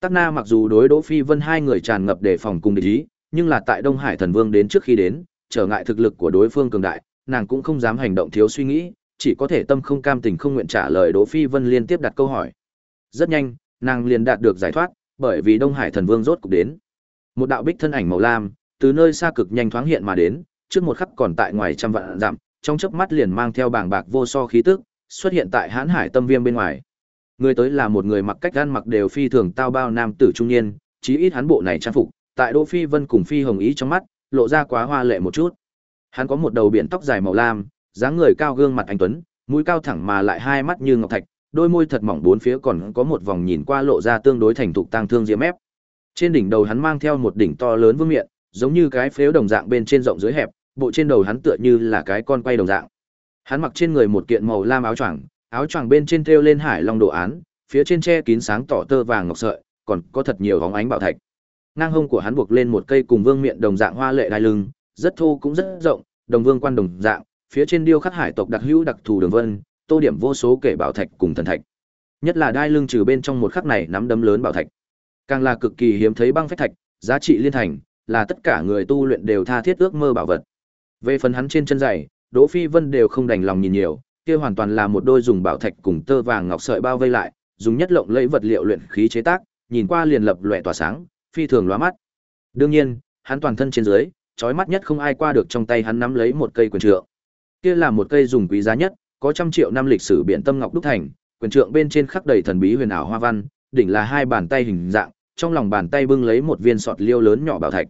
Tắc Na mặc dù đối Đỗ Phi Vân hai người tràn ngập đề phòng cùng địch ý, nhưng là tại Đông Hải Thần Vương đến trước khi đến, trở ngại thực lực của đối phương cường đại, nàng cũng không dám hành động thiếu suy nghĩ, chỉ có thể tâm không cam tình không nguyện trả lời Đỗ Phi Vân liên tiếp đặt câu hỏi. Rất nhanh, nàng liền đạt được giải thoát, bởi vì Đông Hải Thần Vương rốt cục đến. Một đạo bích thân ảnh màu lam, từ nơi xa cực nhanh thoáng hiện mà đến, trước một khắc còn tại ngoài trăm vạn dặm, trong chớp mắt liền mang theo bảng bạc vô so khí tức, xuất hiện tại Hán Hải Tâm Viêm bên ngoài. Người tới là một người mặc cách gan mặc đều phi thường tao bao nam tử trung niên, chí ít hắn bộ này trang phục, tại Đỗ Phi Vân cùng Phi Hồng Ý trong mắt, lộ ra quá hoa lệ một chút. Hắn có một đầu biển tóc dài màu lam, dáng người cao gương mặt anh tuấn, mũi cao thẳng mà lại hai mắt như ngọc thạch, đôi môi thật mỏng bốn phía còn có một vòng nhìn qua lộ ra tương đối thành thục tăng thương diễm mép. Trên đỉnh đầu hắn mang theo một đỉnh to lớn vương miện, giống như cái phếu đồng dạng bên trên rộng dưới hẹp, bộ trên đầu hắn tựa như là cái con quay đồng dạng. Hắn mặc trên người một kiện màu lam áo choàng, áo choàng bên trên thêu lên hải long đồ án, phía trên che kín sáng tỏ tơ vàng ngọc sợi, còn có thật nhiều hóng ánh bảo thạch. Ngang hông của hắn buộc lên một cây cùng vương miện đồng dạng hoa lệ đai lưng, rất thô cũng rất rộng, đồng vương quan đồng dạng, phía trên điêu khắc hải tộc đặc hữu đặc thù đường vân, tô điểm vô số kể bảo thạch cùng thần thạch. Nhất là đai lưng trừ bên trong một khắc này nắm đấm lớn bảo thạch. Càng là cực kỳ hiếm thấy băng phách thạch, giá trị liên thành, là tất cả người tu luyện đều tha thiết ước mơ bảo vật. Về phần hắn trên chân giày, Đỗ Phi Vân đều không đành lòng nhìn nhiều, kia hoàn toàn là một đôi dùng bảo thạch cùng tơ vàng ngọc sợi bao vây lại, dùng nhất lộng lẫy vật liệu luyện khí chế tác, nhìn qua liền lập lòe tỏa sáng, phi thường lóa mắt. Đương nhiên, hắn toàn thân trên dưới, chói mắt nhất không ai qua được trong tay hắn nắm lấy một cây quyền trượng. Kia là một cây dùng quý giá nhất, có trăm triệu năm lịch sử biển tâm ngọc đúc thành, quyền trượng bên trên khắc đầy thần bí huyền ảo hoa văn, đỉnh là hai bàn tay hình dạng, trong lòng bàn tay bưng lấy một viên sọt liêu lớn nhỏ bảo thạch.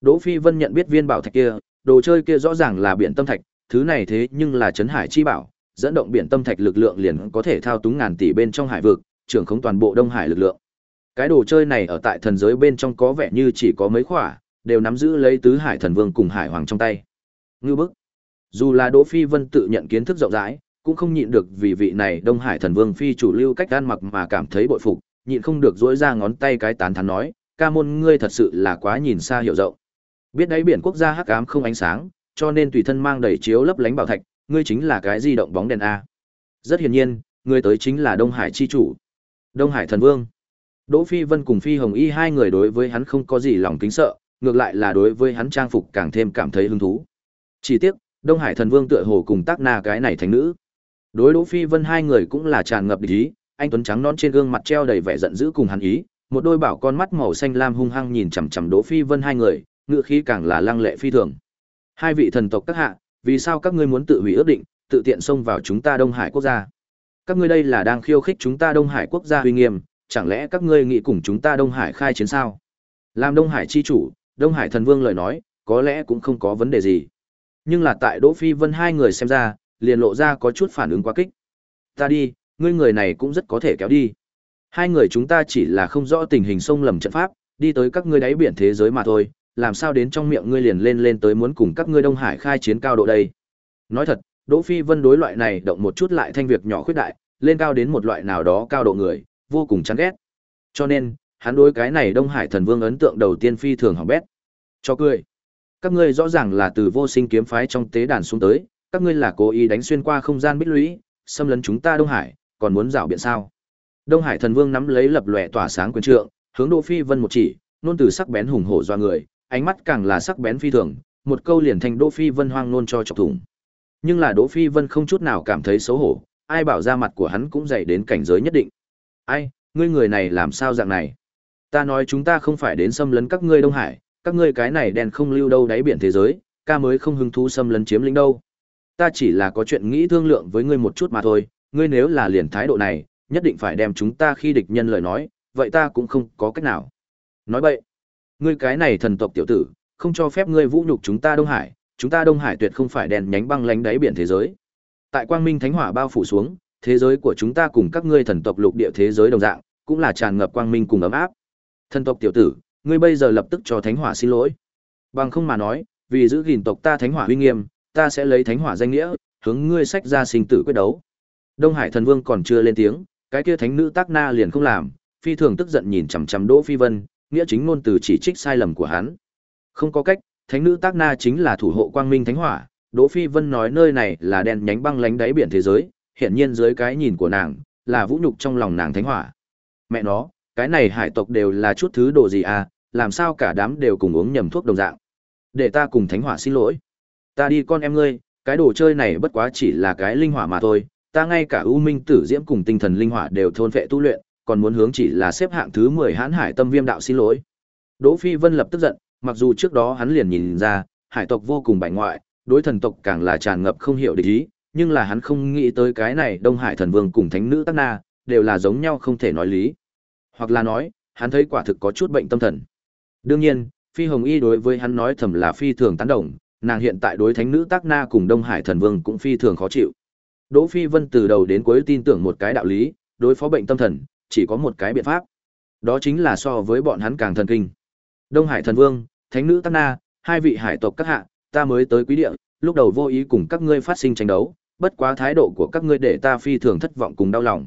Đỗ Phi Vân nhận biết viên bảo thạch kia, đồ chơi kia rõ ràng là biển tâm thạch, thứ này thế nhưng là chấn hải chi bảo, dẫn động biển tâm thạch lực lượng liền có thể thao túng ngàn tỷ bên trong hải vực, trưởng khống toàn bộ Đông Hải lực lượng. Cái đồ chơi này ở tại thần giới bên trong có vẻ như chỉ có mấy khỏa, đều nắm giữ lấy tứ hải thần vương cùng hải hoàng trong tay. Ngưu bức. Dù là Đỗ Phi Vân tự nhận kiến thức rộng rãi, cũng không nhịn được vì vị này Đông Hải thần vương phi chủ lưu cách ăn mặc mà cảm thấy bội phục, nhịn không được duỗi ra ngón tay cái tán thán nói, ca môn ngươi thật sự là quá nhìn xa hiểu rộng. Biết đáy biển quốc gia hắc ám không ánh sáng, cho nên tùy thân mang đầy chiếu lấp lánh bảo thạch, ngươi chính là cái di động bóng đèn a. Rất hiển nhiên, ngươi tới chính là Đông Hải chi chủ. Đông Hải thần vương. Đỗ Phi Vân cùng Phi Hồng Y hai người đối với hắn không có gì lòng kính sợ, ngược lại là đối với hắn trang phục càng thêm cảm thấy hứng thú. Chỉ tiếc, Đông Hải thần vương tựa hồ cùng tác na cái này thành nữ. Đối Đỗ Phi Vân hai người cũng là tràn ngập ý, anh tuấn trắng non trên gương mặt treo đầy vẻ giận dữ cùng hắn ý, một đôi bảo con mắt màu xanh lam hung hăng nhìn chằm chằm Đỗ Phi Vân hai người, ngựa khí càng là lăng lệ phi thường. Hai vị thần tộc các hạ, vì sao các ngươi muốn tự hủy ước định, tự tiện xông vào chúng ta Đông Hải quốc gia? Các ngươi đây là đang khiêu khích chúng ta Đông Hải quốc gia uy nghiêm, chẳng lẽ các ngươi nghĩ cùng chúng ta Đông Hải khai chiến sao? Làm Đông Hải chi chủ, Đông Hải thần vương lời nói, có lẽ cũng không có vấn đề gì. Nhưng là tại Đỗ Phi Vân hai người xem ra, liền lộ ra có chút phản ứng quá kích. Ta đi, ngươi người này cũng rất có thể kéo đi. Hai người chúng ta chỉ là không rõ tình hình sông lầm trận pháp, đi tới các ngươi đáy biển thế giới mà thôi, làm sao đến trong miệng ngươi liền lên lên tới muốn cùng các ngươi Đông Hải khai chiến cao độ đây. Nói thật, Đỗ Phi Vân đối loại này động một chút lại thanh việc nhỏ khuyết đại, lên cao đến một loại nào đó cao độ người, vô cùng chán ghét. Cho nên, hắn đối cái này Đông Hải Thần Vương ấn tượng đầu tiên phi thường hỏng bét. Cho cười. Các ngươi rõ ràng là từ vô sinh kiếm phái trong tế đàn xuống tới, các ngươi là cố ý đánh xuyên qua không gian bích lũy, xâm lấn chúng ta Đông Hải, còn muốn rảo biện sao? Đông Hải Thần Vương nắm lấy lập lòe tỏa sáng quyền trượng, hướng Đỗ Phi Vân một chỉ, nôn từ sắc bén hùng hổ doa người, ánh mắt càng là sắc bén phi thường, một câu liền thành Đỗ Phi Vân hoang nôn cho chọc thủng. Nhưng là Đỗ Phi Vân không chút nào cảm thấy xấu hổ, ai bảo ra mặt của hắn cũng dày đến cảnh giới nhất định. Ai, ngươi người này làm sao dạng này? Ta nói chúng ta không phải đến xâm lấn các ngươi Đông Hải, các ngươi cái này đèn không lưu đâu đáy biển thế giới, ca mới không hứng thú xâm lấn chiếm lĩnh đâu. Ta chỉ là có chuyện nghĩ thương lượng với ngươi một chút mà thôi, ngươi nếu là liền thái độ này, nhất định phải đem chúng ta khi địch nhân lời nói, vậy ta cũng không có cách nào. Nói vậy, ngươi cái này thần tộc tiểu tử, không cho phép ngươi vũ nhục chúng ta Đông Hải, chúng ta Đông Hải tuyệt không phải đèn nhánh băng lánh đáy biển thế giới. Tại quang minh thánh hỏa bao phủ xuống, thế giới của chúng ta cùng các ngươi thần tộc lục địa thế giới đồng dạng, cũng là tràn ngập quang minh cùng ấm áp. Thần tộc tiểu tử, ngươi bây giờ lập tức cho thánh hỏa xin lỗi. Bằng không mà nói, vì giữ gìn tộc ta thánh hỏa uy nghiêm, ta sẽ lấy thánh hỏa danh nghĩa, hướng ngươi sách ra sinh tử quyết đấu. Đông Hải thần vương còn chưa lên tiếng, cái kia thánh nữ Tác Na liền không làm, phi thường tức giận nhìn chằm chằm Đỗ Phi Vân, nghĩa chính ngôn từ chỉ trích sai lầm của hắn. Không có cách, thánh nữ Tác Na chính là thủ hộ quang minh thánh hỏa, Đỗ Phi Vân nói nơi này là đen nhánh băng lánh đáy biển thế giới, hiện nhiên dưới cái nhìn của nàng, là vũ nhục trong lòng nàng thánh hỏa. Mẹ nó, cái này hải tộc đều là chút thứ đồ gì à, làm sao cả đám đều cùng uống nhầm thuốc đồng dạng. Để ta cùng thánh hỏa xin lỗi. Ta đi con em ngươi, cái đồ chơi này bất quá chỉ là cái linh hỏa mà thôi, ta ngay cả ưu minh tử diễm cùng tinh thần linh hỏa đều thôn vệ tu luyện, còn muốn hướng chỉ là xếp hạng thứ 10 hãn hải tâm viêm đạo xin lỗi. Đỗ Phi Vân lập tức giận, mặc dù trước đó hắn liền nhìn ra, hải tộc vô cùng bài ngoại, đối thần tộc càng là tràn ngập không hiểu địch ý, nhưng là hắn không nghĩ tới cái này Đông Hải thần vương cùng thánh nữ Tắc Na, đều là giống nhau không thể nói lý. Hoặc là nói, hắn thấy quả thực có chút bệnh tâm thần. Đương nhiên, Phi Hồng Y đối với hắn nói thầm là phi thường tán đồng, nàng hiện tại đối thánh nữ Tát Na cùng Đông Hải thần vương cũng phi thường khó chịu. Đỗ Phi Vân từ đầu đến cuối tin tưởng một cái đạo lý, đối phó bệnh tâm thần, chỉ có một cái biện pháp. Đó chính là so với bọn hắn càng thần kinh. Đông Hải thần vương, thánh nữ Tắc Na, hai vị hải tộc các hạ, ta mới tới quý địa, lúc đầu vô ý cùng các ngươi phát sinh tranh đấu, bất quá thái độ của các ngươi để ta phi thường thất vọng cùng đau lòng.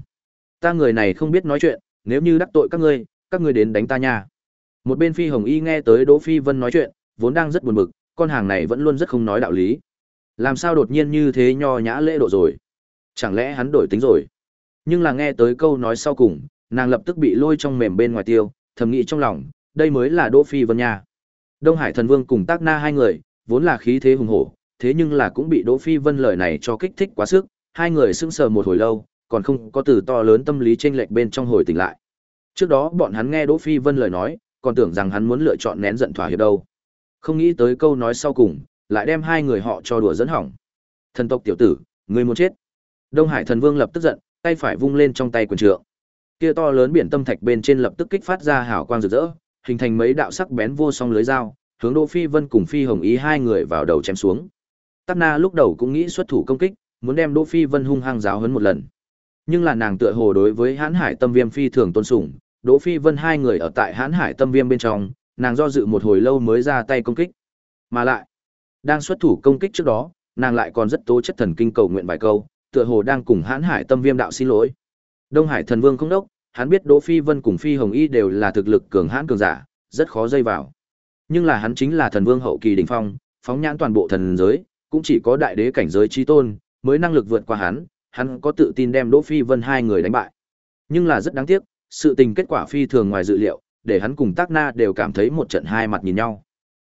Ta người này không biết nói chuyện, nếu như đắc tội các ngươi, các ngươi đến đánh ta nha. Một bên Phi Hồng Y nghe tới Đỗ Phi Vân nói chuyện, vốn đang rất buồn bực, con hàng này vẫn luôn rất không nói đạo lý. Làm sao đột nhiên như thế nho nhã lễ độ rồi? Chẳng lẽ hắn đổi tính rồi? Nhưng là nghe tới câu nói sau cùng, nàng lập tức bị lôi trong mềm bên ngoài tiêu, thầm nghĩ trong lòng, đây mới là Đỗ Phi Vân nha. Đông Hải Thần Vương cùng Tác Na hai người, vốn là khí thế hùng hổ, thế nhưng là cũng bị Đỗ Phi Vân lời này cho kích thích quá sức, hai người sững sờ một hồi lâu, còn không có từ to lớn tâm lý chênh lệch bên trong hồi tỉnh lại. Trước đó bọn hắn nghe Đỗ Phi Vân lời nói, còn tưởng rằng hắn muốn lựa chọn nén giận thỏa hiệp đâu. Không nghĩ tới câu nói sau cùng, lại đem hai người họ cho đùa dẫn hỏng. Thần tộc tiểu tử, ngươi muốn chết. Đông Hải Thần Vương lập tức giận, tay phải vung lên trong tay quyền trượng. Kia to lớn biển tâm thạch bên trên lập tức kích phát ra hào quang rực rỡ, hình thành mấy đạo sắc bén vô song lưới dao, hướng Đỗ Phi Vân cùng Phi Hồng Ý hai người vào đầu chém xuống. Tắc Na lúc đầu cũng nghĩ xuất thủ công kích, muốn đem Đỗ Phi Vân hung hăng giáo huấn một lần. Nhưng là nàng tựa hồ đối với Hán Hải Tâm Viêm phi thường tôn sùng, Đỗ Phi Vân hai người ở tại Hán Hải Tâm Viêm bên trong, nàng do dự một hồi lâu mới ra tay công kích. Mà lại, đang xuất thủ công kích trước đó, nàng lại còn rất tố chất thần kinh cầu nguyện bài câu, tựa hồ đang cùng Hán Hải Tâm Viêm đạo xin lỗi. Đông Hải Thần Vương không đốc, hắn biết Đỗ Phi Vân cùng Phi Hồng Y đều là thực lực cường hãn cường giả, rất khó dây vào. Nhưng là hắn chính là thần vương hậu kỳ đỉnh phong, phóng nhãn toàn bộ thần giới, cũng chỉ có đại đế cảnh giới chi tôn mới năng lực vượt qua hắn, hắn có tự tin đem Đỗ Phi Vân hai người đánh bại. Nhưng là rất đáng tiếc, sự tình kết quả phi thường ngoài dự liệu, để hắn cùng Tác Na đều cảm thấy một trận hai mặt nhìn nhau.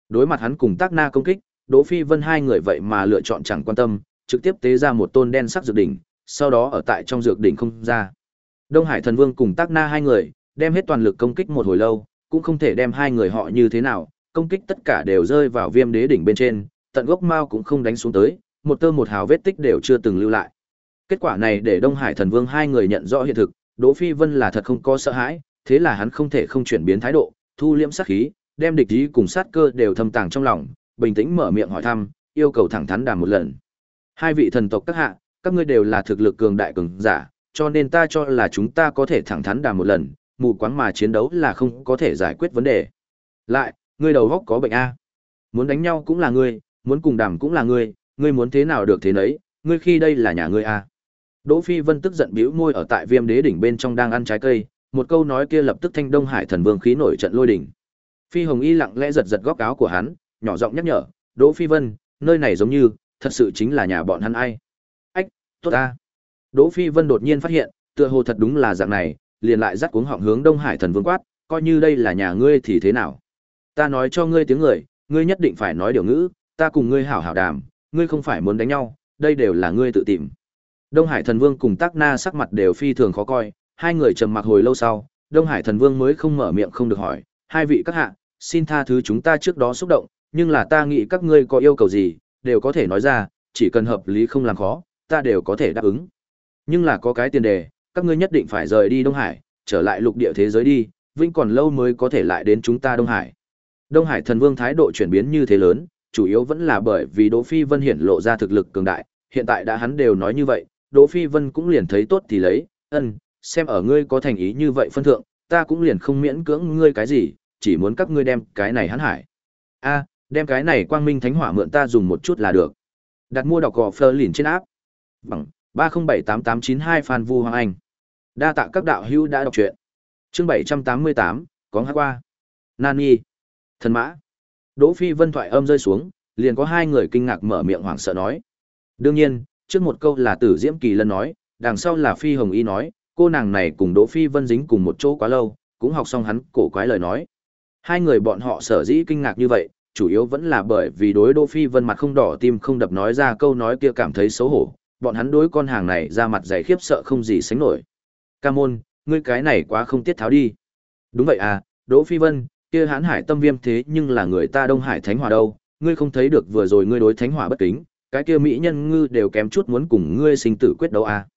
Đối mặt hắn cùng Tác Na công kích, Đỗ Phi Vân hai người vậy mà lựa chọn chẳng quan tâm, trực tiếp tế ra một tôn đen sắc dược đỉnh, sau đó ở tại trong dược đỉnh không ra. Đông Hải Thần Vương cùng Tác Na hai người, đem hết toàn lực công kích một hồi lâu, cũng không thể đem hai người họ như thế nào, công kích tất cả đều rơi vào Viêm Đế đỉnh bên trên, tận gốc mao cũng không đánh xuống tới, một tơ một hào vết tích đều chưa từng lưu lại. Kết quả này để Đông Hải Thần Vương hai người nhận rõ hiện thực, Đỗ Phi Vân là thật không có sợ hãi, thế là hắn không thể không chuyển biến thái độ, thu liễm sát khí, đem địch ý cùng sát cơ đều thâm tàng trong lòng, bình tĩnh mở miệng hỏi thăm, yêu cầu thẳng thắn đàm một lần. Hai vị thần tộc các hạ, các ngươi đều là thực lực cường đại cường giả, cho nên ta cho là chúng ta có thể thẳng thắn đàm một lần, mù quáng mà chiến đấu là không có thể giải quyết vấn đề. Lại, ngươi đầu góc có bệnh a? Muốn đánh nhau cũng là ngươi, muốn cùng đàm cũng là ngươi, ngươi muốn thế nào được thế nấy, ngươi khi đây là nhà ngươi a. Đỗ Phi Vân tức giận bĩu môi ở tại Viêm Đế đỉnh bên trong đang ăn trái cây, một câu nói kia lập tức thanh Đông Hải Thần Vương khí nổi trận lôi đỉnh. Phi Hồng Y lặng lẽ giật giật góc áo của hắn, nhỏ giọng nhắc nhở, "Đỗ Phi Vân, nơi này giống như, thật sự chính là nhà bọn hắn ai?" "Ách, tốt à? Đỗ Phi Vân đột nhiên phát hiện, tựa hồ thật đúng là dạng này, liền lại dắt cuống họng hướng Đông Hải Thần Vương quát, "Coi như đây là nhà ngươi thì thế nào? Ta nói cho ngươi tiếng người, ngươi nhất định phải nói điều ngữ, ta cùng ngươi hảo hảo đàm, ngươi không phải muốn đánh nhau, đây đều là ngươi tự tìm." Đông Hải Thần Vương cùng Tắc Na sắc mặt đều phi thường khó coi, hai người trầm mặc hồi lâu sau, Đông Hải Thần Vương mới không mở miệng không được hỏi, hai vị các hạ, xin tha thứ chúng ta trước đó xúc động, nhưng là ta nghĩ các ngươi có yêu cầu gì, đều có thể nói ra, chỉ cần hợp lý không làm khó, ta đều có thể đáp ứng. Nhưng là có cái tiền đề, các ngươi nhất định phải rời đi Đông Hải, trở lại lục địa thế giới đi, vinh còn lâu mới có thể lại đến chúng ta Đông Hải. Đông Hải Thần Vương thái độ chuyển biến như thế lớn, chủ yếu vẫn là bởi vì Đỗ Phi Vân hiển lộ ra thực lực cường đại, hiện tại đã hắn đều nói như vậy, Đỗ Phi Vân cũng liền thấy tốt thì lấy, ân, xem ở ngươi có thành ý như vậy phân thượng, ta cũng liền không miễn cưỡng ngươi cái gì, chỉ muốn các ngươi đem cái này hắn hải. A, đem cái này quang minh thánh hỏa mượn ta dùng một chút là được. Đặt mua đọc gò phơ lìn trên áp. Bằng 3078892 Phan Vu Hoàng Anh. Đa tạ các đạo hữu đã đọc truyện. Chương 788, có hát qua. Nani. Thần mã. Đỗ Phi Vân thoại âm rơi xuống, liền có hai người kinh ngạc mở miệng hoảng sợ nói. Đương nhiên, trước một câu là Tử Diễm Kỳ Lân nói, đằng sau là Phi Hồng Y nói, cô nàng này cùng Đỗ Phi Vân dính cùng một chỗ quá lâu, cũng học xong hắn cổ quái lời nói. Hai người bọn họ sở dĩ kinh ngạc như vậy, chủ yếu vẫn là bởi vì đối Đỗ Phi Vân mặt không đỏ tim không đập nói ra câu nói kia cảm thấy xấu hổ, bọn hắn đối con hàng này ra mặt dày khiếp sợ không gì sánh nổi. Ca môn, ngươi cái này quá không tiết tháo đi. Đúng vậy à, Đỗ Phi Vân, kia hãn hải tâm viêm thế nhưng là người ta Đông Hải Thánh Hòa đâu, ngươi không thấy được vừa rồi ngươi đối Thánh Hòa bất kính, cái kia mỹ nhân ngư đều kém chút muốn cùng ngươi sinh tử quyết đấu à.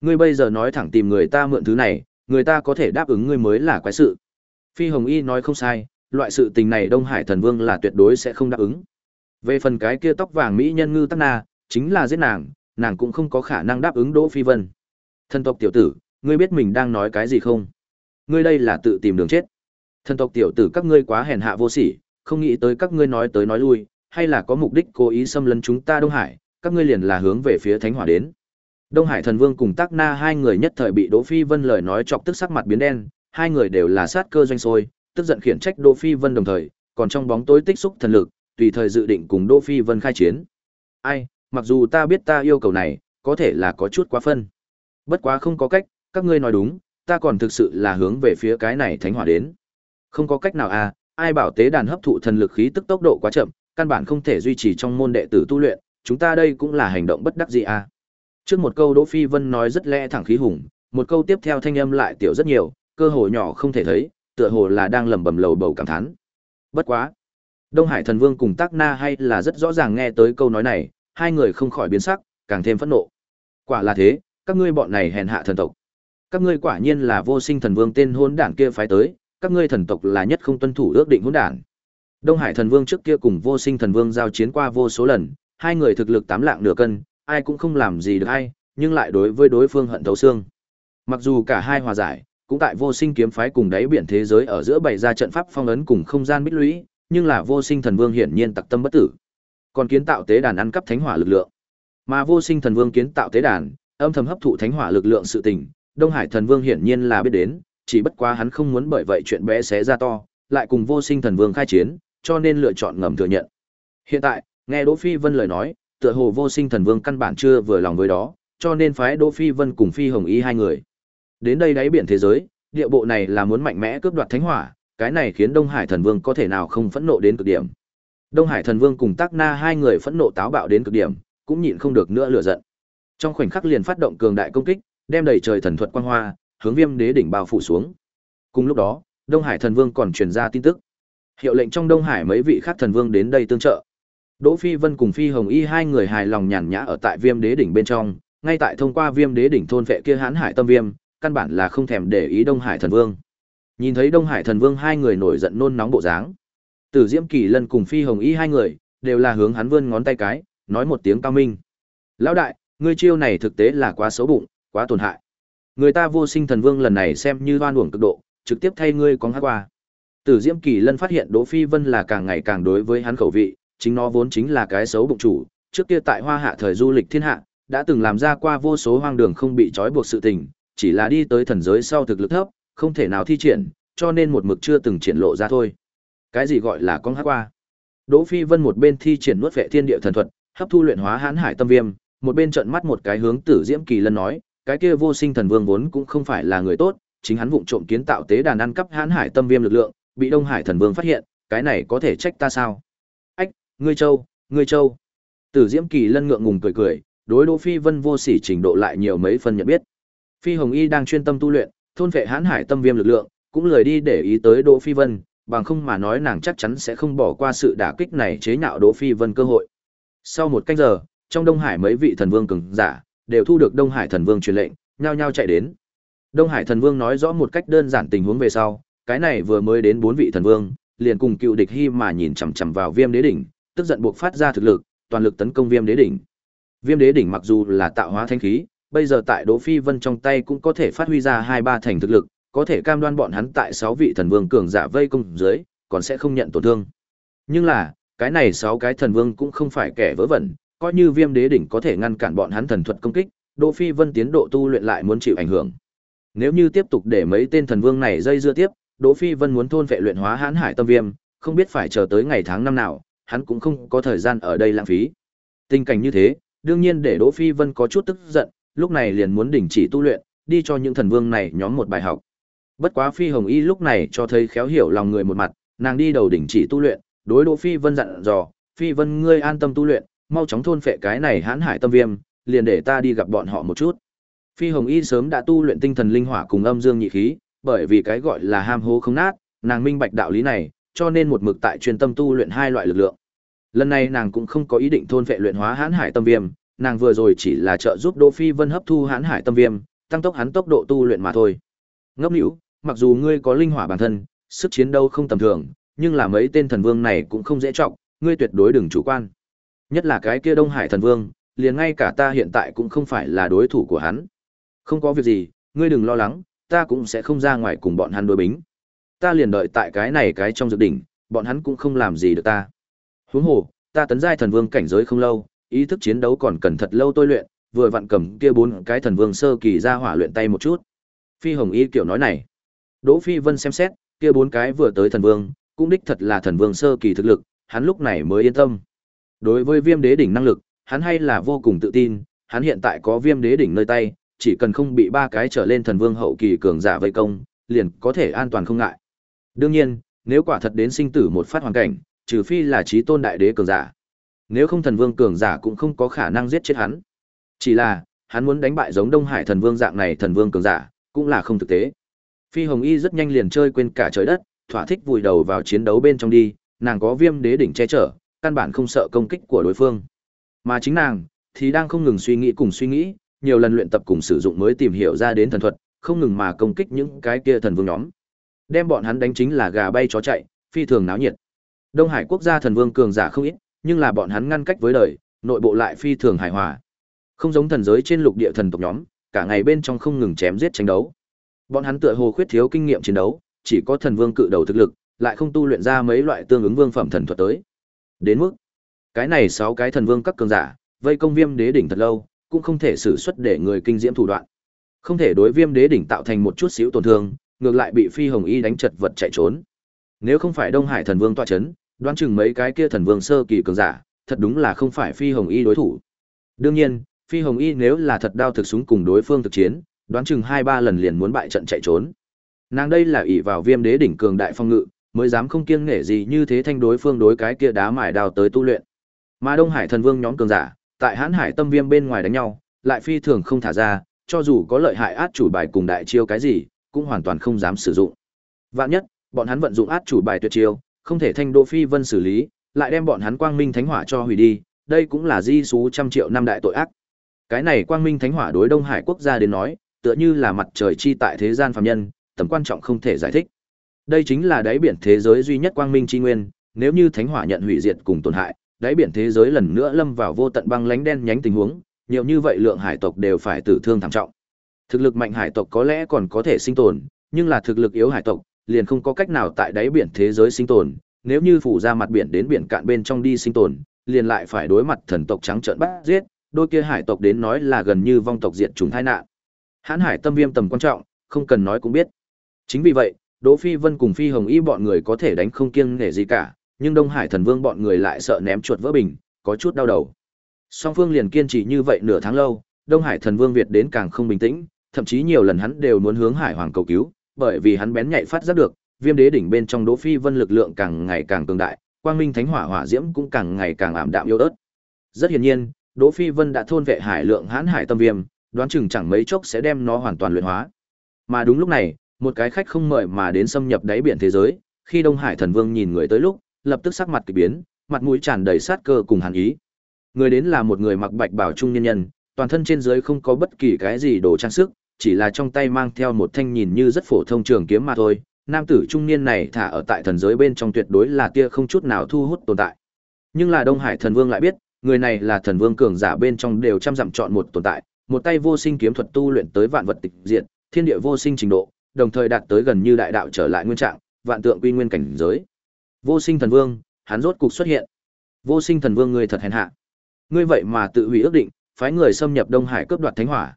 Ngươi bây giờ nói thẳng tìm người ta mượn thứ này, người ta có thể đáp ứng ngươi mới là quái sự. Phi Hồng Y nói không sai, loại sự tình này Đông Hải Thần Vương là tuyệt đối sẽ không đáp ứng. Về phần cái kia tóc vàng mỹ nhân ngư Tắc Na, chính là giết nàng, nàng cũng không có khả năng đáp ứng Đỗ Phi Vân. Thần tộc tiểu tử, ngươi biết mình đang nói cái gì không? Ngươi đây là tự tìm đường chết. Thần tộc tiểu tử các ngươi quá hèn hạ vô sỉ, không nghĩ tới các ngươi nói tới nói lui, hay là có mục đích cố ý xâm lấn chúng ta Đông Hải, các ngươi liền là hướng về phía Thánh Hỏa đến. Đông Hải Thần Vương cùng Tác Na hai người nhất thời bị Đỗ Phi Vân lời nói chọc tức sắc mặt biến đen, hai người đều là sát cơ doanh sôi, tức giận khiển trách Đỗ Phi Vân đồng thời, còn trong bóng tối tích xúc thần lực, tùy thời dự định cùng Đỗ Phi Vân khai chiến. Ai, mặc dù ta biết ta yêu cầu này, có thể là có chút quá phân. Bất quá không có cách, các ngươi nói đúng, ta còn thực sự là hướng về phía cái này thánh hỏa đến. Không có cách nào à, ai bảo tế đàn hấp thụ thần lực khí tức tốc độ quá chậm, căn bản không thể duy trì trong môn đệ tử tu luyện, chúng ta đây cũng là hành động bất đắc dĩ à. Trước một câu Đỗ Phi Vân nói rất lẽ thẳng khí hùng, một câu tiếp theo thanh âm lại tiểu rất nhiều, cơ hội nhỏ không thể thấy, tựa hồ là đang lẩm bẩm lầu bầu cảm thán. Bất quá, Đông Hải Thần Vương cùng Tắc Na hay là rất rõ ràng nghe tới câu nói này, hai người không khỏi biến sắc, càng thêm phẫn nộ. Quả là thế, các ngươi bọn này hèn hạ thần tộc. Các ngươi quả nhiên là vô sinh thần vương tên hôn đảng kia phái tới, các ngươi thần tộc là nhất không tuân thủ ước định hôn đảng. Đông Hải thần vương trước kia cùng vô sinh thần vương giao chiến qua vô số lần, hai người thực lực tám lạng nửa cân, ai cũng không làm gì được ai, nhưng lại đối với đối phương hận thấu xương. Mặc dù cả hai hòa giải, cũng tại vô sinh kiếm phái cùng đáy biển thế giới ở giữa bày ra trận pháp phong ấn cùng không gian bích lũy, nhưng là vô sinh thần vương hiển nhiên tặc tâm bất tử. Còn kiến tạo tế đàn ăn cắp thánh hỏa lực lượng. Mà vô sinh thần vương kiến tạo tế đàn, âm thầm hấp thụ thánh hỏa lực lượng sự tình, Đông Hải thần vương hiển nhiên là biết đến, chỉ bất quá hắn không muốn bởi vậy chuyện bé xé ra to, lại cùng vô sinh thần vương khai chiến, cho nên lựa chọn ngầm thừa nhận. Hiện tại, nghe Đỗ Phi Vân lời nói, tựa hồ vô sinh thần vương căn bản chưa vừa lòng với đó, cho nên phái Đỗ Phi Vân cùng Phi Hồng Y hai người. Đến đây đáy biển thế giới, địa bộ này là muốn mạnh mẽ cướp đoạt thánh hỏa, cái này khiến Đông Hải thần vương có thể nào không phẫn nộ đến cực điểm. Đông Hải thần vương cùng Tác Na hai người phẫn nộ táo bạo đến cực điểm, cũng nhịn không được nữa lửa giận. Trong khoảnh khắc liền phát động cường đại công kích, đem đầy trời thần thuật quang hoa, hướng Viêm Đế đỉnh bao phủ xuống. Cùng lúc đó, Đông Hải thần vương còn truyền ra tin tức. Hiệu lệnh trong Đông Hải mấy vị khác thần vương đến đây tương trợ. Đỗ Phi Vân cùng Phi Hồng Y hai người hài lòng nhàn nhã ở tại Viêm Đế đỉnh bên trong, ngay tại thông qua Viêm Đế đỉnh thôn vệ kia hãn hải tâm viêm, căn bản là không thèm để ý Đông Hải thần vương. Nhìn thấy Đông Hải thần vương hai người nổi giận nôn nóng bộ dáng, Tử Diễm Kỳ Lân cùng Phi Hồng Y hai người đều là hướng hắn vươn ngón tay cái, nói một tiếng cao minh. Lão đại, ngươi chiêu này thực tế là quá xấu bụng, quá tổn hại. Người ta vô sinh thần vương lần này xem như oan uổng cực độ, trực tiếp thay ngươi có hắc qua. Tử Diễm Kỳ Lân phát hiện Đỗ Phi Vân là càng ngày càng đối với hắn khẩu vị, chính nó vốn chính là cái xấu bụng chủ, trước kia tại Hoa Hạ thời du lịch thiên hạ, đã từng làm ra qua vô số hoang đường không bị trói buộc sự tình, chỉ là đi tới thần giới sau thực lực thấp, không thể nào thi triển, cho nên một mực chưa từng triển lộ ra thôi. Cái gì gọi là con hát qua? Đỗ Phi Vân một bên thi triển nuốt vệ thiên địa thần thuật, hấp thu luyện hóa hãn hải tâm viêm, một bên trợn mắt một cái hướng Tử Diễm Kỳ Lân nói, cái kia vô sinh thần vương vốn cũng không phải là người tốt, chính hắn vụng trộm kiến tạo tế đàn ăn cắp hãn hải tâm viêm lực lượng, bị Đông Hải thần vương phát hiện, cái này có thể trách ta sao? Ách, ngươi châu, ngươi châu. Tử Diễm Kỳ Lân ngượng ngùng cười cười, đối Đỗ Phi Vân vô sỉ trình độ lại nhiều mấy phần nhận biết. Phi Hồng Y đang chuyên tâm tu luyện, thôn vệ hãn hải tâm viêm lực lượng, cũng lười đi để ý tới Đỗ Phi Vân, bằng không mà nói nàng chắc chắn sẽ không bỏ qua sự đả kích này chế nhạo Đỗ Phi Vân cơ hội. Sau một canh giờ, trong Đông Hải mấy vị thần vương cường giả đều thu được Đông Hải thần vương truyền lệnh, nhao nhao chạy đến. Đông Hải thần vương nói rõ một cách đơn giản tình huống về sau, cái này vừa mới đến bốn vị thần vương, liền cùng cựu địch hy mà nhìn chằm chằm vào Viêm Đế đỉnh, tức giận buộc phát ra thực lực, toàn lực tấn công Viêm Đế đỉnh. Viêm Đế đỉnh mặc dù là tạo hóa thanh khí, bây giờ tại Đỗ Phi Vân trong tay cũng có thể phát huy ra hai ba thành thực lực, có thể cam đoan bọn hắn tại sáu vị thần vương cường giả vây công dưới, còn sẽ không nhận tổn thương. Nhưng là, cái này sáu cái thần vương cũng không phải kẻ vớ vẩn, coi như Viêm Đế đỉnh có thể ngăn cản bọn hắn thần thuật công kích, Đỗ Phi Vân tiến độ tu luyện lại muốn chịu ảnh hưởng. Nếu như tiếp tục để mấy tên thần vương này dây dưa tiếp, Đỗ Phi Vân muốn thôn vệ luyện hóa hãn hải tâm viêm, không biết phải chờ tới ngày tháng năm nào, hắn cũng không có thời gian ở đây lãng phí. Tình cảnh như thế, đương nhiên để Đỗ Phi Vân có chút tức giận, lúc này liền muốn đình chỉ tu luyện, đi cho những thần vương này nhóm một bài học. Bất quá Phi Hồng Y lúc này cho thấy khéo hiểu lòng người một mặt, nàng đi đầu đỉnh chỉ tu luyện, đối Đỗ Phi Vân dặn dò, "Phi Vân ngươi an tâm tu luyện, mau chóng thôn phệ cái này hãn hải tâm viêm, liền để ta đi gặp bọn họ một chút." Phi Hồng Y sớm đã tu luyện tinh thần linh hỏa cùng âm dương nhị khí, bởi vì cái gọi là ham hố không nát, nàng minh bạch đạo lý này, cho nên một mực tại chuyên tâm tu luyện hai loại lực lượng. Lần này nàng cũng không có ý định thôn phệ luyện hóa hãn hải tâm viêm, nàng vừa rồi chỉ là trợ giúp Đỗ Phi Vân hấp thu hãn hải tâm viêm, tăng tốc hắn tốc độ tu luyện mà thôi. Ngốc nữu, mặc dù ngươi có linh hỏa bản thân, sức chiến đấu không tầm thường, nhưng là mấy tên thần vương này cũng không dễ trọng, ngươi tuyệt đối đừng chủ quan. Nhất là cái kia Đông Hải thần vương, liền ngay cả ta hiện tại cũng không phải là đối thủ của hắn. Không có việc gì, ngươi đừng lo lắng, ta cũng sẽ không ra ngoài cùng bọn hắn đối bính. Ta liền đợi tại cái này cái trong dược đỉnh, bọn hắn cũng không làm gì được ta. Huống hồ, ta tấn giai thần vương cảnh giới không lâu, ý thức chiến đấu còn cần thật lâu tôi luyện, vừa vặn cầm kia bốn cái thần vương sơ kỳ ra hỏa luyện tay một chút. Phi Hồng Y kiểu nói này. Đỗ Phi Vân xem xét, kia bốn cái vừa tới thần vương, cũng đích thật là thần vương sơ kỳ thực lực, hắn lúc này mới yên tâm. Đối với Viêm Đế đỉnh năng lực, hắn hay là vô cùng tự tin, hắn hiện tại có Viêm Đế đỉnh nơi tay, chỉ cần không bị ba cái trở lên thần vương hậu kỳ cường giả vây công, liền có thể an toàn không ngại. Đương nhiên, nếu quả thật đến sinh tử một phát hoàn cảnh, trừ phi là chí tôn đại đế cường giả. Nếu không thần vương cường giả cũng không có khả năng giết chết hắn. Chỉ là, hắn muốn đánh bại giống Đông Hải thần vương dạng này thần vương cường giả, cũng là không thực tế. Phi Hồng Y rất nhanh liền chơi quên cả trời đất, thỏa thích vùi đầu vào chiến đấu bên trong đi, nàng có viêm đế đỉnh che chở, căn bản không sợ công kích của đối phương. Mà chính nàng thì đang không ngừng suy nghĩ cùng suy nghĩ, nhiều lần luyện tập cùng sử dụng mới tìm hiểu ra đến thần thuật, không ngừng mà công kích những cái kia thần vương nhóm. Đem bọn hắn đánh chính là gà bay chó chạy, phi thường náo nhiệt. Đông Hải quốc gia thần vương cường giả không ít, nhưng là bọn hắn ngăn cách với đời, nội bộ lại phi thường hài hòa. Không giống thần giới trên lục địa thần tộc nhóm, cả ngày bên trong không ngừng chém giết tranh đấu. Bọn hắn tựa hồ khuyết thiếu kinh nghiệm chiến đấu, chỉ có thần vương cự đầu thực lực, lại không tu luyện ra mấy loại tương ứng vương phẩm thần thuật tới. Đến mức, cái này sáu cái thần vương các cường giả, vây công viêm đế đỉnh thật lâu, cũng không thể sử xuất để người kinh diễm thủ đoạn. Không thể đối viêm đế đỉnh tạo thành một chút xíu tổn thương, ngược lại bị Phi Hồng Y đánh chật vật chạy trốn. Nếu không phải Đông Hải thần vương tọa chấn, đoán chừng mấy cái kia thần vương sơ kỳ cường giả, thật đúng là không phải Phi Hồng Y đối thủ. Đương nhiên, Phi Hồng Y nếu là thật đao thực súng cùng đối phương thực chiến, đoán chừng hai ba lần liền muốn bại trận chạy trốn. Nàng đây là ỷ vào Viêm Đế đỉnh cường đại phong ngự, mới dám không kiêng nể gì như thế thanh đối phương đối cái kia đá mài đào tới tu luyện. Mà Đông Hải thần vương nhóm cường giả, tại Hán Hải Tâm Viêm bên ngoài đánh nhau, lại phi thường không thả ra, cho dù có lợi hại át chủ bài cùng đại chiêu cái gì, cũng hoàn toàn không dám sử dụng. Vạn nhất, bọn hắn vận dụng át chủ bài tuyệt chiêu, không thể thanh Đỗ Phi Vân xử lý, lại đem bọn hắn Quang Minh Thánh Hỏa cho hủy đi, đây cũng là di số trăm triệu năm đại tội ác. Cái này Quang Minh Thánh Hỏa đối Đông Hải quốc gia đến nói, tựa như là mặt trời chi tại thế gian phàm nhân, tầm quan trọng không thể giải thích. Đây chính là đáy biển thế giới duy nhất Quang Minh chi nguyên, nếu như Thánh Hỏa nhận hủy diệt cùng tổn hại, đáy biển thế giới lần nữa lâm vào vô tận băng lãnh đen nhánh tình huống, nhiều như vậy lượng hải tộc đều phải tử thương thảm trọng. Thực lực mạnh hải tộc có lẽ còn có thể sinh tồn, nhưng là thực lực yếu hải tộc liền không có cách nào tại đáy biển thế giới sinh tồn, nếu như phủ ra mặt biển đến biển cạn bên trong đi sinh tồn, liền lại phải đối mặt thần tộc trắng trợn bắt giết, đôi kia hải tộc đến nói là gần như vong tộc diệt chủng tai nạn. Hán hải tâm viêm tầm quan trọng, không cần nói cũng biết. Chính vì vậy, Đỗ Phi Vân cùng Phi Hồng Y bọn người có thể đánh không kiêng nể gì cả, nhưng Đông Hải Thần Vương bọn người lại sợ ném chuột vỡ bình, có chút đau đầu. Song phương liền kiên trì như vậy nửa tháng lâu, Đông Hải Thần Vương Việt đến càng không bình tĩnh, thậm chí nhiều lần hắn đều muốn hướng Hải Hoàng cầu cứu, bởi vì hắn bén nhạy phát giác được, Viêm Đế đỉnh bên trong Đỗ Phi Vân lực lượng càng ngày càng cường đại, Quang Minh Thánh Hỏa hỏa diễm cũng càng ngày càng ảm đạm yếu ớt. Rất hiển nhiên, Đỗ Phi Vân đã thôn vệ hải lượng Hán hải tâm viêm, đoán chừng chẳng mấy chốc sẽ đem nó hoàn toàn luyện hóa. Mà đúng lúc này, một cái khách không mời mà đến xâm nhập đáy biển thế giới, khi Đông Hải Thần Vương nhìn người tới lúc, lập tức sắc mặt kỳ biến, mặt mũi tràn đầy sát cơ cùng hàn ý. Người đến là một người mặc bạch bào trung nhân nhân, toàn thân trên dưới không có bất kỳ cái gì đồ trang sức, chỉ là trong tay mang theo một thanh nhìn như rất phổ thông trường kiếm mà thôi. Nam tử trung niên này thả ở tại thần giới bên trong tuyệt đối là tia không chút nào thu hút tồn tại. Nhưng là Đông Hải Thần Vương lại biết, người này là thần vương cường giả bên trong đều chăm dặm chọn một tồn tại, một tay vô sinh kiếm thuật tu luyện tới vạn vật tịch diệt, thiên địa vô sinh trình độ, đồng thời đạt tới gần như đại đạo trở lại nguyên trạng, vạn tượng quy nguyên cảnh giới. Vô sinh thần vương, hắn rốt cục xuất hiện. Vô sinh thần vương ngươi thật hèn hạ. Ngươi vậy mà tự hủy ước định, phái người xâm nhập Đông Hải cướp đoạt thánh hỏa.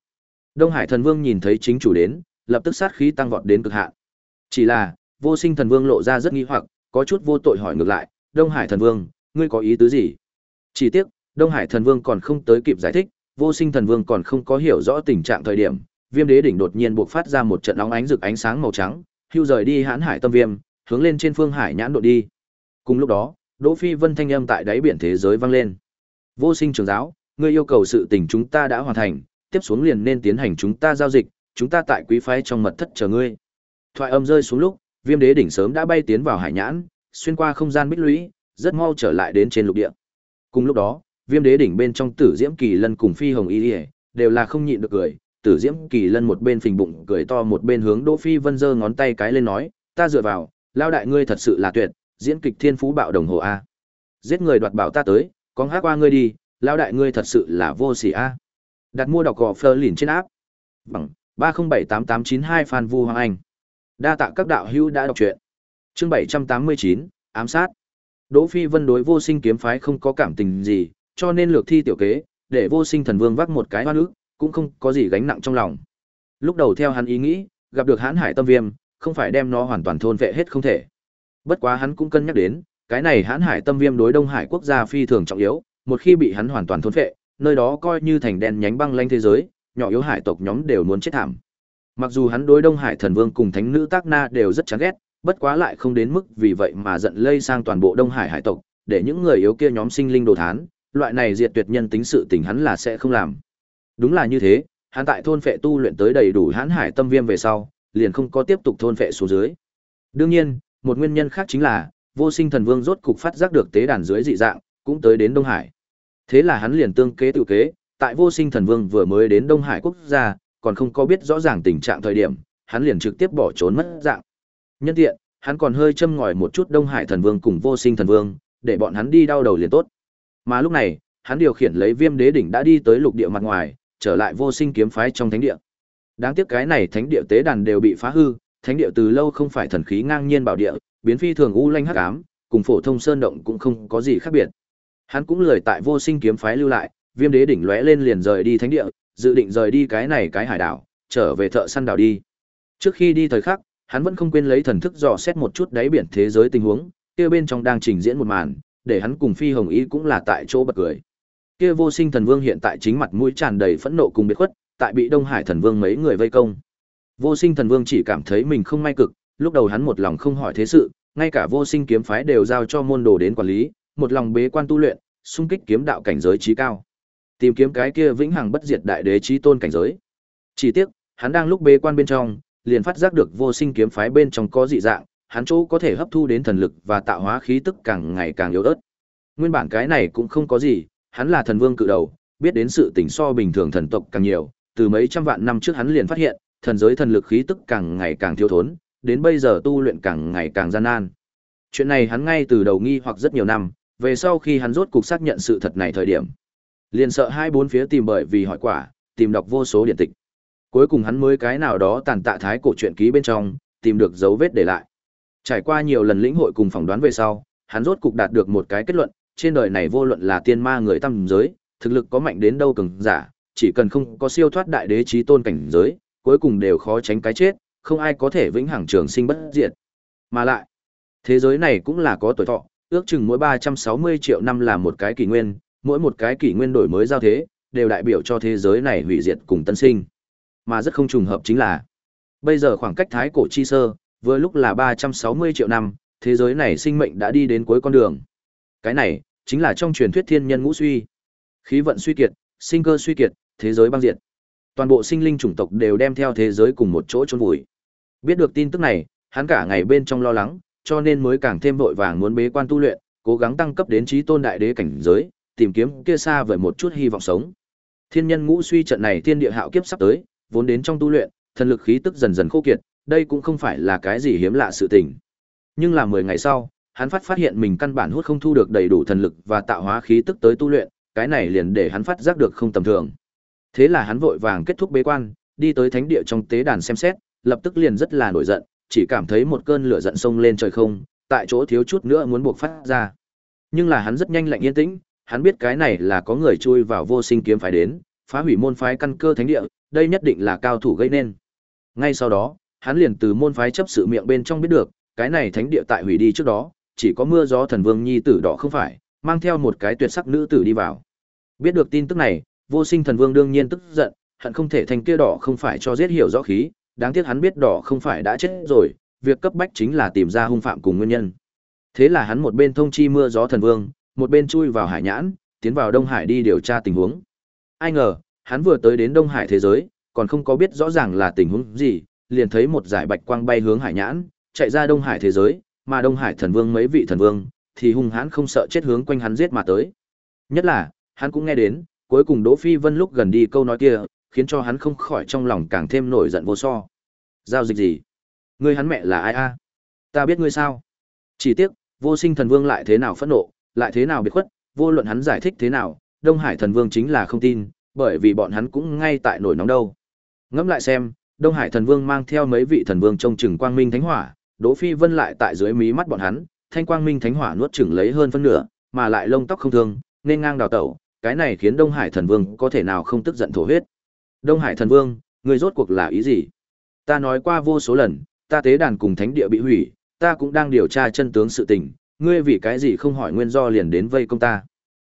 Đông Hải thần vương nhìn thấy chính chủ đến, lập tức sát khí tăng vọt đến cực hạn. Chỉ là, vô sinh thần vương lộ ra rất nghi hoặc, có chút vô tội hỏi ngược lại, Đông Hải thần vương, ngươi có ý tứ gì? Chỉ tiếc, Đông Hải Thần Vương còn không tới kịp giải thích, Vô Sinh Thần Vương còn không có hiểu rõ tình trạng thời điểm, Viêm Đế đỉnh đột nhiên bộc phát ra một trận óng ánh rực ánh sáng màu trắng, hưu rời đi Hãn Hải Tâm Viêm, hướng lên trên phương hải nhãn độ đi. Cùng lúc đó, Đỗ Phi Vân thanh âm tại đáy biển thế giới vang lên. Vô Sinh trưởng giáo, ngươi yêu cầu sự tình chúng ta đã hoàn thành, tiếp xuống liền nên tiến hành chúng ta giao dịch, chúng ta tại quý phái trong mật thất chờ ngươi. Thoại âm rơi xuống lúc, Viêm Đế đỉnh sớm đã bay tiến vào hải nhãn, xuyên qua không gian bích lũy, rất mau trở lại đến trên lục địa. Cùng lúc đó, Viêm Đế đỉnh bên trong Tử Diễm Kỳ Lân cùng Phi Hồng Y đều là không nhịn được cười, Tử Diễm Kỳ Lân một bên phình bụng cười to một bên hướng Đỗ Phi Vân giơ ngón tay cái lên nói, ta dựa vào, lao đại ngươi thật sự là tuyệt, diễn kịch thiên phú bạo đồng hồ a. Giết người đoạt bảo ta tới, con hát qua ngươi đi, lao đại ngươi thật sự là vô sỉ a. Đặt mua đọc gò phơ lìn trên áp. Bằng ba không bảy tám tám chín hai Phan Vu Hoàng Anh. Đa tạ các đạo hữu đã đọc truyện. Chương bảy trăm tám mươi chín ám sát. Đỗ Phi Vân đối vô sinh kiếm phái không có cảm tình gì, cho nên lược thi tiểu kế, để vô sinh thần vương vác một cái hoa nước, cũng không có gì gánh nặng trong lòng. Lúc đầu theo hắn ý nghĩ, gặp được hãn hải tâm viêm, không phải đem nó hoàn toàn thôn vệ hết không thể. Bất quá hắn cũng cân nhắc đến, cái này hãn hải tâm viêm đối Đông Hải quốc gia phi thường trọng yếu, một khi bị hắn hoàn toàn thôn vệ, nơi đó coi như thành đen nhánh băng lanh thế giới, nhỏ yếu hải tộc nhóm đều muốn chết thảm. Mặc dù hắn đối Đông Hải thần vương cùng thánh nữ Tác Na đều rất chán ghét, bất quá lại không đến mức vì vậy mà giận lây sang toàn bộ Đông Hải hải tộc, để những người yếu kia nhóm sinh linh đồ thán, loại này diệt tuyệt nhân tính sự tình hắn là sẽ không làm. Đúng là như thế, hắn tại thôn phệ tu luyện tới đầy đủ hãn hải tâm viêm về sau, liền không có tiếp tục thôn phệ xuống dưới. Đương nhiên, một nguyên nhân khác chính là, vô sinh thần vương rốt cục phát giác được tế đàn dưới dị dạng, cũng tới đến Đông Hải. Thế là hắn liền tương kế tự kế, tại vô sinh thần vương vừa mới đến Đông Hải quốc gia, còn không có biết rõ ràng tình trạng thời điểm, hắn liền trực tiếp bỏ trốn mất dạng. Nhân tiện, hắn còn hơi châm ngòi một chút Đông Hải thần vương cùng vô sinh thần vương, để bọn hắn đi đau đầu liền tốt. Mà lúc này, hắn điều khiển lấy viêm đế đỉnh đã đi tới lục địa mặt ngoài, trở lại vô sinh kiếm phái trong thánh địa. Đáng tiếc cái này thánh địa tế đàn đều bị phá hư, thánh địa từ lâu không phải thần khí ngang nhiên bảo địa, biến phi thường u lanh hắc ám, cùng phổ thông sơn động cũng không có gì khác biệt. Hắn cũng lười tại vô sinh kiếm phái lưu lại, viêm đế đỉnh lóe lên liền rời đi thánh địa, dự định rời đi cái này cái hải đảo, trở về thợ săn đảo đi. Trước khi đi thời khắc, hắn vẫn không quên lấy thần thức dò xét một chút đáy biển thế giới tình huống, kia bên trong đang trình diễn một màn, để hắn cùng Phi Hồng Ý cũng là tại chỗ bật cười. Kia vô sinh thần vương hiện tại chính mặt mũi tràn đầy phẫn nộ cùng biệt khuất, tại bị Đông Hải thần vương mấy người vây công. Vô sinh thần vương chỉ cảm thấy mình không may cực, lúc đầu hắn một lòng không hỏi thế sự, ngay cả vô sinh kiếm phái đều giao cho môn đồ đến quản lý, một lòng bế quan tu luyện, xung kích kiếm đạo cảnh giới trí cao. Tìm kiếm cái kia vĩnh hằng bất diệt đại đế trí tôn cảnh giới. Chỉ tiếc, hắn đang lúc bế quan bên trong, liền phát giác được vô sinh kiếm phái bên trong có dị dạng, hắn chỗ có thể hấp thu đến thần lực và tạo hóa khí tức càng ngày càng yếu ớt. Nguyên bản cái này cũng không có gì, hắn là thần vương cự đầu, biết đến sự tình so bình thường thần tộc càng nhiều, từ mấy trăm vạn năm trước hắn liền phát hiện, thần giới thần lực khí tức càng ngày càng thiếu thốn, đến bây giờ tu luyện càng ngày càng gian nan. Chuyện này hắn ngay từ đầu nghi hoặc rất nhiều năm, về sau khi hắn rốt cục xác nhận sự thật này thời điểm, liền sợ hai bốn phía tìm bởi vì hỏi quả, tìm đọc vô số điển tịch. Cuối cùng hắn mới cái nào đó tàn tạ thái cổ truyện ký bên trong, tìm được dấu vết để lại. Trải qua nhiều lần lĩnh hội cùng phỏng đoán về sau, hắn rốt cục đạt được một cái kết luận, trên đời này vô luận là tiên ma người tâm giới, thực lực có mạnh đến đâu cường giả, chỉ cần không có siêu thoát đại đế chí tôn cảnh giới, cuối cùng đều khó tránh cái chết, không ai có thể vĩnh hằng trường sinh bất diệt. Mà lại, thế giới này cũng là có tuổi thọ, ước chừng mỗi 360 triệu năm là một cái kỷ nguyên, mỗi một cái kỷ nguyên đổi mới giao thế, đều đại biểu cho thế giới này hủy diệt cùng tân sinh. Mà rất không trùng hợp chính là, bây giờ khoảng cách thái cổ chi sơ, vừa lúc là 360 triệu năm, thế giới này sinh mệnh đã đi đến cuối con đường. Cái này, chính là trong truyền thuyết thiên nhân ngũ suy. Khí vận suy kiệt, sinh cơ suy kiệt, thế giới băng diệt. Toàn bộ sinh linh chủng tộc đều đem theo thế giới cùng một chỗ chôn vùi. Biết được tin tức này, hắn cả ngày bên trong lo lắng, cho nên mới càng thêm vội vàng muốn bế quan tu luyện, cố gắng tăng cấp đến trí tôn đại đế cảnh giới, tìm kiếm kia xa vời một chút hy vọng sống. Thiên nhân ngũ suy trận này thiên địa hạo kiếp sắp tới, vốn đến trong tu luyện, thần lực khí tức dần dần khô kiệt, đây cũng không phải là cái gì hiếm lạ sự tình. Nhưng là 10 ngày sau, hắn phát phát hiện mình căn bản hút không thu được đầy đủ thần lực và tạo hóa khí tức tới tu luyện, cái này liền để hắn phát giác được không tầm thường. Thế là hắn vội vàng kết thúc bế quan, đi tới thánh địa trong tế đàn xem xét, lập tức liền rất là nổi giận, chỉ cảm thấy một cơn lửa giận sông lên trời không, tại chỗ thiếu chút nữa muốn buộc phát ra. Nhưng là hắn rất nhanh lạnh yên tĩnh, hắn biết cái này là có người chui vào vô sinh kiếm phái đến, phá hủy môn phái căn cơ thánh địa, đây nhất định là cao thủ gây nên. Ngay sau đó, hắn liền từ môn phái chấp sự miệng bên trong biết được, cái này thánh địa tại hủy đi trước đó, chỉ có mưa gió thần vương nhi tử đỏ không phải, mang theo một cái tuyệt sắc nữ tử đi vào. Biết được tin tức này, Vô Sinh Thần Vương đương nhiên tức giận, hận không thể thành kia đỏ không phải cho giết hiểu rõ khí, đáng tiếc hắn biết đỏ không phải đã chết rồi, việc cấp bách chính là tìm ra hung phạm cùng nguyên nhân. Thế là hắn một bên thông chi mưa gió thần vương, một bên chui vào hải nhãn, tiến vào Đông Hải đi điều tra tình huống. Ai ngờ, hắn vừa tới đến Đông Hải thế giới, còn không có biết rõ ràng là tình huống gì, liền thấy một giải bạch quang bay hướng hải nhãn, chạy ra Đông Hải thế giới, mà Đông Hải thần vương mấy vị thần vương thì hung hãn không sợ chết hướng quanh hắn giết mà tới. Nhất là, hắn cũng nghe đến, cuối cùng Đỗ Phi Vân lúc gần đi câu nói kia, khiến cho hắn không khỏi trong lòng càng thêm nổi giận vô so. Giao dịch gì? Ngươi hắn mẹ là ai a? Ta biết ngươi sao? Chỉ tiếc, vô sinh thần vương lại thế nào phẫn nộ, lại thế nào biệt khuất, vô luận hắn giải thích thế nào, Đông Hải thần vương chính là không tin, bởi vì bọn hắn cũng ngay tại nổi nóng đâu. Ngẫm lại xem, Đông Hải thần vương mang theo mấy vị thần vương trông chừng quang minh thánh hỏa, Đỗ Phi Vân lại tại dưới mí mắt bọn hắn, thanh quang minh thánh hỏa nuốt chửng lấy hơn phân nửa, mà lại lông tóc không thương, nên ngang đào tẩu, cái này khiến Đông Hải thần vương có thể nào không tức giận thổ huyết. Đông Hải thần vương, ngươi rốt cuộc là ý gì? Ta nói qua vô số lần, ta tế đàn cùng thánh địa bị hủy, ta cũng đang điều tra chân tướng sự tình, ngươi vì cái gì không hỏi nguyên do liền đến vây công ta?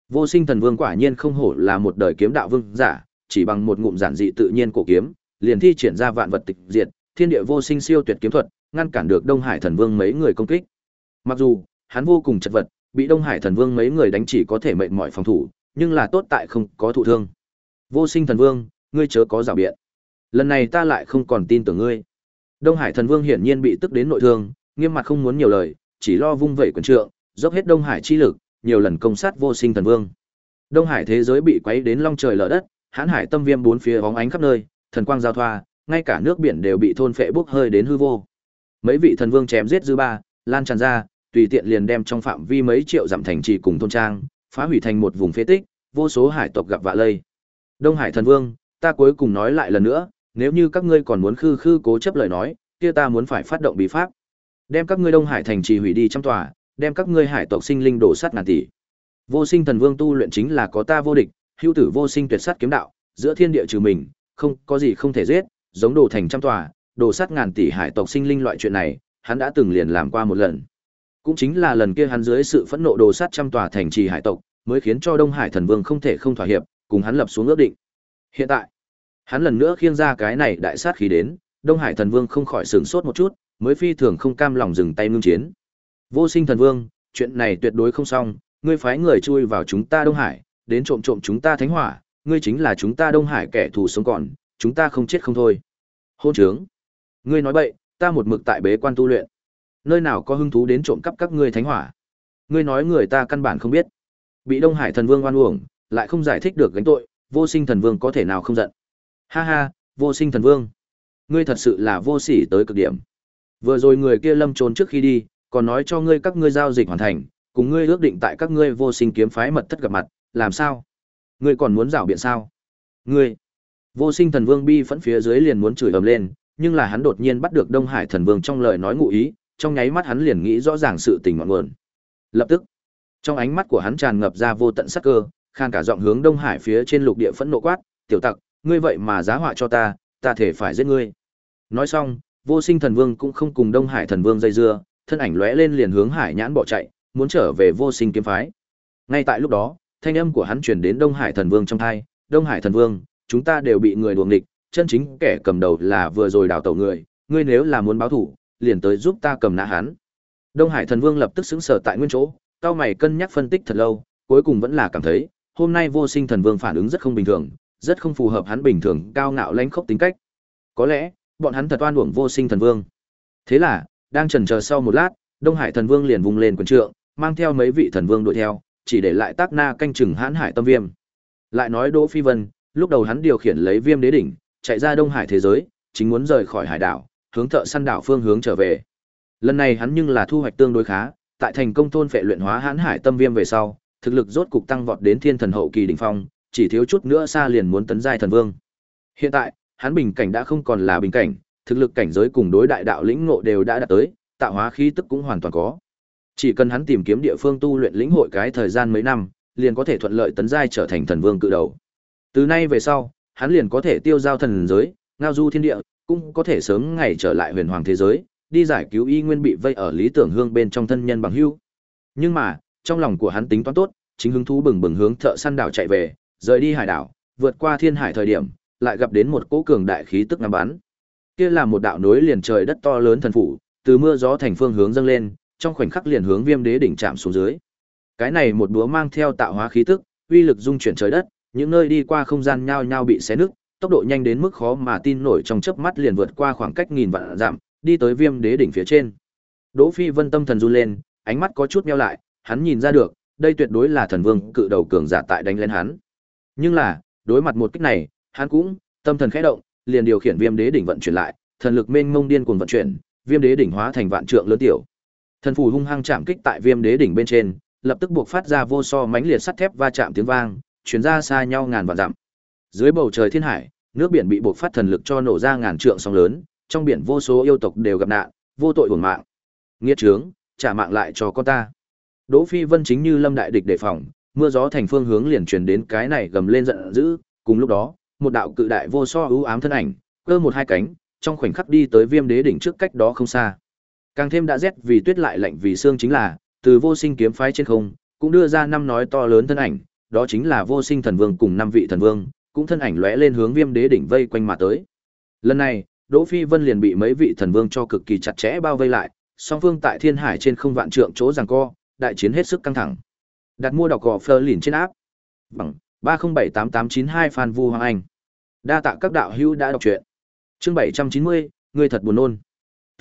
Vô Sinh Thần Vương quả nhiên không hổ là một đời kiếm đạo vương giả, chỉ bằng một ngụm giản dị tự nhiên cổ kiếm, liền thi triển ra vạn vật tịch diệt, thiên địa vô sinh siêu tuyệt kiếm thuật, ngăn cản được Đông Hải Thần Vương mấy người công kích. Mặc dù, hắn vô cùng chật vật, bị Đông Hải Thần Vương mấy người đánh chỉ có thể mệt mỏi phòng thủ, nhưng là tốt tại không có thụ thương. Vô Sinh Thần Vương, ngươi chớ có giảo biện. Lần này ta lại không còn tin tưởng ngươi. Đông Hải Thần Vương hiển nhiên bị tức đến nội thương, nghiêm mặt không muốn nhiều lời, chỉ lo vung vẩy quyền trượng, dốc hết Đông Hải chi lực, nhiều lần công sát Vô Sinh Thần Vương. Đông Hải thế giới bị quấy đến long trời lở đất, hãn hải tâm viêm bốn phía bóng ánh khắp nơi, thần quang giao thoa, ngay cả nước biển đều bị thôn phệ bốc hơi đến hư vô. Mấy vị thần vương chém giết dư ba, lan tràn ra, tùy tiện liền đem trong phạm vi mấy triệu dặm thành trì cùng thôn trang, phá hủy thành một vùng phế tích, vô số hải tộc gặp vạ lây. Đông Hải thần vương, ta cuối cùng nói lại lần nữa, nếu như các ngươi còn muốn khư khư cố chấp lời nói, kia ta muốn phải phát động bí pháp. Đem các ngươi Đông Hải thành trì hủy đi trong tòa, đem các ngươi hải tộc sinh linh đổ sát ngàn tỷ. Vô Sinh Thần Vương tu luyện chính là có ta vô địch, hữu tử vô sinh tuyệt sát kiếm đạo, giữa thiên địa trừ mình, không có gì không thể giết, giống đồ thành trăm tòa, đồ sát ngàn tỷ hải tộc sinh linh loại chuyện này, hắn đã từng liền làm qua một lần. Cũng chính là lần kia hắn dưới sự phẫn nộ đồ sát trăm tòa thành trì hải tộc, mới khiến cho Đông Hải Thần Vương không thể không thỏa hiệp, cùng hắn lập xuống ước định. Hiện tại, hắn lần nữa khiêng ra cái này đại sát khí đến, Đông Hải Thần Vương không khỏi sửng sốt một chút, mới phi thường không cam lòng dừng tay ngưng chiến. Vô Sinh Thần Vương, chuyện này tuyệt đối không xong, ngươi phái người chui vào chúng ta Đông Hải, đến trộm trộm chúng ta Thánh Hỏa, ngươi chính là chúng ta Đông Hải kẻ thù sống còn, chúng ta không chết không thôi. Hôn trướng. Ngươi nói bậy, ta một mực tại bế quan tu luyện. Nơi nào có hứng thú đến trộm cắp các ngươi Thánh Hỏa? Ngươi nói người ta căn bản không biết. Bị Đông Hải Thần Vương oan uổng, lại không giải thích được gánh tội, Vô Sinh Thần Vương có thể nào không giận? Ha ha, Vô Sinh Thần Vương, ngươi thật sự là vô sỉ tới cực điểm. Vừa rồi người kia lâm trốn trước khi đi, còn nói cho ngươi các ngươi giao dịch hoàn thành, cùng ngươi ước định tại các ngươi vô sinh kiếm phái mật thất gặp mặt, làm sao? Ngươi còn muốn rảo biện sao? Ngươi! Vô sinh thần vương bi phẫn phía dưới liền muốn chửi ầm lên, nhưng là hắn đột nhiên bắt được Đông Hải thần vương trong lời nói ngụ ý, trong nháy mắt hắn liền nghĩ rõ ràng sự tình ngọn nguồn. Lập tức, trong ánh mắt của hắn tràn ngập ra vô tận sắc cơ, khan cả giọng hướng Đông Hải phía trên lục địa phẫn nộ quát, "Tiểu tặc, ngươi vậy mà giá họa cho ta, ta thể phải giết ngươi." Nói xong, Vô Sinh Thần Vương cũng không cùng Đông Hải Thần Vương dây dưa, thân ảnh lóe lên liền hướng Hải Nhãn bỏ chạy, muốn trở về Vô Sinh kiếm phái. Ngay tại lúc đó, thanh âm của hắn truyền đến Đông Hải Thần Vương trong tai, "Đông Hải Thần Vương, chúng ta đều bị người đuổi nghịch, chân chính kẻ cầm đầu là vừa rồi đào tẩu người, ngươi nếu là muốn báo thủ, liền tới giúp ta cầm nã hắn." Đông Hải Thần Vương lập tức sững sờ tại nguyên chỗ, cao mày cân nhắc phân tích thật lâu, cuối cùng vẫn là cảm thấy, hôm nay Vô Sinh Thần Vương phản ứng rất không bình thường, rất không phù hợp hắn bình thường cao ngạo lãnh khốc tính cách. Có lẽ, bọn hắn thật oan uổng Vô Sinh Thần Vương. Thế là, đang chần chờ sau một lát, Đông Hải Thần Vương liền vùng lên quyền trượng, mang theo mấy vị thần vương đuổi theo, chỉ để lại Tác Na canh chừng Hãn Hải Tâm Viêm. Lại nói Đỗ Phi Vân, lúc đầu hắn điều khiển lấy Viêm Đế đỉnh, chạy ra Đông Hải thế giới, chính muốn rời khỏi hải đảo, hướng thợ săn đảo phương hướng trở về. Lần này hắn nhưng là thu hoạch tương đối khá, tại thành công thôn phệ luyện hóa Hãn Hải Tâm Viêm về sau, thực lực rốt cục tăng vọt đến Thiên Thần hậu kỳ đỉnh phong, chỉ thiếu chút nữa xa liền muốn tấn giai thần vương. Hiện tại, hắn bình cảnh đã không còn là bình cảnh, thực lực cảnh giới cùng đối đại đạo lĩnh ngộ đều đã đạt tới, tạo hóa khí tức cũng hoàn toàn có. Chỉ cần hắn tìm kiếm địa phương tu luyện lĩnh hội cái thời gian mấy năm, liền có thể thuận lợi tấn giai trở thành thần vương cự đầu. Từ nay về sau, hắn liền có thể tiêu giao thần giới, ngao du thiên địa, cũng có thể sớm ngày trở lại huyền hoàng thế giới, đi giải cứu y nguyên bị vây ở lý tưởng hương bên trong thân nhân bằng hữu. Nhưng mà, trong lòng của hắn tính toán tốt, chính hứng thú bừng bừng hướng thợ săn đảo chạy về, rời đi hải đảo, vượt qua thiên hải thời điểm, lại gặp đến một cỗ cường đại khí tức ngắm bắn. Kia là một đạo núi liền trời đất to lớn thần phủ, từ mưa gió thành phương hướng dâng lên, trong khoảnh khắc liền hướng Viêm Đế đỉnh chạm xuống dưới. Cái này một búa mang theo tạo hóa khí tức, uy lực dung chuyển trời đất, những nơi đi qua không gian nhao nhao bị xé nứt, tốc độ nhanh đến mức khó mà tin nổi trong chớp mắt liền vượt qua khoảng cách nghìn vạn dặm, đi tới Viêm Đế đỉnh phía trên. Đỗ Phi Vân tâm thần run lên, ánh mắt có chút meo lại, hắn nhìn ra được, đây tuyệt đối là thần vương cự đầu cường giả tại đánh lên hắn. Nhưng là, đối mặt một kích này, hắn cũng tâm thần khẽ động, liền điều khiển Viêm Đế đỉnh vận chuyển lại, thần lực mênh mông điên cuồng vận chuyển, Viêm Đế đỉnh hóa thành vạn trượng lớn tiểu. Thần phù hung hăng chạm kích tại Viêm Đế đỉnh bên trên, lập tức buộc phát ra vô so mãnh liệt sắt thép va chạm tiếng vang, truyền ra xa nhau ngàn vạn dặm. Dưới bầu trời thiên hải, nước biển bị buộc phát thần lực cho nổ ra ngàn trượng sóng lớn, trong biển vô số yêu tộc đều gặp nạn, vô tội uổng mạng. Nghiệt trướng, trả mạng lại cho con ta. Đỗ Phi Vân chính như lâm đại địch đề phòng, mưa gió thành phương hướng liền truyền đến cái này gầm lên giận dữ, cùng lúc đó, một đạo cự đại vô so ưu ám thân ảnh, cơ một hai cánh, trong khoảnh khắc đi tới Viêm Đế đỉnh trước cách đó không xa. Càng thêm đã rét vì tuyết lại lạnh vì xương chính là, từ vô sinh kiếm phái trên không, cũng đưa ra năm nói to lớn thân ảnh, đó chính là vô sinh thần vương cùng năm vị thần vương, cũng thân ảnh lóe lên hướng Viêm Đế đỉnh vây quanh mà tới. Lần này, Đỗ Phi Vân liền bị mấy vị thần vương cho cực kỳ chặt chẽ bao vây lại, song phương tại thiên hải trên không vạn trượng chỗ giằng co, đại chiến hết sức căng thẳng. Đặt mua đọc gò Fleur lìn trên áp. Bằng 3078892 Phan Vu Hoàng Anh. Đa tạ các đạo hữu đã đọc truyện. Chương 790, người thật buồn nôn.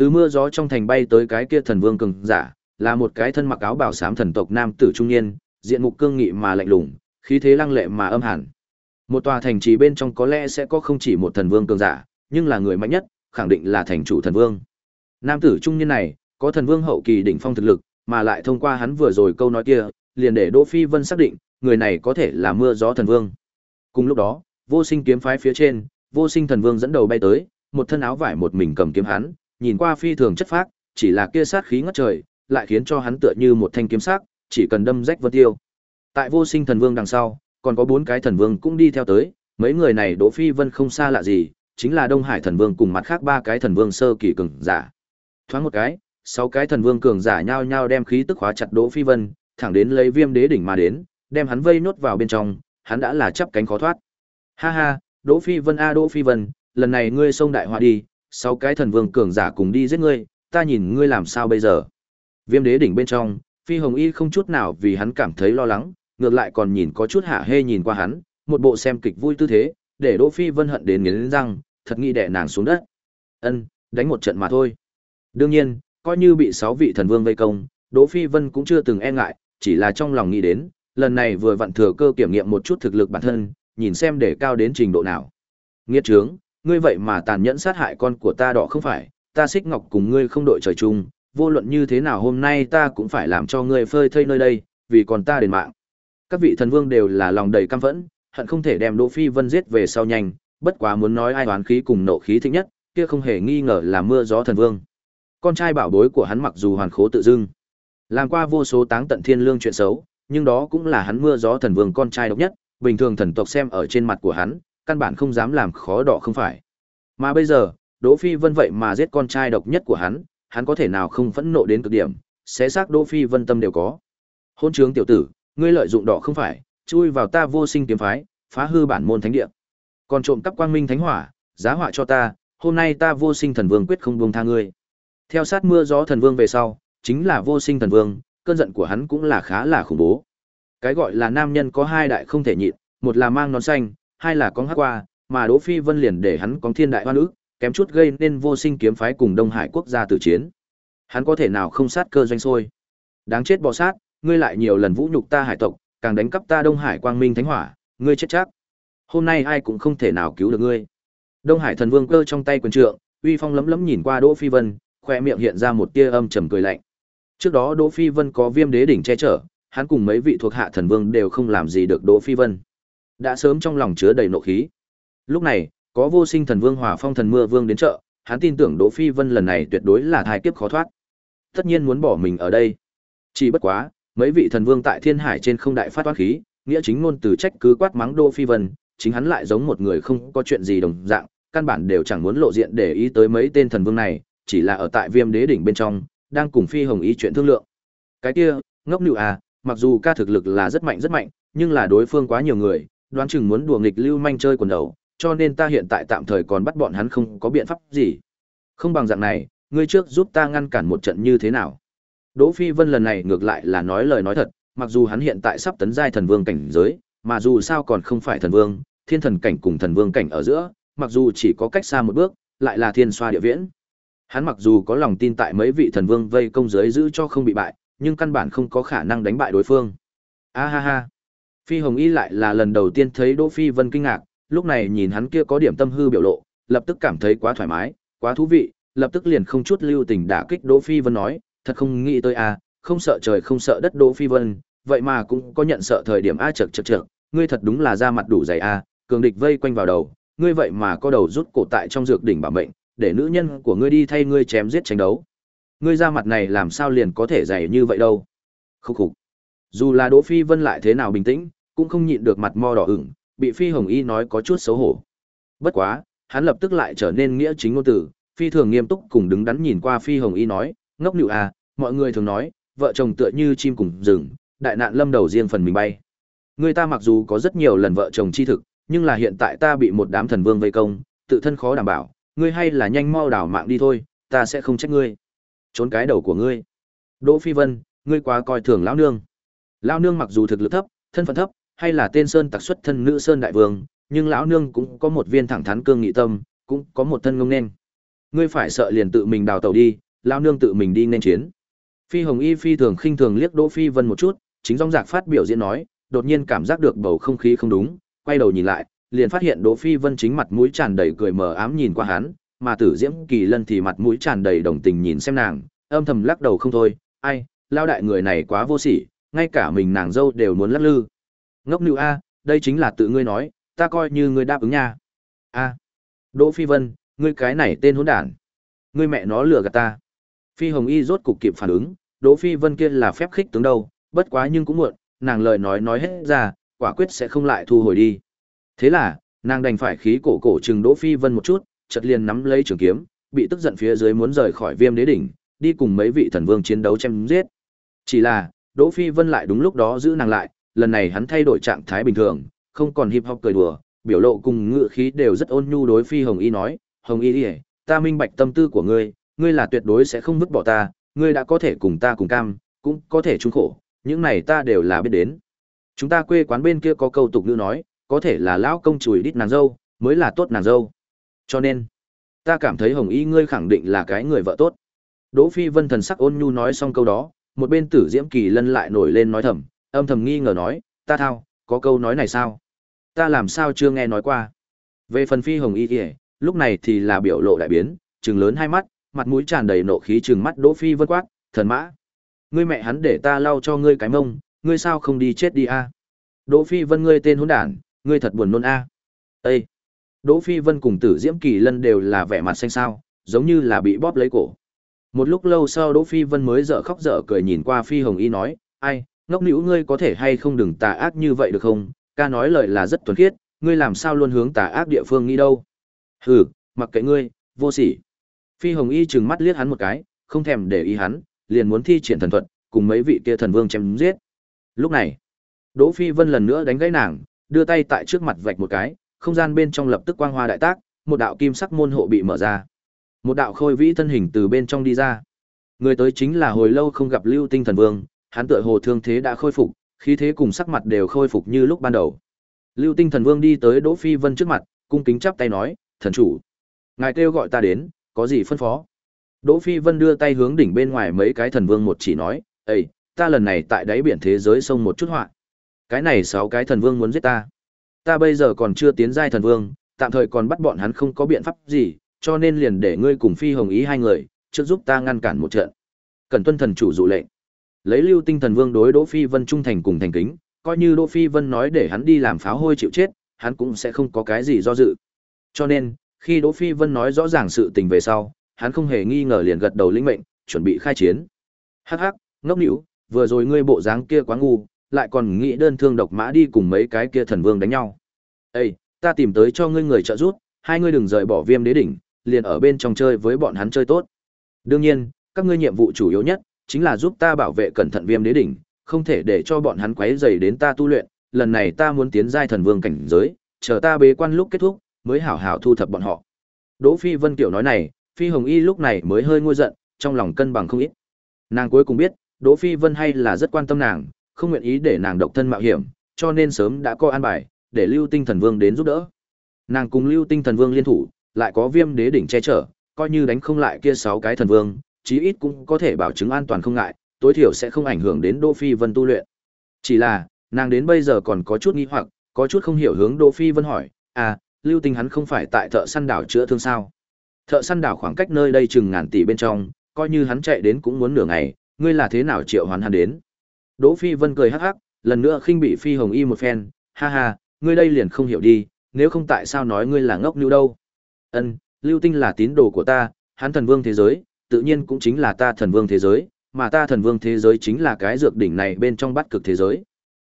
Từ mưa gió trong thành bay tới cái kia thần vương cường giả, là một cái thân mặc áo bào xám thần tộc nam tử trung niên, diện mục cương nghị mà lạnh lùng, khí thế lăng lệ mà âm hẳn Một tòa thành trì bên trong có lẽ sẽ có không chỉ một thần vương cường giả, nhưng là người mạnh nhất, khẳng định là thành chủ thần vương. Nam tử trung niên này, có thần vương hậu kỳ đỉnh phong thực lực, mà lại thông qua hắn vừa rồi câu nói kia, liền để Đỗ Phi Vân xác định, người này có thể là mưa gió thần vương. Cùng lúc đó, vô sinh kiếm phái phía trên, vô sinh thần vương dẫn đầu bay tới, một thân áo vải một mình cầm kiếm hắn, nhìn qua phi thường chất phác, chỉ là kia sát khí ngất trời, lại khiến cho hắn tựa như một thanh kiếm sắc, chỉ cần đâm rách vân tiêu. Tại vô sinh thần vương đằng sau, còn có bốn cái thần vương cũng đi theo tới, mấy người này Đỗ Phi Vân không xa lạ gì, chính là Đông Hải thần vương cùng mặt khác ba cái thần vương sơ kỳ cường giả. Thoáng một cái, sáu cái thần vương cường giả nhao nhao đem khí tức khóa chặt Đỗ Phi Vân, thẳng đến lấy Viêm Đế đỉnh mà đến, đem hắn vây nốt vào bên trong, hắn đã là chắp cánh khó thoát. Ha ha, Đỗ Phi Vân a Đỗ Phi Vân, lần này ngươi xông đại họa đi, sáu cái thần vương cường giả cùng đi giết ngươi, ta nhìn ngươi làm sao bây giờ? Viêm Đế đỉnh bên trong, Phi Hồng Y không chút nào vì hắn cảm thấy lo lắng, ngược lại còn nhìn có chút hạ hê nhìn qua hắn, một bộ xem kịch vui tư thế, để Đỗ Phi Vân hận đến nghiến răng, thật nghi đè nàng xuống đất. Ân, đánh một trận mà thôi. Đương nhiên, coi như bị sáu vị thần vương vây công, Đỗ Phi Vân cũng chưa từng e ngại, chỉ là trong lòng nghĩ đến, lần này vừa vặn thừa cơ kiểm nghiệm một chút thực lực bản thân, nhìn xem để cao đến trình độ nào. Nghiệt trướng, ngươi vậy mà tàn nhẫn sát hại con của ta đỏ không phải, ta xích ngọc cùng ngươi không đội trời chung, vô luận như thế nào hôm nay ta cũng phải làm cho ngươi phơi thây nơi đây, vì còn ta đền mạng. Các vị thần vương đều là lòng đầy căm phẫn, hận không thể đem Đỗ Phi Vân giết về sau nhanh, bất quá muốn nói ai oán khí cùng nộ khí thích nhất, kia không hề nghi ngờ là mưa gió thần vương. Con trai bảo bối của hắn mặc dù hoàn khố tự dưng, làm qua vô số táng tận thiên lương chuyện xấu, nhưng đó cũng là hắn mưa gió thần vương con trai độc nhất, bình thường thần tộc xem ở trên mặt của hắn, căn bản không dám làm khó đỏ không phải. Mà bây giờ, Đỗ Phi Vân vậy mà giết con trai độc nhất của hắn, hắn có thể nào không phẫn nộ đến cực điểm, xé xác Đỗ Phi Vân tâm đều có. Hôn trướng tiểu tử, ngươi lợi dụng đỏ không phải, chui vào ta vô sinh kiếm phái, phá hư bản môn thánh địa. Còn trộm cắp quang minh thánh hỏa, giá họa cho ta, hôm nay ta vô sinh thần vương quyết không buông tha ngươi. Theo sát mưa gió thần vương về sau, chính là vô sinh thần vương, cơn giận của hắn cũng là khá là khủng bố. Cái gọi là nam nhân có hai đại không thể nhịn, một là mang nón xanh, hai là con hắc qua, mà Đỗ Phi Vân liền để hắn có thiên đại hoa nữ, kém chút gây nên vô sinh kiếm phái cùng Đông Hải quốc gia tử chiến. Hắn có thể nào không sát cơ doanh sôi? Đáng chết bò sát, ngươi lại nhiều lần vũ nhục ta hải tộc, càng đánh cắp ta Đông Hải quang minh thánh hỏa, ngươi chết chắc. Hôm nay ai cũng không thể nào cứu được ngươi. Đông Hải thần vương cơ trong tay quyền trượng, uy phong lấm lấm nhìn qua Đỗ Phi Vân, khoe miệng hiện ra một tia âm trầm cười lạnh. Trước đó Đỗ Phi Vân có Viêm Đế đỉnh che chở, hắn cùng mấy vị thuộc hạ thần vương đều không làm gì được Đỗ Phi Vân. Đã sớm trong lòng chứa đầy nộ khí. Lúc này, có Vô Sinh Thần Vương Hỏa Phong Thần Mưa Vương đến chợ, hắn tin tưởng Đỗ Phi Vân lần này tuyệt đối là thai kiếp khó thoát. Tất nhiên muốn bỏ mình ở đây. Chỉ bất quá, mấy vị thần vương tại Thiên Hải trên không đại phát toán khí, nghĩa chính ngôn từ trách cứ quát mắng Đỗ Phi Vân, chính hắn lại giống một người không có chuyện gì đồng dạng, căn bản đều chẳng muốn lộ diện để ý tới mấy tên thần vương này, chỉ là ở tại Viêm Đế đỉnh bên trong, đang cùng Phi Hồng ý chuyện thương lượng. Cái kia, ngốc nữ à, mặc dù ca thực lực là rất mạnh rất mạnh, nhưng là đối phương quá nhiều người, đoán chừng muốn đùa nghịch lưu manh chơi quần đầu, cho nên ta hiện tại tạm thời còn bắt bọn hắn không có biện pháp gì. Không bằng dạng này, ngươi trước giúp ta ngăn cản một trận như thế nào? Đỗ Phi Vân lần này ngược lại là nói lời nói thật, mặc dù hắn hiện tại sắp tấn giai thần vương cảnh giới, mà dù sao còn không phải thần vương, thiên thần cảnh cùng thần vương cảnh ở giữa, mặc dù chỉ có cách xa một bước, lại là thiên xoa địa viễn. Hắn mặc dù có lòng tin tại mấy vị thần vương vây công giới giữ cho không bị bại, nhưng căn bản không có khả năng đánh bại đối phương. A ha ha. Phi Hồng Y lại là lần đầu tiên thấy Đỗ Phi Vân kinh ngạc, lúc này nhìn hắn kia có điểm tâm hư biểu lộ, lập tức cảm thấy quá thoải mái, quá thú vị, lập tức liền không chút lưu tình đả kích Đỗ Phi Vân nói, thật không nghĩ tới à, không sợ trời không sợ đất Đỗ Phi Vân, vậy mà cũng có nhận sợ thời điểm a chậc chậc chậc, ngươi thật đúng là ra mặt đủ dày a, cường địch vây quanh vào đầu, ngươi vậy mà có đầu rút cổ tại trong dược đỉnh bảo mệnh, để nữ nhân của ngươi đi thay ngươi chém giết tranh đấu. Ngươi ra mặt này làm sao liền có thể dày như vậy đâu? Khúc khục. Dù là Đỗ Phi Vân lại thế nào bình tĩnh, cũng không nhịn được mặt mo đỏ ửng, bị Phi Hồng Y nói có chút xấu hổ. Bất quá, hắn lập tức lại trở nên nghĩa chính ngôn tử, phi thường nghiêm túc cùng đứng đắn nhìn qua Phi Hồng Y nói, ngốc nịu à, mọi người thường nói, vợ chồng tựa như chim cùng rừng, đại nạn lâm đầu riêng phần mình bay. Người ta mặc dù có rất nhiều lần vợ chồng chi thực, nhưng là hiện tại ta bị một đám thần vương vây công, tự thân khó đảm bảo, ngươi hay là nhanh mau đảo mạng đi thôi, ta sẽ không trách ngươi. Trốn cái đầu của ngươi. Đỗ Phi Vân, ngươi quá coi thường lão nương. Lão nương mặc dù thực lực thấp, thân phận thấp, hay là tên sơn tặc xuất thân nữ sơn đại vương, nhưng lão nương cũng có một viên thẳng thắn cương nghị tâm, cũng có một thân ngông nên. Ngươi phải sợ liền tự mình đào tẩu đi, lão nương tự mình đi nên chiến. Phi Hồng Y phi thường khinh thường liếc Đỗ Phi Vân một chút, chính dòng dạc phát biểu diễn nói, đột nhiên cảm giác được bầu không khí không đúng, quay đầu nhìn lại, liền phát hiện Đỗ Phi Vân chính mặt mũi tràn đầy cười mờ ám nhìn qua hắn, mà Tử Diễm Kỳ Lân thì mặt mũi tràn đầy đồng tình nhìn xem nàng, âm thầm lắc đầu không thôi, ai, lao đại người này quá vô sỉ, ngay cả mình nàng dâu đều muốn lắc lư. Ngốc nữ a, đây chính là tự ngươi nói, ta coi như ngươi đáp ứng nha. A. Đỗ Phi Vân, ngươi cái này tên hỗn đản. Ngươi mẹ nó lừa gạt ta. Phi Hồng Y rốt cục kịp phản ứng, Đỗ Phi Vân kia là phép khích tướng đâu, bất quá nhưng cũng muộn, nàng lời nói nói hết ra, quả quyết sẽ không lại thu hồi đi. Thế là, nàng đành phải khí cổ cổ chừng Đỗ Phi Vân một chút, chợt liền nắm lấy trường kiếm, bị tức giận phía dưới muốn rời khỏi Viêm Đế đỉnh, đi cùng mấy vị thần vương chiến đấu chém giết. Chỉ là, Đỗ Phi Vân lại đúng lúc đó giữ nàng lại, lần này hắn thay đổi trạng thái bình thường, không còn hip hop cười đùa, biểu lộ cùng ngựa khí đều rất ôn nhu đối Phi Hồng Y nói, "Hồng Y, đi, ta minh bạch tâm tư của ngươi, ngươi là tuyệt đối sẽ không vứt bỏ ta, ngươi đã có thể cùng ta cùng cam, cũng có thể chung khổ, những này ta đều là biết đến." Chúng ta quê quán bên kia có câu tục ngữ nói, có thể là lão công chùi đít nàng dâu, mới là tốt nàng dâu. Cho nên, ta cảm thấy Hồng Y ngươi khẳng định là cái người vợ tốt. Đỗ Phi Vân thần sắc ôn nhu nói xong câu đó, một bên Tử Diễm Kỳ Lân lại nổi lên nói thầm, âm thầm nghi ngờ nói, ta thao, có câu nói này sao? Ta làm sao chưa nghe nói qua? Về phần Phi Hồng Y Kiề, lúc này thì là biểu lộ đại biến, trừng lớn hai mắt, mặt mũi tràn đầy nộ khí trừng mắt Đỗ Phi Vân quát, thần mã, ngươi mẹ hắn để ta lau cho ngươi cái mông, ngươi sao không đi chết đi a? Đỗ Phi Vân ngươi tên hỗn đản, ngươi thật buồn nôn a. Ê! Đỗ Phi Vân cùng Tử Diễm Kỳ Lân đều là vẻ mặt xanh xao, giống như là bị bóp lấy cổ. Một lúc lâu sau Đỗ Phi Vân mới dở khóc dở cười nhìn qua Phi Hồng Y nói, ai, ngốc nữ ngươi có thể hay không đừng tà ác như vậy được không? Ca nói lời là rất thuần khiết, ngươi làm sao luôn hướng tà ác địa phương nghĩ đâu? Hừ, mặc kệ ngươi, vô sỉ. Phi Hồng Y trừng mắt liếc hắn một cái, không thèm để ý hắn, liền muốn thi triển thần thuật, cùng mấy vị kia thần vương chém giết. Lúc này, Đỗ Phi Vân lần nữa đánh gãy nàng, đưa tay tại trước mặt vạch một cái, không gian bên trong lập tức quang hoa đại tác, một đạo kim sắc môn hộ bị mở ra. Một đạo khôi vĩ thân hình từ bên trong đi ra. Người tới chính là hồi lâu không gặp Lưu Tinh Thần Vương, hắn tựa hồ thương thế đã khôi phục, khí thế cùng sắc mặt đều khôi phục như lúc ban đầu. Lưu Tinh Thần Vương đi tới Đỗ Phi Vân trước mặt, cung kính chắp tay nói, "Thần chủ, ngài kêu gọi ta đến, có gì phân phó?" Đỗ Phi Vân đưa tay hướng đỉnh bên ngoài mấy cái thần vương một chỉ nói, "Ê, ta lần này tại đáy biển thế giới sông một chút họa. Cái này sáu cái thần vương muốn giết ta. Ta bây giờ còn chưa tiến giai thần vương, tạm thời còn bắt bọn hắn không có biện pháp gì, cho nên liền để ngươi cùng Phi Hồng Ý hai người, trước giúp ta ngăn cản một trận." Cần tuân thần chủ dụ lệnh. Lấy Lưu Tinh Thần Vương đối Đỗ Phi Vân trung thành cùng thành kính, coi như Đỗ Phi Vân nói để hắn đi làm pháo hôi chịu chết, hắn cũng sẽ không có cái gì do dự. Cho nên, khi Đỗ Phi Vân nói rõ ràng sự tình về sau, hắn không hề nghi ngờ liền gật đầu lĩnh mệnh, chuẩn bị khai chiến. Hắc hắc, ngốc nữu, vừa rồi ngươi bộ dáng kia quá ngu, lại còn nghĩ đơn thương độc mã đi cùng mấy cái kia thần vương đánh nhau. Ê, ta tìm tới cho ngươi người trợ giúp, hai ngươi đừng rời bỏ viêm đế đỉnh, liền ở bên trong chơi với bọn hắn chơi tốt. Đương nhiên, các ngươi nhiệm vụ chủ yếu nhất chính là giúp ta bảo vệ cẩn thận viêm đế đỉnh, không thể để cho bọn hắn quấy rầy đến ta tu luyện, lần này ta muốn tiến giai thần vương cảnh giới, chờ ta bế quan lúc kết thúc, mới hảo hảo thu thập bọn họ. Đỗ Phi Vân tiểu nói này, Phi Hồng Y lúc này mới hơi nguôi giận, trong lòng cân bằng không ít. Nàng cuối cùng biết, Đỗ Phi Vân hay là rất quan tâm nàng, không nguyện ý để nàng độc thân mạo hiểm, cho nên sớm đã có an bài, để Lưu Tinh Thần Vương đến giúp đỡ. Nàng cùng Lưu Tinh Thần Vương liên thủ, lại có Viêm Đế đỉnh che chở, coi như đánh không lại kia sáu cái thần vương, chí ít cũng có thể bảo chứng an toàn không ngại, tối thiểu sẽ không ảnh hưởng đến Đỗ Phi Vân tu luyện. Chỉ là, nàng đến bây giờ còn có chút nghi hoặc, có chút không hiểu hướng Đỗ Phi Vân hỏi, "À, Lưu Tinh hắn không phải tại Thợ săn đảo chữa thương sao? Thợ săn đảo khoảng cách nơi đây chừng ngàn tỷ bên trong, coi như hắn chạy đến cũng muốn nửa ngày, ngươi là thế nào triệu hoán hắn đến?" Đỗ Phi Vân cười hắc hắc, lần nữa khinh bị Phi Hồng Y một phen, "Ha ha, ngươi đây liền không hiểu đi, nếu không tại sao nói ngươi là ngốc lưu đâu?" Ân, Lưu Tinh là tín đồ của ta, hắn thần vương thế giới, tự nhiên cũng chính là ta thần vương thế giới, mà ta thần vương thế giới chính là cái dược đỉnh này bên trong bát cực thế giới.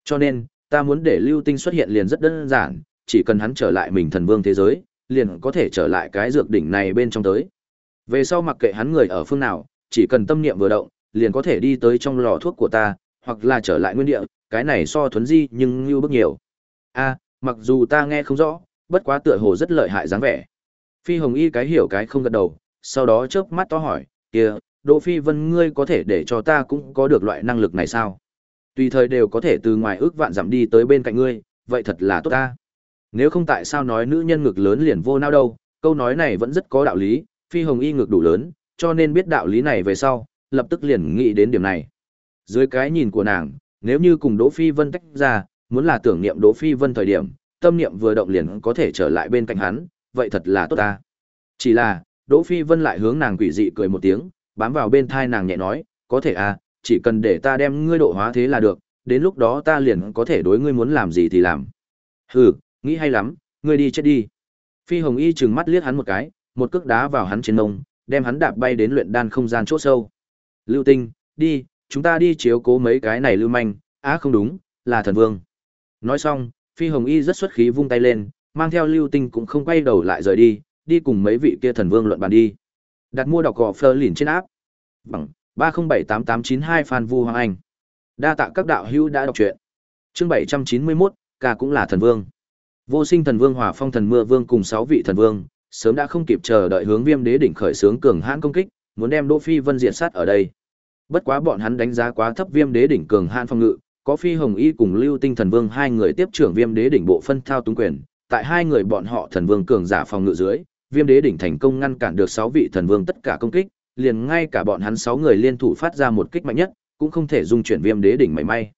Cho nên, ta muốn để Lưu Tinh xuất hiện liền rất đơn giản, chỉ cần hắn trở lại mình thần vương thế giới, liền có thể trở lại cái dược đỉnh này bên trong tới. Về sau mặc kệ hắn người ở phương nào, chỉ cần tâm niệm vừa động, liền có thể đi tới trong lò thuốc của ta, hoặc là trở lại nguyên địa, cái này so thuấn di nhưng lưu bức nhiều. A, mặc dù ta nghe không rõ, bất quá tựa hồ rất lợi hại dáng vẻ. Phi Hồng Y cái hiểu cái không gật đầu, sau đó chớp mắt to hỏi, kia, Đỗ Phi Vân ngươi có thể để cho ta cũng có được loại năng lực này sao? Tùy thời đều có thể từ ngoài ước vạn giảm đi tới bên cạnh ngươi, vậy thật là tốt ta. Nếu không tại sao nói nữ nhân ngực lớn liền vô nao đâu, câu nói này vẫn rất có đạo lý, Phi Hồng Y ngực đủ lớn, cho nên biết đạo lý này về sau, lập tức liền nghĩ đến điểm này. Dưới cái nhìn của nàng, nếu như cùng Đỗ Phi Vân tách ra, muốn là tưởng niệm Đỗ Phi Vân thời điểm, tâm niệm vừa động liền có thể trở lại bên cạnh hắn, vậy thật là tốt ta. Chỉ là, Đỗ Phi Vân lại hướng nàng quỷ dị cười một tiếng, bám vào bên thai nàng nhẹ nói, có thể à, chỉ cần để ta đem ngươi độ hóa thế là được, đến lúc đó ta liền có thể đối ngươi muốn làm gì thì làm. Hừ, nghĩ hay lắm, ngươi đi chết đi. Phi Hồng Y trừng mắt liếc hắn một cái, một cước đá vào hắn trên mông, đem hắn đạp bay đến luyện đan không gian chỗ sâu. Lưu Tinh, đi, chúng ta đi chiếu cố mấy cái này lưu manh, á không đúng, là thần vương. Nói xong, Phi Hồng Y rất xuất khí vung tay lên, mang theo Lưu Tinh cũng không quay đầu lại rời đi, đi cùng mấy vị kia thần vương luận bàn đi. Đặt mua đọc gò phơ lìn trên áp. Bằng 3078892 Phan Vu Hoàng Anh. Đa tạ các đạo hữu đã đọc truyện. Chương 791, ca cũng là thần vương. Vô Sinh Thần Vương Hỏa Phong Thần Mưa Vương cùng 6 vị thần vương, sớm đã không kịp chờ đợi hướng Viêm Đế đỉnh khởi sướng cường hãn công kích, muốn đem Đỗ Phi Vân diệt sát ở đây. Bất quá bọn hắn đánh giá quá thấp Viêm Đế đỉnh cường hãn phong ngự, có Phi Hồng Y cùng Lưu Tinh Thần Vương hai người tiếp trưởng Viêm Đế đỉnh bộ phân thao túng quyền, tại hai người bọn họ thần vương cường giả phòng ngự dưới, Viêm Đế đỉnh thành công ngăn cản được sáu vị thần vương tất cả công kích, liền ngay cả bọn hắn sáu người liên thủ phát ra một kích mạnh nhất, cũng không thể dung chuyển Viêm Đế đỉnh mảy may.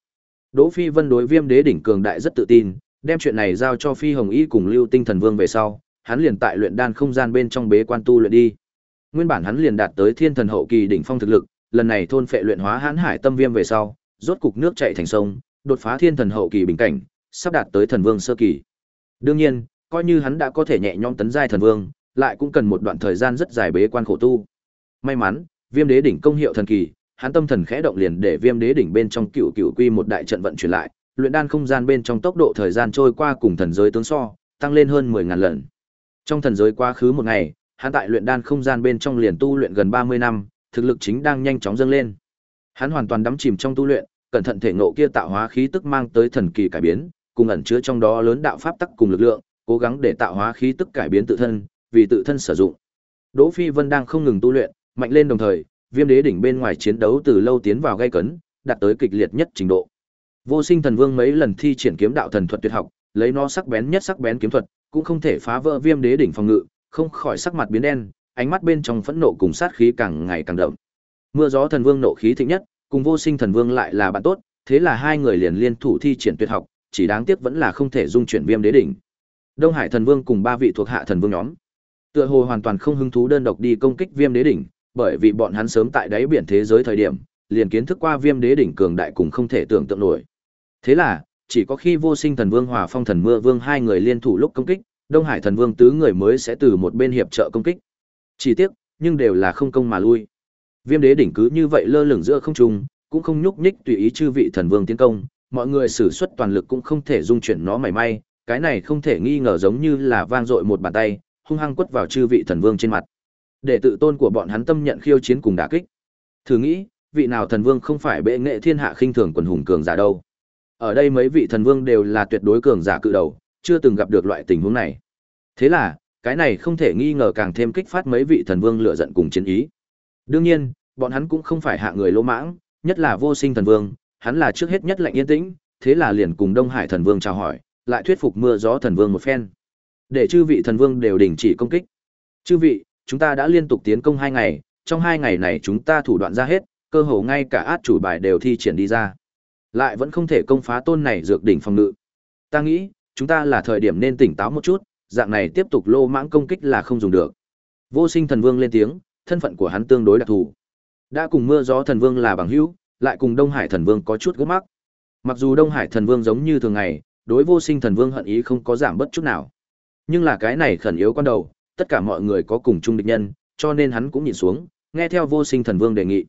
Đỗ Phi Vân đối Viêm Đế đỉnh cường đại rất tự tin, đem chuyện này giao cho Phi Hồng Y cùng Lưu Tinh Thần Vương về sau, hắn liền tại luyện đan không gian bên trong bế quan tu luyện đi. Nguyên bản hắn liền đạt tới Thiên Thần hậu kỳ đỉnh phong thực lực, lần này thôn phệ luyện hóa hãn hải tâm viêm về sau, rốt cục nước chảy thành sông, đột phá Thiên Thần hậu kỳ bình cảnh, sắp đạt tới Thần Vương sơ kỳ. Đương nhiên, coi như hắn đã có thể nhẹ nhõm tấn giai Thần Vương, lại cũng cần một đoạn thời gian rất dài bế quan khổ tu. May mắn, Viêm Đế đỉnh công hiệu thần kỳ, hắn tâm thần khẽ động liền để Viêm Đế đỉnh bên trong cựu cựu quy một đại trận vận chuyển lại, luyện đan không gian bên trong tốc độ thời gian trôi qua cùng thần giới tướng so, tăng lên hơn 10 ngàn lần. Trong thần giới quá khứ một ngày, hắn tại luyện đan không gian bên trong liền tu luyện gần 30 năm, thực lực chính đang nhanh chóng dâng lên. Hắn hoàn toàn đắm chìm trong tu luyện, cẩn thận thể ngộ kia tạo hóa khí tức mang tới thần kỳ cải biến, cùng ẩn chứa trong đó lớn đạo pháp tắc cùng lực lượng, cố gắng để tạo hóa khí tức cải biến tự thân, vì tự thân sử dụng. Đỗ Phi Vân đang không ngừng tu luyện, mạnh lên đồng thời, Viêm Đế đỉnh bên ngoài chiến đấu từ lâu tiến vào gay cấn, đạt tới kịch liệt nhất trình độ. Vô Sinh Thần Vương mấy lần thi triển kiếm đạo thần thuật tuyệt học, lấy nó sắc bén nhất sắc bén kiếm thuật, cũng không thể phá vỡ Viêm Đế đỉnh phòng ngự, không khỏi sắc mặt biến đen, ánh mắt bên trong phẫn nộ cùng sát khí càng ngày càng đậm. Mưa gió thần vương nộ khí thịnh nhất, cùng Vô Sinh Thần Vương lại là bạn tốt, thế là hai người liền liên thủ thi triển tuyệt học, chỉ đáng tiếc vẫn là không thể dung chuyển Viêm Đế đỉnh. Đông Hải Thần Vương cùng ba vị thuộc hạ thần vương nhóm, tựa hồ hoàn toàn không hứng thú đơn độc đi công kích Viêm Đế đỉnh, bởi vì bọn hắn sớm tại đáy biển thế giới thời điểm, liền kiến thức qua Viêm Đế đỉnh cường đại cùng không thể tưởng tượng nổi. Thế là, chỉ có khi vô sinh thần vương hòa phong thần mưa vương hai người liên thủ lúc công kích, Đông Hải thần vương tứ người mới sẽ từ một bên hiệp trợ công kích. Chỉ tiếc, nhưng đều là không công mà lui. Viêm đế đỉnh cứ như vậy lơ lửng giữa không trung, cũng không nhúc nhích tùy ý chư vị thần vương tiến công, mọi người sử xuất toàn lực cũng không thể dung chuyển nó mảy may, cái này không thể nghi ngờ giống như là vang dội một bàn tay, hung hăng quất vào chư vị thần vương trên mặt. Để tự tôn của bọn hắn tâm nhận khiêu chiến cùng đả kích. Thử nghĩ, vị nào thần vương không phải bệ nghệ thiên hạ khinh thường quần hùng cường giả đâu. Ở đây mấy vị thần vương đều là tuyệt đối cường giả cự đầu, chưa từng gặp được loại tình huống này. Thế là, cái này không thể nghi ngờ càng thêm kích phát mấy vị thần vương lựa giận cùng chiến ý. Đương nhiên, bọn hắn cũng không phải hạ người lỗ mãng, nhất là vô sinh thần vương, hắn là trước hết nhất lạnh yên tĩnh, thế là liền cùng Đông Hải thần vương chào hỏi, lại thuyết phục mưa gió thần vương một phen. Để chư vị thần vương đều đình chỉ công kích. Chư vị, chúng ta đã liên tục tiến công hai ngày, trong hai ngày này chúng ta thủ đoạn ra hết, cơ hồ ngay cả át chủ bài đều thi triển đi ra. Lại vẫn không thể công phá tôn này dược đỉnh phòng ngự. Ta nghĩ, chúng ta là thời điểm nên tỉnh táo một chút, dạng này tiếp tục lô mãng công kích là không dùng được. Vô sinh thần vương lên tiếng, thân phận của hắn tương đối đặc thù. Đã cùng mưa gió thần vương là bằng hữu, lại cùng Đông Hải thần vương có chút gấp mắc. Mặc dù Đông Hải thần vương giống như thường ngày, đối vô sinh thần vương hận ý không có giảm bất chút nào. Nhưng là cái này khẩn yếu quan đầu, tất cả mọi người có cùng chung địch nhân, cho nên hắn cũng nhìn xuống, nghe theo vô sinh thần vương đề nghị.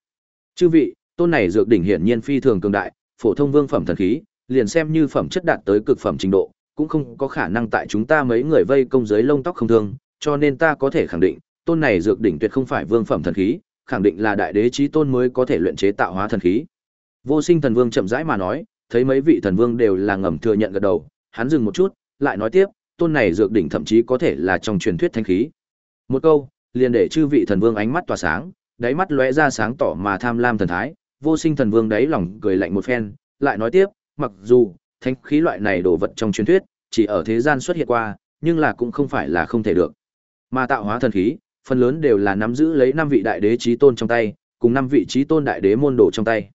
Chư vị, tôn này dược đỉnh hiển nhiên phi thường cường đại, phổ thông vương phẩm thần khí, liền xem như phẩm chất đạt tới cực phẩm trình độ, cũng không có khả năng tại chúng ta mấy người vây công dưới lông tóc không thương, cho nên ta có thể khẳng định, tôn này dược đỉnh tuyệt không phải vương phẩm thần khí, khẳng định là đại đế chí tôn mới có thể luyện chế tạo hóa thần khí. Vô Sinh Thần Vương chậm rãi mà nói, thấy mấy vị thần vương đều là ngầm thừa nhận gật đầu, hắn dừng một chút, lại nói tiếp, tôn này dược đỉnh thậm chí có thể là trong truyền thuyết thanh khí. Một câu, liền để chư vị thần vương ánh mắt tỏa sáng, đáy mắt lóe ra sáng tỏ mà tham lam thần thái, Vô Sinh Thần Vương đáy lòng cười lạnh một phen, lại nói tiếp, mặc dù thanh khí loại này đồ vật trong truyền thuyết, chỉ ở thế gian xuất hiện qua, nhưng là cũng không phải là không thể được. Mà tạo hóa thần khí, phần lớn đều là nắm giữ lấy năm vị đại đế chí tôn trong tay, cùng năm vị chí tôn đại đế môn đồ trong tay.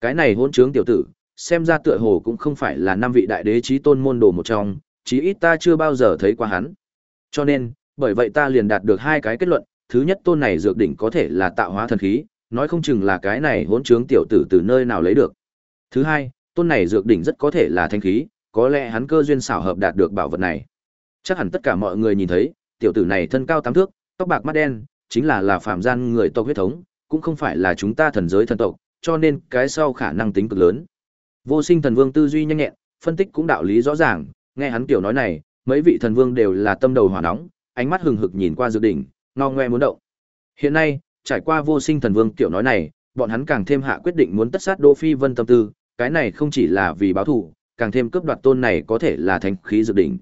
Cái này hỗn trướng tiểu tử, xem ra tựa hồ cũng không phải là năm vị đại đế chí tôn môn đồ một trong, chí ít ta chưa bao giờ thấy qua hắn. Cho nên, bởi vậy ta liền đạt được hai cái kết luận, thứ nhất tôn này dược đỉnh có thể là tạo hóa thần khí, nói không chừng là cái này hỗn trướng tiểu tử từ nơi nào lấy được. Thứ hai, tôn này dược đỉnh rất có thể là thanh khí, có lẽ hắn cơ duyên xảo hợp đạt được bảo vật này. Chắc hẳn tất cả mọi người nhìn thấy, tiểu tử này thân cao tám thước, tóc bạc mắt đen, chính là là phạm gian người tộc huyết thống, cũng không phải là chúng ta thần giới thần tộc, cho nên cái sau khả năng tính cực lớn. Vô Sinh Thần Vương tư duy nhanh nhẹn, phân tích cũng đạo lý rõ ràng, nghe hắn tiểu nói này, mấy vị thần vương đều là tâm đầu hỏa nóng, ánh mắt hừng hực nhìn qua dược đỉnh, ngao ngoe muốn động. Hiện nay, trải qua Vô Sinh Thần Vương tiểu nói này, bọn hắn càng thêm hạ quyết định muốn tất sát Đỗ Phi Vân tâm tư, cái này không chỉ là vì báo thù, càng thêm cướp đoạt tôn này có thể là thánh khí dược đỉnh.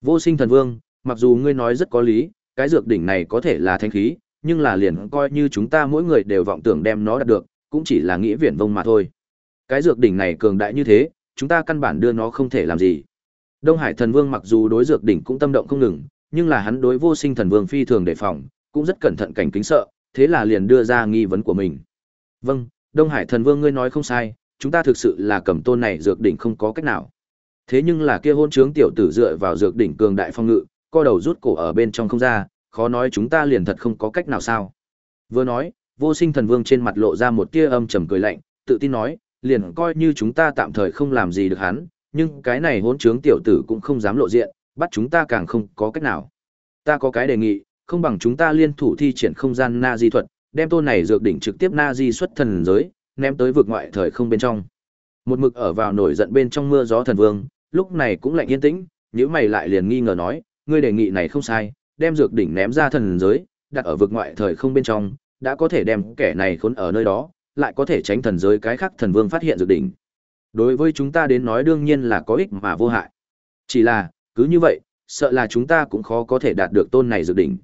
Vô Sinh Thần Vương, mặc dù ngươi nói rất có lý, cái dược đỉnh này có thể là thánh khí, nhưng là liền coi như chúng ta mỗi người đều vọng tưởng đem nó đạt được, cũng chỉ là nghĩa viển vông mà thôi. Cái dược đỉnh này cường đại như thế, chúng ta căn bản đưa nó không thể làm gì. Đông Hải Thần Vương mặc dù đối dược đỉnh cũng tâm động không ngừng, nhưng là hắn đối Vô Sinh Thần Vương phi thường đề phòng, cũng rất cẩn thận cảnh kính sợ, thế là liền đưa ra nghi vấn của mình. Vâng, Đông Hải Thần Vương ngươi nói không sai, chúng ta thực sự là cầm tôn này dược đỉnh không có cách nào. Thế nhưng là kia hôn trướng tiểu tử dựa vào dược đỉnh cường đại phong ngự, co đầu rút cổ ở bên trong không ra, khó nói chúng ta liền thật không có cách nào sao. Vừa nói, vô sinh thần vương trên mặt lộ ra một tia âm trầm cười lạnh, tự tin nói, liền coi như chúng ta tạm thời không làm gì được hắn, nhưng cái này hỗn trướng tiểu tử cũng không dám lộ diện, bắt chúng ta càng không có cách nào. Ta có cái đề nghị, không bằng chúng ta liên thủ thi triển không gian na di thuật, đem tôn này dược đỉnh trực tiếp na di xuất thần giới, ném tới vực ngoại thời không bên trong. Một mực ở vào nổi giận bên trong mưa gió thần vương, lúc này cũng lạnh yên tĩnh, nếu mày lại liền nghi ngờ nói, ngươi đề nghị này không sai, đem dược đỉnh ném ra thần giới, đặt ở vực ngoại thời không bên trong, đã có thể đem kẻ này khốn ở nơi đó, lại có thể tránh thần giới cái khác thần vương phát hiện dược đỉnh. Đối với chúng ta đến nói đương nhiên là có ích mà vô hại. Chỉ là, cứ như vậy, sợ là chúng ta cũng khó có thể đạt được tôn này dược đỉnh.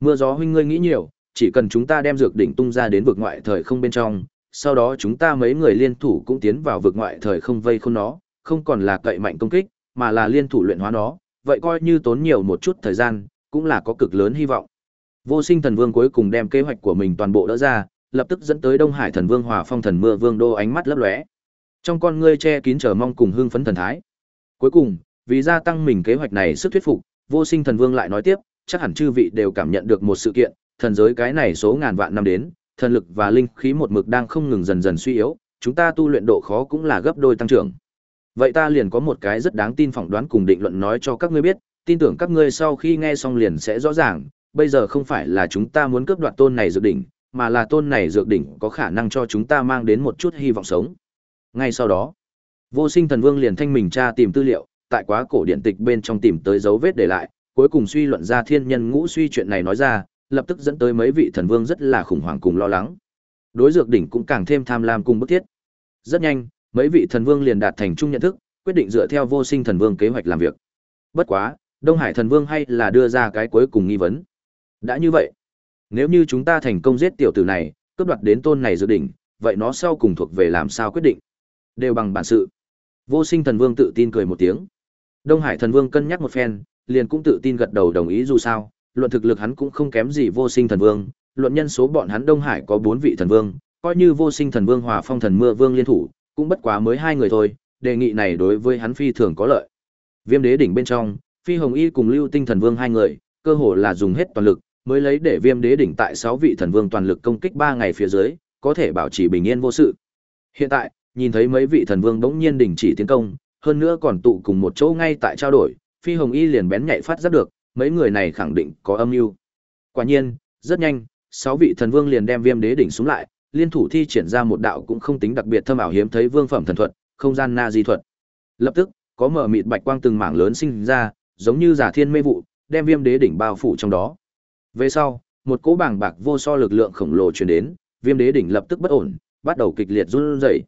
Mưa gió huynh ngươi nghĩ nhiều, chỉ cần chúng ta đem dược đỉnh tung ra đến vực ngoại thời không bên trong, sau đó chúng ta mấy người liên thủ cũng tiến vào vực ngoại thời không vây không nó, không còn là cậy mạnh công kích, mà là liên thủ luyện hóa nó, vậy coi như tốn nhiều một chút thời gian, cũng là có cực lớn hy vọng. Vô Sinh Thần Vương cuối cùng đem kế hoạch của mình toàn bộ đỡ ra, lập tức dẫn tới Đông Hải Thần Vương Hòa Phong Thần Mưa Vương đô ánh mắt lấp lóe. Trong con ngươi che kín chờ mong cùng hưng phấn thần thái. Cuối cùng, vì gia tăng mình kế hoạch này sức thuyết phục, Vô Sinh Thần Vương lại nói tiếp, chắc hẳn chư vị đều cảm nhận được một sự kiện, thần giới cái này số ngàn vạn năm đến, thần lực và linh khí một mực đang không ngừng dần dần suy yếu, chúng ta tu luyện độ khó cũng là gấp đôi tăng trưởng. Vậy ta liền có một cái rất đáng tin phỏng đoán cùng định luận nói cho các ngươi biết, tin tưởng các ngươi sau khi nghe xong liền sẽ rõ ràng, bây giờ không phải là chúng ta muốn cướp đoạt tôn này dược đỉnh, mà là tôn này dược đỉnh có khả năng cho chúng ta mang đến một chút hy vọng sống. Ngay sau đó, Vô Sinh Thần Vương liền thanh mình tra tìm tư liệu, tại quá cổ điện tịch bên trong tìm tới dấu vết để lại, cuối cùng suy luận ra thiên nhân ngũ suy chuyện này nói ra, lập tức dẫn tới mấy vị thần vương rất là khủng hoảng cùng lo lắng. Đối dược đỉnh cũng càng thêm tham lam cùng bức thiết. Rất nhanh, mấy vị thần vương liền đạt thành chung nhận thức, quyết định dựa theo vô sinh thần vương kế hoạch làm việc. Bất quá, Đông Hải thần vương hay là đưa ra cái cuối cùng nghi vấn. Đã như vậy, nếu như chúng ta thành công giết tiểu tử này, cướp đoạt đến tôn này dược đỉnh, vậy nó sau cùng thuộc về làm sao quyết định? Đều bằng bản sự. Vô sinh thần vương tự tin cười một tiếng. Đông Hải thần vương cân nhắc một phen, liền cũng tự tin gật đầu đồng ý dù sao, luận thực lực hắn cũng không kém gì vô sinh thần vương, luận nhân số bọn hắn Đông Hải có bốn vị thần vương, coi như vô sinh thần vương hòa phong thần mưa vương liên thủ, cũng bất quá mới hai người thôi, đề nghị này đối với hắn phi thường có lợi. Viêm đế đỉnh bên trong, Phi Hồng Y cùng Lưu Tinh thần vương hai người, cơ hồ là dùng hết toàn lực, mới lấy để Viêm đế đỉnh tại sáu vị thần vương toàn lực công kích ba ngày phía dưới, có thể bảo trì bình yên vô sự. Hiện tại, nhìn thấy mấy vị thần vương bỗng nhiên đình chỉ tiến công, hơn nữa còn tụ cùng một chỗ ngay tại trao đổi, Phi Hồng Y liền bén nhạy phát giác được, mấy người này khẳng định có âm mưu. Quả nhiên, rất nhanh, sáu vị thần vương liền đem Viêm đế đỉnh xuống lại, liên thủ thi triển ra một đạo cũng không tính đặc biệt thâm ảo hiếm thấy vương phẩm thần thuật, không gian na di thuật. Lập tức, có mở mịt bạch quang từng mảng lớn sinh ra, giống như giả thiên mê vụ, đem Viêm đế đỉnh bao phủ trong đó. Về sau, một cỗ bảng bạc vô so lực lượng khổng lồ truyền đến, Viêm đế đỉnh lập tức bất ổn, bắt đầu kịch liệt run rẩy.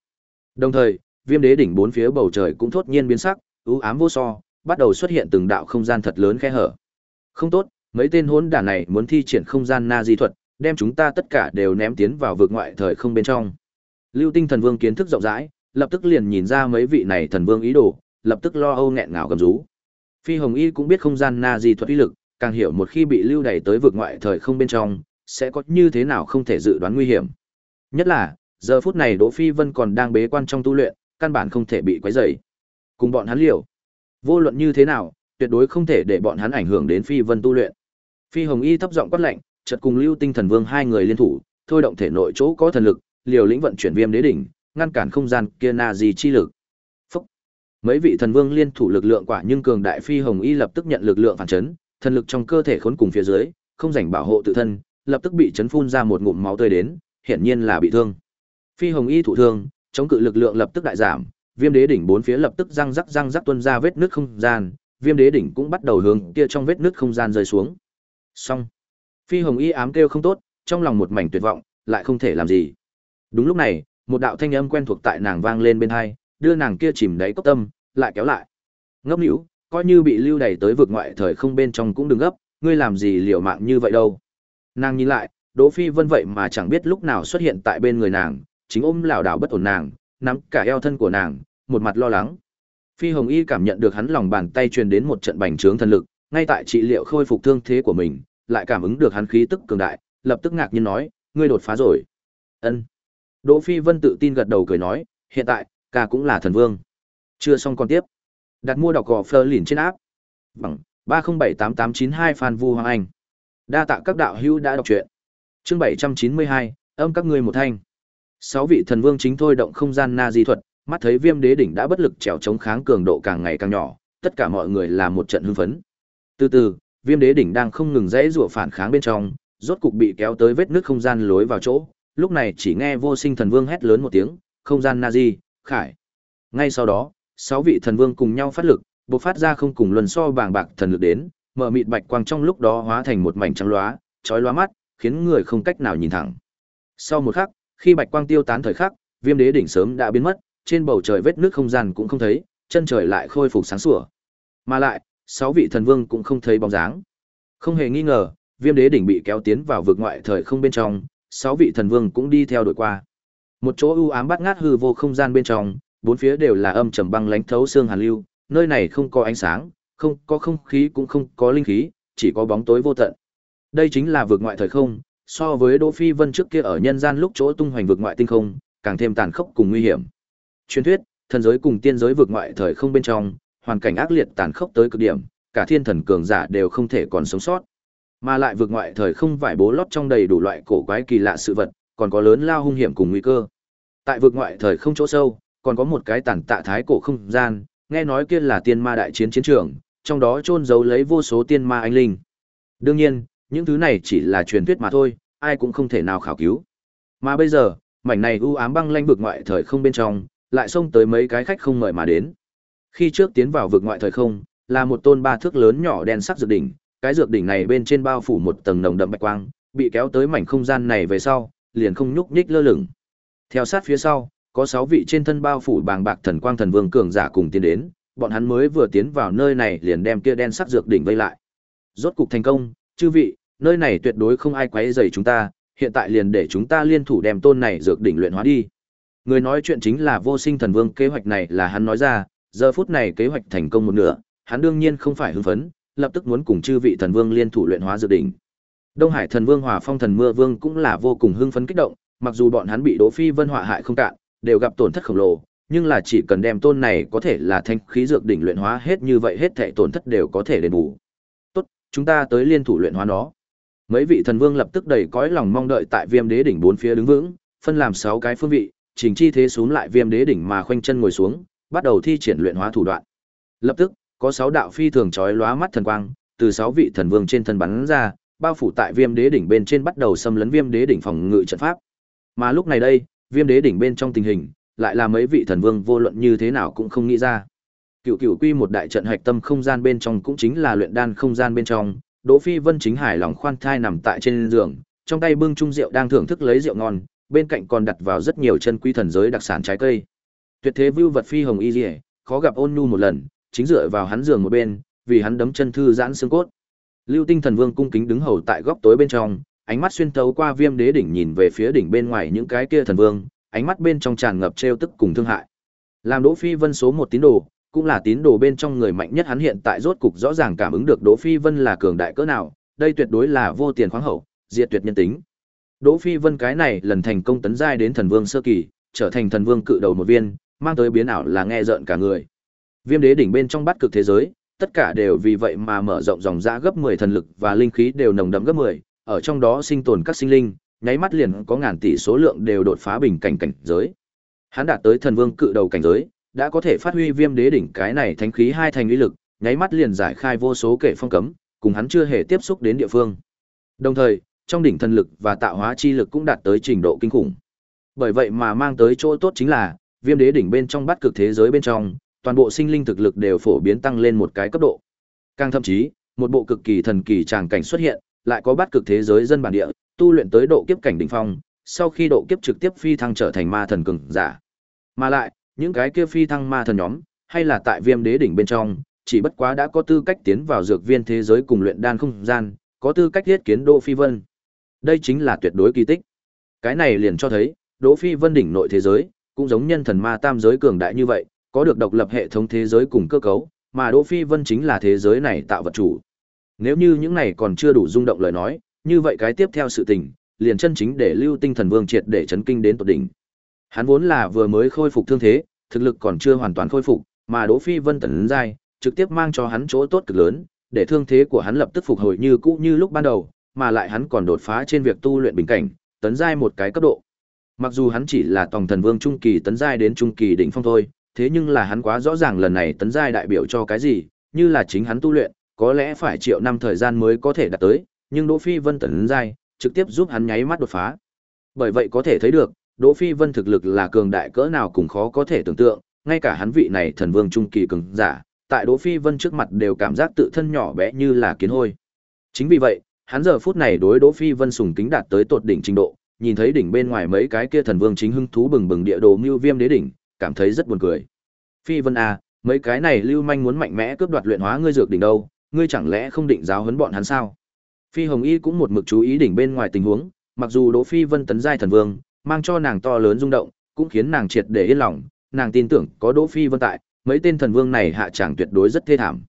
Đồng thời, Viêm đế đỉnh bốn phía bầu trời cũng thốt nhiên biến sắc, u ám vô so, bắt đầu xuất hiện từng đạo không gian thật lớn khe hở. Không tốt, mấy tên hỗn đản này muốn thi triển không gian na di thuật, đem chúng ta tất cả đều ném tiến vào vực ngoại thời không bên trong. Lưu Tinh Thần Vương kiến thức rộng rãi, lập tức liền nhìn ra mấy vị này thần vương ý đồ, lập tức lo âu nghẹn ngào gầm rú. Phi Hồng Y cũng biết không gian na di thuật uy lực, càng hiểu một khi bị lưu đẩy tới vực ngoại thời không bên trong, sẽ có như thế nào không thể dự đoán nguy hiểm. Nhất là, giờ phút này Đỗ Phi Vân còn đang bế quan trong tu luyện, căn bản không thể bị quấy rầy. Cùng bọn hắn liều. Vô luận như thế nào, tuyệt đối không thể để bọn hắn ảnh hưởng đến Phi Vân tu luyện. Phi Hồng Y thấp giọng quát lệnh, chợt cùng Lưu Tinh Thần Vương hai người liên thủ, thôi động thể nội chỗ có thần lực, liều lĩnh vận chuyển viêm đế đỉnh, ngăn cản không gian kia na gì chi lực. Phúc. Mấy vị thần vương liên thủ lực lượng quả nhưng cường đại Phi Hồng Y lập tức nhận lực lượng phản chấn, thần lực trong cơ thể khốn cùng phía dưới, không rảnh bảo hộ tự thân, lập tức bị chấn phun ra một ngụm máu tươi đến, hiển nhiên là bị thương. Phi Hồng Y thụ thương, chống cự lực lượng lập tức đại giảm, Viêm Đế đỉnh bốn phía lập tức răng rắc răng rắc tuôn ra vết nứt không gian, Viêm Đế đỉnh cũng bắt đầu hướng kia trong vết nứt không gian rơi xuống. Xong. Phi Hồng Y ám kêu không tốt, trong lòng một mảnh tuyệt vọng, lại không thể làm gì. Đúng lúc này, một đạo thanh âm quen thuộc tại nàng vang lên bên hai, đưa nàng kia chìm đáy cốc tâm, lại kéo lại. Ngốc nỉu, coi như bị lưu đày tới vực ngoại thời không bên trong cũng đừng gấp, ngươi làm gì liều mạng như vậy đâu. Nàng nhìn lại, Đỗ Phi Vân vậy mà chẳng biết lúc nào xuất hiện tại bên người nàng, chính ôm lảo đảo bất ổn nàng, nắm cả eo thân của nàng, một mặt lo lắng. Phi Hồng Y cảm nhận được hắn lòng bàn tay truyền đến một trận bành trướng thần lực, ngay tại trị liệu khôi phục thương thế của mình, lại cảm ứng được hắn khí tức cường đại, lập tức ngạc nhiên nói, ngươi đột phá rồi. Ân. Đỗ Phi Vân tự tin gật đầu cười nói, hiện tại, ca cũng là thần vương. Chưa xong còn tiếp. Đặt mua đọc gò Fleur lìn trên áp. Bằng 3078892 Phan Vu Hoàng Anh. Đa tạ các đạo hữu đã đọc truyện. Chương 792, âm các ngươi một thanh. Sáu vị thần vương chính thôi động không gian na di thuật, mắt thấy Viêm Đế đỉnh đã bất lực trèo chống kháng cường độ càng ngày càng nhỏ, tất cả mọi người là một trận hưng phấn. Từ từ, Viêm Đế đỉnh đang không ngừng rẽ rụa phản kháng bên trong, rốt cục bị kéo tới vết nứt không gian lối vào chỗ. Lúc này chỉ nghe Vô Sinh Thần Vương hét lớn một tiếng, "Không gian na di, khải!" Ngay sau đó, sáu vị thần vương cùng nhau phát lực, bộc phát ra không cùng luân so bàng bạc thần lực đến, mở mịt bạch quang trong lúc đó hóa thành một mảnh trắng loá, chói loá mắt, khiến người không cách nào nhìn thẳng. Sau một khắc, khi bạch quang tiêu tán thời khắc, Viêm Đế đỉnh sớm đã biến mất, trên bầu trời vết nước không gian cũng không thấy, chân trời lại khôi phục sáng sủa. Mà lại, sáu vị thần vương cũng không thấy bóng dáng. Không hề nghi ngờ, Viêm Đế đỉnh bị kéo tiến vào vực ngoại thời không bên trong, sáu vị thần vương cũng đi theo đội qua. Một chỗ u ám bắt ngát hư vô không gian bên trong, bốn phía đều là âm trầm băng lánh thấu xương hàn lưu, nơi này không có ánh sáng, không có không khí cũng không có linh khí, chỉ có bóng tối vô tận. Đây chính là vực ngoại thời không, so với Đỗ Phi Vân trước kia ở nhân gian lúc chỗ tung hoành vực ngoại tinh không, càng thêm tàn khốc cùng nguy hiểm. Truyền thuyết, thần giới cùng tiên giới vực ngoại thời không bên trong, hoàn cảnh ác liệt tàn khốc tới cực điểm, cả thiên thần cường giả đều không thể còn sống sót. Mà lại vực ngoại thời không vải bố lót trong đầy đủ loại cổ quái kỳ lạ sự vật, còn có lớn lao hung hiểm cùng nguy cơ. Tại vực ngoại thời không chỗ sâu, còn có một cái tàn tạ thái cổ không gian, nghe nói kia là tiên ma đại chiến chiến trường, trong đó chôn giấu lấy vô số tiên ma anh linh. Đương nhiên, những thứ này chỉ là truyền thuyết mà thôi, ai cũng không thể nào khảo cứu. Mà bây giờ, mảnh này u ám băng lanh vực ngoại thời không bên trong, lại xông tới mấy cái khách không mời mà đến. Khi trước tiến vào vực ngoại thời không, là một tôn ba thước lớn nhỏ đen sắc dược đỉnh, cái dược đỉnh này bên trên bao phủ một tầng nồng đậm bạch quang, bị kéo tới mảnh không gian này về sau, liền không nhúc nhích lơ lửng. Theo sát phía sau, có sáu vị trên thân bao phủ bàng bạc thần quang thần vương cường giả cùng tiến đến, bọn hắn mới vừa tiến vào nơi này liền đem kia đen sắc dược đỉnh vây lại. Rốt cục thành công, chư vị, nơi này tuyệt đối không ai quấy rầy chúng ta, hiện tại liền để chúng ta liên thủ đem tôn này dược đỉnh luyện hóa đi. Người nói chuyện chính là Vô Sinh Thần Vương, kế hoạch này là hắn nói ra, giờ phút này kế hoạch thành công một nửa, hắn đương nhiên không phải hưng phấn, lập tức muốn cùng chư vị thần vương liên thủ luyện hóa dược đỉnh. Đông Hải Thần Vương Hòa Phong Thần Mưa Vương cũng là vô cùng hưng phấn kích động, mặc dù bọn hắn bị Đỗ Phi Vân họa hại không cạn, đều gặp tổn thất khổng lồ, nhưng là chỉ cần đem tôn này có thể là thanh khí dược đỉnh luyện hóa hết như vậy hết thảy tổn thất đều có thể đền bù. Tốt, chúng ta tới liên thủ luyện hóa nó. Mấy vị thần vương lập tức đầy cõi lòng mong đợi tại Viêm Đế đỉnh bốn phía đứng vững, phân làm sáu cái phương vị, trình chi thế xuống lại Viêm Đế đỉnh mà khoanh chân ngồi xuống, bắt đầu thi triển luyện hóa thủ đoạn. Lập tức, có sáu đạo phi thường chói lóa mắt thần quang, từ sáu vị thần vương trên thân bắn ra, bao phủ tại Viêm Đế đỉnh bên trên bắt đầu xâm lấn Viêm Đế đỉnh phòng ngự trận pháp. Mà lúc này đây, Viêm Đế đỉnh bên trong tình hình, lại là mấy vị thần vương vô luận như thế nào cũng không nghĩ ra. Cựu cựu quy một đại trận hạch tâm không gian bên trong cũng chính là luyện đan không gian bên trong, Đỗ Phi Vân chính hài lòng khoan thai nằm tại trên giường, trong tay bưng chung rượu đang thưởng thức lấy rượu ngon, bên cạnh còn đặt vào rất nhiều chân quý thần giới đặc sản trái cây. Tuyệt thế vưu vật phi hồng y liễu, khó gặp ôn nhu một lần, chính dựa vào hắn giường một bên, vì hắn đấm chân thư giãn xương cốt. Lưu Tinh Thần Vương cung kính đứng hầu tại góc tối bên trong, ánh mắt xuyên thấu qua Viêm Đế đỉnh nhìn về phía đỉnh bên ngoài những cái kia thần vương, ánh mắt bên trong tràn ngập trêu tức cùng thương hại. Làm Đỗ Phi Vân số một tín đồ, cũng là tín đồ bên trong người mạnh nhất hắn hiện tại rốt cục rõ ràng cảm ứng được Đỗ Phi Vân là cường đại cỡ nào, đây tuyệt đối là vô tiền khoáng hậu, diệt tuyệt nhân tính. Đỗ Phi Vân cái này lần thành công tấn giai đến thần vương sơ kỳ, trở thành thần vương cự đầu một viên, mang tới biến ảo là nghe rợn cả người. Viêm đế đỉnh bên trong bát cực thế giới, tất cả đều vì vậy mà mở rộng dòng dã gấp 10 thần lực và linh khí đều nồng đậm gấp 10, ở trong đó sinh tồn các sinh linh, nháy mắt liền có ngàn tỷ số lượng đều đột phá bình cảnh cảnh giới. Hắn đạt tới thần vương cự đầu cảnh giới, đã có thể phát huy viêm đế đỉnh cái này thánh khí hai thành uy lực, nháy mắt liền giải khai vô số kể phong cấm, cùng hắn chưa hề tiếp xúc đến địa phương. Đồng thời, trong đỉnh thần lực và tạo hóa chi lực cũng đạt tới trình độ kinh khủng. Bởi vậy mà mang tới chỗ tốt chính là, viêm đế đỉnh bên trong bắt cực thế giới bên trong, toàn bộ sinh linh thực lực đều phổ biến tăng lên một cái cấp độ. Càng thậm chí, một bộ cực kỳ thần kỳ tràng cảnh xuất hiện, lại có bắt cực thế giới dân bản địa, tu luyện tới độ kiếp cảnh đỉnh phong, sau khi độ kiếp trực tiếp phi thăng trở thành ma thần cường giả. Mà lại, những cái kia phi thăng ma thần nhóm, hay là tại Viêm Đế đỉnh bên trong, chỉ bất quá đã có tư cách tiến vào dược viên thế giới cùng luyện đan không gian, có tư cách thiết kiến Đỗ Phi Vân. Đây chính là tuyệt đối kỳ tích. Cái này liền cho thấy, Đỗ Phi Vân đỉnh nội thế giới, cũng giống nhân thần ma tam giới cường đại như vậy, có được độc lập hệ thống thế giới cùng cơ cấu, mà Đỗ Phi Vân chính là thế giới này tạo vật chủ. Nếu như những này còn chưa đủ rung động lời nói, như vậy cái tiếp theo sự tình, liền chân chính để Lưu Tinh Thần Vương triệt để chấn kinh đến tột đỉnh. Hắn vốn là vừa mới khôi phục thương thế, thực lực còn chưa hoàn toàn khôi phục, mà Đỗ Phi Vân tấn giai, trực tiếp mang cho hắn chỗ tốt cực lớn, để thương thế của hắn lập tức phục hồi như cũ như lúc ban đầu, mà lại hắn còn đột phá trên việc tu luyện bình cảnh, tấn giai một cái cấp độ. Mặc dù hắn chỉ là tòng thần vương trung kỳ tấn giai đến trung kỳ đỉnh phong thôi, thế nhưng là hắn quá rõ ràng lần này tấn giai đại biểu cho cái gì, như là chính hắn tu luyện, có lẽ phải triệu năm thời gian mới có thể đạt tới, nhưng Đỗ Phi Vân tấn giai, trực tiếp giúp hắn nháy mắt đột phá. Bởi vậy có thể thấy được, Đỗ Phi Vân thực lực là cường đại cỡ nào cũng khó có thể tưởng tượng, ngay cả hắn vị này thần vương trung kỳ cường giả, tại Đỗ Phi Vân trước mặt đều cảm giác tự thân nhỏ bé như là kiến hôi. Chính vì vậy, hắn giờ phút này đối Đỗ Phi Vân sùng kính đạt tới tột đỉnh trình độ, nhìn thấy đỉnh bên ngoài mấy cái kia thần vương chính hưng thú bừng bừng địa đồ Mưu Viêm Đế đỉnh, cảm thấy rất buồn cười. Phi Vân à, mấy cái này lưu manh muốn mạnh mẽ cướp đoạt luyện hóa ngươi dược đỉnh đâu, ngươi chẳng lẽ không định giáo huấn bọn hắn sao? Phi Hồng Y cũng một mực chú ý đỉnh bên ngoài tình huống, mặc dù Đỗ Phi Vân tấn giai thần vương, mang cho nàng to lớn rung động, cũng khiến nàng triệt để yên lòng, nàng tin tưởng có Đỗ Phi Vân tại, mấy tên thần vương này hạ chẳng tuyệt đối rất thê thảm.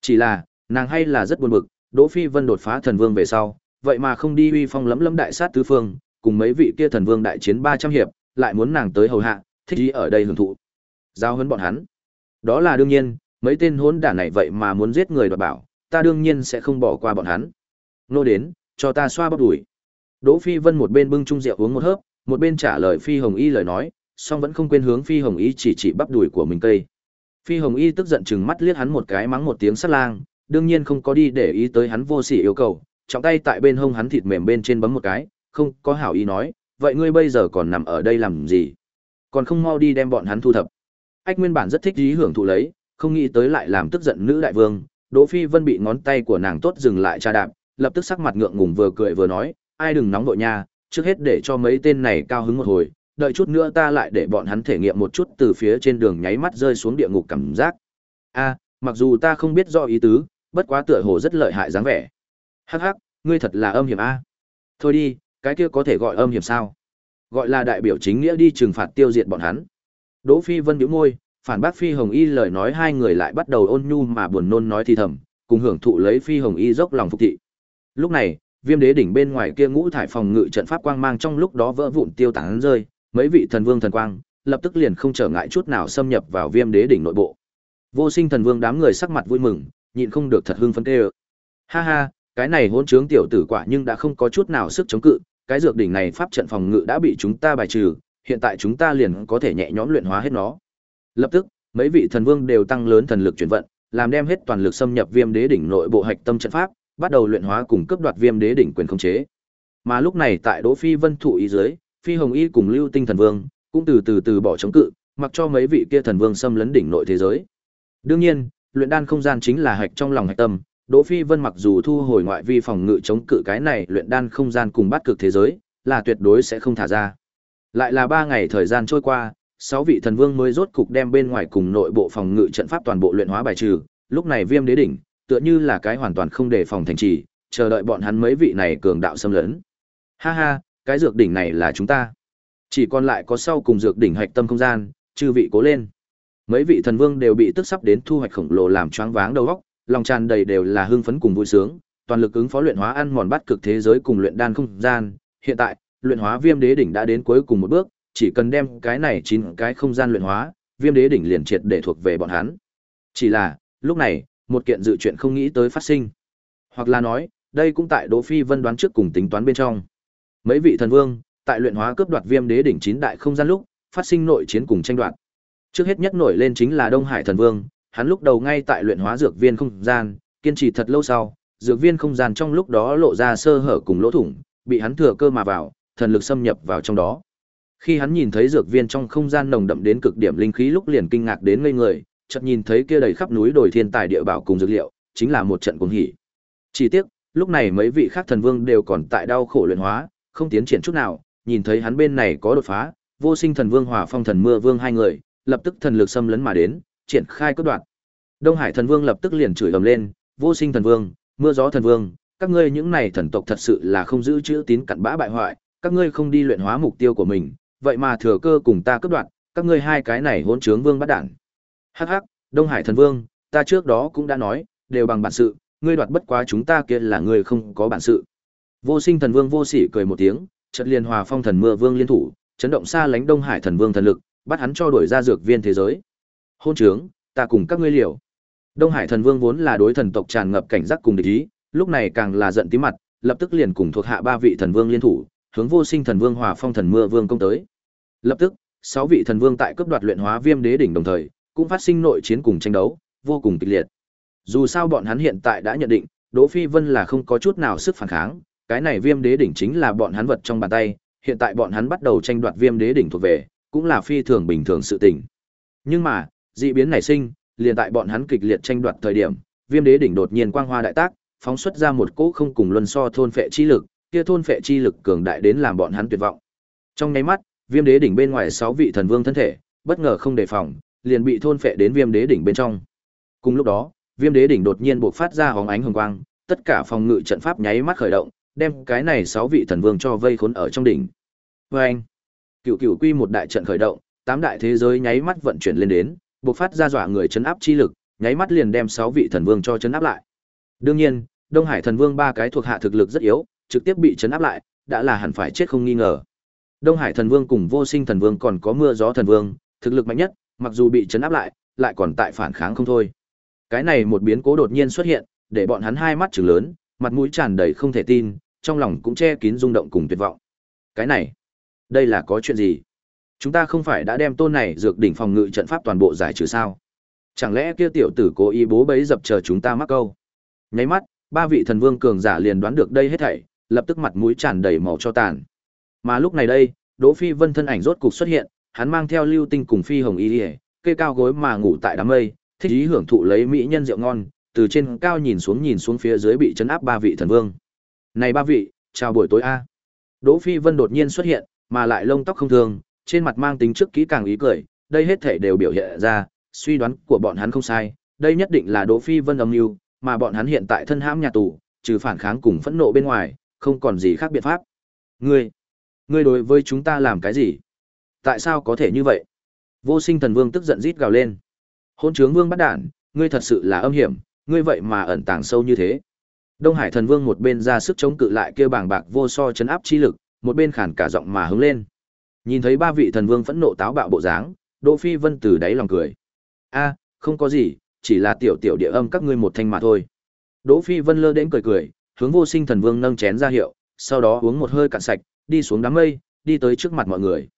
Chỉ là, nàng hay là rất buồn bực, Đỗ Phi Vân đột phá thần vương về sau, vậy mà không đi uy phong lẫm lẫm đại sát tứ phương, cùng mấy vị kia thần vương đại chiến 300 hiệp, lại muốn nàng tới hầu hạ, thích ý ở đây hưởng thụ. Giao huấn bọn hắn. Đó là đương nhiên, mấy tên hỗn đản này vậy mà muốn giết người đoạt bảo, ta đương nhiên sẽ không bỏ qua bọn hắn. Nô đến, cho ta xoa bắp đuổi. Đỗ Phi Vân một bên bưng chung rượu uống một hớp, một bên trả lời Phi Hồng Y lời nói, song vẫn không quên hướng Phi Hồng Y chỉ chỉ bắp đùi của mình cây. Phi Hồng Y tức giận chừng mắt liếc hắn một cái mắng một tiếng sắt lang, đương nhiên không có đi để ý tới hắn vô sỉ yêu cầu, trọng tay tại bên hông hắn thịt mềm bên trên bấm một cái, không có hảo ý nói, vậy ngươi bây giờ còn nằm ở đây làm gì? Còn không mau đi đem bọn hắn thu thập. Ách nguyên bản rất thích ý hưởng thụ lấy, không nghĩ tới lại làm tức giận nữ đại vương, Đỗ Phi Vân bị ngón tay của nàng tốt dừng lại tra đạp, lập tức sắc mặt ngượng ngùng vừa cười vừa nói, ai đừng nóng vội nha, trước hết để cho mấy tên này cao hứng một hồi, đợi chút nữa ta lại để bọn hắn thể nghiệm một chút từ phía trên đường nháy mắt rơi xuống địa ngục cảm giác. A, mặc dù ta không biết rõ ý tứ, bất quá tựa hồ rất lợi hại dáng vẻ. Hắc hắc, ngươi thật là âm hiểm a. Thôi đi, cái kia có thể gọi âm hiểm sao? Gọi là đại biểu chính nghĩa đi trừng phạt tiêu diệt bọn hắn. Đỗ Phi Vân nhíu môi, phản bác Phi Hồng Y lời nói hai người lại bắt đầu ôn nhu mà buồn nôn nói thì thầm, cùng hưởng thụ lấy Phi Hồng Y dốc lòng phục thị. Lúc này, Viêm Đế đỉnh bên ngoài kia ngũ thải phòng ngự trận pháp quang mang trong lúc đó vỡ vụn tiêu tán rơi, mấy vị thần vương thần quang, lập tức liền không trở ngại chút nào xâm nhập vào Viêm Đế đỉnh nội bộ. Vô Sinh thần vương đám người sắc mặt vui mừng, nhịn không được thật hưng phấn kêu. Ha ha, cái này hỗn trướng tiểu tử quả nhưng đã không có chút nào sức chống cự, cái dược đỉnh này pháp trận phòng ngự đã bị chúng ta bài trừ, hiện tại chúng ta liền có thể nhẹ nhõm luyện hóa hết nó. Lập tức, mấy vị thần vương đều tăng lớn thần lực chuyển vận, làm đem hết toàn lực xâm nhập Viêm Đế đỉnh nội bộ hạch tâm trận pháp, bắt đầu luyện hóa cùng cấp đoạt Viêm Đế đỉnh quyền khống chế. Mà lúc này tại Đỗ Phi Vân thụ ý dưới, Phi Hồng Y cùng Lưu Tinh thần vương cũng từ từ từ bỏ chống cự, mặc cho mấy vị kia thần vương xâm lấn đỉnh nội thế giới. Đương nhiên, luyện đan không gian chính là hạch trong lòng hạch tâm, Đỗ Phi Vân mặc dù thu hồi ngoại vi phòng ngự chống cự cái này luyện đan không gian cùng bắt cực thế giới, là tuyệt đối sẽ không thả ra. Lại là 3 ngày thời gian trôi qua, 6 vị thần vương mới rốt cục đem bên ngoài cùng nội bộ phòng ngự trận pháp toàn bộ luyện hóa bài trừ, lúc này Viêm Đế đỉnh, tựa như là cái hoàn toàn không đề phòng thành trì, chờ đợi bọn hắn mấy vị này cường đạo xâm lấn. Ha ha, cái dược đỉnh này là chúng ta. Chỉ còn lại có sau cùng dược đỉnh hạch tâm không gian, chư vị cố lên. Mấy vị thần vương đều bị tức sắp đến thu hoạch khổng lồ làm choáng váng đầu óc, lòng tràn đầy đều là hưng phấn cùng vui sướng, toàn lực ứng phó luyện hóa ăn mòn bắt cực thế giới cùng luyện đan không gian. Hiện tại, luyện hóa viêm đế đỉnh đã đến cuối cùng một bước, chỉ cần đem cái này chín cái không gian luyện hóa, viêm đế đỉnh liền triệt để thuộc về bọn hắn. Chỉ là, lúc này, một kiện dự chuyện không nghĩ tới phát sinh. Hoặc là nói, đây cũng tại Đỗ Phi Vân đoán trước cùng tính toán bên trong. Mấy vị thần vương, tại luyện hóa cướp đoạt viêm đế đỉnh chín đại không gian lúc, phát sinh nội chiến cùng tranh đoạt. Trước hết nhất nổi lên chính là Đông Hải thần vương, hắn lúc đầu ngay tại luyện hóa dược viên không gian, kiên trì thật lâu sau, dược viên không gian trong lúc đó lộ ra sơ hở cùng lỗ thủng, bị hắn thừa cơ mà vào, thần lực xâm nhập vào trong đó. Khi hắn nhìn thấy dược viên trong không gian nồng đậm đến cực điểm linh khí lúc liền kinh ngạc đến ngây người, chợt nhìn thấy kia đầy khắp núi đồi thiên tài địa bảo cùng dược liệu, chính là một trận cuồng hỉ. Chỉ tiếc, lúc này mấy vị khác thần vương đều còn tại đau khổ luyện hóa, không tiến triển chút nào, nhìn thấy hắn bên này có đột phá, Vô Sinh Thần Vương Hỏa Phong Thần Mưa Vương hai người, lập tức thần lực xâm lấn mà đến, triển khai cướp đoạt. Đông Hải Thần Vương lập tức liền chửi ầm lên, "Vô Sinh Thần Vương, Mưa Gió Thần Vương, các ngươi những này thần tộc thật sự là không giữ chữ tín cặn bã bại hoại, các ngươi không đi luyện hóa mục tiêu của mình, vậy mà thừa cơ cùng ta cướp đoạt, các ngươi hai cái này hỗn trướng vương bắt đản." Hắc hắc, Đông Hải Thần Vương, ta trước đó cũng đã nói, đều bằng bản sự, ngươi đoạt bất quá chúng ta kia là ngươi không có bản sự. Vô Sinh Thần Vương vô sỉ cười một tiếng, chợt liền hòa phong thần mưa vương liên thủ, chấn động xa lánh Đông Hải thần vương thần lực, bắt hắn cho đuổi ra dược viên thế giới. Hôn trướng, ta cùng các ngươi liều. Đông Hải thần vương vốn là đối thần tộc tràn ngập cảnh giác cùng địch ý, lúc này càng là giận tí mặt, lập tức liền cùng thuộc hạ ba vị thần vương liên thủ, hướng vô sinh thần vương hòa phong thần mưa vương công tới. Lập tức, sáu vị thần vương tại cấp đoạt luyện hóa viêm đế đỉnh đồng thời, cũng phát sinh nội chiến cùng tranh đấu, vô cùng kịch liệt. Dù sao bọn hắn hiện tại đã nhận định, Đỗ Phi Vân là không có chút nào sức phản kháng, cái này viêm đế đỉnh chính là bọn hắn vật trong bàn tay, hiện tại bọn hắn bắt đầu tranh đoạt viêm đế đỉnh thuộc về, cũng là phi thường bình thường sự tình. Nhưng mà, dị biến nảy sinh, liền tại bọn hắn kịch liệt tranh đoạt thời điểm, viêm đế đỉnh đột nhiên quang hoa đại tác, phóng xuất ra một cỗ không cùng luân so thôn phệ chi lực, kia thôn phệ chi lực cường đại đến làm bọn hắn tuyệt vọng. Trong nháy mắt, viêm đế đỉnh bên ngoài sáu vị thần vương thân thể, bất ngờ không đề phòng, liền bị thôn phệ đến viêm đế đỉnh bên trong. Cùng lúc đó, viêm đế đỉnh đột nhiên bộc phát ra hóng ánh hồng quang, tất cả phòng ngự trận pháp nháy mắt khởi động, đem cái này sáu vị thần vương cho vây khốn ở trong đỉnh. Và anh, cựu cựu quy một đại trận khởi động, tám đại thế giới nháy mắt vận chuyển lên đến, bộc phát ra dọa người chấn áp chi lực, nháy mắt liền đem sáu vị thần vương cho chấn áp lại. Đương nhiên, Đông Hải thần vương ba cái thuộc hạ thực lực rất yếu, trực tiếp bị chấn áp lại, đã là hẳn phải chết không nghi ngờ. Đông Hải thần vương cùng Vô Sinh thần vương còn có Mưa gió thần vương, thực lực mạnh nhất, mặc dù bị chấn áp lại, lại còn tại phản kháng không thôi. Cái này một biến cố đột nhiên xuất hiện, để bọn hắn hai mắt trừng lớn, mặt mũi tràn đầy không thể tin, trong lòng cũng che kín rung động cùng tuyệt vọng. Cái này, đây là có chuyện gì? Chúng ta không phải đã đem tôn này dược đỉnh phòng ngự trận pháp toàn bộ giải trừ sao? Chẳng lẽ kia tiểu tử cố ý bố bấy dập chờ chúng ta mắc câu? Nháy mắt, ba vị thần vương cường giả liền đoán được đây hết thảy, lập tức mặt mũi tràn đầy màu cho tàn. Mà lúc này đây, Đỗ Phi Vân thân ảnh rốt cục xuất hiện, hắn mang theo Lưu Tinh cùng Phi Hồng Y ỉa cây cao gối mà ngủ tại đám mây, thích ý hưởng thụ lấy mỹ nhân rượu ngon, từ trên cao nhìn xuống nhìn xuống phía dưới bị chấn áp ba vị thần vương. Này ba vị, chào buổi tối a. Đỗ Phi Vân đột nhiên xuất hiện, mà lại lông tóc không thường, trên mặt mang tính trước kỹ càng ý cười, đây hết thể đều biểu hiện ra, suy đoán của bọn hắn không sai, đây nhất định là Đỗ Phi Vân âm mưu, mà bọn hắn hiện tại thân hãm nhà tù, trừ phản kháng cùng phẫn nộ bên ngoài, không còn gì khác biện pháp. Ngươi, ngươi đối với chúng ta làm cái gì? Tại sao có thể như vậy? Vô Sinh Thần Vương tức giận rít gào lên. Hôn trướng Vương bắt đản, ngươi thật sự là âm hiểm, ngươi vậy mà ẩn tàng sâu như thế. Đông Hải Thần Vương một bên ra sức chống cự lại kia bảng bạc vô so chấn áp chi lực, một bên khản cả giọng mà hứng lên. Nhìn thấy ba vị thần vương phẫn nộ táo bạo bộ dáng, Đỗ Phi Vân từ đáy lòng cười. A, không có gì, chỉ là tiểu tiểu địa âm các ngươi một thanh mà thôi. Đỗ Phi Vân lơ đến cười cười, hướng Vô Sinh Thần Vương nâng chén ra hiệu, sau đó uống một hơi cạn sạch, đi xuống đám mây, đi tới trước mặt mọi người.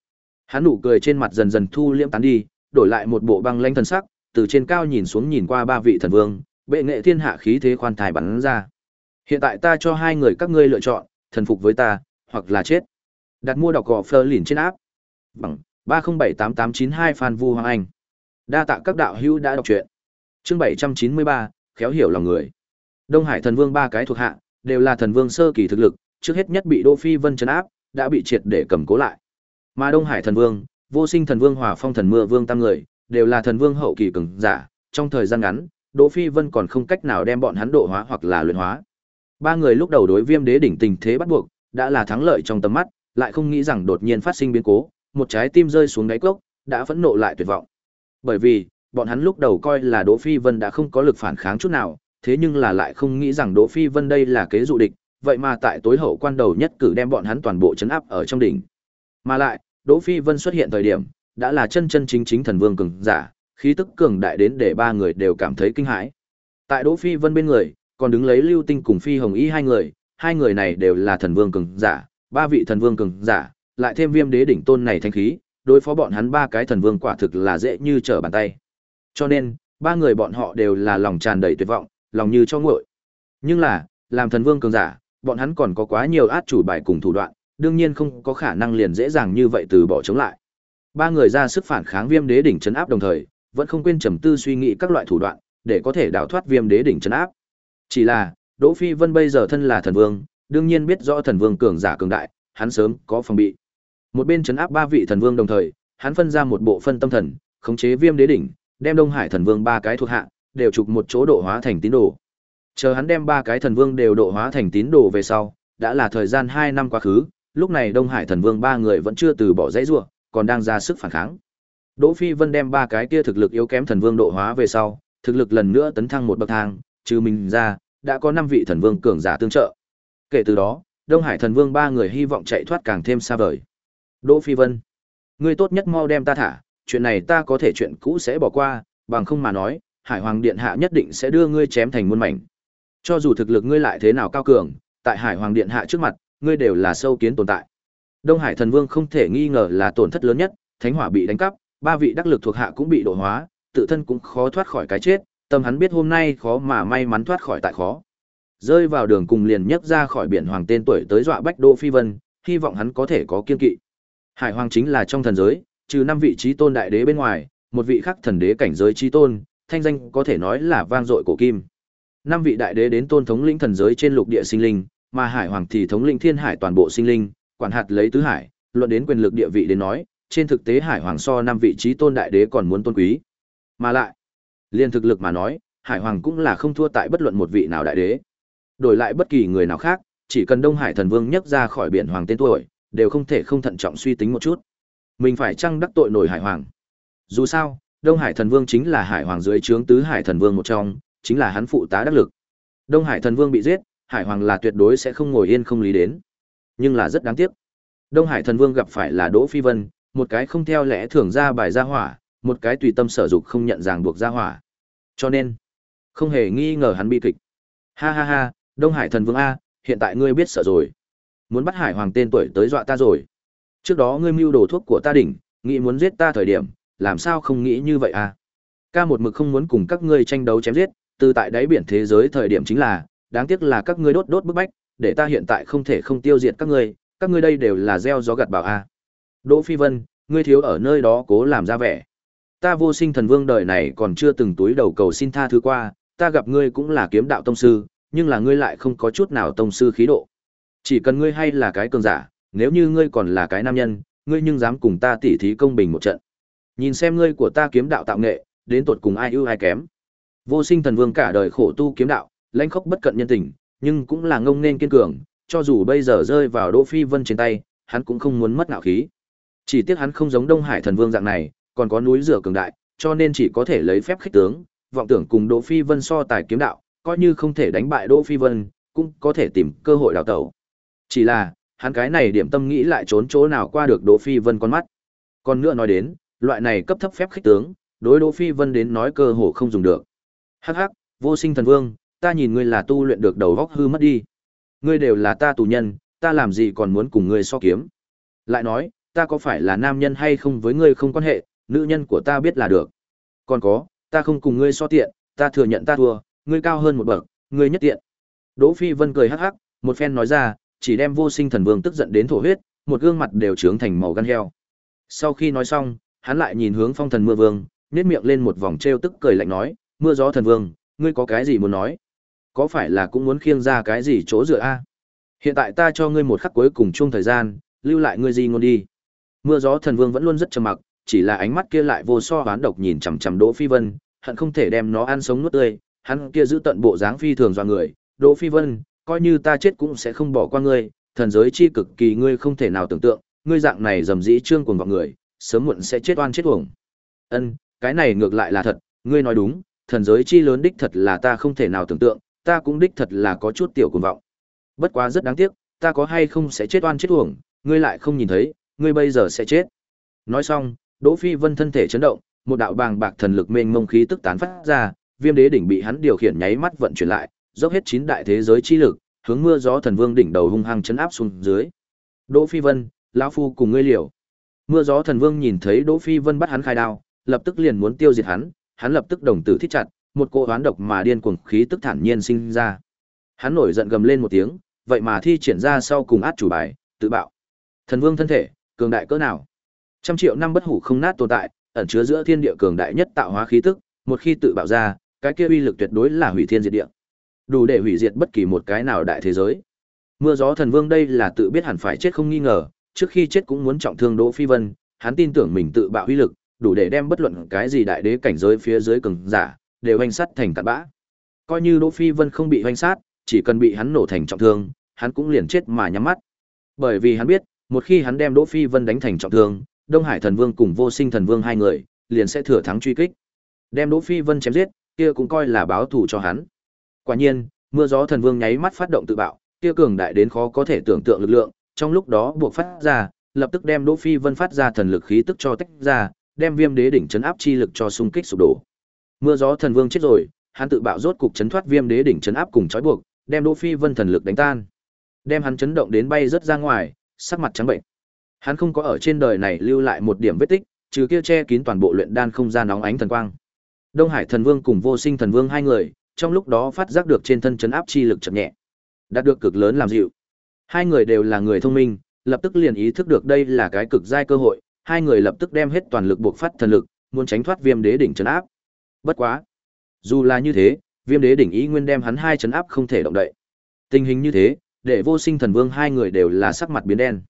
Hắn nụ cười trên mặt dần dần thu liễm tán đi, đổi lại một bộ băng lãnh thần sắc, từ trên cao nhìn xuống nhìn qua ba vị thần vương, bệ nghệ thiên hạ khí thế khoan thai bắn ra. Hiện tại ta cho hai người các ngươi lựa chọn, thần phục với ta, hoặc là chết. Đặt mua đọc gò phơ lìn trên áp. Bằng 3078892 Phan Vu Hoàng Anh. Đa tạ các đạo hữu đã đọc truyện. Chương 793, khéo hiểu lòng người. Đông Hải Thần Vương ba cái thuộc hạ, đều là thần vương sơ kỳ thực lực, trước hết nhất bị Đỗ Phi Vân trấn áp, đã bị triệt để cầm cố lại. Mà Đông Hải Thần Vương, Vô Sinh Thần Vương Hỏa Phong Thần Mưa Vương tam người, đều là thần vương hậu kỳ cường giả, trong thời gian ngắn, Đỗ Phi Vân còn không cách nào đem bọn hắn độ hóa hoặc là luyện hóa. Ba người lúc đầu đối Viêm Đế đỉnh tình thế bắt buộc, đã là thắng lợi trong tầm mắt, lại không nghĩ rằng đột nhiên phát sinh biến cố, một trái tim rơi xuống đáy cốc, đã phẫn nộ lại tuyệt vọng. Bởi vì, bọn hắn lúc đầu coi là Đỗ Phi Vân đã không có lực phản kháng chút nào, thế nhưng là lại không nghĩ rằng Đỗ Phi Vân đây là kế dụ địch, vậy mà tại tối hậu quan đầu nhất cử đem bọn hắn toàn bộ chấn áp ở trong đỉnh. Mà lại, Đỗ Phi Vân xuất hiện thời điểm, đã là chân chân chính chính thần vương cường giả, khí tức cường đại đến để ba người đều cảm thấy kinh hãi. Tại Đỗ Phi Vân bên người, còn đứng lấy Lưu Tinh cùng Phi Hồng Y hai người, hai người này đều là thần vương cường giả, ba vị thần vương cường giả, lại thêm Viêm Đế đỉnh tôn này thanh khí, đối phó bọn hắn ba cái thần vương quả thực là dễ như trở bàn tay. Cho nên, ba người bọn họ đều là lòng tràn đầy tuyệt vọng, lòng như cho nguội. Nhưng là, làm thần vương cường giả, bọn hắn còn có quá nhiều át chủ bài cùng thủ đoạn, đương nhiên không có khả năng liền dễ dàng như vậy từ bỏ chống lại. Ba người ra sức phản kháng Viêm Đế đỉnh trấn áp đồng thời, vẫn không quên trầm tư suy nghĩ các loại thủ đoạn, để có thể đào thoát Viêm Đế đỉnh trấn áp. Chỉ là, Đỗ Phi Vân bây giờ thân là thần vương, đương nhiên biết rõ thần vương cường giả cường đại, hắn sớm có phòng bị. Một bên trấn áp ba vị thần vương đồng thời, hắn phân ra một bộ phân tâm thần, khống chế Viêm Đế đỉnh, đem Đông Hải thần vương ba cái thuộc hạ, đều trục một chỗ độ hóa thành tín đồ. Chờ hắn đem ba cái thần vương đều độ hóa thành tín đồ về sau, đã là thời gian 2 năm quá khứ, lúc này Đông Hải thần vương ba người vẫn chưa từ bỏ dãy rủa, còn đang ra sức phản kháng. Đỗ Phi Vân đem ba cái kia thực lực yếu kém thần vương độ hóa về sau, thực lực lần nữa tấn thăng một bậc thang, trừ mình ra, đã có 5 vị thần vương cường giả tương trợ. Kể từ đó, Đông Hải thần vương ba người hy vọng chạy thoát càng thêm xa vời. Đỗ Phi Vân, ngươi tốt nhất mau đem ta thả, chuyện này ta có thể chuyện cũ sẽ bỏ qua, bằng không mà nói, Hải Hoàng điện hạ nhất định sẽ đưa ngươi chém thành muôn mảnh. Cho dù thực lực ngươi lại thế nào cao cường, tại Hải Hoàng điện hạ trước mặt, ngươi đều là sâu kiến tồn tại. Đông Hải thần vương không thể nghi ngờ là tổn thất lớn nhất, thánh hỏa bị đánh cắp, ba vị đắc lực thuộc hạ cũng bị độ hóa, tự thân cũng khó thoát khỏi cái chết, tâm hắn biết hôm nay khó mà may mắn thoát khỏi tại khó. Rơi vào đường cùng liền nhấc ra khỏi biển hoàng tên tuổi tới dọa bách đô Phi Vân, hy vọng hắn có thể có kiên kỵ. Hải Hoàng chính là trong thần giới, trừ năm vị trí tôn đại đế bên ngoài, một vị khác thần đế cảnh giới trí tôn, thanh danh có thể nói là vang dội cổ kim. Năm vị đại đế đến tôn thống lĩnh thần giới trên lục địa sinh linh, mà Hải Hoàng thì thống lĩnh thiên hải toàn bộ sinh linh, quản hạt lấy tứ hải, luận đến quyền lực địa vị đến nói, trên thực tế Hải Hoàng so năm vị trí tôn đại đế còn muốn tôn quý. Mà lại, liên thực lực mà nói, Hải Hoàng cũng là không thua tại bất luận một vị nào đại đế. Đổi lại bất kỳ người nào khác, chỉ cần Đông Hải Thần Vương nhấc ra khỏi biển hoàng tên tuổi, đều không thể không thận trọng suy tính một chút. Mình phải chăng đắc tội nổi Hải Hoàng? Dù sao, Đông Hải Thần Vương chính là Hải Hoàng dưới trướng tứ Hải Thần Vương một trong, chính là hắn phụ tá đắc lực. Đông Hải Thần Vương bị giết, Hải Hoàng là tuyệt đối sẽ không ngồi yên không lý đến. Nhưng là rất đáng tiếc. Đông Hải Thần Vương gặp phải là Đỗ Phi Vân, một cái không theo lẽ thường ra bài ra hỏa, một cái tùy tâm sở dục không nhận ràng buộc ra hỏa. Cho nên, không hề nghi ngờ hắn bi kịch. Ha ha ha, Đông Hải Thần Vương a, hiện tại ngươi biết sợ rồi. Muốn bắt Hải Hoàng tên tuổi tới dọa ta rồi. Trước đó ngươi mưu đồ thuốc của ta đỉnh, nghĩ muốn giết ta thời điểm, làm sao không nghĩ như vậy à? Ca một mực không muốn cùng các ngươi tranh đấu chém giết, từ tại đáy biển thế giới thời điểm chính là, đáng tiếc là các ngươi đốt đốt bức bách, để ta hiện tại không thể không tiêu diệt các ngươi, các ngươi đây đều là gieo gió gặt bão a. À. Đỗ Phi Vân, ngươi thiếu ở nơi đó cố làm ra vẻ. Ta vô sinh thần vương đời này còn chưa từng túi đầu cầu xin tha thứ qua, ta gặp ngươi cũng là kiếm đạo tông sư, nhưng là ngươi lại không có chút nào tông sư khí độ. Chỉ cần ngươi hay là cái cường giả, nếu như ngươi còn là cái nam nhân, ngươi nhưng dám cùng ta tỉ thí công bình một trận. Nhìn xem ngươi của ta kiếm đạo tạo nghệ, đến tột cùng ai ưu ai kém. Vô Sinh Thần Vương cả đời khổ tu kiếm đạo, lãnh khốc bất cận nhân tình, nhưng cũng là ngông nên kiên cường, cho dù bây giờ rơi vào Đỗ Phi Vân trên tay, hắn cũng không muốn mất ngạo khí. Chỉ tiếc hắn không giống Đông Hải Thần Vương dạng này, còn có núi rửa cường đại, cho nên chỉ có thể lấy phép khích tướng, vọng tưởng cùng Đỗ Phi Vân so tài kiếm đạo, coi như không thể đánh bại Đỗ Phi Vân, cũng có thể tìm cơ hội đào tẩu. Chỉ là, hắn cái này điểm tâm nghĩ lại trốn chỗ nào qua được Đỗ Phi Vân con mắt. Còn nữa nói đến, loại này cấp thấp phép khích tướng, đối Đỗ Phi Vân đến nói cơ hồ không dùng được. Hắc hắc, vô sinh thần vương, ta nhìn ngươi là tu luyện được đầu góc hư mất đi. Ngươi đều là ta tù nhân, ta làm gì còn muốn cùng ngươi so kiếm. Lại nói, ta có phải là nam nhân hay không với ngươi không quan hệ, nữ nhân của ta biết là được. Còn có, ta không cùng ngươi so tiện, ta thừa nhận ta thua, ngươi cao hơn một bậc, ngươi nhất tiện. Đỗ Phi Vân cười hắc hắc, một phen nói ra, chỉ đem vô sinh thần vương tức giận đến thổ huyết, một gương mặt đều trướng thành màu gan heo. Sau khi nói xong, hắn lại nhìn hướng phong thần mưa vương, nét miệng lên một vòng trêu tức cười lạnh nói, mưa gió thần vương, ngươi có cái gì muốn nói? Có phải là cũng muốn khiêng ra cái gì chỗ dựa a? Hiện tại ta cho ngươi một khắc cuối cùng chung thời gian, lưu lại ngươi gì ngôn đi. Mưa gió thần vương vẫn luôn rất trầm mặc, chỉ là ánh mắt kia lại vô so oán độc nhìn chằm chằm Đỗ Phi Vân, hận không thể đem nó ăn sống nuốt tươi, hắn kia giữ tận bộ dáng phi thường dọa người, Đỗ Phi Vân, coi như ta chết cũng sẽ không bỏ qua ngươi, thần giới chi cực kỳ ngươi không thể nào tưởng tượng, ngươi dạng này dầm dĩ trương cuồng vọng người, sớm muộn sẽ chết oan chết uổng. Ân, cái này ngược lại là thật, ngươi nói đúng, thần giới chi lớn đích thật là ta không thể nào tưởng tượng, ta cũng đích thật là có chút tiểu cuồng vọng. Bất quá rất đáng tiếc, ta có hay không sẽ chết oan chết uổng, ngươi lại không nhìn thấy, ngươi bây giờ sẽ chết. Nói xong, Đỗ Phi Vân thân thể chấn động, một đạo bàng bạc thần lực mênh mông khí tức tán phát ra, Viêm Đế đỉnh bị hắn điều khiển nháy mắt vận chuyển lại, dốc hết chín đại thế giới chi lực, hướng mưa gió thần vương đỉnh đầu hung hăng chấn áp xuống dưới. Đỗ Phi Vân, lão phu cùng ngươi liều. Mưa gió thần vương nhìn thấy Đỗ Phi Vân bắt hắn khai đao, lập tức liền muốn tiêu diệt hắn, hắn lập tức đồng tử thích chặt, một cỗ hoán độc mà điên cuồng khí tức thản nhiên sinh ra. Hắn nổi giận gầm lên một tiếng, vậy mà thi triển ra sau cùng át chủ bài, tự bạo. Thần vương thân thể, cường đại cỡ nào? Trăm triệu năm bất hủ không nát tồn tại, ẩn chứa giữa thiên địa cường đại nhất tạo hóa khí tức, một khi tự bạo ra, cái kia uy lực tuyệt đối là hủy thiên diệt địa. Đủ để hủy diệt bất kỳ một cái nào đại thế giới. Mưa gió thần vương đây là tự biết hẳn phải chết không nghi ngờ, trước khi chết cũng muốn trọng thương Đỗ Phi Vân, hắn tin tưởng mình tự bạo uy lực, đủ để đem bất luận cái gì đại đế cảnh giới phía dưới cường giả đều hoành sát thành cặn bã. Coi như Đỗ Phi Vân không bị hoành sát, chỉ cần bị hắn nổ thành trọng thương, hắn cũng liền chết mà nhắm mắt. Bởi vì hắn biết, một khi hắn đem Đỗ Phi Vân đánh thành trọng thương, Đông Hải Thần Vương cùng Vô Sinh Thần Vương hai người, liền sẽ thừa thắng truy kích. Đem Đỗ Phi Vân chém giết, kia cũng coi là báo thù cho hắn. Quả nhiên, Mưa Gió Thần Vương nháy mắt phát động tự bạo, kia cường đại đến khó có thể tưởng tượng lực lượng, trong lúc đó buộc phát ra, lập tức đem Đỗ Phi Vân phát ra thần lực khí tức cho tách ra, đem Viêm Đế đỉnh trấn áp chi lực cho xung kích sụp đổ. Mưa Gió Thần Vương chết rồi, hắn tự bạo rốt cục chấn thoát Viêm Đế đỉnh chấn áp cùng trói buộc, đem Đỗ Phi Vân thần lực đánh tan. Đem hắn chấn động đến bay rất ra ngoài, sắc mặt trắng bệnh. Hắn không có ở trên đời này lưu lại một điểm vết tích, trừ kia che kín toàn bộ luyện đan không gian nóng ánh thần quang. Đông Hải Thần Vương cùng Vô Sinh Thần Vương hai người, trong lúc đó phát giác được trên thân chấn áp chi lực chậm nhẹ, đạt được cực lớn làm dịu. Hai người đều là người thông minh, lập tức liền ý thức được đây là cái cực giai cơ hội, hai người lập tức đem hết toàn lực buộc phát thần lực, muốn tránh thoát Viêm Đế đỉnh chấn áp. Bất quá, dù là như thế, Viêm Đế đỉnh ý nguyên đem hắn hai chấn áp không thể động đậy. Tình hình như thế, để Vô Sinh Thần Vương hai người đều là sắc mặt biến đen.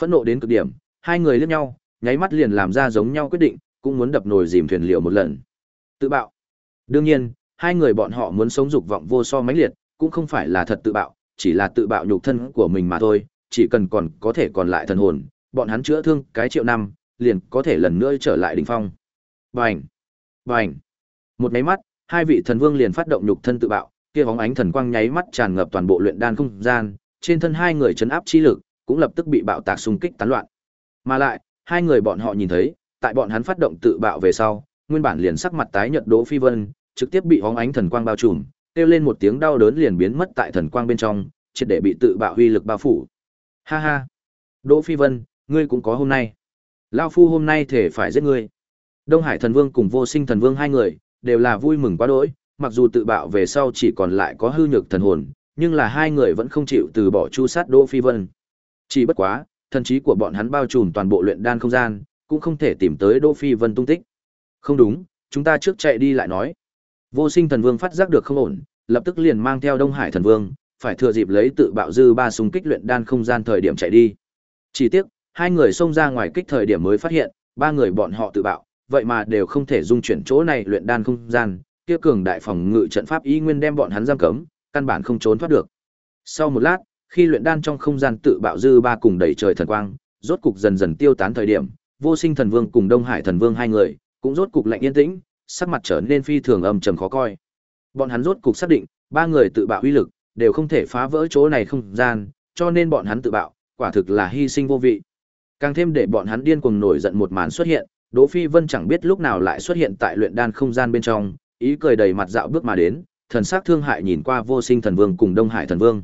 Phẫn nộ đến cực điểm, hai người liếc nhau, nháy mắt liền làm ra giống nhau quyết định, cũng muốn đập nồi dìm thuyền liệu một lần. Tự bạo. Đương nhiên, hai người bọn họ muốn sống dục vọng vô so mãnh liệt, cũng không phải là thật tự bạo, chỉ là tự bạo nhục thân của mình mà thôi, chỉ cần còn có thể còn lại thần hồn, bọn hắn chữa thương cái triệu năm, liền có thể lần nữa trở lại đỉnh phong. Bành! Bành! Một máy mắt, hai vị thần vương liền phát động nhục thân tự bạo, kia bóng ánh thần quang nháy mắt tràn ngập toàn bộ luyện đan không gian, trên thân hai người chấn áp chi lực, cũng lập tức bị bạo tạc xung kích tán loạn. Mà lại, hai người bọn họ nhìn thấy, tại bọn hắn phát động tự bạo về sau, nguyên bản liền sắc mặt tái nhợt Đỗ Phi Vân, trực tiếp bị bóng ánh thần quang bao trùm, kêu lên một tiếng đau đớn liền biến mất tại thần quang bên trong, triệt để bị tự bạo huy lực bao phủ. Ha ha, Đỗ Phi Vân, ngươi cũng có hôm nay. Lão phu hôm nay thể phải giết ngươi. Đông Hải Thần Vương cùng Vô Sinh Thần Vương hai người đều là vui mừng quá đỗi, mặc dù tự bạo về sau chỉ còn lại có hư nhược thần hồn, nhưng là hai người vẫn không chịu từ bỏ chu sát Đỗ Phi Vân. Chỉ bất quá, thần trí của bọn hắn bao trùm toàn bộ luyện đan không gian, cũng không thể tìm tới Đỗ Phi Vân tung tích. Không đúng, chúng ta trước chạy đi lại nói. Vô Sinh Thần Vương phát giác được không ổn, lập tức liền mang theo Đông Hải Thần Vương, phải thừa dịp lấy tự bạo dư ba súng kích luyện đan không gian thời điểm chạy đi. Chỉ tiếc, hai người xông ra ngoài kích thời điểm mới phát hiện, ba người bọn họ tự bạo, vậy mà đều không thể dung chuyển chỗ này luyện đan không gian, kia cường đại phòng ngự trận pháp ý nguyên đem bọn hắn giam cấm, căn bản không trốn thoát được. Sau một lát, khi luyện đan trong không gian tự bạo dư ba cùng đẩy trời thần quang, rốt cục dần dần tiêu tán thời điểm, Vô Sinh Thần Vương cùng Đông Hải Thần Vương hai người, cũng rốt cục lạnh yên tĩnh, sắc mặt trở nên phi thường âm trầm khó coi. Bọn hắn rốt cục xác định, ba người tự bạo uy lực đều không thể phá vỡ chỗ này không gian, cho nên bọn hắn tự bạo, quả thực là hy sinh vô vị. Càng thêm để bọn hắn điên cuồng nổi giận một màn xuất hiện, Đỗ Phi Vân chẳng biết lúc nào lại xuất hiện tại luyện đan không gian bên trong, ý cười đầy mặt dạo bước mà đến, thần sắc thương hại nhìn qua Vô Sinh Thần Vương cùng Đông Hải Thần Vương.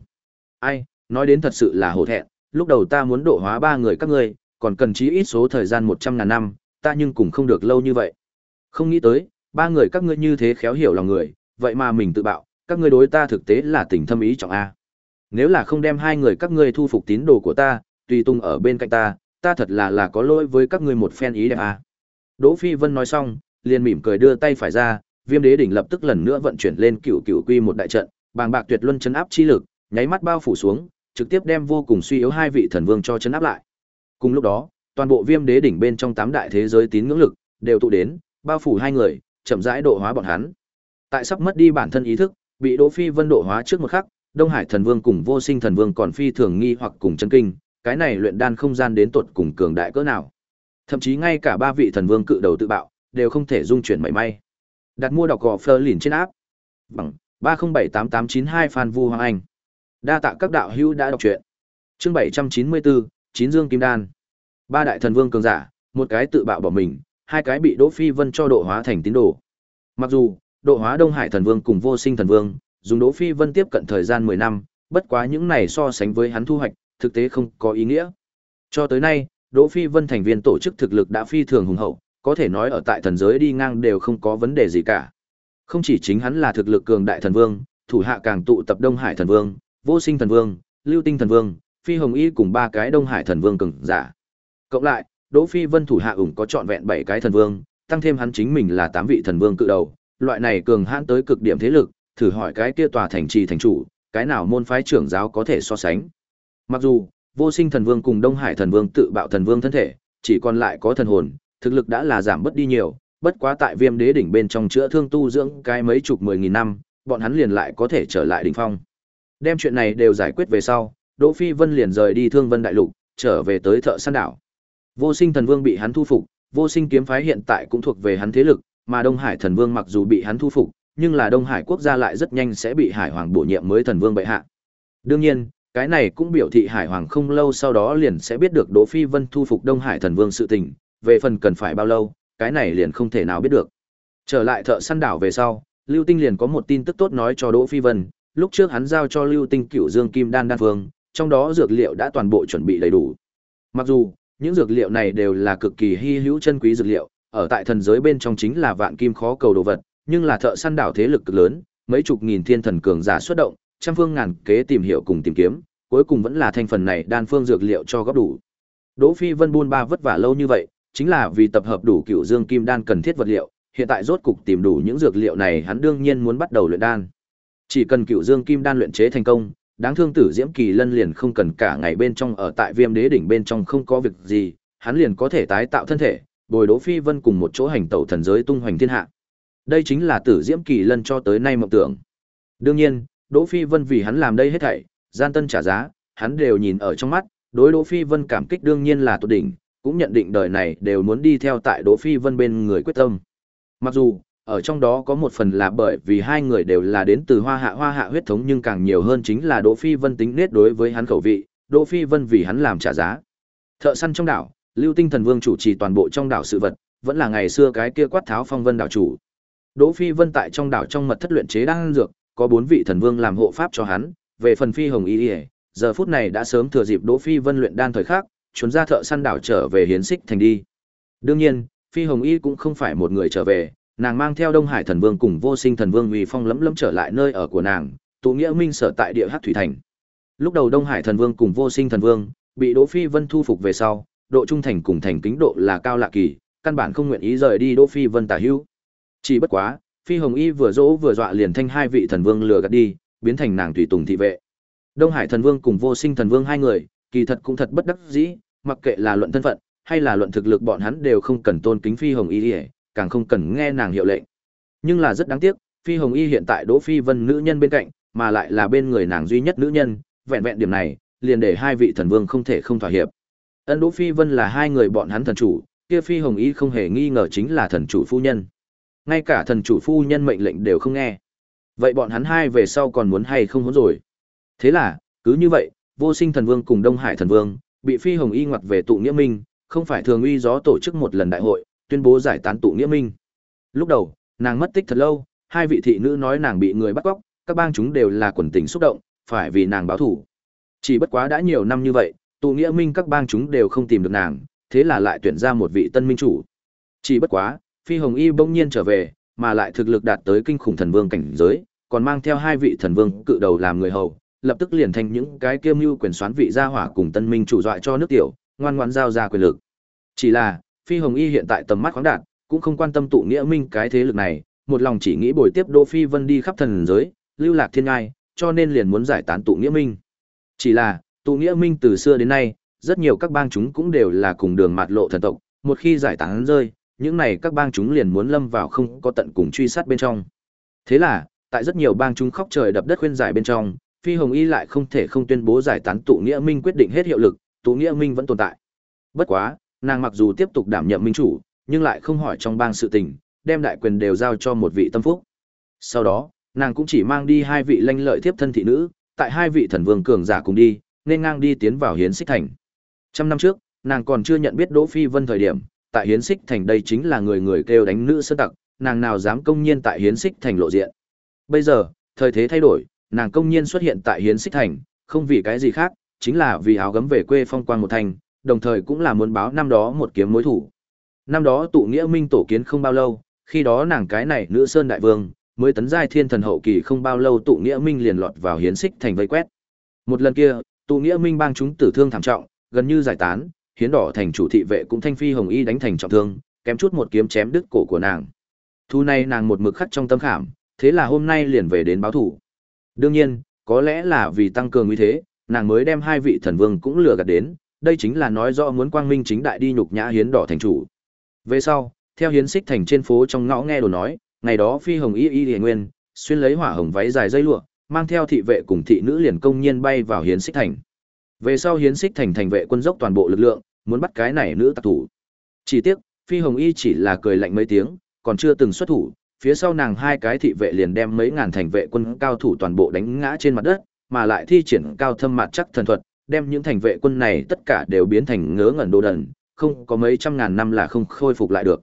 Ai, nói đến thật sự là hổ thẹn, lúc đầu ta muốn độ hóa ba người các ngươi, còn cần chí ít số thời gian một trăm ngàn năm, ta nhưng cũng không được lâu như vậy. Không nghĩ tới, ba người các ngươi như thế khéo hiểu lòng người, vậy mà mình tự bạo, các ngươi đối ta thực tế là tình thâm ý trọng a. Nếu là không đem hai người các ngươi thu phục tín đồ của ta, tùy tung ở bên cạnh ta, ta thật là là có lỗi với các ngươi một phen ý đẹp a. Đỗ Phi Vân nói xong, liền mỉm cười đưa tay phải ra, Viêm Đế đỉnh lập tức lần nữa vận chuyển lên cựu cựu quy một đại trận, bàng bạc tuyệt luân chấn áp chi lực, nháy mắt bao phủ xuống, trực tiếp đem vô cùng suy yếu hai vị thần vương cho chấn áp lại. Cùng lúc đó, toàn bộ Viêm Đế đỉnh bên trong tám đại thế giới tín ngưỡng lực đều tụ đến, bao phủ hai người, chậm rãi độ hóa bọn hắn. Tại sắp mất đi bản thân ý thức, bị Đỗ Phi Vân độ hóa trước một khắc, Đông Hải Thần Vương cùng Vô Sinh Thần Vương còn phi thường nghi hoặc cùng chấn kinh, cái này luyện đan không gian đến tột cùng cường đại cỡ nào. Thậm chí ngay cả ba vị thần vương cự đầu tự bạo, đều không thể dung chuyển mảy may. Đặt mua đọc gò phơ lìn trên áp. Bằng 3078892 Phan Vu Hoàng Anh. Đa tạ các đạo hữu đã đọc truyện. Chương 794, Chín Dương Kim Đan. Ba đại thần vương cường giả, một cái tự bạo bỏ mình, hai cái bị Đỗ Phi Vân cho độ hóa thành tín đồ. Mặc dù, độ hóa Đông Hải thần vương cùng Vô Sinh thần vương, dùng Đỗ Phi Vân tiếp cận thời gian 10 năm, bất quá những này so sánh với hắn thu hoạch, thực tế không có ý nghĩa. Cho tới nay, Đỗ Phi Vân thành viên tổ chức thực lực đã phi thường hùng hậu, có thể nói ở tại thần giới đi ngang đều không có vấn đề gì cả. Không chỉ chính hắn là thực lực cường đại thần vương, thủ hạ càng tụ tập Đông Hải thần vương, Vô Sinh thần vương, Lưu Tinh thần vương, Phi Hồng Y cùng ba cái Đông Hải thần vương cường giả. Cộng lại, Đỗ Phi Vân thủ hạ ủng có trọn vẹn 7 cái thần vương, tăng thêm hắn chính mình là 8 vị thần vương cự đầu, loại này cường hãn tới cực điểm thế lực, thử hỏi cái kia tòa thành trì thành chủ, cái nào môn phái trưởng giáo có thể so sánh. Mặc dù, Vô Sinh thần vương cùng Đông Hải thần vương tự bạo thần vương thân thể, chỉ còn lại có thần hồn, thực lực đã là giảm bớt đi nhiều, bất quá tại Viêm Đế đỉnh bên trong chữa thương tu dưỡng cái mấy chục mười nghìn năm, bọn hắn liền lại có thể trở lại đỉnh phong. Đem chuyện này đều giải quyết về sau, Đỗ Phi Vân liền rời đi Thương Vân đại lục, trở về tới Thợ Săn đảo. Vô Sinh Thần Vương bị hắn thu phục, Vô Sinh kiếm phái hiện tại cũng thuộc về hắn thế lực, mà Đông Hải Thần Vương mặc dù bị hắn thu phục, nhưng là Đông Hải quốc gia lại rất nhanh sẽ bị Hải Hoàng bổ nhiệm mới Thần Vương bệ hạ. Đương nhiên, cái này cũng biểu thị Hải Hoàng không lâu sau đó liền sẽ biết được Đỗ Phi Vân thu phục Đông Hải Thần Vương sự tình, về phần cần phải bao lâu, cái này liền không thể nào biết được. Trở lại thợ săn đảo về sau, Lưu Tinh liền có một tin tức tốt nói cho Đỗ Phi Vân, lúc trước hắn giao cho Lưu Tinh Cửu Dương Kim Đan đan phương, trong đó dược liệu đã toàn bộ chuẩn bị đầy đủ. Mặc dù, những dược liệu này đều là cực kỳ hy hữu chân quý dược liệu, ở tại thần giới bên trong chính là vạn kim khó cầu đồ vật, nhưng là thợ săn đảo thế lực cực lớn, mấy chục nghìn thiên thần cường giả xuất động, trăm phương ngàn kế tìm hiểu cùng tìm kiếm, cuối cùng vẫn là thành phần này đan phương dược liệu cho góp đủ. Đỗ Phi Vân buôn ba vất vả lâu như vậy, chính là vì tập hợp đủ cựu dương kim đan cần thiết vật liệu, hiện tại rốt cục tìm đủ những dược liệu này hắn đương nhiên muốn bắt đầu luyện đan. Chỉ cần cựu dương kim đan luyện chế thành công, đáng thương tử diễm kỳ lân liền không cần cả ngày bên trong ở tại viêm đế đỉnh bên trong không có việc gì, hắn liền có thể tái tạo thân thể, bồi Đỗ Phi Vân cùng một chỗ hành tẩu thần giới tung hoành thiên hạ. Đây chính là tử diễm kỳ lân cho tới nay mộng tưởng. Đương nhiên, Đỗ Phi Vân vì hắn làm đây hết thảy, gian tân trả giá, hắn đều nhìn ở trong mắt, đối Đỗ Phi Vân cảm kích đương nhiên là tột đỉnh, cũng nhận định đời này đều muốn đi theo tại Đỗ Phi Vân bên người quyết tâm. Mặc dù, ở trong đó có một phần là bởi vì hai người đều là đến từ hoa hạ hoa hạ huyết thống nhưng càng nhiều hơn chính là Đỗ Phi Vân tính nết đối với hắn khẩu vị, Đỗ Phi Vân vì hắn làm trả giá. Thợ săn trong đảo, Lưu Tinh Thần Vương chủ trì toàn bộ trong đảo sự vật, vẫn là ngày xưa cái kia quát tháo phong vân đảo chủ. Đỗ Phi Vân tại trong đảo trong mật thất luyện chế đang dược, có bốn vị thần vương làm hộ pháp cho hắn, về phần Phi Hồng Y, giờ phút này đã sớm thừa dịp Đỗ Phi Vân luyện đan thời khắc, chuẩn ra thợ săn đảo trở về hiến xích thành đi. Đương nhiên, Phi Hồng Y cũng không phải một người trở về, nàng mang theo Đông Hải Thần Vương cùng Vô Sinh Thần Vương uy phong lẫm lẫm trở lại nơi ở của nàng, tụ nghĩa minh sở tại địa Hắc thủy thành. Lúc đầu Đông Hải Thần Vương cùng Vô Sinh Thần Vương bị Đỗ Phi Vân thu phục về sau, độ trung thành cùng thành kính độ là cao lạ kỳ, căn bản không nguyện ý rời đi Đỗ Phi Vân tả hữu. Chỉ bất quá, Phi Hồng Y vừa dỗ vừa dọa liền thanh hai vị thần vương lừa gạt đi, biến thành nàng tùy tùng thị vệ. Đông Hải Thần Vương cùng Vô Sinh Thần Vương hai người, kỳ thật cũng thật bất đắc dĩ, mặc kệ là luận thân phận, hay là luận thực lực bọn hắn đều không cần tôn kính Phi Hồng Y, càng không cần nghe nàng hiệu lệnh. Nhưng là rất đáng tiếc, Phi Hồng Y hiện tại Đỗ Phi Vân nữ nhân bên cạnh, mà lại là bên người nàng duy nhất nữ nhân, vẹn vẹn điểm này, liền để hai vị thần vương không thể không thỏa hiệp. Ân Đỗ Phi Vân là hai người bọn hắn thần chủ, kia Phi Hồng Y không hề nghi ngờ chính là thần chủ phu nhân. Ngay cả thần chủ phu nhân mệnh lệnh đều không nghe. Vậy bọn hắn hai về sau còn muốn hay không muốn rồi? Thế là, cứ như vậy, Vô Sinh Thần Vương cùng Đông Hải Thần Vương bị Phi Hồng Y ngoặt về tụ nghĩa minh, không phải thường uy gió tổ chức một lần đại hội, tuyên bố giải tán tụ nghĩa minh. Lúc đầu, nàng mất tích thật lâu, hai vị thị nữ nói nàng bị người bắt cóc, các bang chúng đều là quần tình xúc động, phải vì nàng báo thủ. Chỉ bất quá đã nhiều năm như vậy, tụ nghĩa minh các bang chúng đều không tìm được nàng, thế là lại tuyển ra một vị tân minh chủ. Chỉ bất quá, Phi Hồng Y bỗng nhiên trở về, mà lại thực lực đạt tới kinh khủng thần vương cảnh giới, còn mang theo hai vị thần vương cự đầu làm người hầu, lập tức liền thành những cái kiêm mưu quyền soán vị gia hỏa cùng tân minh chủ dọa cho nước tiểu, ngoan ngoãn giao ra quyền lực. Chỉ là, Phi Hồng Y hiện tại tầm mắt khoáng đạt, cũng không quan tâm tụ nghĩa minh cái thế lực này, một lòng chỉ nghĩ bồi tiếp Đỗ Phi Vân đi khắp thần giới, lưu lạc thiên ngai, cho nên liền muốn giải tán tụ nghĩa minh. Chỉ là, tụ nghĩa minh từ xưa đến nay, rất nhiều các bang chúng cũng đều là cùng đường mạt lộ thần tộc, một khi giải tán rơi, những này các bang chúng liền muốn lâm vào không có tận cùng truy sát bên trong. Thế là, tại rất nhiều bang chúng khóc trời đập đất khuyên giải bên trong, Phi Hồng Y lại không thể không tuyên bố giải tán tụ nghĩa minh quyết định hết hiệu lực, tụ nghĩa minh vẫn tồn tại. Bất quá, nàng mặc dù tiếp tục đảm nhiệm minh chủ, nhưng lại không hỏi trong bang sự tình, đem đại quyền đều giao cho một vị tâm phúc. Sau đó, nàng cũng chỉ mang đi hai vị lanh lợi tiếp thân thị nữ, tại hai vị thần vương cường giả cùng đi, nên ngang đi tiến vào hiến xích thành. Trăm năm trước, nàng còn chưa nhận biết Đỗ Phi Vân thời điểm, tại hiến xích thành đây chính là người người kêu đánh nữ sơn tặc, nàng nào dám công nhiên tại hiến xích thành lộ diện. Bây giờ, thời thế thay đổi, nàng công nhiên xuất hiện tại hiến xích thành, không vì cái gì khác, chính là vì áo gấm về quê phong quang một thành, đồng thời cũng là muốn báo năm đó một kiếm mối thủ. Năm đó tụ nghĩa minh tổ kiến không bao lâu, khi đó nàng cái này nữ sơn đại vương, mới tấn giai thiên thần hậu kỳ không bao lâu tụ nghĩa minh liền lọt vào hiến xích thành vây quét. Một lần kia, tụ nghĩa minh bang chúng tử thương thảm trọng, gần như giải tán, hiến đỏ thành chủ thị vệ cũng thanh phi hồng y đánh thành trọng thương, kém chút một kiếm chém đứt cổ của nàng. Thu này nàng một mực khắc trong tâm khảm, thế là hôm nay liền về đến báo thủ. Đương nhiên, có lẽ là vì tăng cường uy thế, nàng mới đem hai vị thần vương cũng lừa gạt đến, đây chính là nói rõ muốn quang minh chính đại đi nhục nhã hiến đỏ thành chủ. Về sau, theo hiến xích thành trên phố trong ngõ nghe đồn nói, ngày đó phi hồng y y liền nguyên, xuyên lấy hỏa hồng váy dài dây lụa, mang theo thị vệ cùng thị nữ liền công nhiên bay vào hiến xích thành. Về sau hiến xích thành thành vệ quân dốc toàn bộ lực lượng, muốn bắt cái này nữ tặc thủ. Chỉ tiếc, phi hồng y chỉ là cười lạnh mấy tiếng, còn chưa từng xuất thủ, phía sau nàng hai cái thị vệ liền đem mấy ngàn thành vệ quân cao thủ toàn bộ đánh ngã trên mặt đất, mà lại thi triển cao thâm mạt chắc thần thuật, đem những thành vệ quân này tất cả đều biến thành ngớ ngẩn đồ đần, không có mấy trăm ngàn năm là không khôi phục lại được.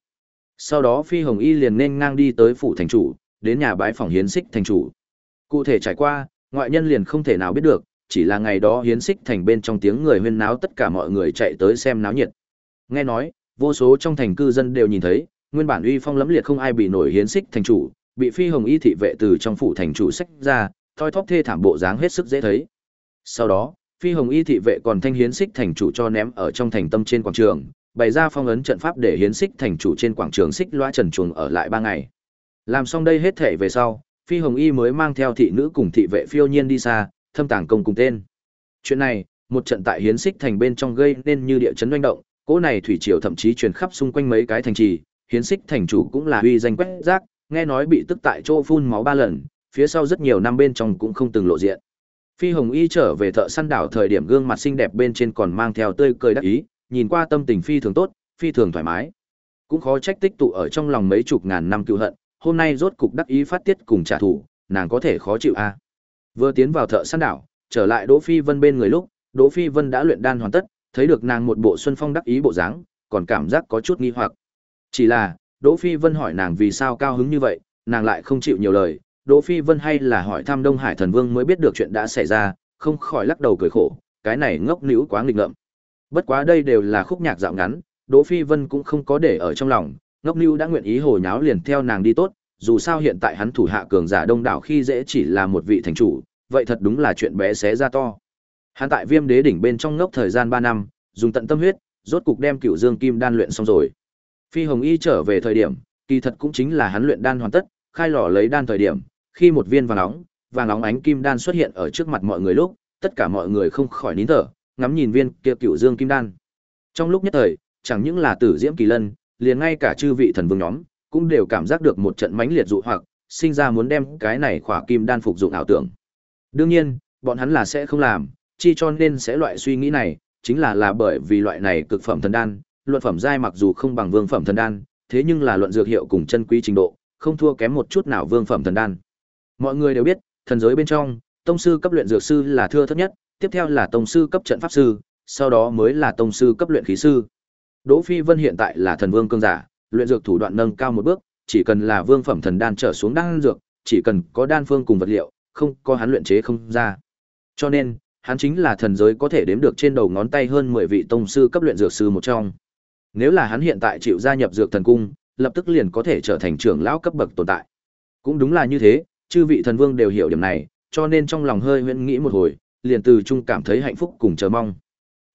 Sau đó Phi Hồng Y liền nên ngang đi tới phủ thành chủ, đến nhà bái phòng hiến xích thành chủ. Cụ thể trải qua, ngoại nhân liền không thể nào biết được, chỉ là ngày đó hiến xích thành bên trong tiếng người huyên náo tất cả mọi người chạy tới xem náo nhiệt. Nghe nói, vô số trong thành cư dân đều nhìn thấy, nguyên bản uy phong lẫm liệt không ai bị nổi hiến xích thành chủ, bị Phi Hồng Y thị vệ từ trong phủ thành chủ sách ra, thoi thóp thê thảm bộ dáng hết sức dễ thấy. Sau đó, Phi Hồng Y thị vệ còn thanh hiến xích thành chủ cho ném ở trong thành tâm trên quảng trường, bày ra phong ấn trận pháp để hiến xích thành chủ trên quảng trường xích loa trần chuồng ở lại ba ngày. Làm xong đây hết thể về sau, Phi Hồng Y mới mang theo thị nữ cùng thị vệ phiêu nhiên đi xa, thâm tàng công cùng tên. Chuyện này, một trận tại hiến xích thành bên trong gây nên như địa chấn doanh động, cỗ này thủy triều thậm chí truyền khắp xung quanh mấy cái thành trì, hiến xích thành chủ cũng là uy danh quét rác, nghe nói bị tức tại chỗ phun máu ba lần, phía sau rất nhiều năm bên trong cũng không từng lộ diện. Phi Hồng Y trở về thợ săn đảo thời điểm gương mặt xinh đẹp bên trên còn mang theo tươi cười đắc ý, nhìn qua tâm tình phi thường tốt, phi thường thoải mái. Cũng khó trách tích tụ ở trong lòng mấy chục ngàn năm cựu hận, hôm nay rốt cục đắc ý phát tiết cùng trả thù, nàng có thể khó chịu a. À. Vừa tiến vào thợ săn đảo, trở lại Đỗ Phi Vân bên người lúc, Đỗ Phi Vân đã luyện đan hoàn tất, thấy được nàng một bộ xuân phong đắc ý bộ dáng, còn cảm giác có chút nghi hoặc. Chỉ là, Đỗ Phi Vân hỏi nàng vì sao cao hứng như vậy, nàng lại không chịu nhiều lời, Đỗ Phi Vân hay là hỏi thăm Đông Hải Thần Vương mới biết được chuyện đã xảy ra, không khỏi lắc đầu cười khổ, cái này ngốc nữu quá nghịch ngợm. Bất quá đây đều là khúc nhạc dạo ngắn, Đỗ Phi Vân cũng không có để ở trong lòng, ngốc nữu đã nguyện ý hồ nháo liền theo nàng đi tốt, dù sao hiện tại hắn thủ hạ cường giả đông đảo khi dễ chỉ là một vị thành chủ, vậy thật đúng là chuyện bé xé ra to. Hắn tại Viêm Đế đỉnh bên trong ngốc thời gian 3 năm, dùng tận tâm huyết, rốt cục đem Cựu Dương Kim đan luyện xong rồi. Phi Hồng Y trở về thời điểm, kỳ thật cũng chính là hắn luyện đan hoàn tất, khai lò lấy đan thời điểm, khi một viên vàng nóng, vàng nóng ánh kim đan xuất hiện ở trước mặt mọi người lúc, tất cả mọi người không khỏi nín thở, ngắm nhìn viên kia cựu dương kim đan. Trong lúc nhất thời, chẳng những là Tử Diễm Kỳ Lân, liền ngay cả chư vị thần vương nhóm cũng đều cảm giác được một trận mãnh liệt dụ hoặc, sinh ra muốn đem cái này khỏa kim đan phục dụng ảo tưởng. Đương nhiên, bọn hắn là sẽ không làm, chi cho nên sẽ loại suy nghĩ này, chính là là bởi vì loại này cực phẩm thần đan, luận phẩm giai mặc dù không bằng vương phẩm thần đan, thế nhưng là luận dược hiệu cùng chân quý trình độ, không thua kém một chút nào vương phẩm thần đan. Mọi người đều biết, thần giới bên trong, tông sư cấp luyện dược sư là thưa thấp nhất, tiếp theo là tông sư cấp trận pháp sư, sau đó mới là tông sư cấp luyện khí sư. Đỗ Phi Vân hiện tại là thần vương cương giả, luyện dược thủ đoạn nâng cao một bước, chỉ cần là vương phẩm thần đan trở xuống đan dược, chỉ cần có đan phương cùng vật liệu, không có hắn luyện chế không ra. Cho nên, hắn chính là thần giới có thể đếm được trên đầu ngón tay hơn 10 vị tông sư cấp luyện dược sư một trong. Nếu là hắn hiện tại chịu gia nhập dược thần cung, lập tức liền có thể trở thành trưởng lão cấp bậc tồn tại. Cũng đúng là như thế, chư vị thần vương đều hiểu điểm này, cho nên trong lòng hơi huyễn nghĩ một hồi, liền từ chung cảm thấy hạnh phúc cùng chờ mong.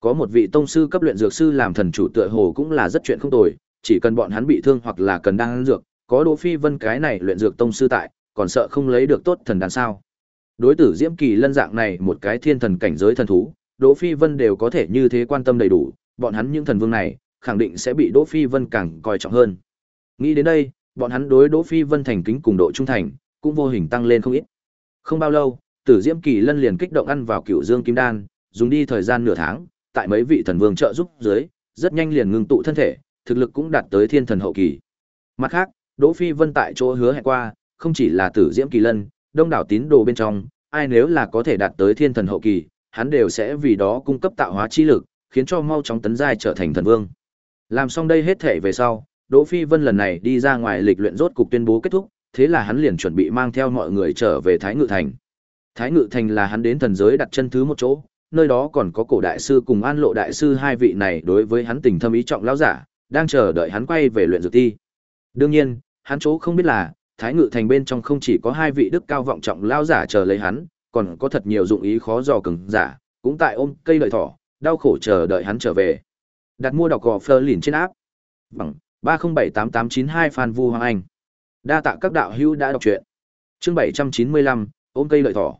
Có một vị tông sư cấp luyện dược sư làm thần chủ tựa hồ cũng là rất chuyện không tồi, chỉ cần bọn hắn bị thương hoặc là cần đang ăn dược, có Đỗ Phi Vân cái này luyện dược tông sư tại, còn sợ không lấy được tốt thần đan sao? Đối tử Diễm Kỳ Lân dạng này một cái thiên thần cảnh giới thần thú, Đỗ Phi Vân đều có thể như thế quan tâm đầy đủ, bọn hắn những thần vương này, khẳng định sẽ bị Đỗ Phi Vân càng coi trọng hơn. Nghĩ đến đây, bọn hắn đối Đỗ Phi Vân thành kính cùng độ trung thành, cũng vô hình tăng lên không ít. Không bao lâu, Tử Diễm Kỳ Lân liền kích động ăn vào Cựu Dương Kim Đan, dùng đi thời gian nửa tháng, tại mấy vị thần vương trợ giúp dưới, rất nhanh liền ngưng tụ thân thể, thực lực cũng đạt tới thiên thần hậu kỳ. Mặt khác, Đỗ Phi Vân tại chỗ hứa hẹn qua, không chỉ là Tử Diễm Kỳ Lân, đông đảo tín đồ bên trong, ai nếu là có thể đạt tới thiên thần hậu kỳ, hắn đều sẽ vì đó cung cấp tạo hóa chi lực, khiến cho mau chóng tấn giai trở thành thần vương. Làm xong đây hết thể về sau, Đỗ Phi Vân lần này đi ra ngoài lịch luyện rốt cục tuyên bố kết thúc, thế là hắn liền chuẩn bị mang theo mọi người trở về Thái Ngự Thành. Thái Ngự Thành là hắn đến thần giới đặt chân thứ một chỗ, nơi đó còn có cổ đại sư cùng an lộ đại sư hai vị này đối với hắn tình thâm ý trọng lão giả, đang chờ đợi hắn quay về luyện dược ti. Đương nhiên, hắn chỗ không biết là, Thái Ngự Thành bên trong không chỉ có hai vị đức cao vọng trọng lão giả chờ lấy hắn, còn có thật nhiều dụng ý khó dò cứng giả, cũng tại ôm cây lợi thỏ, đau khổ chờ đợi hắn trở về. Đặt mua đọc gò phơ lìn trên áp. Bằng 3078892 Phan Vu Hoàng Anh. Đa tạ các đạo hữu đã đọc truyện. Chương 795, ôm cây lợi thỏ.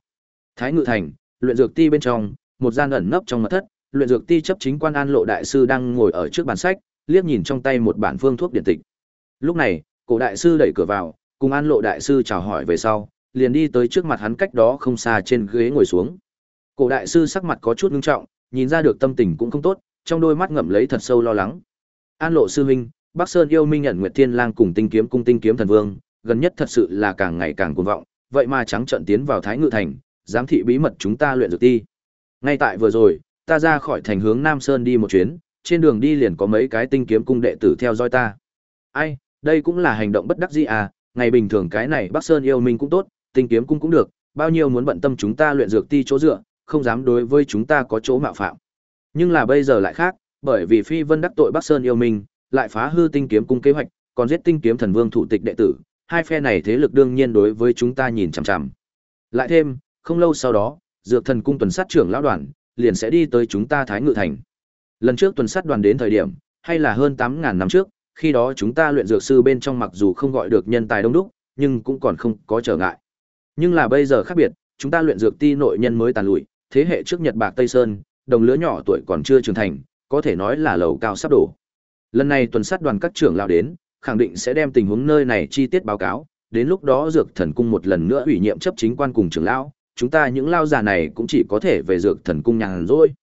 Thái Ngự Thành, luyện dược ti bên trong, một gian ẩn nấp trong mật thất, luyện dược ti chấp chính quan An Lộ đại sư đang ngồi ở trước bàn sách, liếc nhìn trong tay một bản phương thuốc điện tịch. Lúc này, cổ đại sư đẩy cửa vào, cùng An Lộ đại sư chào hỏi về sau, liền đi tới trước mặt hắn cách đó không xa trên ghế ngồi xuống. Cổ đại sư sắc mặt có chút ngưng trọng, nhìn ra được tâm tình cũng không tốt, trong đôi mắt ngậm lấy thật sâu lo lắng. An Lộ sư huynh, Bắc Sơn yêu minh nhận Nguyệt Thiên Lang cùng Tinh Kiếm cung Tinh Kiếm Thần Vương, gần nhất thật sự là càng ngày càng cuồng vọng, vậy mà trắng trợn tiến vào Thái Ngự thành, giám thị bí mật chúng ta luyện dược ti. Ngay tại vừa rồi, ta ra khỏi thành hướng Nam Sơn đi một chuyến, trên đường đi liền có mấy cái Tinh Kiếm cung đệ tử theo dõi ta. Ai, đây cũng là hành động bất đắc dĩ à, ngày bình thường cái này Bắc Sơn yêu mình cũng tốt, Tinh Kiếm cung cũng được, bao nhiêu muốn bận tâm chúng ta luyện dược ti chỗ dựa, không dám đối với chúng ta có chỗ mạo phạm. Nhưng là bây giờ lại khác, bởi vì Phi Vân đắc tội Bắc Sơn yêu mình lại phá hư tinh kiếm cung kế hoạch, còn giết tinh kiếm thần vương thủ tịch đệ tử, hai phe này thế lực đương nhiên đối với chúng ta nhìn chằm chằm. Lại thêm, không lâu sau đó, Dược Thần cung tuần sát trưởng lão đoàn liền sẽ đi tới chúng ta Thái Ngự thành. Lần trước tuần sát đoàn đến thời điểm, hay là hơn 8000 năm trước, khi đó chúng ta luyện dược sư bên trong mặc dù không gọi được nhân tài đông đúc, nhưng cũng còn không có trở ngại. Nhưng là bây giờ khác biệt, chúng ta luyện dược ti nội nhân mới tàn lụi, thế hệ trước Nhật Bạc Tây Sơn, đồng lứa nhỏ tuổi còn chưa trưởng thành, có thể nói là lầu cao sắp đổ. Lần này tuần sát đoàn các trưởng lão đến, khẳng định sẽ đem tình huống nơi này chi tiết báo cáo, đến lúc đó Dược Thần cung một lần nữa ủy nhiệm chấp chính quan cùng trưởng lão, chúng ta những lao già này cũng chỉ có thể về Dược Thần cung nhàn rỗi.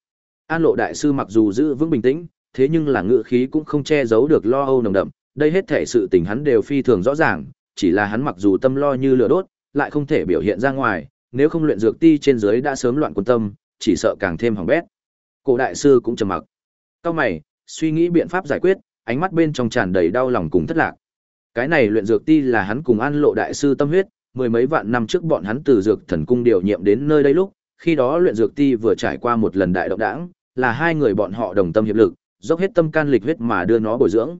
An Lộ đại sư mặc dù giữ vững bình tĩnh, thế nhưng là ngữ khí cũng không che giấu được lo âu nồng đậm, đây hết thể sự tình hắn đều phi thường rõ ràng, chỉ là hắn mặc dù tâm lo như lửa đốt, lại không thể biểu hiện ra ngoài, nếu không luyện dược ti trên dưới đã sớm loạn quân tâm, chỉ sợ càng thêm hỏng bét. Cổ đại sư cũng trầm mặc. Cao mày, suy nghĩ biện pháp giải quyết, ánh mắt bên trong tràn đầy đau lòng cùng thất lạc. Cái này luyện dược ti là hắn cùng An Lộ đại sư tâm huyết, mười mấy vạn năm trước bọn hắn từ dược thần cung điều nhiệm đến nơi đây lúc, khi đó luyện dược ti vừa trải qua một lần đại động đảng, là hai người bọn họ đồng tâm hiệp lực, dốc hết tâm can lịch huyết mà đưa nó bồi dưỡng.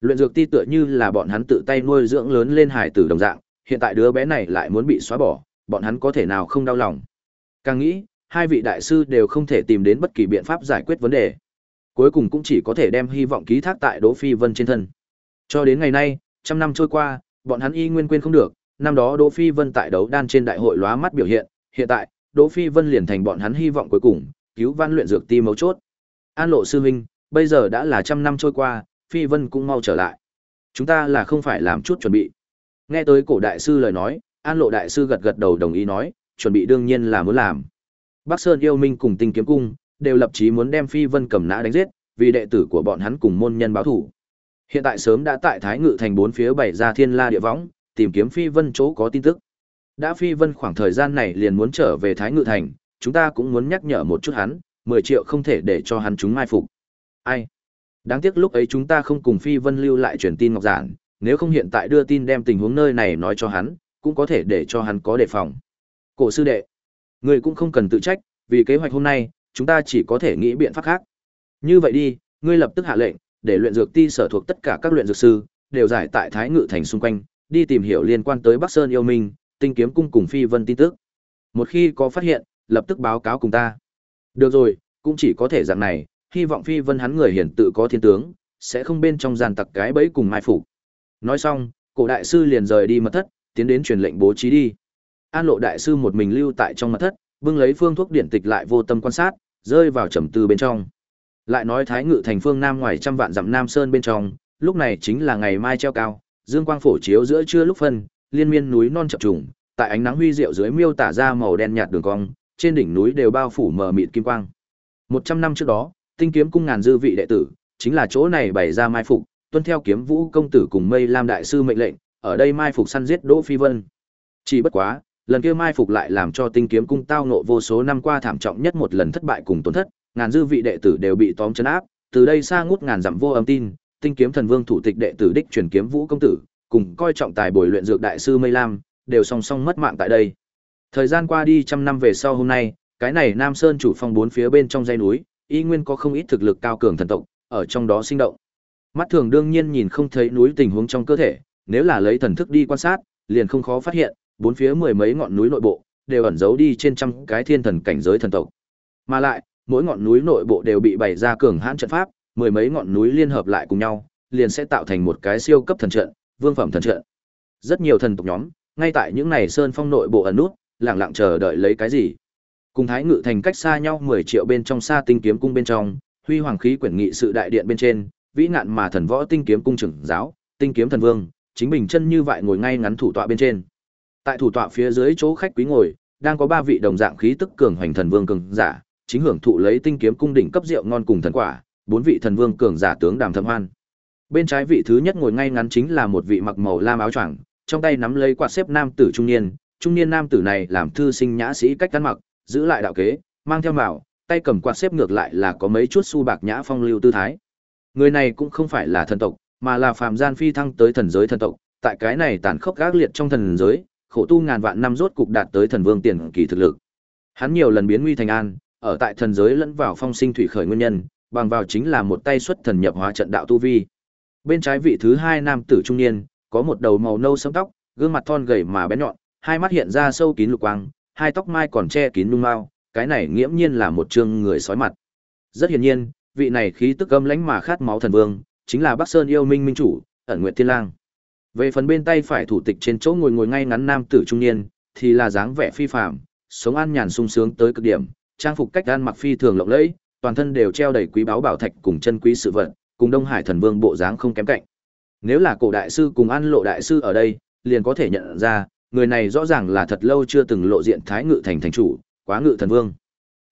Luyện dược ti tựa như là bọn hắn tự tay nuôi dưỡng lớn lên hải tử đồng dạng, hiện tại đứa bé này lại muốn bị xóa bỏ, bọn hắn có thể nào không đau lòng. Càng nghĩ, hai vị đại sư đều không thể tìm đến bất kỳ biện pháp giải quyết vấn đề. Cuối cùng cũng chỉ có thể đem hy vọng ký thác tại Đỗ Phi Vân trên thân. Cho đến ngày nay, trăm năm trôi qua, bọn hắn y nguyên quên không được, năm đó Đỗ Phi Vân tại đấu đan trên đại hội lóa mắt biểu hiện, hiện tại, Đỗ Phi Vân liền thành bọn hắn hy vọng cuối cùng, cứu văn luyện dược ti mấu chốt. An Lộ sư huynh, bây giờ đã là trăm năm trôi qua, Phi Vân cũng mau trở lại. Chúng ta là không phải làm chút chuẩn bị. Nghe tới cổ đại sư lời nói, An Lộ đại sư gật gật đầu đồng ý nói, chuẩn bị đương nhiên là muốn làm. Bắc Sơn yêu minh cùng Tinh Kiếm cung đều lập chí muốn đem Phi Vân cầm nã đánh giết, vì đệ tử của bọn hắn cùng môn nhân báo thủ. Hiện tại sớm đã tại Thái Ngự thành bốn phía bảy ra thiên la địa võng, tìm kiếm Phi Vân chỗ có tin tức. Đã Phi Vân khoảng thời gian này liền muốn trở về Thái Ngự thành, chúng ta cũng muốn nhắc nhở một chút hắn, 10 triệu không thể để cho hắn chúng mai phục. Ai? Đáng tiếc lúc ấy chúng ta không cùng Phi Vân lưu lại truyền tin ngọc giản, nếu không hiện tại đưa tin đem tình huống nơi này nói cho hắn, cũng có thể để cho hắn có đề phòng. Cổ sư đệ, người cũng không cần tự trách, vì kế hoạch hôm nay, chúng ta chỉ có thể nghĩ biện pháp khác. Như vậy đi, ngươi lập tức hạ lệnh, để luyện dược ti sở thuộc tất cả các luyện dược sư đều giải tại Thái Ngự thành xung quanh, đi tìm hiểu liên quan tới Bắc Sơn yêu minh, Tinh kiếm cung cùng Phi Vân tin tức. Một khi có phát hiện, lập tức báo cáo cùng ta. Được rồi, cũng chỉ có thể dạng này, hy vọng Phi Vân hắn người hiển tự có thiên tướng, sẽ không bên trong giàn tặc cái bẫy cùng mai phục. Nói xong, cổ đại sư liền rời đi mật thất, tiến đến truyền lệnh bố trí đi. An Lộ đại sư một mình lưu tại trong mật thất, bưng lấy phương thuốc điển tịch lại vô tâm quan sát, rơi vào trầm tư bên trong. Lại nói Thái Ngự thành phương nam ngoài trăm vạn dặm Nam Sơn bên trong, lúc này chính là ngày mai treo cao, dương quang phổ chiếu giữa trưa lúc phân, liên miên núi non chập trùng, tại ánh nắng huy diệu dưới miêu tả ra màu đen nhạt đường cong, trên đỉnh núi đều bao phủ mờ mịt kim quang. Một trăm năm trước đó, Tinh kiếm cung ngàn dư vị đệ tử, chính là chỗ này bày ra mai phục, tuân theo kiếm vũ công tử cùng Mây Lam đại sư mệnh lệnh, ở đây mai phục săn giết Đỗ Phi Vân. Chỉ bất quá, lần kia mai phục lại làm cho Tinh kiếm cung tao ngộ vô số năm qua thảm trọng nhất một lần thất bại cùng tổn thất, ngàn dư vị đệ tử đều bị tóm chấn áp, từ đây xa ngút ngàn dặm vô âm tin, Tinh kiếm thần vương thủ tịch đệ tử đích truyền kiếm vũ công tử, cùng coi trọng tài bồi luyện dược đại sư Mây Lam, đều song song mất mạng tại đây. Thời gian qua đi trăm năm về sau hôm nay, cái này Nam Sơn chủ phong bốn phía bên trong dãy núi, y nguyên có không ít thực lực cao cường thần tộc, ở trong đó sinh động. Mắt thường đương nhiên nhìn không thấy núi tình huống trong cơ thể, nếu là lấy thần thức đi quan sát, liền không khó phát hiện, bốn phía mười mấy ngọn núi nội bộ đều ẩn giấu đi trên trăm cái thiên thần cảnh giới thần tộc. Mà lại, mỗi ngọn núi nội bộ đều bị bày ra cường hãn trận pháp, mười mấy ngọn núi liên hợp lại cùng nhau, liền sẽ tạo thành một cái siêu cấp thần trận, vương phẩm thần trận. Rất nhiều thần tộc nhóm, ngay tại những này sơn phong nội bộ ẩn nút, lặng lặng chờ đợi lấy cái gì. Cùng Thái Ngự thành cách xa nhau 10 triệu bên trong xa tinh kiếm cung bên trong, huy hoàng khí quyển nghị sự đại điện bên trên, vĩ ngạn mà thần võ tinh kiếm cung trưởng giáo, tinh kiếm thần vương, chính bình chân như vậy ngồi ngay ngắn thủ tọa bên trên. Tại thủ tọa phía dưới chỗ khách quý ngồi, đang có ba vị đồng dạng khí tức cường hoành thần vương cường giả, chính hưởng thụ lấy tinh kiếm cung đỉnh cấp rượu ngon cùng thần quả, bốn vị thần vương cường giả tướng đàm thâm hoan. Bên trái vị thứ nhất ngồi ngay ngắn chính là một vị mặc màu lam áo choàng, trong tay nắm lấy quạt xếp nam tử trung niên, trung niên nam tử này làm thư sinh nhã sĩ cách ăn mặc, giữ lại đạo kế, mang theo mạo, tay cầm quạt xếp ngược lại là có mấy chút su bạc nhã phong lưu tư thái. Người này cũng không phải là thần tộc, mà là phàm gian phi thăng tới thần giới thần tộc, tại cái này tàn khốc gác liệt trong thần giới, khổ tu ngàn vạn năm rốt cục đạt tới thần vương tiền kỳ thực lực. Hắn nhiều lần biến nguy thành an, ở tại thần giới lẫn vào phong sinh thủy khởi nguyên nhân, bằng vào chính là một tay xuất thần nhập hóa trận đạo tu vi. Bên trái vị thứ hai nam tử trung niên, có một đầu màu nâu sẫm tóc, gương mặt thon gầy mà bé nhọn, hai mắt hiện ra sâu kín lục quang, hai tóc mai còn che kín lông mao, cái này nghiễm nhiên là một trương người sói mặt. Rất hiển nhiên, vị này khí tức âm lãnh mà khát máu thần vương, chính là Bắc Sơn yêu minh minh chủ, ẩn nguyệt thiên lang. Về phần bên tay phải thủ tịch trên chỗ ngồi ngồi ngay ngắn nam tử trung niên, thì là dáng vẻ phi phàm, sống an nhàn sung sướng tới cực điểm, trang phục cách ăn mặc phi thường lộng lẫy, toàn thân đều treo đầy quý báu bảo thạch cùng chân quý sự vật, cùng Đông Hải thần vương bộ dáng không kém cạnh. Nếu là cổ đại sư cùng An Lộ đại sư ở đây, liền có thể nhận ra, người này rõ ràng là thật lâu chưa từng lộ diện thái ngự thành thành chủ, quá ngự thần vương.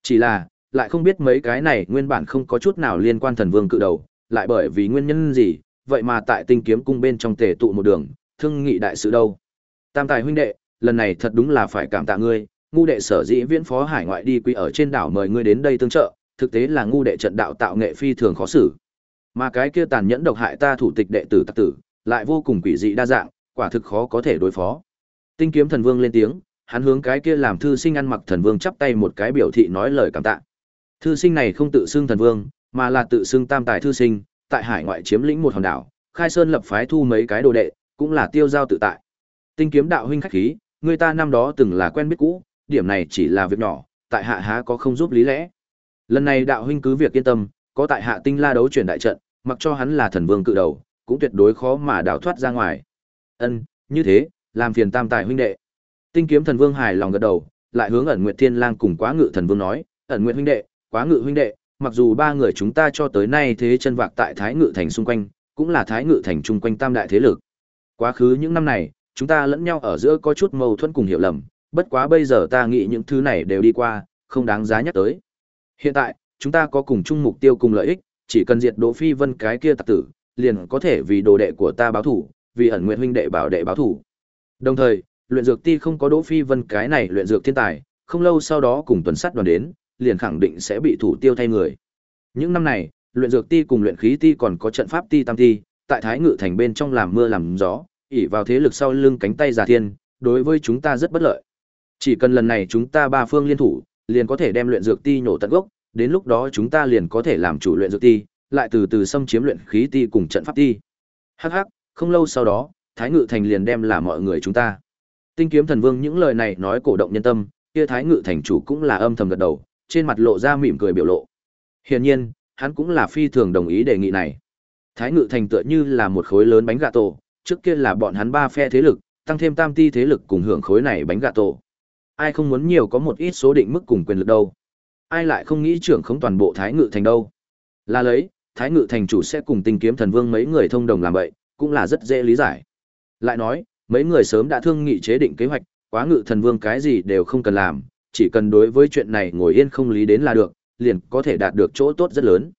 Chỉ là, lại không biết mấy cái này nguyên bản không có chút nào liên quan thần vương cự đầu, lại bởi vì nguyên nhân gì, vậy mà tại tinh kiếm cung bên trong tề tụ một đường, thương nghị đại sự đâu. Tam tài huynh đệ, lần này thật đúng là phải cảm tạ ngươi, ngu đệ sở dĩ viễn phó hải ngoại đi quy ở trên đảo mời ngươi đến đây tương trợ, thực tế là ngu đệ trận đạo tạo nghệ phi thường khó xử. Mà cái kia tàn nhẫn độc hại ta thủ tịch đệ tử tặc tử, lại vô cùng quỷ dị đa dạng, quả thực khó có thể đối phó. Tinh kiếm thần vương lên tiếng, hắn hướng cái kia làm thư sinh ăn mặc thần vương chắp tay một cái biểu thị nói lời cảm tạ. Thư sinh này không tự xưng thần vương, mà là tự xưng tam tài thư sinh, tại hải ngoại chiếm lĩnh một hòn đảo, khai sơn lập phái thu mấy cái đồ đệ, cũng là tiêu giao tự tại. Tinh kiếm đạo huynh khách khí, người ta năm đó từng là quen biết cũ, điểm này chỉ là việc nhỏ, tại hạ há có không giúp lý lẽ. Lần này đạo huynh cứ việc yên tâm, có tại hạ tinh la đấu chuyển đại trận, mặc cho hắn là thần vương cự đầu, cũng tuyệt đối khó mà đào thoát ra ngoài. Ân, như thế, làm phiền tam tài huynh đệ. Tinh kiếm thần vương hài lòng gật đầu, lại hướng ẩn nguyệt thiên lang cùng quá ngự thần vương nói, ẩn nguyệt huynh đệ, quá ngự huynh đệ, mặc dù ba người chúng ta cho tới nay thế chân vạc tại Thái Ngự Thành xung quanh, cũng là Thái Ngự Thành chung quanh tam đại thế lực. Quá khứ những năm này, chúng ta lẫn nhau ở giữa có chút mâu thuẫn cùng hiểu lầm, bất quá bây giờ ta nghĩ những thứ này đều đi qua, không đáng giá nhắc tới. Hiện tại, chúng ta có cùng chung mục tiêu cùng lợi ích, chỉ cần diệt Đỗ Phi Vân cái kia tặc tử, liền có thể vì đồ đệ của ta báo thủ, vì ẩn nguyện huynh đệ bảo đệ báo thủ. Đồng thời, luyện dược ti không có Đỗ Phi Vân cái này luyện dược thiên tài, không lâu sau đó cùng tuần sát đoàn đến, liền khẳng định sẽ bị thủ tiêu thay người. Những năm này, luyện dược ti cùng luyện khí ti còn có trận pháp ti tam ti, tại Thái Ngự thành bên trong làm mưa làm gió, ỷ vào thế lực sau lưng cánh tay giả thiên, đối với chúng ta rất bất lợi. Chỉ cần lần này chúng ta ba phương liên thủ, liền có thể đem luyện dược ti nhổ tận gốc, đến lúc đó chúng ta liền có thể làm chủ luyện dược ti, lại từ từ xâm chiếm luyện khí ti cùng trận pháp ti. Hắc hắc, không lâu sau đó, Thái Ngự thành liền đem là mọi người chúng ta. Tinh kiếm thần vương những lời này nói cổ động nhân tâm, kia Thái Ngự thành chủ cũng là âm thầm gật đầu, trên mặt lộ ra mỉm cười biểu lộ. Hiển nhiên, hắn cũng là phi thường đồng ý đề nghị này. Thái Ngự thành tựa như là một khối lớn bánh gà tổ, trước kia là bọn hắn ba phe thế lực, tăng thêm tam ti thế lực cùng hưởng khối này bánh gà tổ. Ai không muốn nhiều có một ít số định mức cùng quyền lực đâu? Ai lại không nghĩ trưởng không toàn bộ Thái Ngự thành đâu? Là lấy, Thái Ngự thành chủ sẽ cùng Tinh Kiếm Thần Vương mấy người thông đồng làm vậy, cũng là rất dễ lý giải. Lại nói, mấy người sớm đã thương nghị chế định kế hoạch, quá Ngự Thần Vương cái gì đều không cần làm, chỉ cần đối với chuyện này ngồi yên không lý đến là được, liền có thể đạt được chỗ tốt rất lớn.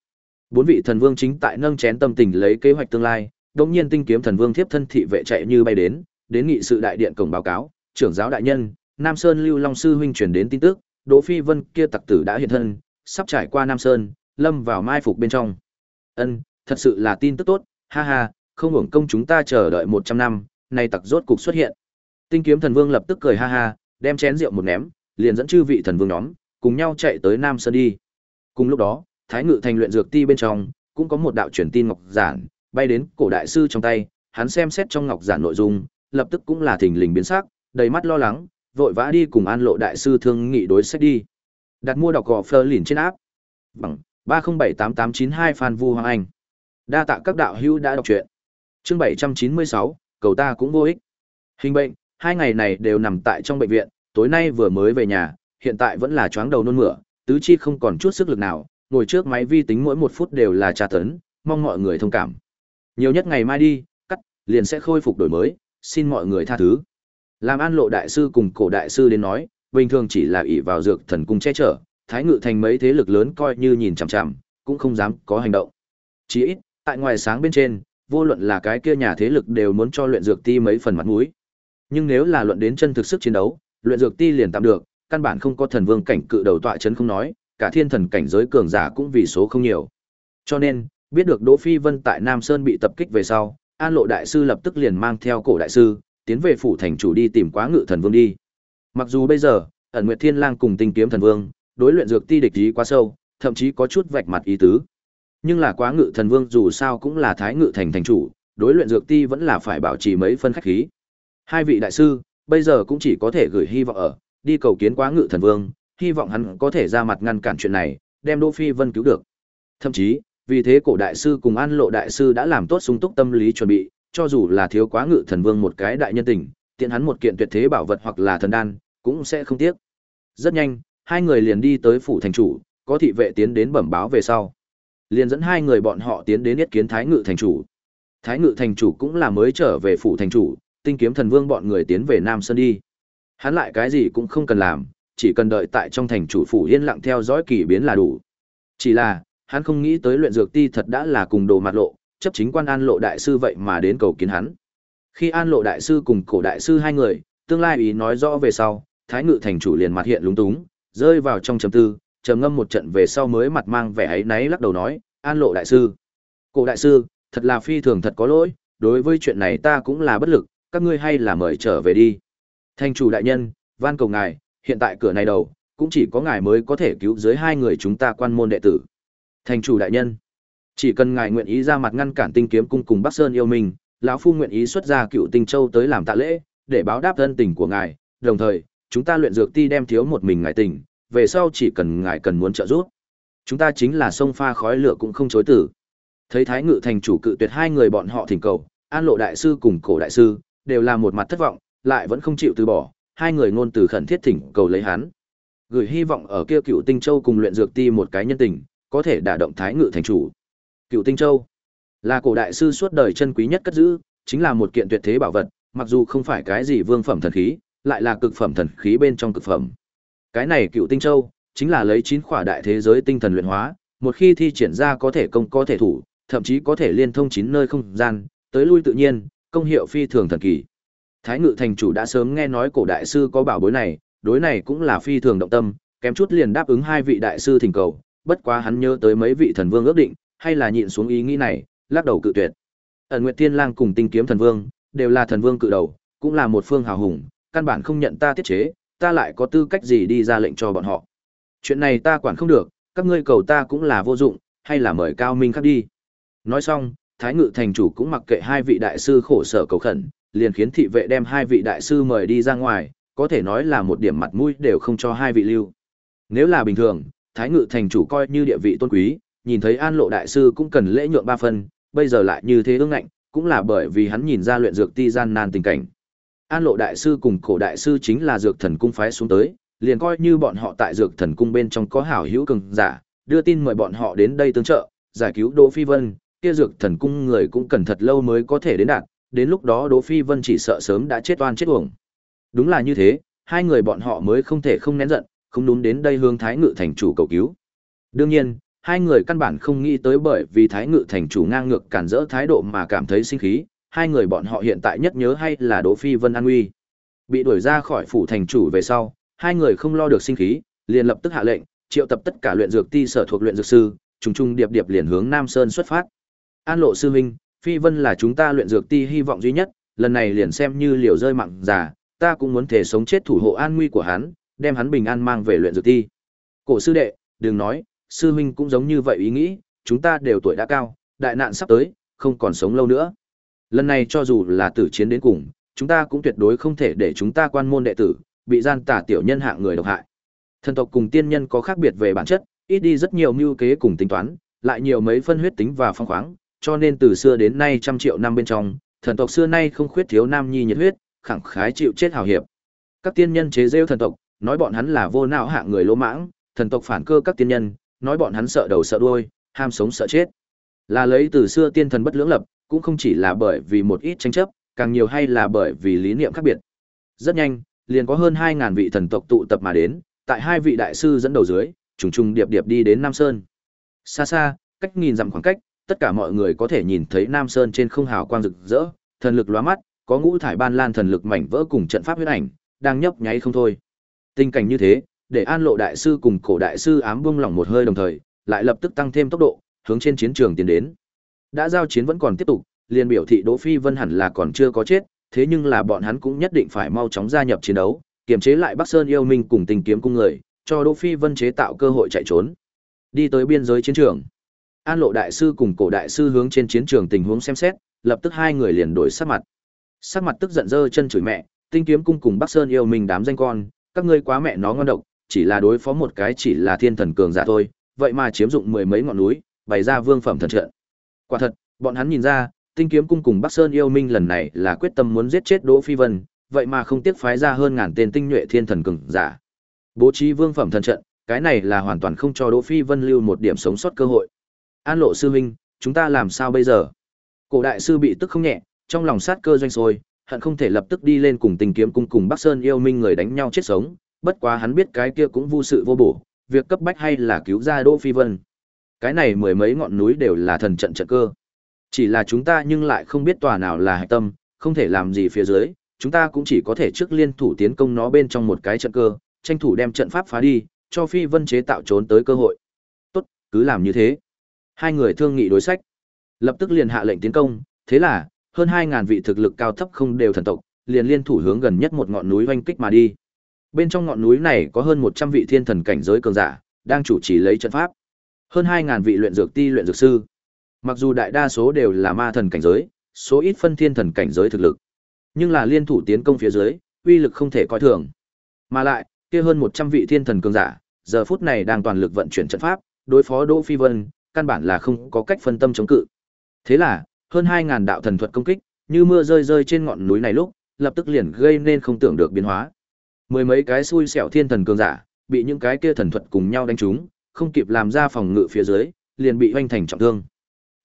Bốn vị thần vương chính tại nâng chén tâm tình lấy kế hoạch tương lai, đống nhiên tinh kiếm thần vương thiếp thân thị vệ chạy như bay đến, đến nghị sự đại điện cổng báo cáo, trưởng giáo đại nhân, Nam Sơn Lưu Long sư huynh truyền đến tin tức, Đỗ Phi Vân kia tặc tử đã hiện thân, sắp trải qua Nam Sơn, lâm vào mai phục bên trong. Ân, thật sự là tin tức tốt, ha ha, không hưởng công chúng ta chờ đợi 100 năm, nay tặc rốt cục xuất hiện. Tinh kiếm thần vương lập tức cười ha ha, đem chén rượu một ném, liền dẫn chư vị thần vương nhóm, cùng nhau chạy tới Nam Sơn đi. Cùng lúc đó, Thái Ngự thành luyện dược ti bên trong, cũng có một đạo truyền tin ngọc giản, bay đến cổ đại sư trong tay, hắn xem xét trong ngọc giản nội dung, lập tức cũng là thình lình biến sắc, đầy mắt lo lắng, vội vã đi cùng An Lộ đại sư thương nghị đối sách đi. Đặt mua đọc gò Fleur lìn trên áp. Bằng 3078892 Phan Vu Hoàng Anh. Đa tạ các đạo hữu đã đọc truyện. Chương 796, cầu ta cũng vô ích. Hình bệnh, hai ngày này đều nằm tại trong bệnh viện, tối nay vừa mới về nhà, hiện tại vẫn là chóng đầu nôn mửa, tứ chi không còn chút sức lực nào, ngồi trước máy vi tính mỗi một phút đều là tra tấn, mong mọi người thông cảm. Nhiều nhất ngày mai đi, cắt, liền sẽ khôi phục đổi mới, xin mọi người tha thứ. Làm an lộ đại sư cùng cổ đại sư đến nói, bình thường chỉ là ỷ vào dược thần cung che chở, thái ngự thành mấy thế lực lớn coi như nhìn chằm chằm, cũng không dám có hành động. Chỉ ít, tại ngoài sáng bên trên, vô luận là cái kia nhà thế lực đều muốn cho luyện dược ti mấy phần mặt mũi. Nhưng nếu là luận đến chân thực sức chiến đấu, luyện dược ti liền tạm được, căn bản không có thần vương cảnh cự đầu tọa chấn không nói, cả thiên thần cảnh giới cường giả cũng vì số không nhiều. Cho nên, biết được Đỗ Phi Vân tại Nam Sơn bị tập kích về sau, An Lộ đại sư lập tức liền mang theo cổ đại sư, tiến về phủ thành chủ đi tìm Quá Ngự Thần Vương đi. Mặc dù bây giờ, ẩn Nguyệt Thiên Lang cùng Tinh Kiếm Thần Vương, đối luyện dược ti địch ý quá sâu, thậm chí có chút vạch mặt ý tứ. Nhưng là Quá Ngự Thần Vương dù sao cũng là Thái Ngự thành thành chủ, đối luyện dược ti vẫn là phải bảo trì mấy phân khách khí. Hai vị đại sư, bây giờ cũng chỉ có thể gửi hy vọng ở, đi cầu kiến Quá Ngự Thần Vương, hy vọng hắn có thể ra mặt ngăn cản chuyện này, đem Đỗ Phi Vân cứu được. Thậm chí, vì thế cổ đại sư cùng An Lộ đại sư đã làm tốt sung túc tâm lý chuẩn bị, cho dù là thiếu quá ngự thần vương một cái đại nhân tình, tiện hắn một kiện tuyệt thế bảo vật hoặc là thần đan, cũng sẽ không tiếc. Rất nhanh, hai người liền đi tới phủ thành chủ, có thị vệ tiến đến bẩm báo về sau. Liền dẫn hai người bọn họ tiến đến yết kiến Thái Ngự thành chủ. Thái Ngự thành chủ cũng là mới trở về phủ thành chủ, tinh kiếm thần vương bọn người tiến về Nam Sơn đi. Hắn lại cái gì cũng không cần làm, chỉ cần đợi tại trong thành chủ phủ yên lặng theo dõi kỳ biến là đủ. Chỉ là, hắn không nghĩ tới luyện dược ti thật đã là cùng đồ mặt lộ, chấp chính quan An Lộ đại sư vậy mà đến cầu kiến hắn. Khi An Lộ đại sư cùng cổ đại sư hai người, tương lai ý nói rõ về sau, Thái Ngự thành chủ liền mặt hiện lúng túng, rơi vào trong trầm tư, trầm ngâm một trận về sau mới mặt mang vẻ ấy náy lắc đầu nói, An Lộ đại sư, cổ đại sư, thật là phi thường thật có lỗi, đối với chuyện này ta cũng là bất lực, các ngươi hay là mời trở về đi. Thành chủ đại nhân, van cầu ngài, hiện tại cửa này đầu, cũng chỉ có ngài mới có thể cứu dưới hai người chúng ta quan môn đệ tử. Thành chủ đại nhân, chỉ cần ngài nguyện ý ra mặt ngăn cản tinh kiếm cung cùng Bắc Sơn yêu mình, lão phu nguyện ý xuất ra cựu tinh châu tới làm tạ lễ, để báo đáp thân tình của ngài, đồng thời, chúng ta luyện dược ti đem thiếu một mình ngài tình, về sau chỉ cần ngài cần muốn trợ giúp. Chúng ta chính là sông pha khói lửa cũng không chối từ. Thấy Thái Ngự thành chủ cự tuyệt hai người bọn họ thỉnh cầu, An Lộ đại sư cùng Cổ đại sư đều là một mặt thất vọng, lại vẫn không chịu từ bỏ, hai người ngôn từ khẩn thiết thỉnh cầu lấy hắn. Gửi hy vọng ở kia cựu tinh châu cùng luyện dược ti một cái nhân tình, có thể đả động thái ngự thành chủ. Cựu Tinh Châu là cổ đại sư suốt đời chân quý nhất cất giữ, chính là một kiện tuyệt thế bảo vật, mặc dù không phải cái gì vương phẩm thần khí, lại là cực phẩm thần khí bên trong cực phẩm. Cái này Cựu Tinh Châu chính là lấy chín khỏa đại thế giới tinh thần luyện hóa, một khi thi triển ra có thể công có thể thủ, thậm chí có thể liên thông chín nơi không gian, tới lui tự nhiên, công hiệu phi thường thần kỳ. Thái Ngự thành chủ đã sớm nghe nói cổ đại sư có bảo bối này, đối này cũng là phi thường động tâm, kém chút liền đáp ứng hai vị đại sư thỉnh cầu, bất quá hắn nhớ tới mấy vị thần vương ước định, hay là nhịn xuống ý nghĩ này, lắc đầu cự tuyệt. Ẩn Nguyệt Tiên Lang cùng Tinh Kiếm Thần Vương, đều là thần vương cự đầu, cũng là một phương hào hùng, căn bản không nhận ta tiết chế, ta lại có tư cách gì đi ra lệnh cho bọn họ. Chuyện này ta quản không được, các ngươi cầu ta cũng là vô dụng, hay là mời Cao Minh khác đi. Nói xong, Thái Ngự thành chủ cũng mặc kệ hai vị đại sư khổ sở cầu khẩn, liền khiến thị vệ đem hai vị đại sư mời đi ra ngoài, có thể nói là một điểm mặt mũi đều không cho hai vị lưu. Nếu là bình thường, Thái Ngự thành chủ coi như địa vị tôn quý, nhìn thấy An Lộ đại sư cũng cần lễ nhượng ba phần, bây giờ lại như thế ương ngạnh, cũng là bởi vì hắn nhìn ra luyện dược ti gian nan tình cảnh. An Lộ đại sư cùng Cổ đại sư chính là dược thần cung phái xuống tới, liền coi như bọn họ tại dược thần cung bên trong có hảo hữu cường giả, đưa tin mời bọn họ đến đây tương trợ, giải cứu Đỗ Phi Vân, kia dược thần cung người cũng cần thật lâu mới có thể đến đạt, đến lúc đó Đỗ Phi Vân chỉ sợ sớm đã chết oan chết uổng. Đúng là như thế, hai người bọn họ mới không thể không nén giận, không đúng đến đây hướng Thái Ngự thành chủ cầu cứu. Đương nhiên, hai người căn bản không nghĩ tới bởi vì Thái Ngự thành chủ ngang ngược cản rỡ thái độ mà cảm thấy sinh khí, hai người bọn họ hiện tại nhất nhớ hay là Đỗ Phi Vân an nguy. Bị đuổi ra khỏi phủ thành chủ về sau, hai người không lo được sinh khí, liền lập tức hạ lệnh, triệu tập tất cả luyện dược ti sở thuộc luyện dược sư, trùng trùng điệp điệp liền hướng Nam Sơn xuất phát. An Lộ sư huynh, Phi Vân là chúng ta luyện dược ti hy vọng duy nhất, lần này liền xem như liều rơi mạng già, ta cũng muốn thể sống chết thủ hộ an nguy của hắn, đem hắn bình an mang về luyện dược ti. Cổ sư đệ, đừng nói, sư huynh cũng giống như vậy ý nghĩ, chúng ta đều tuổi đã cao, đại nạn sắp tới, không còn sống lâu nữa. Lần này cho dù là tử chiến đến cùng, chúng ta cũng tuyệt đối không thể để chúng ta quan môn đệ tử bị gian tà tiểu nhân hạng người độc hại. Thần tộc cùng tiên nhân có khác biệt về bản chất, ít đi rất nhiều mưu kế cùng tính toán, lại nhiều mấy phân huyết tính và phong khoáng, cho nên từ xưa đến nay trăm triệu năm bên trong, thần tộc xưa nay không khuyết thiếu nam nhi nhiệt huyết, khẳng khái chịu chết hào hiệp. Các tiên nhân chế giễu thần tộc, nói bọn hắn là vô não hạng người lỗ mãng, thần tộc phản cơ các tiên nhân, nói bọn hắn sợ đầu sợ đuôi, ham sống sợ chết. Là lấy từ xưa tiên thần bất lưỡng lập, cũng không chỉ là bởi vì một ít tranh chấp, càng nhiều hay là bởi vì lý niệm khác biệt. Rất nhanh, liền có hơn 2000 vị thần tộc tụ tập mà đến, tại hai vị đại sư dẫn đầu dưới, trùng trùng điệp điệp đi đến Nam Sơn. Xa xa, cách nghìn dặm khoảng cách, tất cả mọi người có thể nhìn thấy Nam Sơn trên không hào quang rực rỡ, thần lực lóa mắt, có ngũ thải ban lan thần lực mảnh vỡ cùng trận pháp huyết ảnh, đang nhấp nháy không thôi. Tình cảnh như thế, để An Lộ đại sư cùng Cổ đại sư ám buông lỏng một hơi đồng thời, lại lập tức tăng thêm tốc độ, hướng trên chiến trường tiến đến. Đã giao chiến vẫn còn tiếp tục, liền biểu thị Đỗ Phi Vân hẳn là còn chưa có chết, thế nhưng là bọn hắn cũng nhất định phải mau chóng gia nhập chiến đấu, kiềm chế lại Bắc Sơn yêu minh cùng tình kiếm cung người, cho Đỗ Phi Vân chế tạo cơ hội chạy trốn. Đi tới biên giới chiến trường. An Lộ đại sư cùng Cổ đại sư hướng trên chiến trường tình huống xem xét, lập tức hai người liền đổi sắc mặt. Sắc mặt tức giận dơ chân chửi mẹ, Tinh Kiếm cung cùng Bắc Sơn yêu mình đám danh con, các ngươi quá mẹ nó ngon độc, chỉ là đối phó một cái chỉ là thiên thần cường giả thôi, vậy mà chiếm dụng mười mấy ngọn núi, bày ra vương phẩm thần trận. Quả thật, bọn hắn nhìn ra, Tinh Kiếm cung cùng Bắc Sơn yêu minh lần này là quyết tâm muốn giết chết Đỗ Phi Vân, vậy mà không tiếc phái ra hơn ngàn tên tinh nhuệ thiên thần cường giả. Bố trí vương phẩm thần trận, cái này là hoàn toàn không cho Đỗ Phi Vân lưu một điểm sống sót cơ hội. An Lộ sư huynh, chúng ta làm sao bây giờ? Cổ đại sư bị tức không nhẹ, trong lòng sát cơ doanh rồi, hận không thể lập tức đi lên cùng Tinh Kiếm cung cùng Bắc Sơn yêu minh người đánh nhau chết sống, bất quá hắn biết cái kia cũng vô sự vô bổ, việc cấp bách hay là cứu ra Đỗ Phi Vân. Cái này mười mấy ngọn núi đều là thần trận trận cơ. Chỉ là chúng ta nhưng lại không biết tòa nào là hạch tâm, không thể làm gì phía dưới, chúng ta cũng chỉ có thể trước liên thủ tiến công nó bên trong một cái trận cơ, tranh thủ đem trận pháp phá đi, cho Phi Vân chế tạo trốn tới cơ hội. Tốt, cứ làm như thế. Hai người thương nghị đối sách, lập tức liền hạ lệnh tiến công, thế là, hơn 2000 vị thực lực cao thấp không đều thần tộc, liền liên thủ hướng gần nhất một ngọn núi oanh kích mà đi. Bên trong ngọn núi này có hơn 100 vị thiên thần cảnh giới cường giả, đang chủ trì lấy trận pháp. Hơn 2000 vị luyện dược ti luyện dược sư. Mặc dù đại đa số đều là ma thần cảnh giới, số ít phân thiên thần cảnh giới thực lực, nhưng là liên thủ tiến công phía dưới, uy lực không thể coi thường. Mà lại, kia hơn 100 vị thiên thần cường giả, giờ phút này đang toàn lực vận chuyển trận pháp, đối phó Đỗ Phi Vân, căn bản là không có cách phân tâm chống cự. Thế là, hơn 2000 đạo thần thuật công kích, như mưa rơi rơi trên ngọn núi này lúc, lập tức liền gây nên không tưởng được biến hóa. Mười mấy cái xui xẻo thiên thần cường giả, bị những cái kia thần thuật cùng nhau đánh trúng, không kịp làm ra phòng ngự phía dưới, liền bị hoanh thành trọng thương.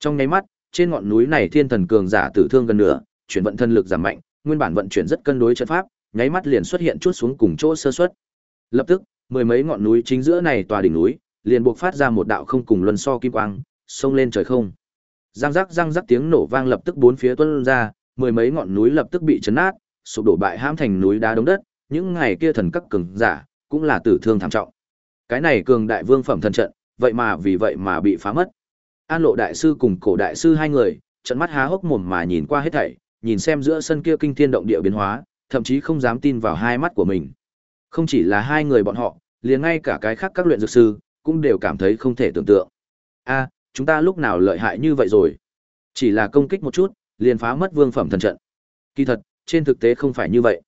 Trong nháy mắt, trên ngọn núi này thiên thần cường giả tử thương gần nửa, chuyển vận thân lực giảm mạnh, nguyên bản vận chuyển rất cân đối trận pháp, nháy mắt liền xuất hiện chút xuống cùng chỗ sơ suất. Lập tức, mười mấy ngọn núi chính giữa này tòa đỉnh núi, liền buộc phát ra một đạo không cùng luân so kim quang, xông lên trời không. Răng rắc răng rắc tiếng nổ vang lập tức bốn phía tuôn ra, mười mấy ngọn núi lập tức bị chấn nát, sụp đổ bại hãm thành núi đá đống đất, những ngày kia thần các cường giả cũng là tử thương thảm trọng. Cái này cường đại vương phẩm thần trận, vậy mà vì vậy mà bị phá mất. An Lộ đại sư cùng Cổ đại sư hai người, trận mắt há hốc mồm mà nhìn qua hết thảy, nhìn xem giữa sân kia kinh thiên động địa biến hóa, thậm chí không dám tin vào hai mắt của mình. Không chỉ là hai người bọn họ, liền ngay cả cái khác các luyện dược sư cũng đều cảm thấy không thể tưởng tượng. A, chúng ta lúc nào lợi hại như vậy rồi? Chỉ là công kích một chút, liền phá mất vương phẩm thần trận. Kỳ thật, trên thực tế không phải như vậy.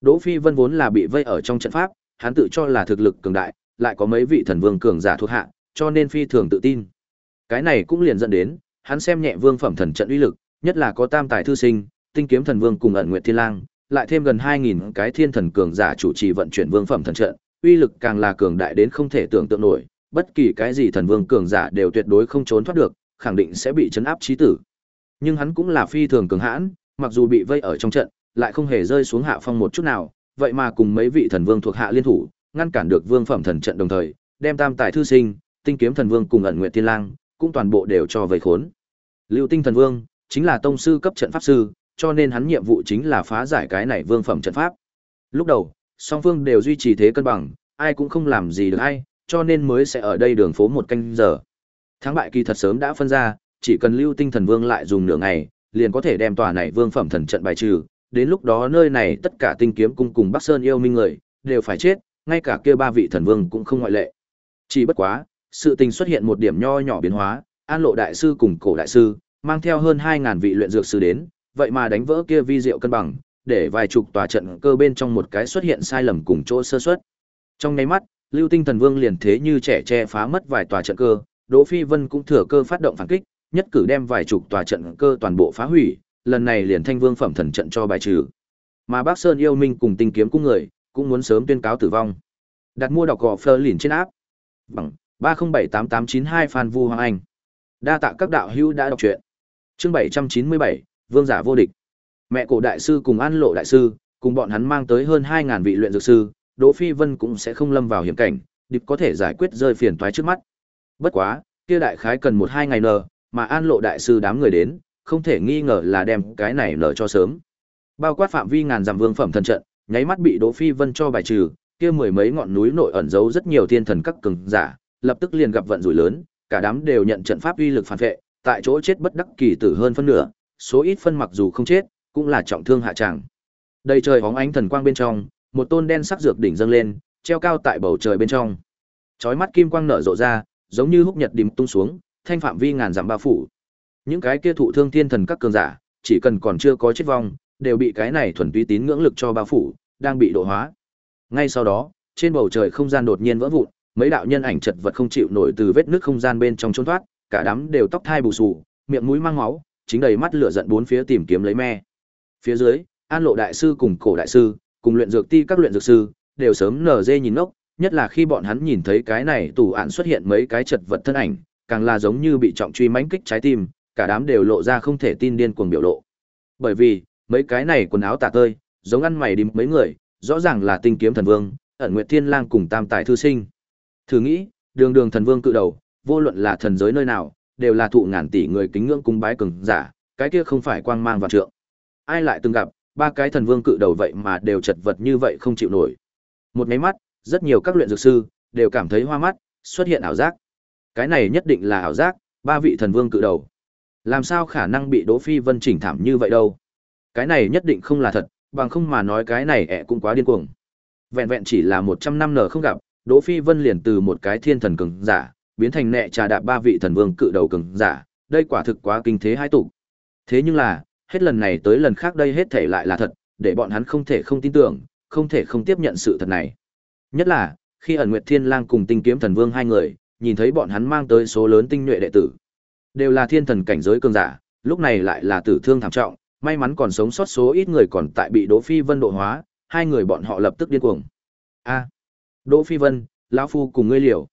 Đỗ Phi Vân vốn là bị vây ở trong trận pháp, hắn tự cho là thực lực cường đại, lại có mấy vị thần vương cường giả thuộc hạ, cho nên phi thường tự tin. Cái này cũng liền dẫn đến, hắn xem nhẹ vương phẩm thần trận uy lực, nhất là có tam tài thư sinh, tinh kiếm thần vương cùng ẩn nguyệt thiên lang, lại thêm gần 2000 cái thiên thần cường giả chủ trì vận chuyển vương phẩm thần trận, uy lực càng là cường đại đến không thể tưởng tượng nổi, bất kỳ cái gì thần vương cường giả đều tuyệt đối không trốn thoát được, khẳng định sẽ bị chấn áp chí tử. Nhưng hắn cũng là phi thường cường hãn, mặc dù bị vây ở trong trận, lại không hề rơi xuống hạ phong một chút nào, vậy mà cùng mấy vị thần vương thuộc hạ liên thủ, ngăn cản được vương phẩm thần trận đồng thời, đem tam tài thư sinh, tinh kiếm thần vương cùng ẩn nguyện thiên lang, cũng toàn bộ đều cho vây khốn. Lưu Tinh thần vương chính là tông sư cấp trận pháp sư, cho nên hắn nhiệm vụ chính là phá giải cái này vương phẩm trận pháp. Lúc đầu, song phương đều duy trì thế cân bằng, ai cũng không làm gì được ai, cho nên mới sẽ ở đây đường phố một canh giờ. Thắng bại kỳ thật sớm đã phân ra, chỉ cần Lưu Tinh thần vương lại dùng nửa ngày, liền có thể đem tòa này vương phẩm thần trận bài trừ, đến lúc đó nơi này tất cả tinh kiếm cung cùng Bắc Sơn yêu minh người đều phải chết, ngay cả kia ba vị thần vương cũng không ngoại lệ. Chỉ bất quá, sự tình xuất hiện một điểm nho nhỏ biến hóa, An Lộ đại sư cùng Cổ đại sư mang theo hơn 2000 vị luyện dược sư đến, vậy mà đánh vỡ kia vi diệu cân bằng, để vài chục tòa trận cơ bên trong một cái xuất hiện sai lầm cùng chỗ sơ suất. Trong nháy mắt, Lưu Tinh Thần Vương liền thế như trẻ che phá mất vài tòa trận cơ, Đỗ Phi Vân cũng thừa cơ phát động phản kích, nhất cử đem vài chục tòa trận cơ toàn bộ phá hủy, lần này liền thanh vương phẩm thần trận cho bài trừ. Mà Bác Sơn yêu minh cùng tinh kiếm cung người, cũng muốn sớm tuyên cáo tử vong. Đặt mua đọc gò phơ lìn trên áp. Bằng 3078892 Phan Vu Hoàng Anh. Đa tạ các đạo hữu đã đọc truyện. Chương 797, Vương giả vô địch. Mẹ cổ đại sư cùng An Lộ đại sư, cùng bọn hắn mang tới hơn 2000 vị luyện dược sư, Đỗ Phi Vân cũng sẽ không lâm vào hiểm cảnh, địch có thể giải quyết rơi phiền toái trước mắt. Bất quá, kia đại khái cần một hai ngày nờ, mà An Lộ đại sư đám người đến, không thể nghi ngờ là đem cái này nở cho sớm. Bao quát phạm vi ngàn dặm vương phẩm thần trận, nháy mắt bị Đỗ Phi Vân cho bài trừ, kia mười mấy ngọn núi nội ẩn giấu rất nhiều thiên thần các cường giả, lập tức liền gặp vận rủi lớn, cả đám đều nhận trận pháp uy lực phản vệ, tại chỗ chết bất đắc kỳ tử hơn phân nửa, số ít phân mặc dù không chết, cũng là trọng thương hạ trạng. Đây trời bóng ánh thần quang bên trong, một tôn đen sắc dược đỉnh dâng lên, treo cao tại bầu trời bên trong. Chói mắt kim quang nở rộ ra, giống như húc nhật đìm tung xuống, thanh phạm vi ngàn dặm bao phủ. Những cái kia thụ thương thiên thần các cường giả, chỉ cần còn chưa có chết vong, đều bị cái này thuần túy tín ngưỡng lực cho bao phủ, đang bị độ hóa. Ngay sau đó, trên bầu trời không gian đột nhiên vỡ vụn, mấy đạo nhân ảnh chật vật không chịu nổi từ vết nứt không gian bên trong trốn thoát, cả đám đều tóc thai bù xù, miệng mũi mang máu, chính đầy mắt lửa giận bốn phía tìm kiếm lấy me. Phía dưới, An Lộ đại sư cùng Cổ đại sư, cùng luyện dược ti các luyện dược sư, đều sớm nở dê nhìn ngốc, nhất là khi bọn hắn nhìn thấy cái này tủ án xuất hiện mấy cái chật vật thân ảnh, càng là giống như bị trọng truy mãnh kích trái tim, cả đám đều lộ ra không thể tin điên cuồng biểu lộ. Bởi vì, mấy cái này quần áo tả tơi, giống ăn mày đi mấy người, rõ ràng là tinh kiếm thần vương, ẩn nguyệt thiên lang cùng tam tài thư sinh. Thử nghĩ, đường đường thần vương cự đầu, vô luận là thần giới nơi nào, đều là thụ ngàn tỷ người kính ngưỡng cung bái cường giả, cái kia không phải quang mang vạn trượng. Ai lại từng gặp, ba cái thần vương cự đầu vậy mà đều chật vật như vậy không chịu nổi. Một máy mắt, rất nhiều các luyện dược sư đều cảm thấy hoa mắt, xuất hiện ảo giác. Cái này nhất định là ảo giác, ba vị thần vương cự đầu. Làm sao khả năng bị Đỗ Phi Vân chỉnh thảm như vậy đâu? Cái này nhất định không là thật, bằng không mà nói cái này ẹ cũng quá điên cuồng. Vẹn vẹn chỉ là 100 năm nở không gặp, Đỗ Phi Vân liền từ một cái thiên thần cường giả, biến thành nệ trà đạp ba vị thần vương cự đầu cường giả, đây quả thực quá kinh thế hai tụ. Thế nhưng là, hết lần này tới lần khác đây hết thể lại là thật, để bọn hắn không thể không tin tưởng, không thể không tiếp nhận sự thật này. Nhất là, khi ẩn Nguyệt Thiên Lang cùng Tinh Kiếm Thần Vương hai người, nhìn thấy bọn hắn mang tới số lớn tinh nhuệ đệ tử, đều là thiên thần cảnh giới cường giả, lúc này lại là tử thương thảm trọng, may mắn còn sống sót số ít người còn tại bị Đỗ Phi Vân độ hóa, hai người bọn họ lập tức điên cuồng. A, Đỗ Phi Vân, lão phu cùng ngươi liều.